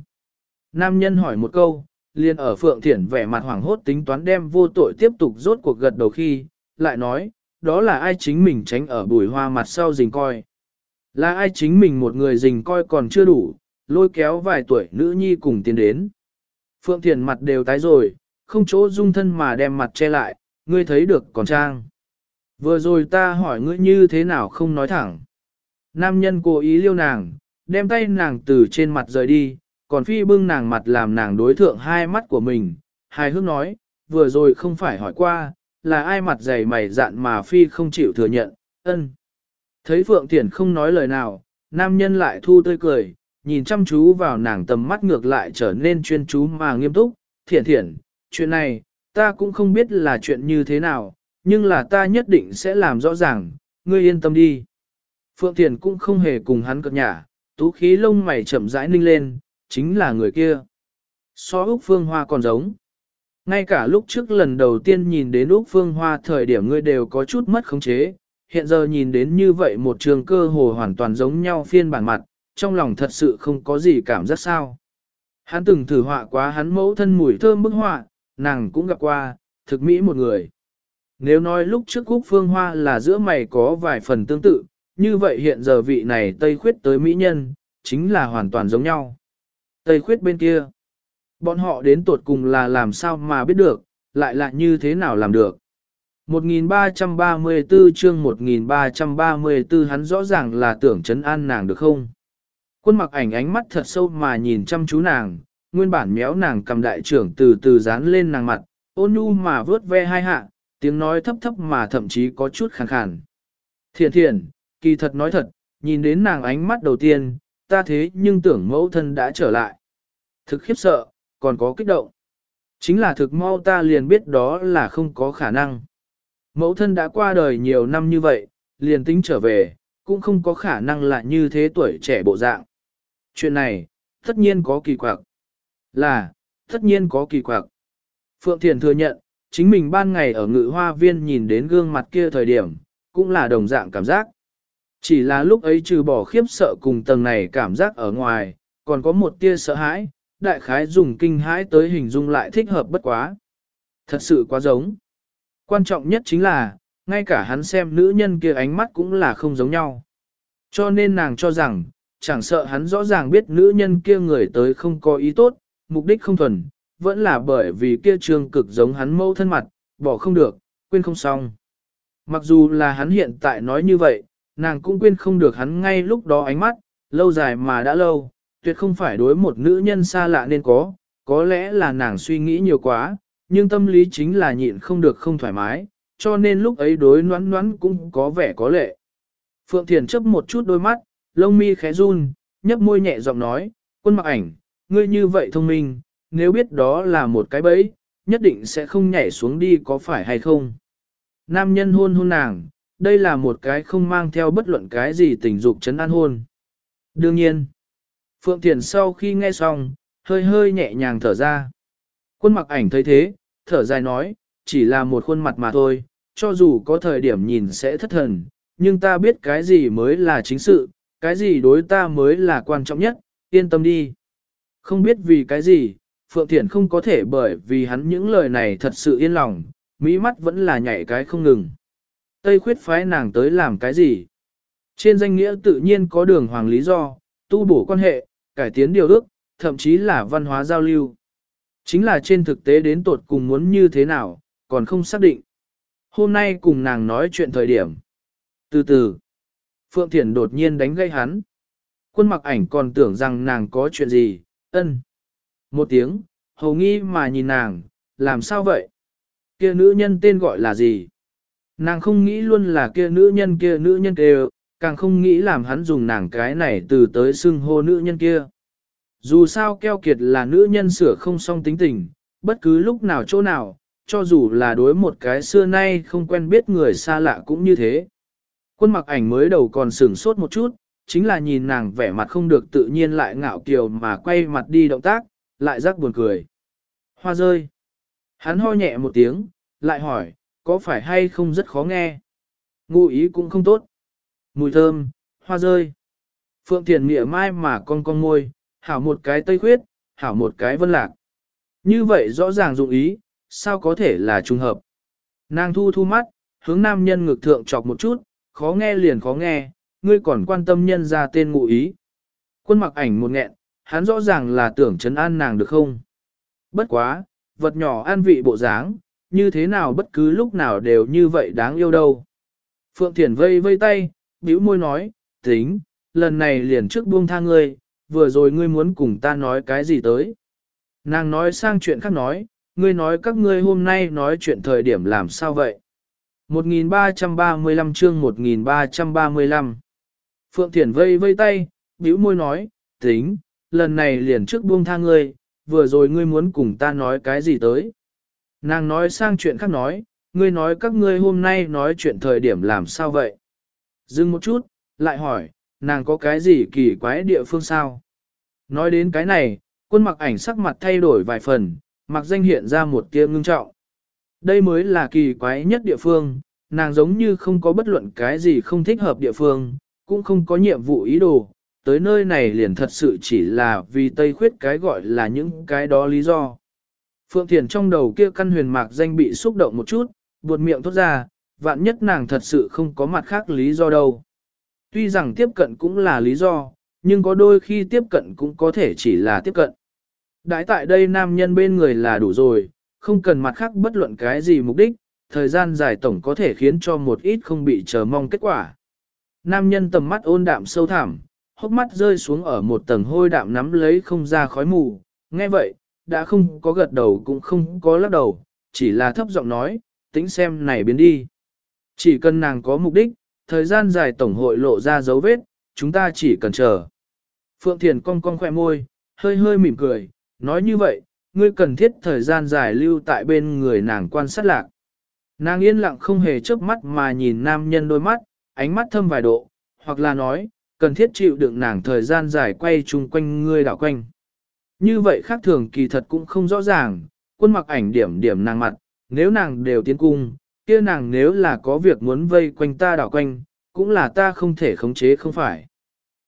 Nam nhân hỏi một câu, liền ở Phượng Thiển vẻ mặt hoảng hốt tính toán đem vô tội tiếp tục rốt cuộc gật đầu khi, lại nói, đó là ai chính mình tránh ở bùi hoa mặt sau rình coi. Là ai chính mình một người rình coi còn chưa đủ, lôi kéo vài tuổi nữ nhi cùng tiến đến. Phượng thiền mặt đều tái rồi, không chỗ dung thân mà đem mặt che lại, ngươi thấy được còn trang. Vừa rồi ta hỏi ngươi như thế nào không nói thẳng. Nam nhân cố ý liêu nàng, đem tay nàng từ trên mặt rời đi, còn phi bưng nàng mặt làm nàng đối thượng hai mắt của mình. hài hước nói, vừa rồi không phải hỏi qua, là ai mặt dày mày dạn mà phi không chịu thừa nhận, ân. Thấy Phượng Thiển không nói lời nào, nam nhân lại thu tươi cười, nhìn chăm chú vào nàng tầm mắt ngược lại trở nên chuyên chú mà nghiêm túc, thiển thiển, chuyện này, ta cũng không biết là chuyện như thế nào, nhưng là ta nhất định sẽ làm rõ ràng, ngươi yên tâm đi. Phượng Thiển cũng không hề cùng hắn cập nhả, tú khí lông mày chậm rãi ninh lên, chính là người kia. So Úc Phương Hoa còn giống. Ngay cả lúc trước lần đầu tiên nhìn đến Úc Phương Hoa thời điểm ngươi đều có chút mất khống chế, hiện giờ nhìn đến như vậy một trường cơ hồ hoàn toàn giống nhau phiên bản mặt, trong lòng thật sự không có gì cảm giác sao. Hắn từng thử họa quá hắn mẫu thân mùi thơm bức họa, nàng cũng gặp qua, thực mỹ một người. Nếu nói lúc trước Cúc Phương Hoa là giữa mày có vài phần tương tự, như vậy hiện giờ vị này Tây Khuyết tới Mỹ Nhân, chính là hoàn toàn giống nhau. Tây Khuyết bên kia, bọn họ đến tuột cùng là làm sao mà biết được, lại là như thế nào làm được. 1334 chương 1334 hắn rõ ràng là tưởng chấn an nàng được không? Quân mặc ảnh ánh mắt thật sâu mà nhìn chăm chú nàng, nguyên bản méo nàng cầm đại trưởng từ từ dán lên nàng mặt, ôn nhu mà vớt ve hai hạ, tiếng nói thấp thấp mà thậm chí có chút khàn khàn. Thiện thiện, kỳ thật nói thật, nhìn đến nàng ánh mắt đầu tiên, ta thế nhưng tưởng mẫu thân đã trở lại. Thực khiếp sợ, còn có kích động. Chính là thực mau ta liền biết đó là không có khả năng. Mẫu thân đã qua đời nhiều năm như vậy, liền tính trở về, cũng không có khả năng là như thế tuổi trẻ bộ dạng. Chuyện này, tất nhiên có kỳ quặc. Là, tất nhiên có kỳ quặc. Phượng Thiền thừa nhận, chính mình ban ngày ở ngự hoa viên nhìn đến gương mặt kia thời điểm, cũng là đồng dạng cảm giác. Chỉ là lúc ấy trừ bỏ khiếp sợ cùng tầng này cảm giác ở ngoài, còn có một tia sợ hãi, đại khái dùng kinh hãi tới hình dung lại thích hợp bất quá. Thật sự quá giống. Quan trọng nhất chính là, ngay cả hắn xem nữ nhân kia ánh mắt cũng là không giống nhau. Cho nên nàng cho rằng, chẳng sợ hắn rõ ràng biết nữ nhân kia người tới không có ý tốt, mục đích không thuần, vẫn là bởi vì kia trường cực giống hắn mâu thân mặt, bỏ không được, quên không xong. Mặc dù là hắn hiện tại nói như vậy, nàng cũng quên không được hắn ngay lúc đó ánh mắt, lâu dài mà đã lâu, tuyệt không phải đối một nữ nhân xa lạ nên có, có lẽ là nàng suy nghĩ nhiều quá, nhưng tâm lý chính là nhịn không được không thoải mái, cho nên lúc ấy đối noãn noãn cũng có vẻ có lệ. Phượng Thiền chấp một chút đôi mắt, lông mi khẽ run, nhấp môi nhẹ giọng nói, quân mặc ảnh, ngươi như vậy thông minh, nếu biết đó là một cái bẫy, nhất định sẽ không nhảy xuống đi có phải hay không. Nam nhân hôn hôn nàng, đây là một cái không mang theo bất luận cái gì tình dục chấn an hôn. Đương nhiên, Phượng Thiền sau khi nghe xong, hơi hơi nhẹ nhàng thở ra. Quân mặc ảnh thấy thế, thở dài nói, chỉ là một khuôn mặt mà thôi, cho dù có thời điểm nhìn sẽ thất thần, nhưng ta biết cái gì mới là chính sự, cái gì đối ta mới là quan trọng nhất, yên tâm đi. Không biết vì cái gì, Phượng Thiển không có thể bởi vì hắn những lời này thật sự yên lòng, mỹ mắt vẫn là nhảy cái không ngừng. Tây khuyết phái nàng tới làm cái gì? Trên danh nghĩa tự nhiên có đường hoàng lý do, tu bổ quan hệ, cải tiến điều ước, thậm chí là văn hóa giao lưu. Chính là trên thực tế đến tột cùng muốn như thế nào, còn không xác định. Hôm nay cùng nàng nói chuyện thời điểm. Từ từ, Phượng Thiển đột nhiên đánh gây hắn. Quân mặc ảnh còn tưởng rằng nàng có chuyện gì, ân. Một tiếng, hầu nghi mà nhìn nàng, làm sao vậy? Kia nữ nhân tên gọi là gì? Nàng không nghĩ luôn là kia nữ nhân kia nữ nhân kia, càng không nghĩ làm hắn dùng nàng cái này từ tới xưng hô nữ nhân kia. Dù sao keo kiệt là nữ nhân sửa không xong tính tình, bất cứ lúc nào chỗ nào, cho dù là đối một cái xưa nay không quen biết người xa lạ cũng như thế. Quân mặc ảnh mới đầu còn sửng sốt một chút, chính là nhìn nàng vẻ mặt không được tự nhiên lại ngạo kiều mà quay mặt đi động tác, lại rắc buồn cười. Hoa rơi. Hắn ho nhẹ một tiếng, lại hỏi, có phải hay không rất khó nghe? Ngụ ý cũng không tốt. Mùi thơm, hoa rơi. Phượng Thiền nghĩa mai mà con con môi, hảo một cái tây khuyết, hảo một cái vân lạc. Như vậy rõ ràng dụng ý, sao có thể là trùng hợp. Nàng thu thu mắt, hướng nam nhân ngực thượng chọc một chút, khó nghe liền khó nghe, ngươi còn quan tâm nhân ra tên ngụ ý. Quân mặc ảnh một nghẹn, hắn rõ ràng là tưởng chấn an nàng được không. Bất quá, vật nhỏ an vị bộ dáng, như thế nào bất cứ lúc nào đều như vậy đáng yêu đâu. Phượng Thiển vây vây tay, bĩu môi nói, tính, lần này liền trước buông tha ngươi, vừa rồi ngươi muốn cùng ta nói cái gì tới. Nàng nói sang chuyện khác nói, ngươi nói các ngươi hôm nay nói chuyện thời điểm làm sao vậy. 1335 chương 1335 Phượng Thiển vây vây tay, bĩu môi nói, tính, lần này liền trước buông tha ngươi, vừa rồi ngươi muốn cùng ta nói cái gì tới. Nàng nói sang chuyện khác nói, ngươi nói các ngươi hôm nay nói chuyện thời điểm làm sao vậy. Dừng một chút, lại hỏi, nàng có cái gì kỳ quái địa phương sao? Nói đến cái này, quân mặc ảnh sắc mặt thay đổi vài phần, mặc danh hiện ra một tia ngưng trọng. Đây mới là kỳ quái nhất địa phương, nàng giống như không có bất luận cái gì không thích hợp địa phương, cũng không có nhiệm vụ ý đồ, tới nơi này liền thật sự chỉ là vì Tây Khuyết cái gọi là những cái đó lý do. Phượng Thiền trong đầu kia căn huyền mạc danh bị xúc động một chút, buột miệng thốt ra, vạn nhất nàng thật sự không có mặt khác lý do đâu. Tuy rằng tiếp cận cũng là lý do, nhưng có đôi khi tiếp cận cũng có thể chỉ là tiếp cận. Đãi tại đây nam nhân bên người là đủ rồi, không cần mặt khác bất luận cái gì mục đích, thời gian dài tổng có thể khiến cho một ít không bị chờ mong kết quả. Nam nhân tầm mắt ôn đạm sâu thẳm, hốc mắt rơi xuống ở một tầng hôi đạm nắm lấy không ra khói mù, nghe vậy, đã không có gật đầu cũng không có lắc đầu, chỉ là thấp giọng nói, tính xem này biến đi. Chỉ cần nàng có mục đích, thời gian dài tổng hội lộ ra dấu vết, chúng ta chỉ cần chờ. Phượng Thiền cong cong khỏe môi, hơi hơi mỉm cười, nói như vậy, ngươi cần thiết thời gian dài lưu tại bên người nàng quan sát lạc. Nàng yên lặng không hề chớp mắt mà nhìn nam nhân đôi mắt, ánh mắt thâm vài độ, hoặc là nói, cần thiết chịu đựng nàng thời gian dài quay chung quanh ngươi đảo quanh. Như vậy khác thường kỳ thật cũng không rõ ràng, quân mặc ảnh điểm điểm nàng mặt, nếu nàng đều tiến cung, kia nàng nếu là có việc muốn vây quanh ta đảo quanh, cũng là ta không thể khống chế không phải.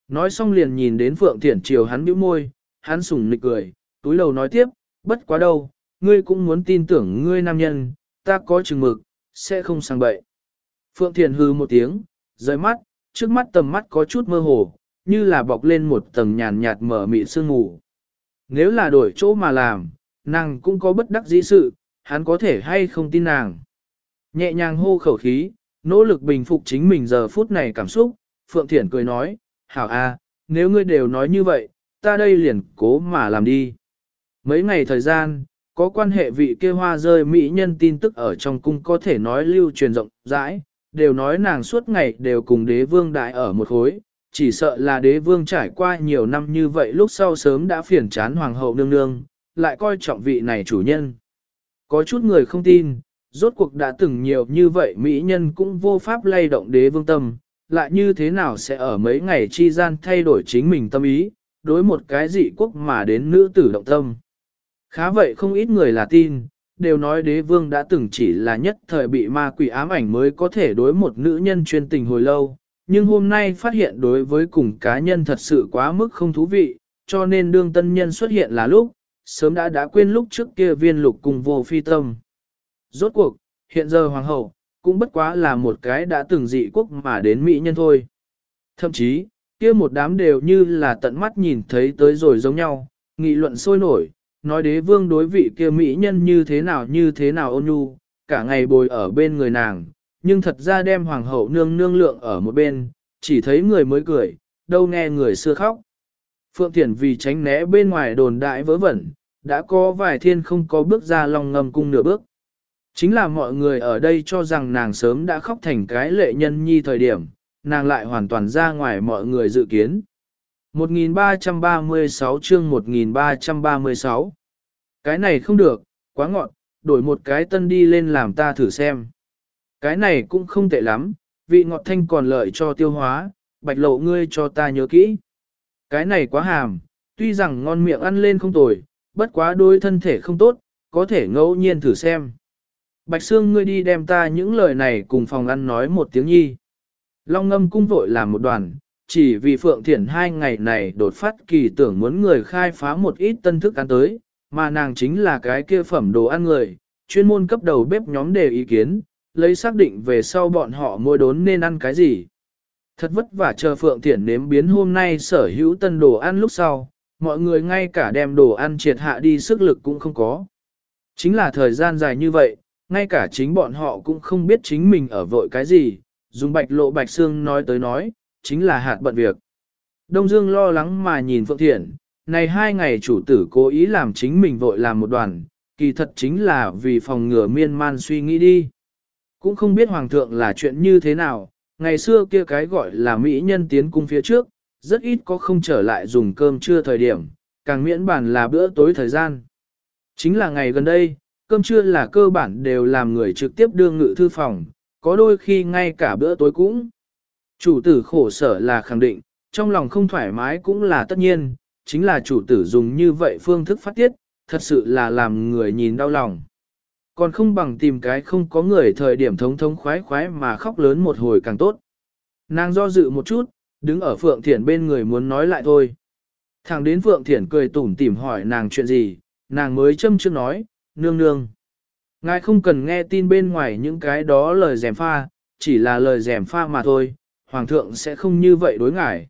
Nói xong liền nhìn đến Phượng Thiển Triều hắn bĩu môi, hắn sùng nịch cười, túi đầu nói tiếp, bất quá đâu, ngươi cũng muốn tin tưởng ngươi nam nhân, ta có chừng mực, sẽ không sang bậy. Phượng Thiền hư một tiếng, rời mắt, trước mắt tầm mắt có chút mơ hồ, như là bọc lên một tầng nhàn nhạt mở mị sương ngủ. Nếu là đổi chỗ mà làm, nàng cũng có bất đắc dĩ sự, hắn có thể hay không tin nàng. Nhẹ nhàng hô khẩu khí, nỗ lực bình phục chính mình giờ phút này cảm xúc, Phượng Thiển cười nói, hảo a, nếu ngươi đều nói như vậy, ta đây liền cố mà làm đi. Mấy ngày thời gian, có quan hệ vị kia hoa rơi mỹ nhân tin tức ở trong cung có thể nói lưu truyền rộng rãi, đều nói nàng suốt ngày đều cùng đế vương đại ở một khối, chỉ sợ là đế vương trải qua nhiều năm như vậy lúc sau sớm đã phiền chán hoàng hậu nương nương, lại coi trọng vị này chủ nhân. Có chút người không tin, rốt cuộc đã từng nhiều như vậy mỹ nhân cũng vô pháp lay động đế vương tâm, lại như thế nào sẽ ở mấy ngày chi gian thay đổi chính mình tâm ý, đối một cái dị quốc mà đến nữ tử động tâm. Khá vậy không ít người là tin, đều nói đế vương đã từng chỉ là nhất thời bị ma quỷ ám ảnh mới có thể đối một nữ nhân chuyên tình hồi lâu, nhưng hôm nay phát hiện đối với cùng cá nhân thật sự quá mức không thú vị, cho nên đương tân nhân xuất hiện là lúc, sớm đã đã quên lúc trước kia viên lục cùng vô phi tâm. Rốt cuộc, hiện giờ hoàng hậu, cũng bất quá là một cái đã từng dị quốc mà đến mỹ nhân thôi. Thậm chí, kia một đám đều như là tận mắt nhìn thấy tới rồi giống nhau, nghị luận sôi nổi, nói đế vương đối vị kia mỹ nhân như thế nào như thế nào ôn nhu, cả ngày bồi ở bên người nàng, nhưng thật ra đem hoàng hậu nương nương lượng ở một bên, chỉ thấy người mới cười, đâu nghe người xưa khóc. Phượng Thiển vì tránh né bên ngoài đồn đại vớ vẩn, đã có vài thiên không có bước ra lòng ngầm cung nửa bước. Chính là mọi người ở đây cho rằng nàng sớm đã khóc thành cái lệ nhân nhi thời điểm, nàng lại hoàn toàn ra ngoài mọi người dự kiến. 1336 chương 1336 Cái này không được, quá ngọn, đổi một cái tân đi lên làm ta thử xem. Cái này cũng không tệ lắm, vị ngọt thanh còn lợi cho tiêu hóa, bạch lộ ngươi cho ta nhớ kỹ. Cái này quá hàm, tuy rằng ngon miệng ăn lên không tồi, bất quá đôi thân thể không tốt, có thể ngẫu nhiên thử xem. Bạch Sương ngươi đi đem ta những lời này cùng phòng ăn nói một tiếng nhi. Long ngâm cung vội làm một đoàn, chỉ vì Phượng Thiển hai ngày này đột phát kỳ tưởng muốn người khai phá một ít tân thức ăn tới, mà nàng chính là cái kia phẩm đồ ăn người, chuyên môn cấp đầu bếp nhóm đề ý kiến, lấy xác định về sau bọn họ mua đốn nên ăn cái gì. Thật vất vả chờ Phượng Thiển nếm biến hôm nay sở hữu tân đồ ăn lúc sau, mọi người ngay cả đem đồ ăn triệt hạ đi sức lực cũng không có. Chính là thời gian dài như vậy, ngay cả chính bọn họ cũng không biết chính mình ở vội cái gì, dùng bạch lộ bạch xương nói tới nói, chính là hạt bận việc. Đông Dương lo lắng mà nhìn Phượng Thiện. này hai ngày chủ tử cố ý làm chính mình vội làm một đoàn, kỳ thật chính là vì phòng ngừa miên man suy nghĩ đi. Cũng không biết Hoàng thượng là chuyện như thế nào, ngày xưa kia cái gọi là Mỹ nhân tiến cung phía trước, rất ít có không trở lại dùng cơm trưa thời điểm, càng miễn bản là bữa tối thời gian. Chính là ngày gần đây, cơm trưa là cơ bản đều làm người trực tiếp đưa ngự thư phòng, có đôi khi ngay cả bữa tối cũng. Chủ tử khổ sở là khẳng định, trong lòng không thoải mái cũng là tất nhiên, chính là chủ tử dùng như vậy phương thức phát tiết, thật sự là làm người nhìn đau lòng. Còn không bằng tìm cái không có người thời điểm thống thống khoái khoái mà khóc lớn một hồi càng tốt. Nàng do dự một chút, đứng ở Phượng Thiển bên người muốn nói lại thôi. Thằng đến Phượng Thiển cười tủm tỉm hỏi nàng chuyện gì, nàng mới châm trước nói, nương nương. Ngài không cần nghe tin bên ngoài những cái đó lời dèm pha, chỉ là lời dèm pha mà thôi, Hoàng thượng sẽ không như vậy đối ngài.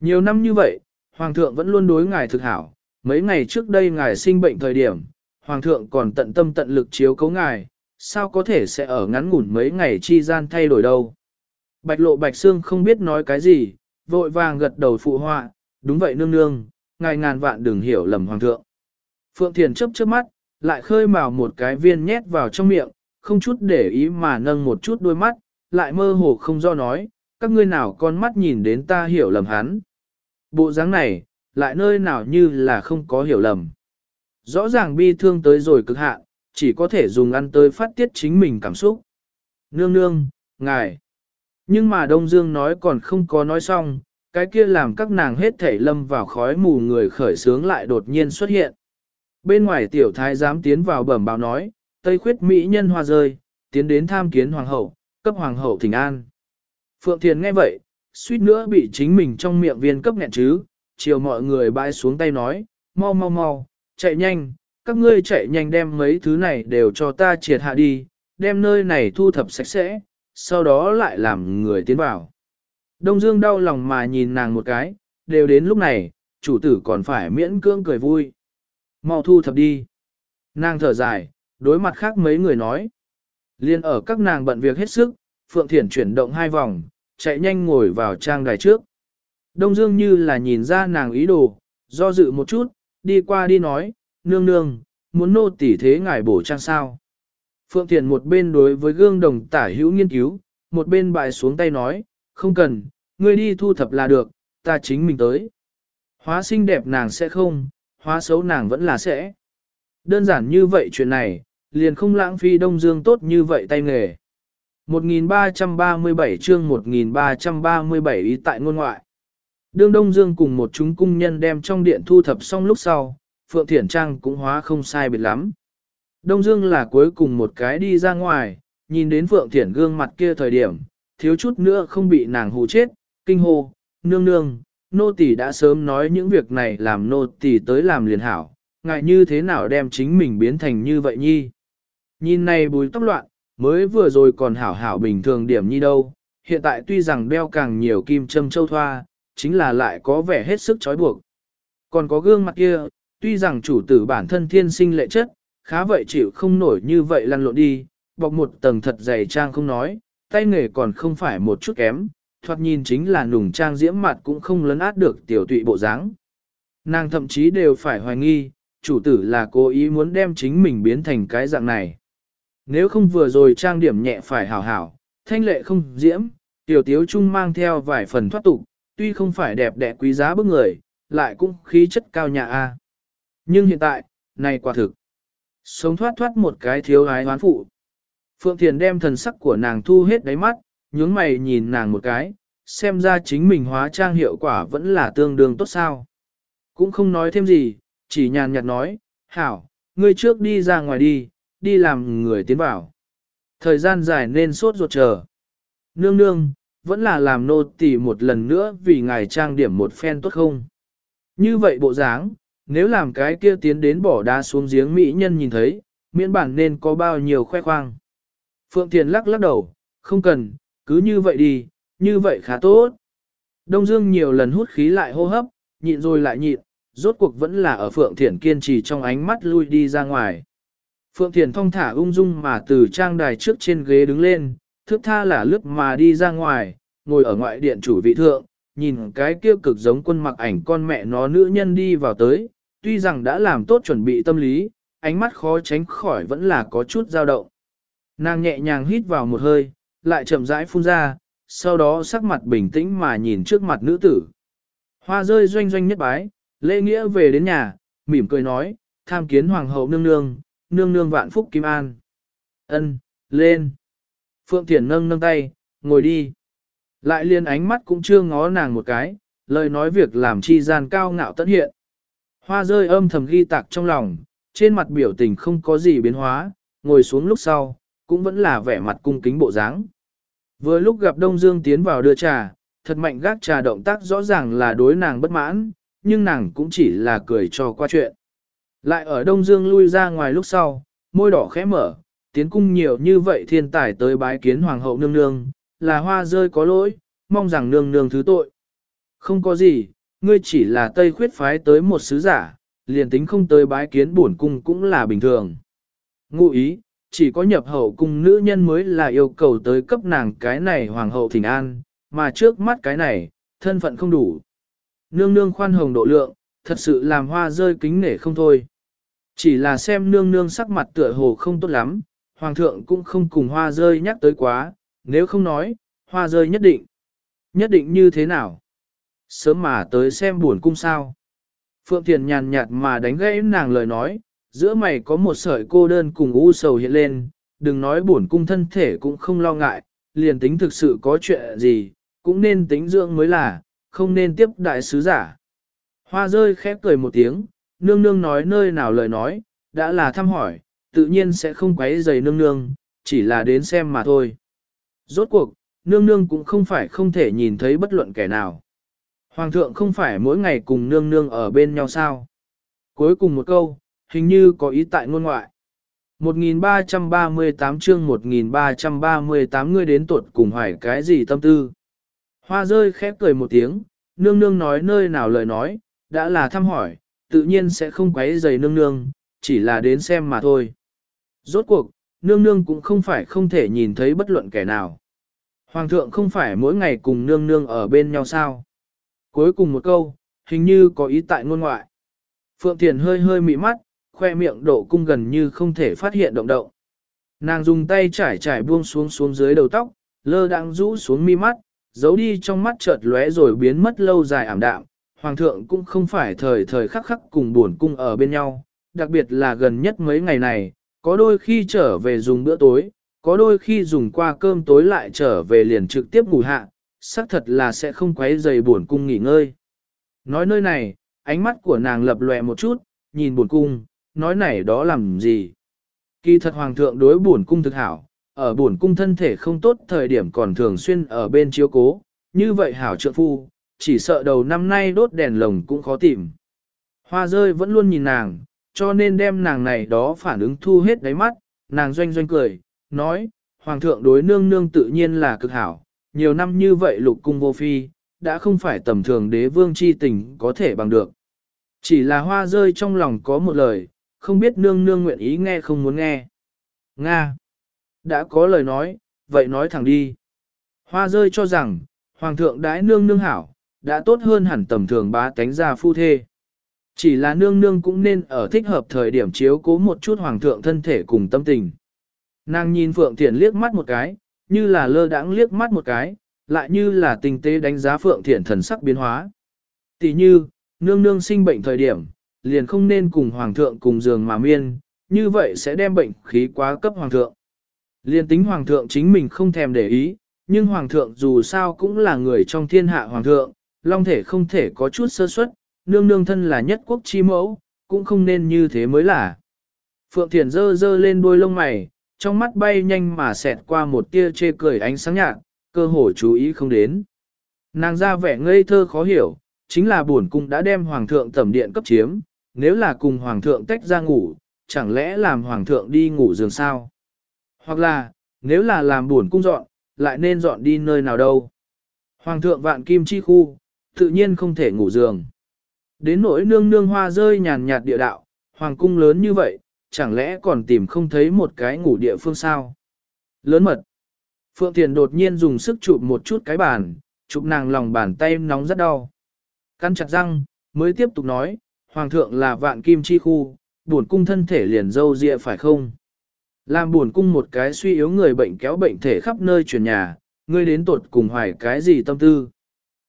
Nhiều năm như vậy, Hoàng thượng vẫn luôn đối ngài thực hảo, mấy ngày trước đây ngài sinh bệnh thời điểm, Hoàng thượng còn tận tâm tận lực chiếu cấu ngài, sao có thể sẽ ở ngắn ngủn mấy ngày chi gian thay đổi đâu. Bạch lộ bạch xương không biết nói cái gì, vội vàng gật đầu phụ họa, đúng vậy nương nương, ngài ngàn vạn đừng hiểu lầm hoàng thượng. Phượng Thiền chấp trước mắt, lại khơi mào một cái viên nhét vào trong miệng, không chút để ý mà nâng một chút đôi mắt, lại mơ hồ không do nói, các ngươi nào con mắt nhìn đến ta hiểu lầm hắn. Bộ dáng này, lại nơi nào như là không có hiểu lầm. Rõ ràng bi thương tới rồi cực hạn, chỉ có thể dùng ăn tới phát tiết chính mình cảm xúc. Nương nương, ngài. Nhưng mà Đông Dương nói còn không có nói xong, cái kia làm các nàng hết thảy lâm vào khói mù người khởi sướng lại đột nhiên xuất hiện. Bên ngoài tiểu thái dám tiến vào bẩm báo nói, Tây khuyết Mỹ nhân hoa rơi, tiến đến tham kiến hoàng hậu, cấp hoàng hậu thỉnh an. Phượng Thiền nghe vậy, suýt nữa bị chính mình trong miệng viên cấp nghẹn chứ, chiều mọi người bãi xuống tay nói, mau mau mau, chạy nhanh, các ngươi chạy nhanh đem mấy thứ này đều cho ta triệt hạ đi, đem nơi này thu thập sạch sẽ, sau đó lại làm người tiến vào. Đông Dương đau lòng mà nhìn nàng một cái, đều đến lúc này, chủ tử còn phải miễn cưỡng cười vui. Mau thu thập đi. Nàng thở dài, đối mặt khác mấy người nói. Liên ở các nàng bận việc hết sức, Phượng Thiển chuyển động hai vòng, chạy nhanh ngồi vào trang đài trước. Đông Dương như là nhìn ra nàng ý đồ, do dự một chút, đi qua đi nói, nương nương, muốn nô tỉ thế ngài bổ trang sao. Phượng Thiển một bên đối với gương đồng tả hữu nghiên cứu, một bên bại xuống tay nói, không cần, ngươi đi thu thập là được, ta chính mình tới. Hóa xinh đẹp nàng sẽ không, hóa xấu nàng vẫn là sẽ. Đơn giản như vậy chuyện này, liền không lãng phí Đông Dương tốt như vậy tay nghề. 1337 chương 1337 ý tại ngôn ngoại. Đương Đông Dương cùng một chúng cung nhân đem trong điện thu thập xong lúc sau, Phượng Thiển Trang cũng hóa không sai biệt lắm. Đông Dương là cuối cùng một cái đi ra ngoài, nhìn đến Phượng Thiển gương mặt kia thời điểm, thiếu chút nữa không bị nàng hù chết, kinh hô, nương nương, nô tỳ đã sớm nói những việc này làm nô tỳ tới làm liền hảo, ngại như thế nào đem chính mình biến thành như vậy nhi. Nhìn này bùi tóc loạn, mới vừa rồi còn hảo hảo bình thường điểm nhi đâu, hiện tại tuy rằng đeo càng nhiều kim châm châu thoa, chính là lại có vẻ hết sức trói buộc. Còn có gương mặt kia, tuy rằng chủ tử bản thân thiên sinh lệ chất, khá vậy chịu không nổi như vậy lăn lộn đi, bọc một tầng thật dày trang không nói, tay nghề còn không phải một chút kém, thoạt nhìn chính là nùng trang diễm mặt cũng không lấn át được tiểu tụy bộ dáng. Nàng thậm chí đều phải hoài nghi, chủ tử là cố ý muốn đem chính mình biến thành cái dạng này. Nếu không vừa rồi trang điểm nhẹ phải hảo hảo, thanh lệ không diễm, tiểu tiếu trung mang theo vài phần thoát tục, tuy không phải đẹp đẽ quý giá bức người, lại cũng khí chất cao nhã a. Nhưng hiện tại, này quả thực, sống thoát thoát một cái thiếu gái hoán phụ. Phượng Thiền đem thần sắc của nàng thu hết đáy mắt, nhướng mày nhìn nàng một cái, xem ra chính mình hóa trang hiệu quả vẫn là tương đương tốt sao. Cũng không nói thêm gì, chỉ nhàn nhạt nói, hảo, ngươi trước đi ra ngoài đi, đi làm người tiến vào. Thời gian dài nên sốt ruột chờ. Nương nương, vẫn là làm nô tỳ một lần nữa vì ngài trang điểm một phen tốt không? Như vậy bộ dáng, nếu làm cái kia tiến đến bỏ đá xuống giếng mỹ nhân nhìn thấy, miễn bản nên có bao nhiêu khoe khoang. Phượng Thiền lắc lắc đầu, không cần, cứ như vậy đi, như vậy khá tốt. Đông Dương nhiều lần hút khí lại hô hấp, nhịn rồi lại nhịn, rốt cuộc vẫn là ở Phượng Thiển kiên trì trong ánh mắt lui đi ra ngoài. Phượng Thiển thong thả ung dung mà từ trang đài trước trên ghế đứng lên, thước tha là lướt mà đi ra ngoài, ngồi ở ngoại điện chủ vị thượng, nhìn cái kia cực giống quân mặc ảnh con mẹ nó nữ nhân đi vào tới, tuy rằng đã làm tốt chuẩn bị tâm lý, ánh mắt khó tránh khỏi vẫn là có chút dao động. Nàng nhẹ nhàng hít vào một hơi, lại chậm rãi phun ra, sau đó sắc mặt bình tĩnh mà nhìn trước mặt nữ tử. Hoa rơi doanh doanh nhất bái, lễ nghĩa về đến nhà, mỉm cười nói, tham kiến hoàng hậu nương nương, nương nương vạn phúc kim an. Ân, lên. Phượng Thiển nâng nâng tay, ngồi đi. Lại liên ánh mắt cũng chưa ngó nàng một cái, lời nói việc làm chi gian cao ngạo tận hiện. Hoa rơi âm thầm ghi tạc trong lòng, trên mặt biểu tình không có gì biến hóa, ngồi xuống lúc sau, cũng vẫn là vẻ mặt cung kính bộ dáng. Vừa lúc gặp Đông Dương tiến vào đưa trà, thật mạnh gác trà động tác rõ ràng là đối nàng bất mãn, nhưng nàng cũng chỉ là cười cho qua chuyện. Lại ở Đông Dương lui ra ngoài lúc sau, môi đỏ khẽ mở, tiến cung nhiều như vậy thiên tài tới bái kiến hoàng hậu nương nương, là hoa rơi có lỗi, mong rằng nương nương thứ tội. Không có gì, ngươi chỉ là tây khuyết phái tới một sứ giả, liền tính không tới bái kiến bổn cung cũng là bình thường. Ngụ ý, chỉ có nhập hậu cung nữ nhân mới là yêu cầu tới cấp nàng cái này hoàng hậu thỉnh an, mà trước mắt cái này, thân phận không đủ. Nương nương khoan hồng độ lượng, thật sự làm hoa rơi kính nể không thôi. Chỉ là xem nương nương sắc mặt tựa hồ không tốt lắm, hoàng thượng cũng không cùng hoa rơi nhắc tới quá, nếu không nói, hoa rơi nhất định. Nhất định như thế nào? Sớm mà tới xem buồn cung sao. Phượng Thiền nhàn nhạt mà đánh gãy nàng lời nói, giữa mày có một sợi cô đơn cùng u sầu hiện lên, đừng nói buồn cung thân thể cũng không lo ngại, liền tính thực sự có chuyện gì, cũng nên tính dưỡng mới là, không nên tiếp đại sứ giả. Hoa rơi khép cười một tiếng, nương nương nói nơi nào lời nói, đã là thăm hỏi, tự nhiên sẽ không quấy giày nương nương, chỉ là đến xem mà thôi. Rốt cuộc, nương nương cũng không phải không thể nhìn thấy bất luận kẻ nào. Hoàng thượng không phải mỗi ngày cùng nương nương ở bên nhau sao. Cuối cùng một câu, hình như có ý tại ngôn ngoại. 1338 chương 1338 ngươi đến tuột cùng hỏi cái gì tâm tư. Hoa rơi khép cười một tiếng, nương nương nói nơi nào lời nói, đã là thăm hỏi, tự nhiên sẽ không quấy giày nương nương, chỉ là đến xem mà thôi. Rốt cuộc, nương nương cũng không phải không thể nhìn thấy bất luận kẻ nào. Hoàng thượng không phải mỗi ngày cùng nương nương ở bên nhau sao. Cuối cùng một câu, hình như có ý tại ngôn ngoại. Phượng Thiền hơi hơi mị mắt, khoe miệng độ cung gần như không thể phát hiện động động. Nàng dùng tay trải trải buông xuống xuống dưới đầu tóc, lơ đang rũ xuống mi mắt, giấu đi trong mắt chợt lóe rồi biến mất lâu dài ảm đạm. Hoàng thượng cũng không phải thời thời khắc khắc cùng buồn cung ở bên nhau, đặc biệt là gần nhất mấy ngày này, có đôi khi trở về dùng bữa tối, có đôi khi dùng qua cơm tối lại trở về liền trực tiếp ngủ hạ, xác thật là sẽ không quấy dày buồn cung nghỉ ngơi. Nói nơi này, ánh mắt của nàng lập lòe một chút, nhìn buồn cung, nói này đó làm gì. Kỳ thật hoàng thượng đối buồn cung thực hảo, ở buồn cung thân thể không tốt thời điểm còn thường xuyên ở bên chiếu cố, như vậy hảo trượng phu, chỉ sợ đầu năm nay đốt đèn lồng cũng khó tìm. Hoa rơi vẫn luôn nhìn nàng, cho nên đem nàng này đó phản ứng thu hết đáy mắt, nàng doanh doanh cười, nói, Hoàng thượng đối nương nương tự nhiên là cực hảo, nhiều năm như vậy lục cung vô phi, đã không phải tầm thường đế vương chi tình có thể bằng được. Chỉ là hoa rơi trong lòng có một lời, không biết nương nương nguyện ý nghe không muốn nghe. Nga! Đã có lời nói, vậy nói thẳng đi. Hoa rơi cho rằng, Hoàng thượng đãi nương nương hảo, đã tốt hơn hẳn tầm thường bá tánh gia phu thê. Chỉ là nương nương cũng nên ở thích hợp thời điểm chiếu cố một chút hoàng thượng thân thể cùng tâm tình. Nàng nhìn Phượng Thiển liếc mắt một cái, như là lơ đãng liếc mắt một cái, lại như là tình tế đánh giá Phượng Thiển thần sắc biến hóa. Tỷ như, nương nương sinh bệnh thời điểm, liền không nên cùng hoàng thượng cùng giường mà miên, như vậy sẽ đem bệnh khí quá cấp hoàng thượng. liền tính hoàng thượng chính mình không thèm để ý, nhưng hoàng thượng dù sao cũng là người trong thiên hạ hoàng thượng, long thể không thể có chút sơ suất, nương nương thân là nhất quốc chi mẫu, cũng không nên như thế mới là. Phượng Thiền dơ dơ lên đuôi lông mày, trong mắt bay nhanh mà xẹt qua một tia chê cười ánh sáng nhạt, cơ hồ chú ý không đến. Nàng ra vẻ ngây thơ khó hiểu, chính là buồn cung đã đem hoàng thượng tẩm điện cấp chiếm, nếu là cùng hoàng thượng tách ra ngủ, chẳng lẽ làm hoàng thượng đi ngủ giường sao? Hoặc là, nếu là làm buồn cung dọn, lại nên dọn đi nơi nào đâu? Hoàng thượng vạn kim chi khu, tự nhiên không thể ngủ giường. Đến nỗi nương nương hoa rơi nhàn nhạt địa đạo, hoàng cung lớn như vậy, chẳng lẽ còn tìm không thấy một cái ngủ địa phương sao? Lớn mật. Phượng Thiền đột nhiên dùng sức chụp một chút cái bàn, chụp nàng lòng bàn tay nóng rất đau. Căn chặt răng, mới tiếp tục nói, Hoàng thượng là vạn kim chi khu, buồn cung thân thể liền dâu dịa phải không? Làm buồn cung một cái suy yếu người bệnh kéo bệnh thể khắp nơi chuyển nhà, ngươi đến tột cùng hoài cái gì tâm tư?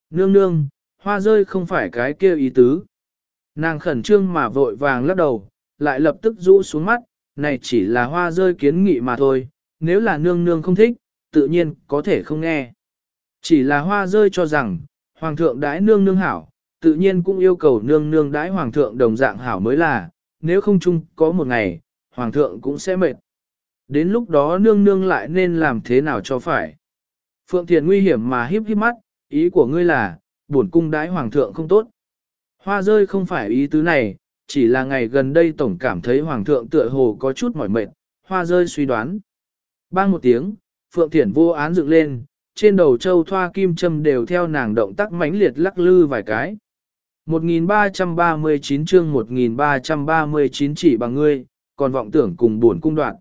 Nương nương, hoa rơi không phải cái kia ý tứ. Nàng khẩn trương mà vội vàng lắc đầu, lại lập tức rũ xuống mắt, này chỉ là hoa rơi kiến nghị mà thôi, nếu là nương nương không thích, tự nhiên có thể không nghe. Chỉ là hoa rơi cho rằng, hoàng thượng đãi nương nương hảo, tự nhiên cũng yêu cầu nương nương đãi hoàng thượng đồng dạng hảo mới là, nếu không chung có một ngày, hoàng thượng cũng sẽ mệt. Đến lúc đó nương nương lại nên làm thế nào cho phải. Phượng Thiền nguy hiểm mà hiếp hiếp mắt, ý của ngươi là, buồn cung đãi hoàng thượng không tốt. Hoa rơi không phải ý tứ này, chỉ là ngày gần đây tổng cảm thấy hoàng thượng tựa hồ có chút mỏi mệt, hoa rơi suy đoán. Bang một tiếng, Phượng Thiển vô án dựng lên, trên đầu châu thoa kim châm đều theo nàng động tác mãnh liệt lắc lư vài cái. 1339 chương 1339 chỉ bằng ngươi, còn vọng tưởng cùng buồn cung đoạn.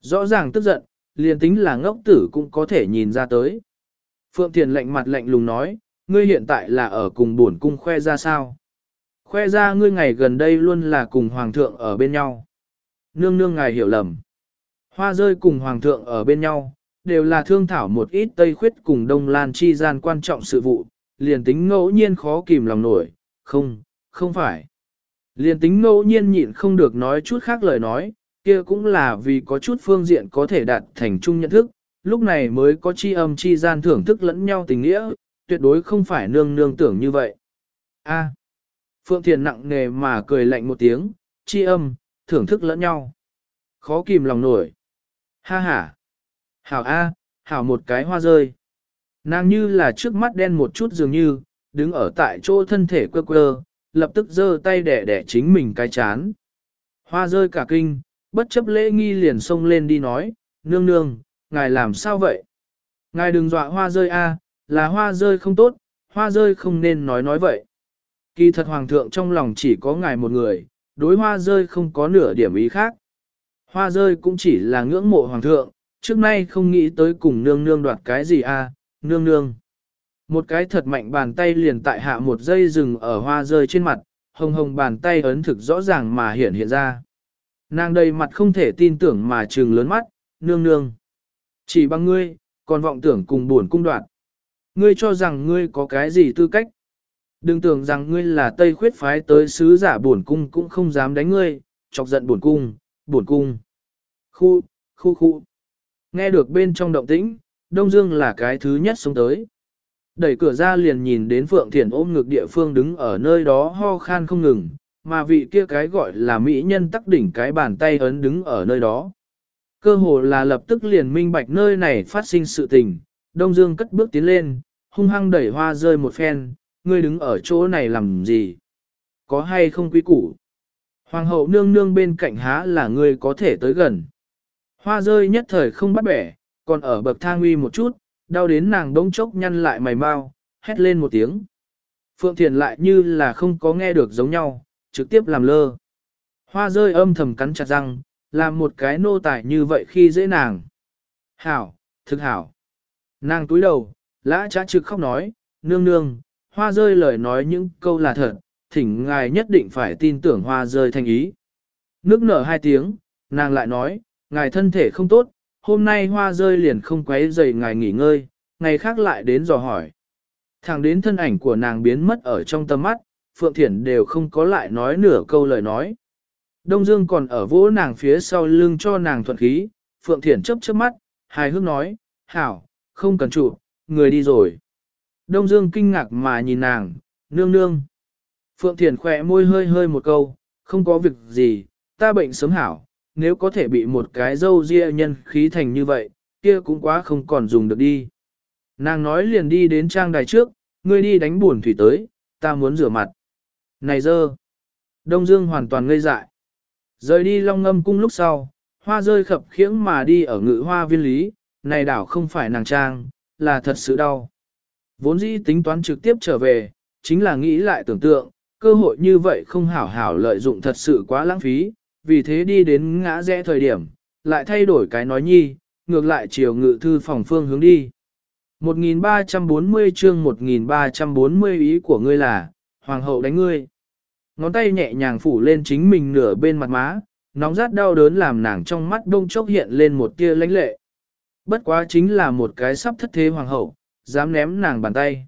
Rõ ràng tức giận, liền tính là ngốc tử cũng có thể nhìn ra tới. Phượng Thiền lạnh mặt lạnh lùng nói, ngươi hiện tại là ở cùng buồn cung khoe ra sao? Khoe ra ngươi ngày gần đây luôn là cùng hoàng thượng ở bên nhau. Nương nương ngài hiểu lầm. Hoa rơi cùng hoàng thượng ở bên nhau, đều là thương thảo một ít Tây Khuyết cùng Đông Lan chi gian quan trọng sự vụ, liền tính ngẫu nhiên khó kìm lòng nổi, không, không phải. Liên tính ngẫu nhiên nhịn không được nói chút khác lời nói, kia cũng là vì có chút phương diện có thể đạt thành chung nhận thức, lúc này mới có chi âm chi gian thưởng thức lẫn nhau tình nghĩa, tuyệt đối không phải nương nương tưởng như vậy. A. Phượng Thiền nặng nề mà cười lạnh một tiếng, chi âm, thưởng thức lẫn nhau. Khó kìm lòng nổi. Ha ha. Hảo A, hảo một cái hoa rơi. Nàng như là trước mắt đen một chút dường như, đứng ở tại chỗ thân thể quơ quơ, lập tức giơ tay đẻ đẻ chính mình cái chán. Hoa rơi cả kinh, bất chấp lễ nghi liền xông lên đi nói, nương nương, ngài làm sao vậy? Ngài đừng dọa hoa rơi a, là hoa rơi không tốt, hoa rơi không nên nói nói vậy. Kỳ thật hoàng thượng trong lòng chỉ có ngài một người, đối hoa rơi không có nửa điểm ý khác. Hoa rơi cũng chỉ là ngưỡng mộ hoàng thượng, trước nay không nghĩ tới cùng nương nương đoạt cái gì a, nương nương. Một cái thật mạnh bàn tay liền tại hạ một dây rừng ở hoa rơi trên mặt, hồng hồng bàn tay ấn thực rõ ràng mà hiện hiện ra. Nàng đầy mặt không thể tin tưởng mà trừng lớn mắt, nương nương. Chỉ bằng ngươi, còn vọng tưởng cùng buồn cung đoạn. Ngươi cho rằng ngươi có cái gì tư cách. Đừng tưởng rằng ngươi là Tây khuyết phái tới sứ giả buồn cung cũng không dám đánh ngươi, chọc giận buồn cung, buồn cung. Khu, khu khu. Nghe được bên trong động tĩnh, Đông Dương là cái thứ nhất xuống tới. Đẩy cửa ra liền nhìn đến Phượng Thiển ôm ngực địa phương đứng ở nơi đó ho khan không ngừng, mà vị kia cái gọi là mỹ nhân tắc đỉnh cái bàn tay ấn đứng ở nơi đó. Cơ hồ là lập tức liền minh bạch nơi này phát sinh sự tình, Đông Dương cất bước tiến lên, hung hăng đẩy hoa rơi một phen, ngươi đứng ở chỗ này làm gì? Có hay không quý củ? Hoàng hậu nương nương bên cạnh há là ngươi có thể tới gần. Hoa rơi nhất thời không bắt bẻ, còn ở bậc thang uy một chút, đau đến nàng đống chốc nhăn lại mày mau, hét lên một tiếng. Phượng Thiền lại như là không có nghe được giống nhau, trực tiếp làm lơ. Hoa rơi âm thầm cắn chặt răng, làm một cái nô tài như vậy khi dễ nàng. Hảo, thực hảo. Nàng túi đầu, lã trá trực khóc nói, nương nương, hoa rơi lời nói những câu là thật, thỉnh ngài nhất định phải tin tưởng hoa rơi thành ý. Nước nở hai tiếng, nàng lại nói, ngài thân thể không tốt, hôm nay hoa rơi liền không quấy dậy ngài nghỉ ngơi, ngày khác lại đến dò hỏi. Thẳng đến thân ảnh của nàng biến mất ở trong tâm mắt, Phượng Thiển đều không có lại nói nửa câu lời nói. Đông Dương còn ở vỗ nàng phía sau lưng cho nàng thuận khí, Phượng Thiển chấp chớp mắt, hài hước nói, hảo, không cần trụ, người đi rồi. Đông Dương kinh ngạc mà nhìn nàng, nương nương. Phượng Thiển khỏe môi hơi hơi một câu, không có việc gì, ta bệnh sớm hảo, nếu có thể bị một cái dâu ria nhân khí thành như vậy, kia cũng quá không còn dùng được đi. Nàng nói liền đi đến trang đài trước, ngươi đi đánh buồn thủy tới, ta muốn rửa mặt. Này dơ! Đông Dương hoàn toàn ngây dại. Rời đi long ngâm cung lúc sau, hoa rơi khập khiễng mà đi ở ngự hoa viên lý, này đảo không phải nàng trang, là thật sự đau. Vốn dĩ tính toán trực tiếp trở về, chính là nghĩ lại tưởng tượng, cơ hội như vậy không hảo hảo lợi dụng thật sự quá lãng phí, vì thế đi đến ngã rẽ thời điểm, lại thay đổi cái nói nhi, ngược lại chiều ngự thư phòng phương hướng đi. 1340 chương 1340 ý của ngươi là, Hoàng hậu đánh ngươi. Ngón tay nhẹ nhàng phủ lên chính mình nửa bên mặt má, nóng rát đau đớn làm nàng trong mắt đông chốc hiện lên một tia lãnh lệ. Bất quá chính là một cái sắp thất thế hoàng hậu, dám ném nàng bàn tay.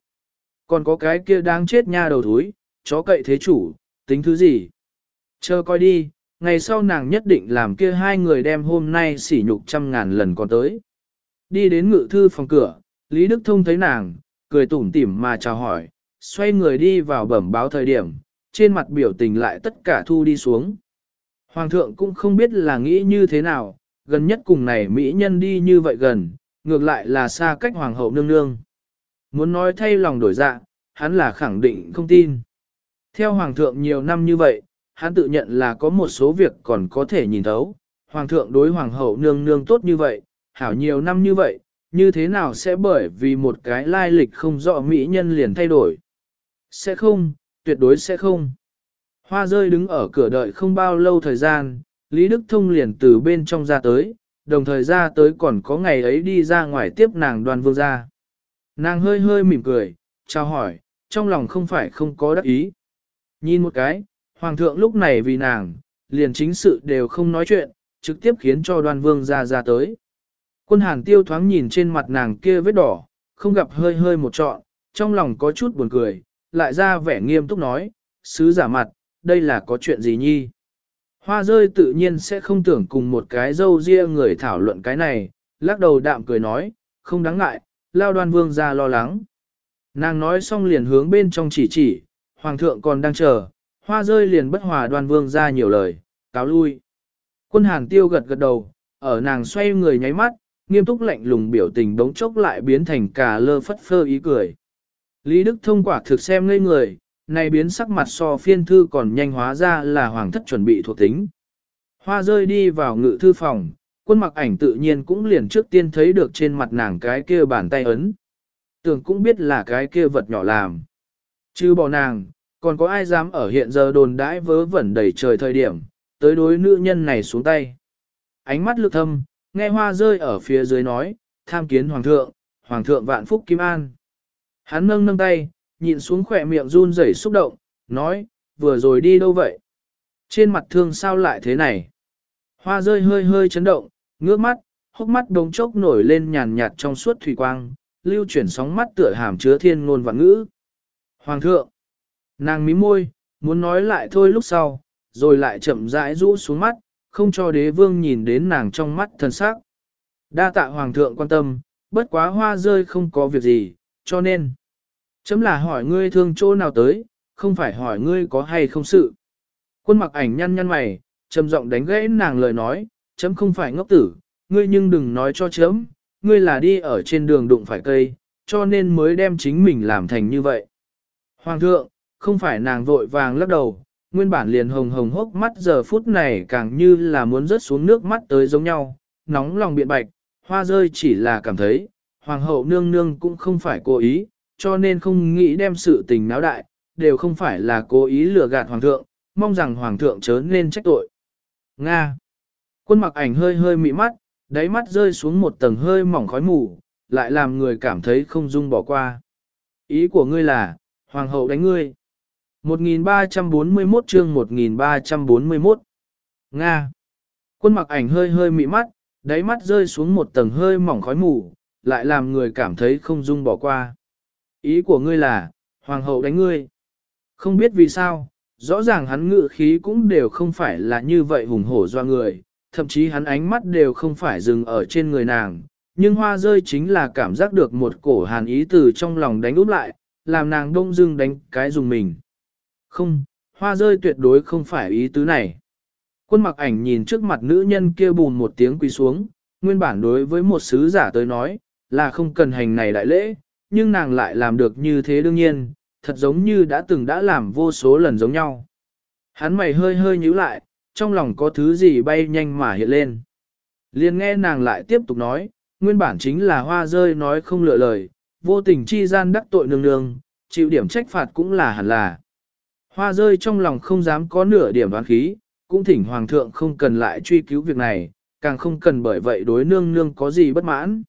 Còn có cái kia đang chết nha đầu thúi, chó cậy thế chủ, tính thứ gì? Chờ coi đi, ngày sau nàng nhất định làm kia hai người đem hôm nay sỉ nhục trăm ngàn lần còn tới. Đi đến ngự thư phòng cửa, Lý Đức Thông thấy nàng, cười tủm tỉm mà chào hỏi, xoay người đi vào bẩm báo thời điểm, trên mặt biểu tình lại tất cả thu đi xuống. Hoàng thượng cũng không biết là nghĩ như thế nào, gần nhất cùng này Mỹ nhân đi như vậy gần, ngược lại là xa cách Hoàng hậu nương nương. Muốn nói thay lòng đổi dạ, hắn là khẳng định không tin. Theo Hoàng thượng nhiều năm như vậy, hắn tự nhận là có một số việc còn có thể nhìn thấu. Hoàng thượng đối Hoàng hậu nương nương tốt như vậy, hảo nhiều năm như vậy, như thế nào sẽ bởi vì một cái lai lịch không rõ Mỹ nhân liền thay đổi. Sẽ không, tuyệt đối sẽ không. Hoa rơi đứng ở cửa đợi không bao lâu thời gian, Lý Đức Thông liền từ bên trong ra tới, đồng thời ra tới còn có ngày ấy đi ra ngoài tiếp nàng đoàn vương ra. Nàng hơi hơi mỉm cười, chào hỏi, trong lòng không phải không có đắc ý. Nhìn một cái, hoàng thượng lúc này vì nàng, liền chính sự đều không nói chuyện, trực tiếp khiến cho Đoan vương ra ra tới. Quân hàn tiêu thoáng nhìn trên mặt nàng kia vết đỏ, không gặp hơi hơi một trọn, trong lòng có chút buồn cười, lại ra vẻ nghiêm túc nói, sứ giả mặt, đây là có chuyện gì nhi? Hoa rơi tự nhiên sẽ không tưởng cùng một cái dâu ria người thảo luận cái này, lắc đầu đạm cười nói, không đáng ngại, lao đoan vương ra lo lắng. Nàng nói xong liền hướng bên trong chỉ chỉ, hoàng thượng còn đang chờ, hoa rơi liền bất hòa đoan vương ra nhiều lời, cáo lui. Quân hàn tiêu gật gật đầu, ở nàng xoay người nháy mắt, nghiêm túc lạnh lùng biểu tình đống chốc lại biến thành cả lơ phất phơ ý cười. Lý Đức thông quả thực xem ngây người, này biến sắc mặt so phiên thư còn nhanh hóa ra là hoàng thất chuẩn bị thuộc tính. Hoa rơi đi vào ngự thư phòng, quân mặc ảnh tự nhiên cũng liền trước tiên thấy được trên mặt nàng cái kia bàn tay ấn. Tưởng cũng biết là cái kia vật nhỏ làm. Chứ bỏ nàng, còn có ai dám ở hiện giờ đồn đãi vớ vẩn đầy trời thời điểm, tới đối nữ nhân này xuống tay. Ánh mắt lực thâm, nghe hoa rơi ở phía dưới nói, tham kiến hoàng thượng, hoàng thượng vạn phúc kim an. Hắn nâng nâng tay, nhìn xuống khỏe miệng run rẩy xúc động, nói, vừa rồi đi đâu vậy? Trên mặt thương sao lại thế này? Hoa rơi hơi hơi chấn động, ngước mắt, hốc mắt đống chốc nổi lên nhàn nhạt trong suốt thủy quang, lưu chuyển sóng mắt tựa hàm chứa thiên ngôn và ngữ. Hoàng thượng! Nàng mím môi, muốn nói lại thôi lúc sau, rồi lại chậm rãi rũ xuống mắt, không cho đế vương nhìn đến nàng trong mắt thần sắc. Đa tạ hoàng thượng quan tâm, bất quá hoa rơi không có việc gì, cho nên. Chấm là hỏi ngươi thương chỗ nào tới, không phải hỏi ngươi có hay không sự. Quân mặc ảnh nhăn nhăn mày, trầm giọng đánh gãy nàng lời nói, chấm không phải ngốc tử, ngươi nhưng đừng nói cho chấm, ngươi là đi ở trên đường đụng phải cây, cho nên mới đem chính mình làm thành như vậy. Hoàng thượng, không phải nàng vội vàng lắc đầu, nguyên bản liền hồng hồng hốc mắt giờ phút này càng như là muốn rớt xuống nước mắt tới giống nhau, nóng lòng biện bạch, hoa rơi chỉ là cảm thấy, hoàng hậu nương nương cũng không phải cố ý, cho nên không nghĩ đem sự tình náo đại, đều không phải là cố ý lừa gạt hoàng thượng, mong rằng hoàng thượng chớ nên trách tội. Nga. Quân mặc ảnh hơi hơi mị mắt, đáy mắt rơi xuống một tầng hơi mỏng khói mù, lại làm người cảm thấy không dung bỏ qua. Ý của ngươi là, hoàng hậu đánh ngươi. 1341 chương 1341 Nga Quân mặc ảnh hơi hơi mị mắt, đáy mắt rơi xuống một tầng hơi mỏng khói mù, lại làm người cảm thấy không dung bỏ qua. Ý của ngươi là, hoàng hậu đánh ngươi. Không biết vì sao, rõ ràng hắn ngự khí cũng đều không phải là như vậy hùng hổ doa người, thậm chí hắn ánh mắt đều không phải dừng ở trên người nàng, nhưng hoa rơi chính là cảm giác được một cổ hàn ý từ trong lòng đánh úp lại, làm nàng đông dưng đánh cái dùng mình. Không, hoa rơi tuyệt đối không phải ý tứ này. Quân mặc ảnh nhìn trước mặt nữ nhân kia bùn một tiếng quỳ xuống, nguyên bản đối với một sứ giả tới nói, là không cần hành này đại lễ, nhưng nàng lại làm được như thế đương nhiên, thật giống như đã từng đã làm vô số lần giống nhau. Hắn mày hơi hơi nhíu lại, trong lòng có thứ gì bay nhanh mà hiện lên. Liền nghe nàng lại tiếp tục nói, nguyên bản chính là hoa rơi nói không lựa lời, vô tình chi gian đắc tội nương nương, chịu điểm trách phạt cũng là hẳn là. Hoa rơi trong lòng không dám có nửa điểm đoán khí, cũng thỉnh hoàng thượng không cần lại truy cứu việc này, càng không cần bởi vậy đối nương nương có gì bất mãn.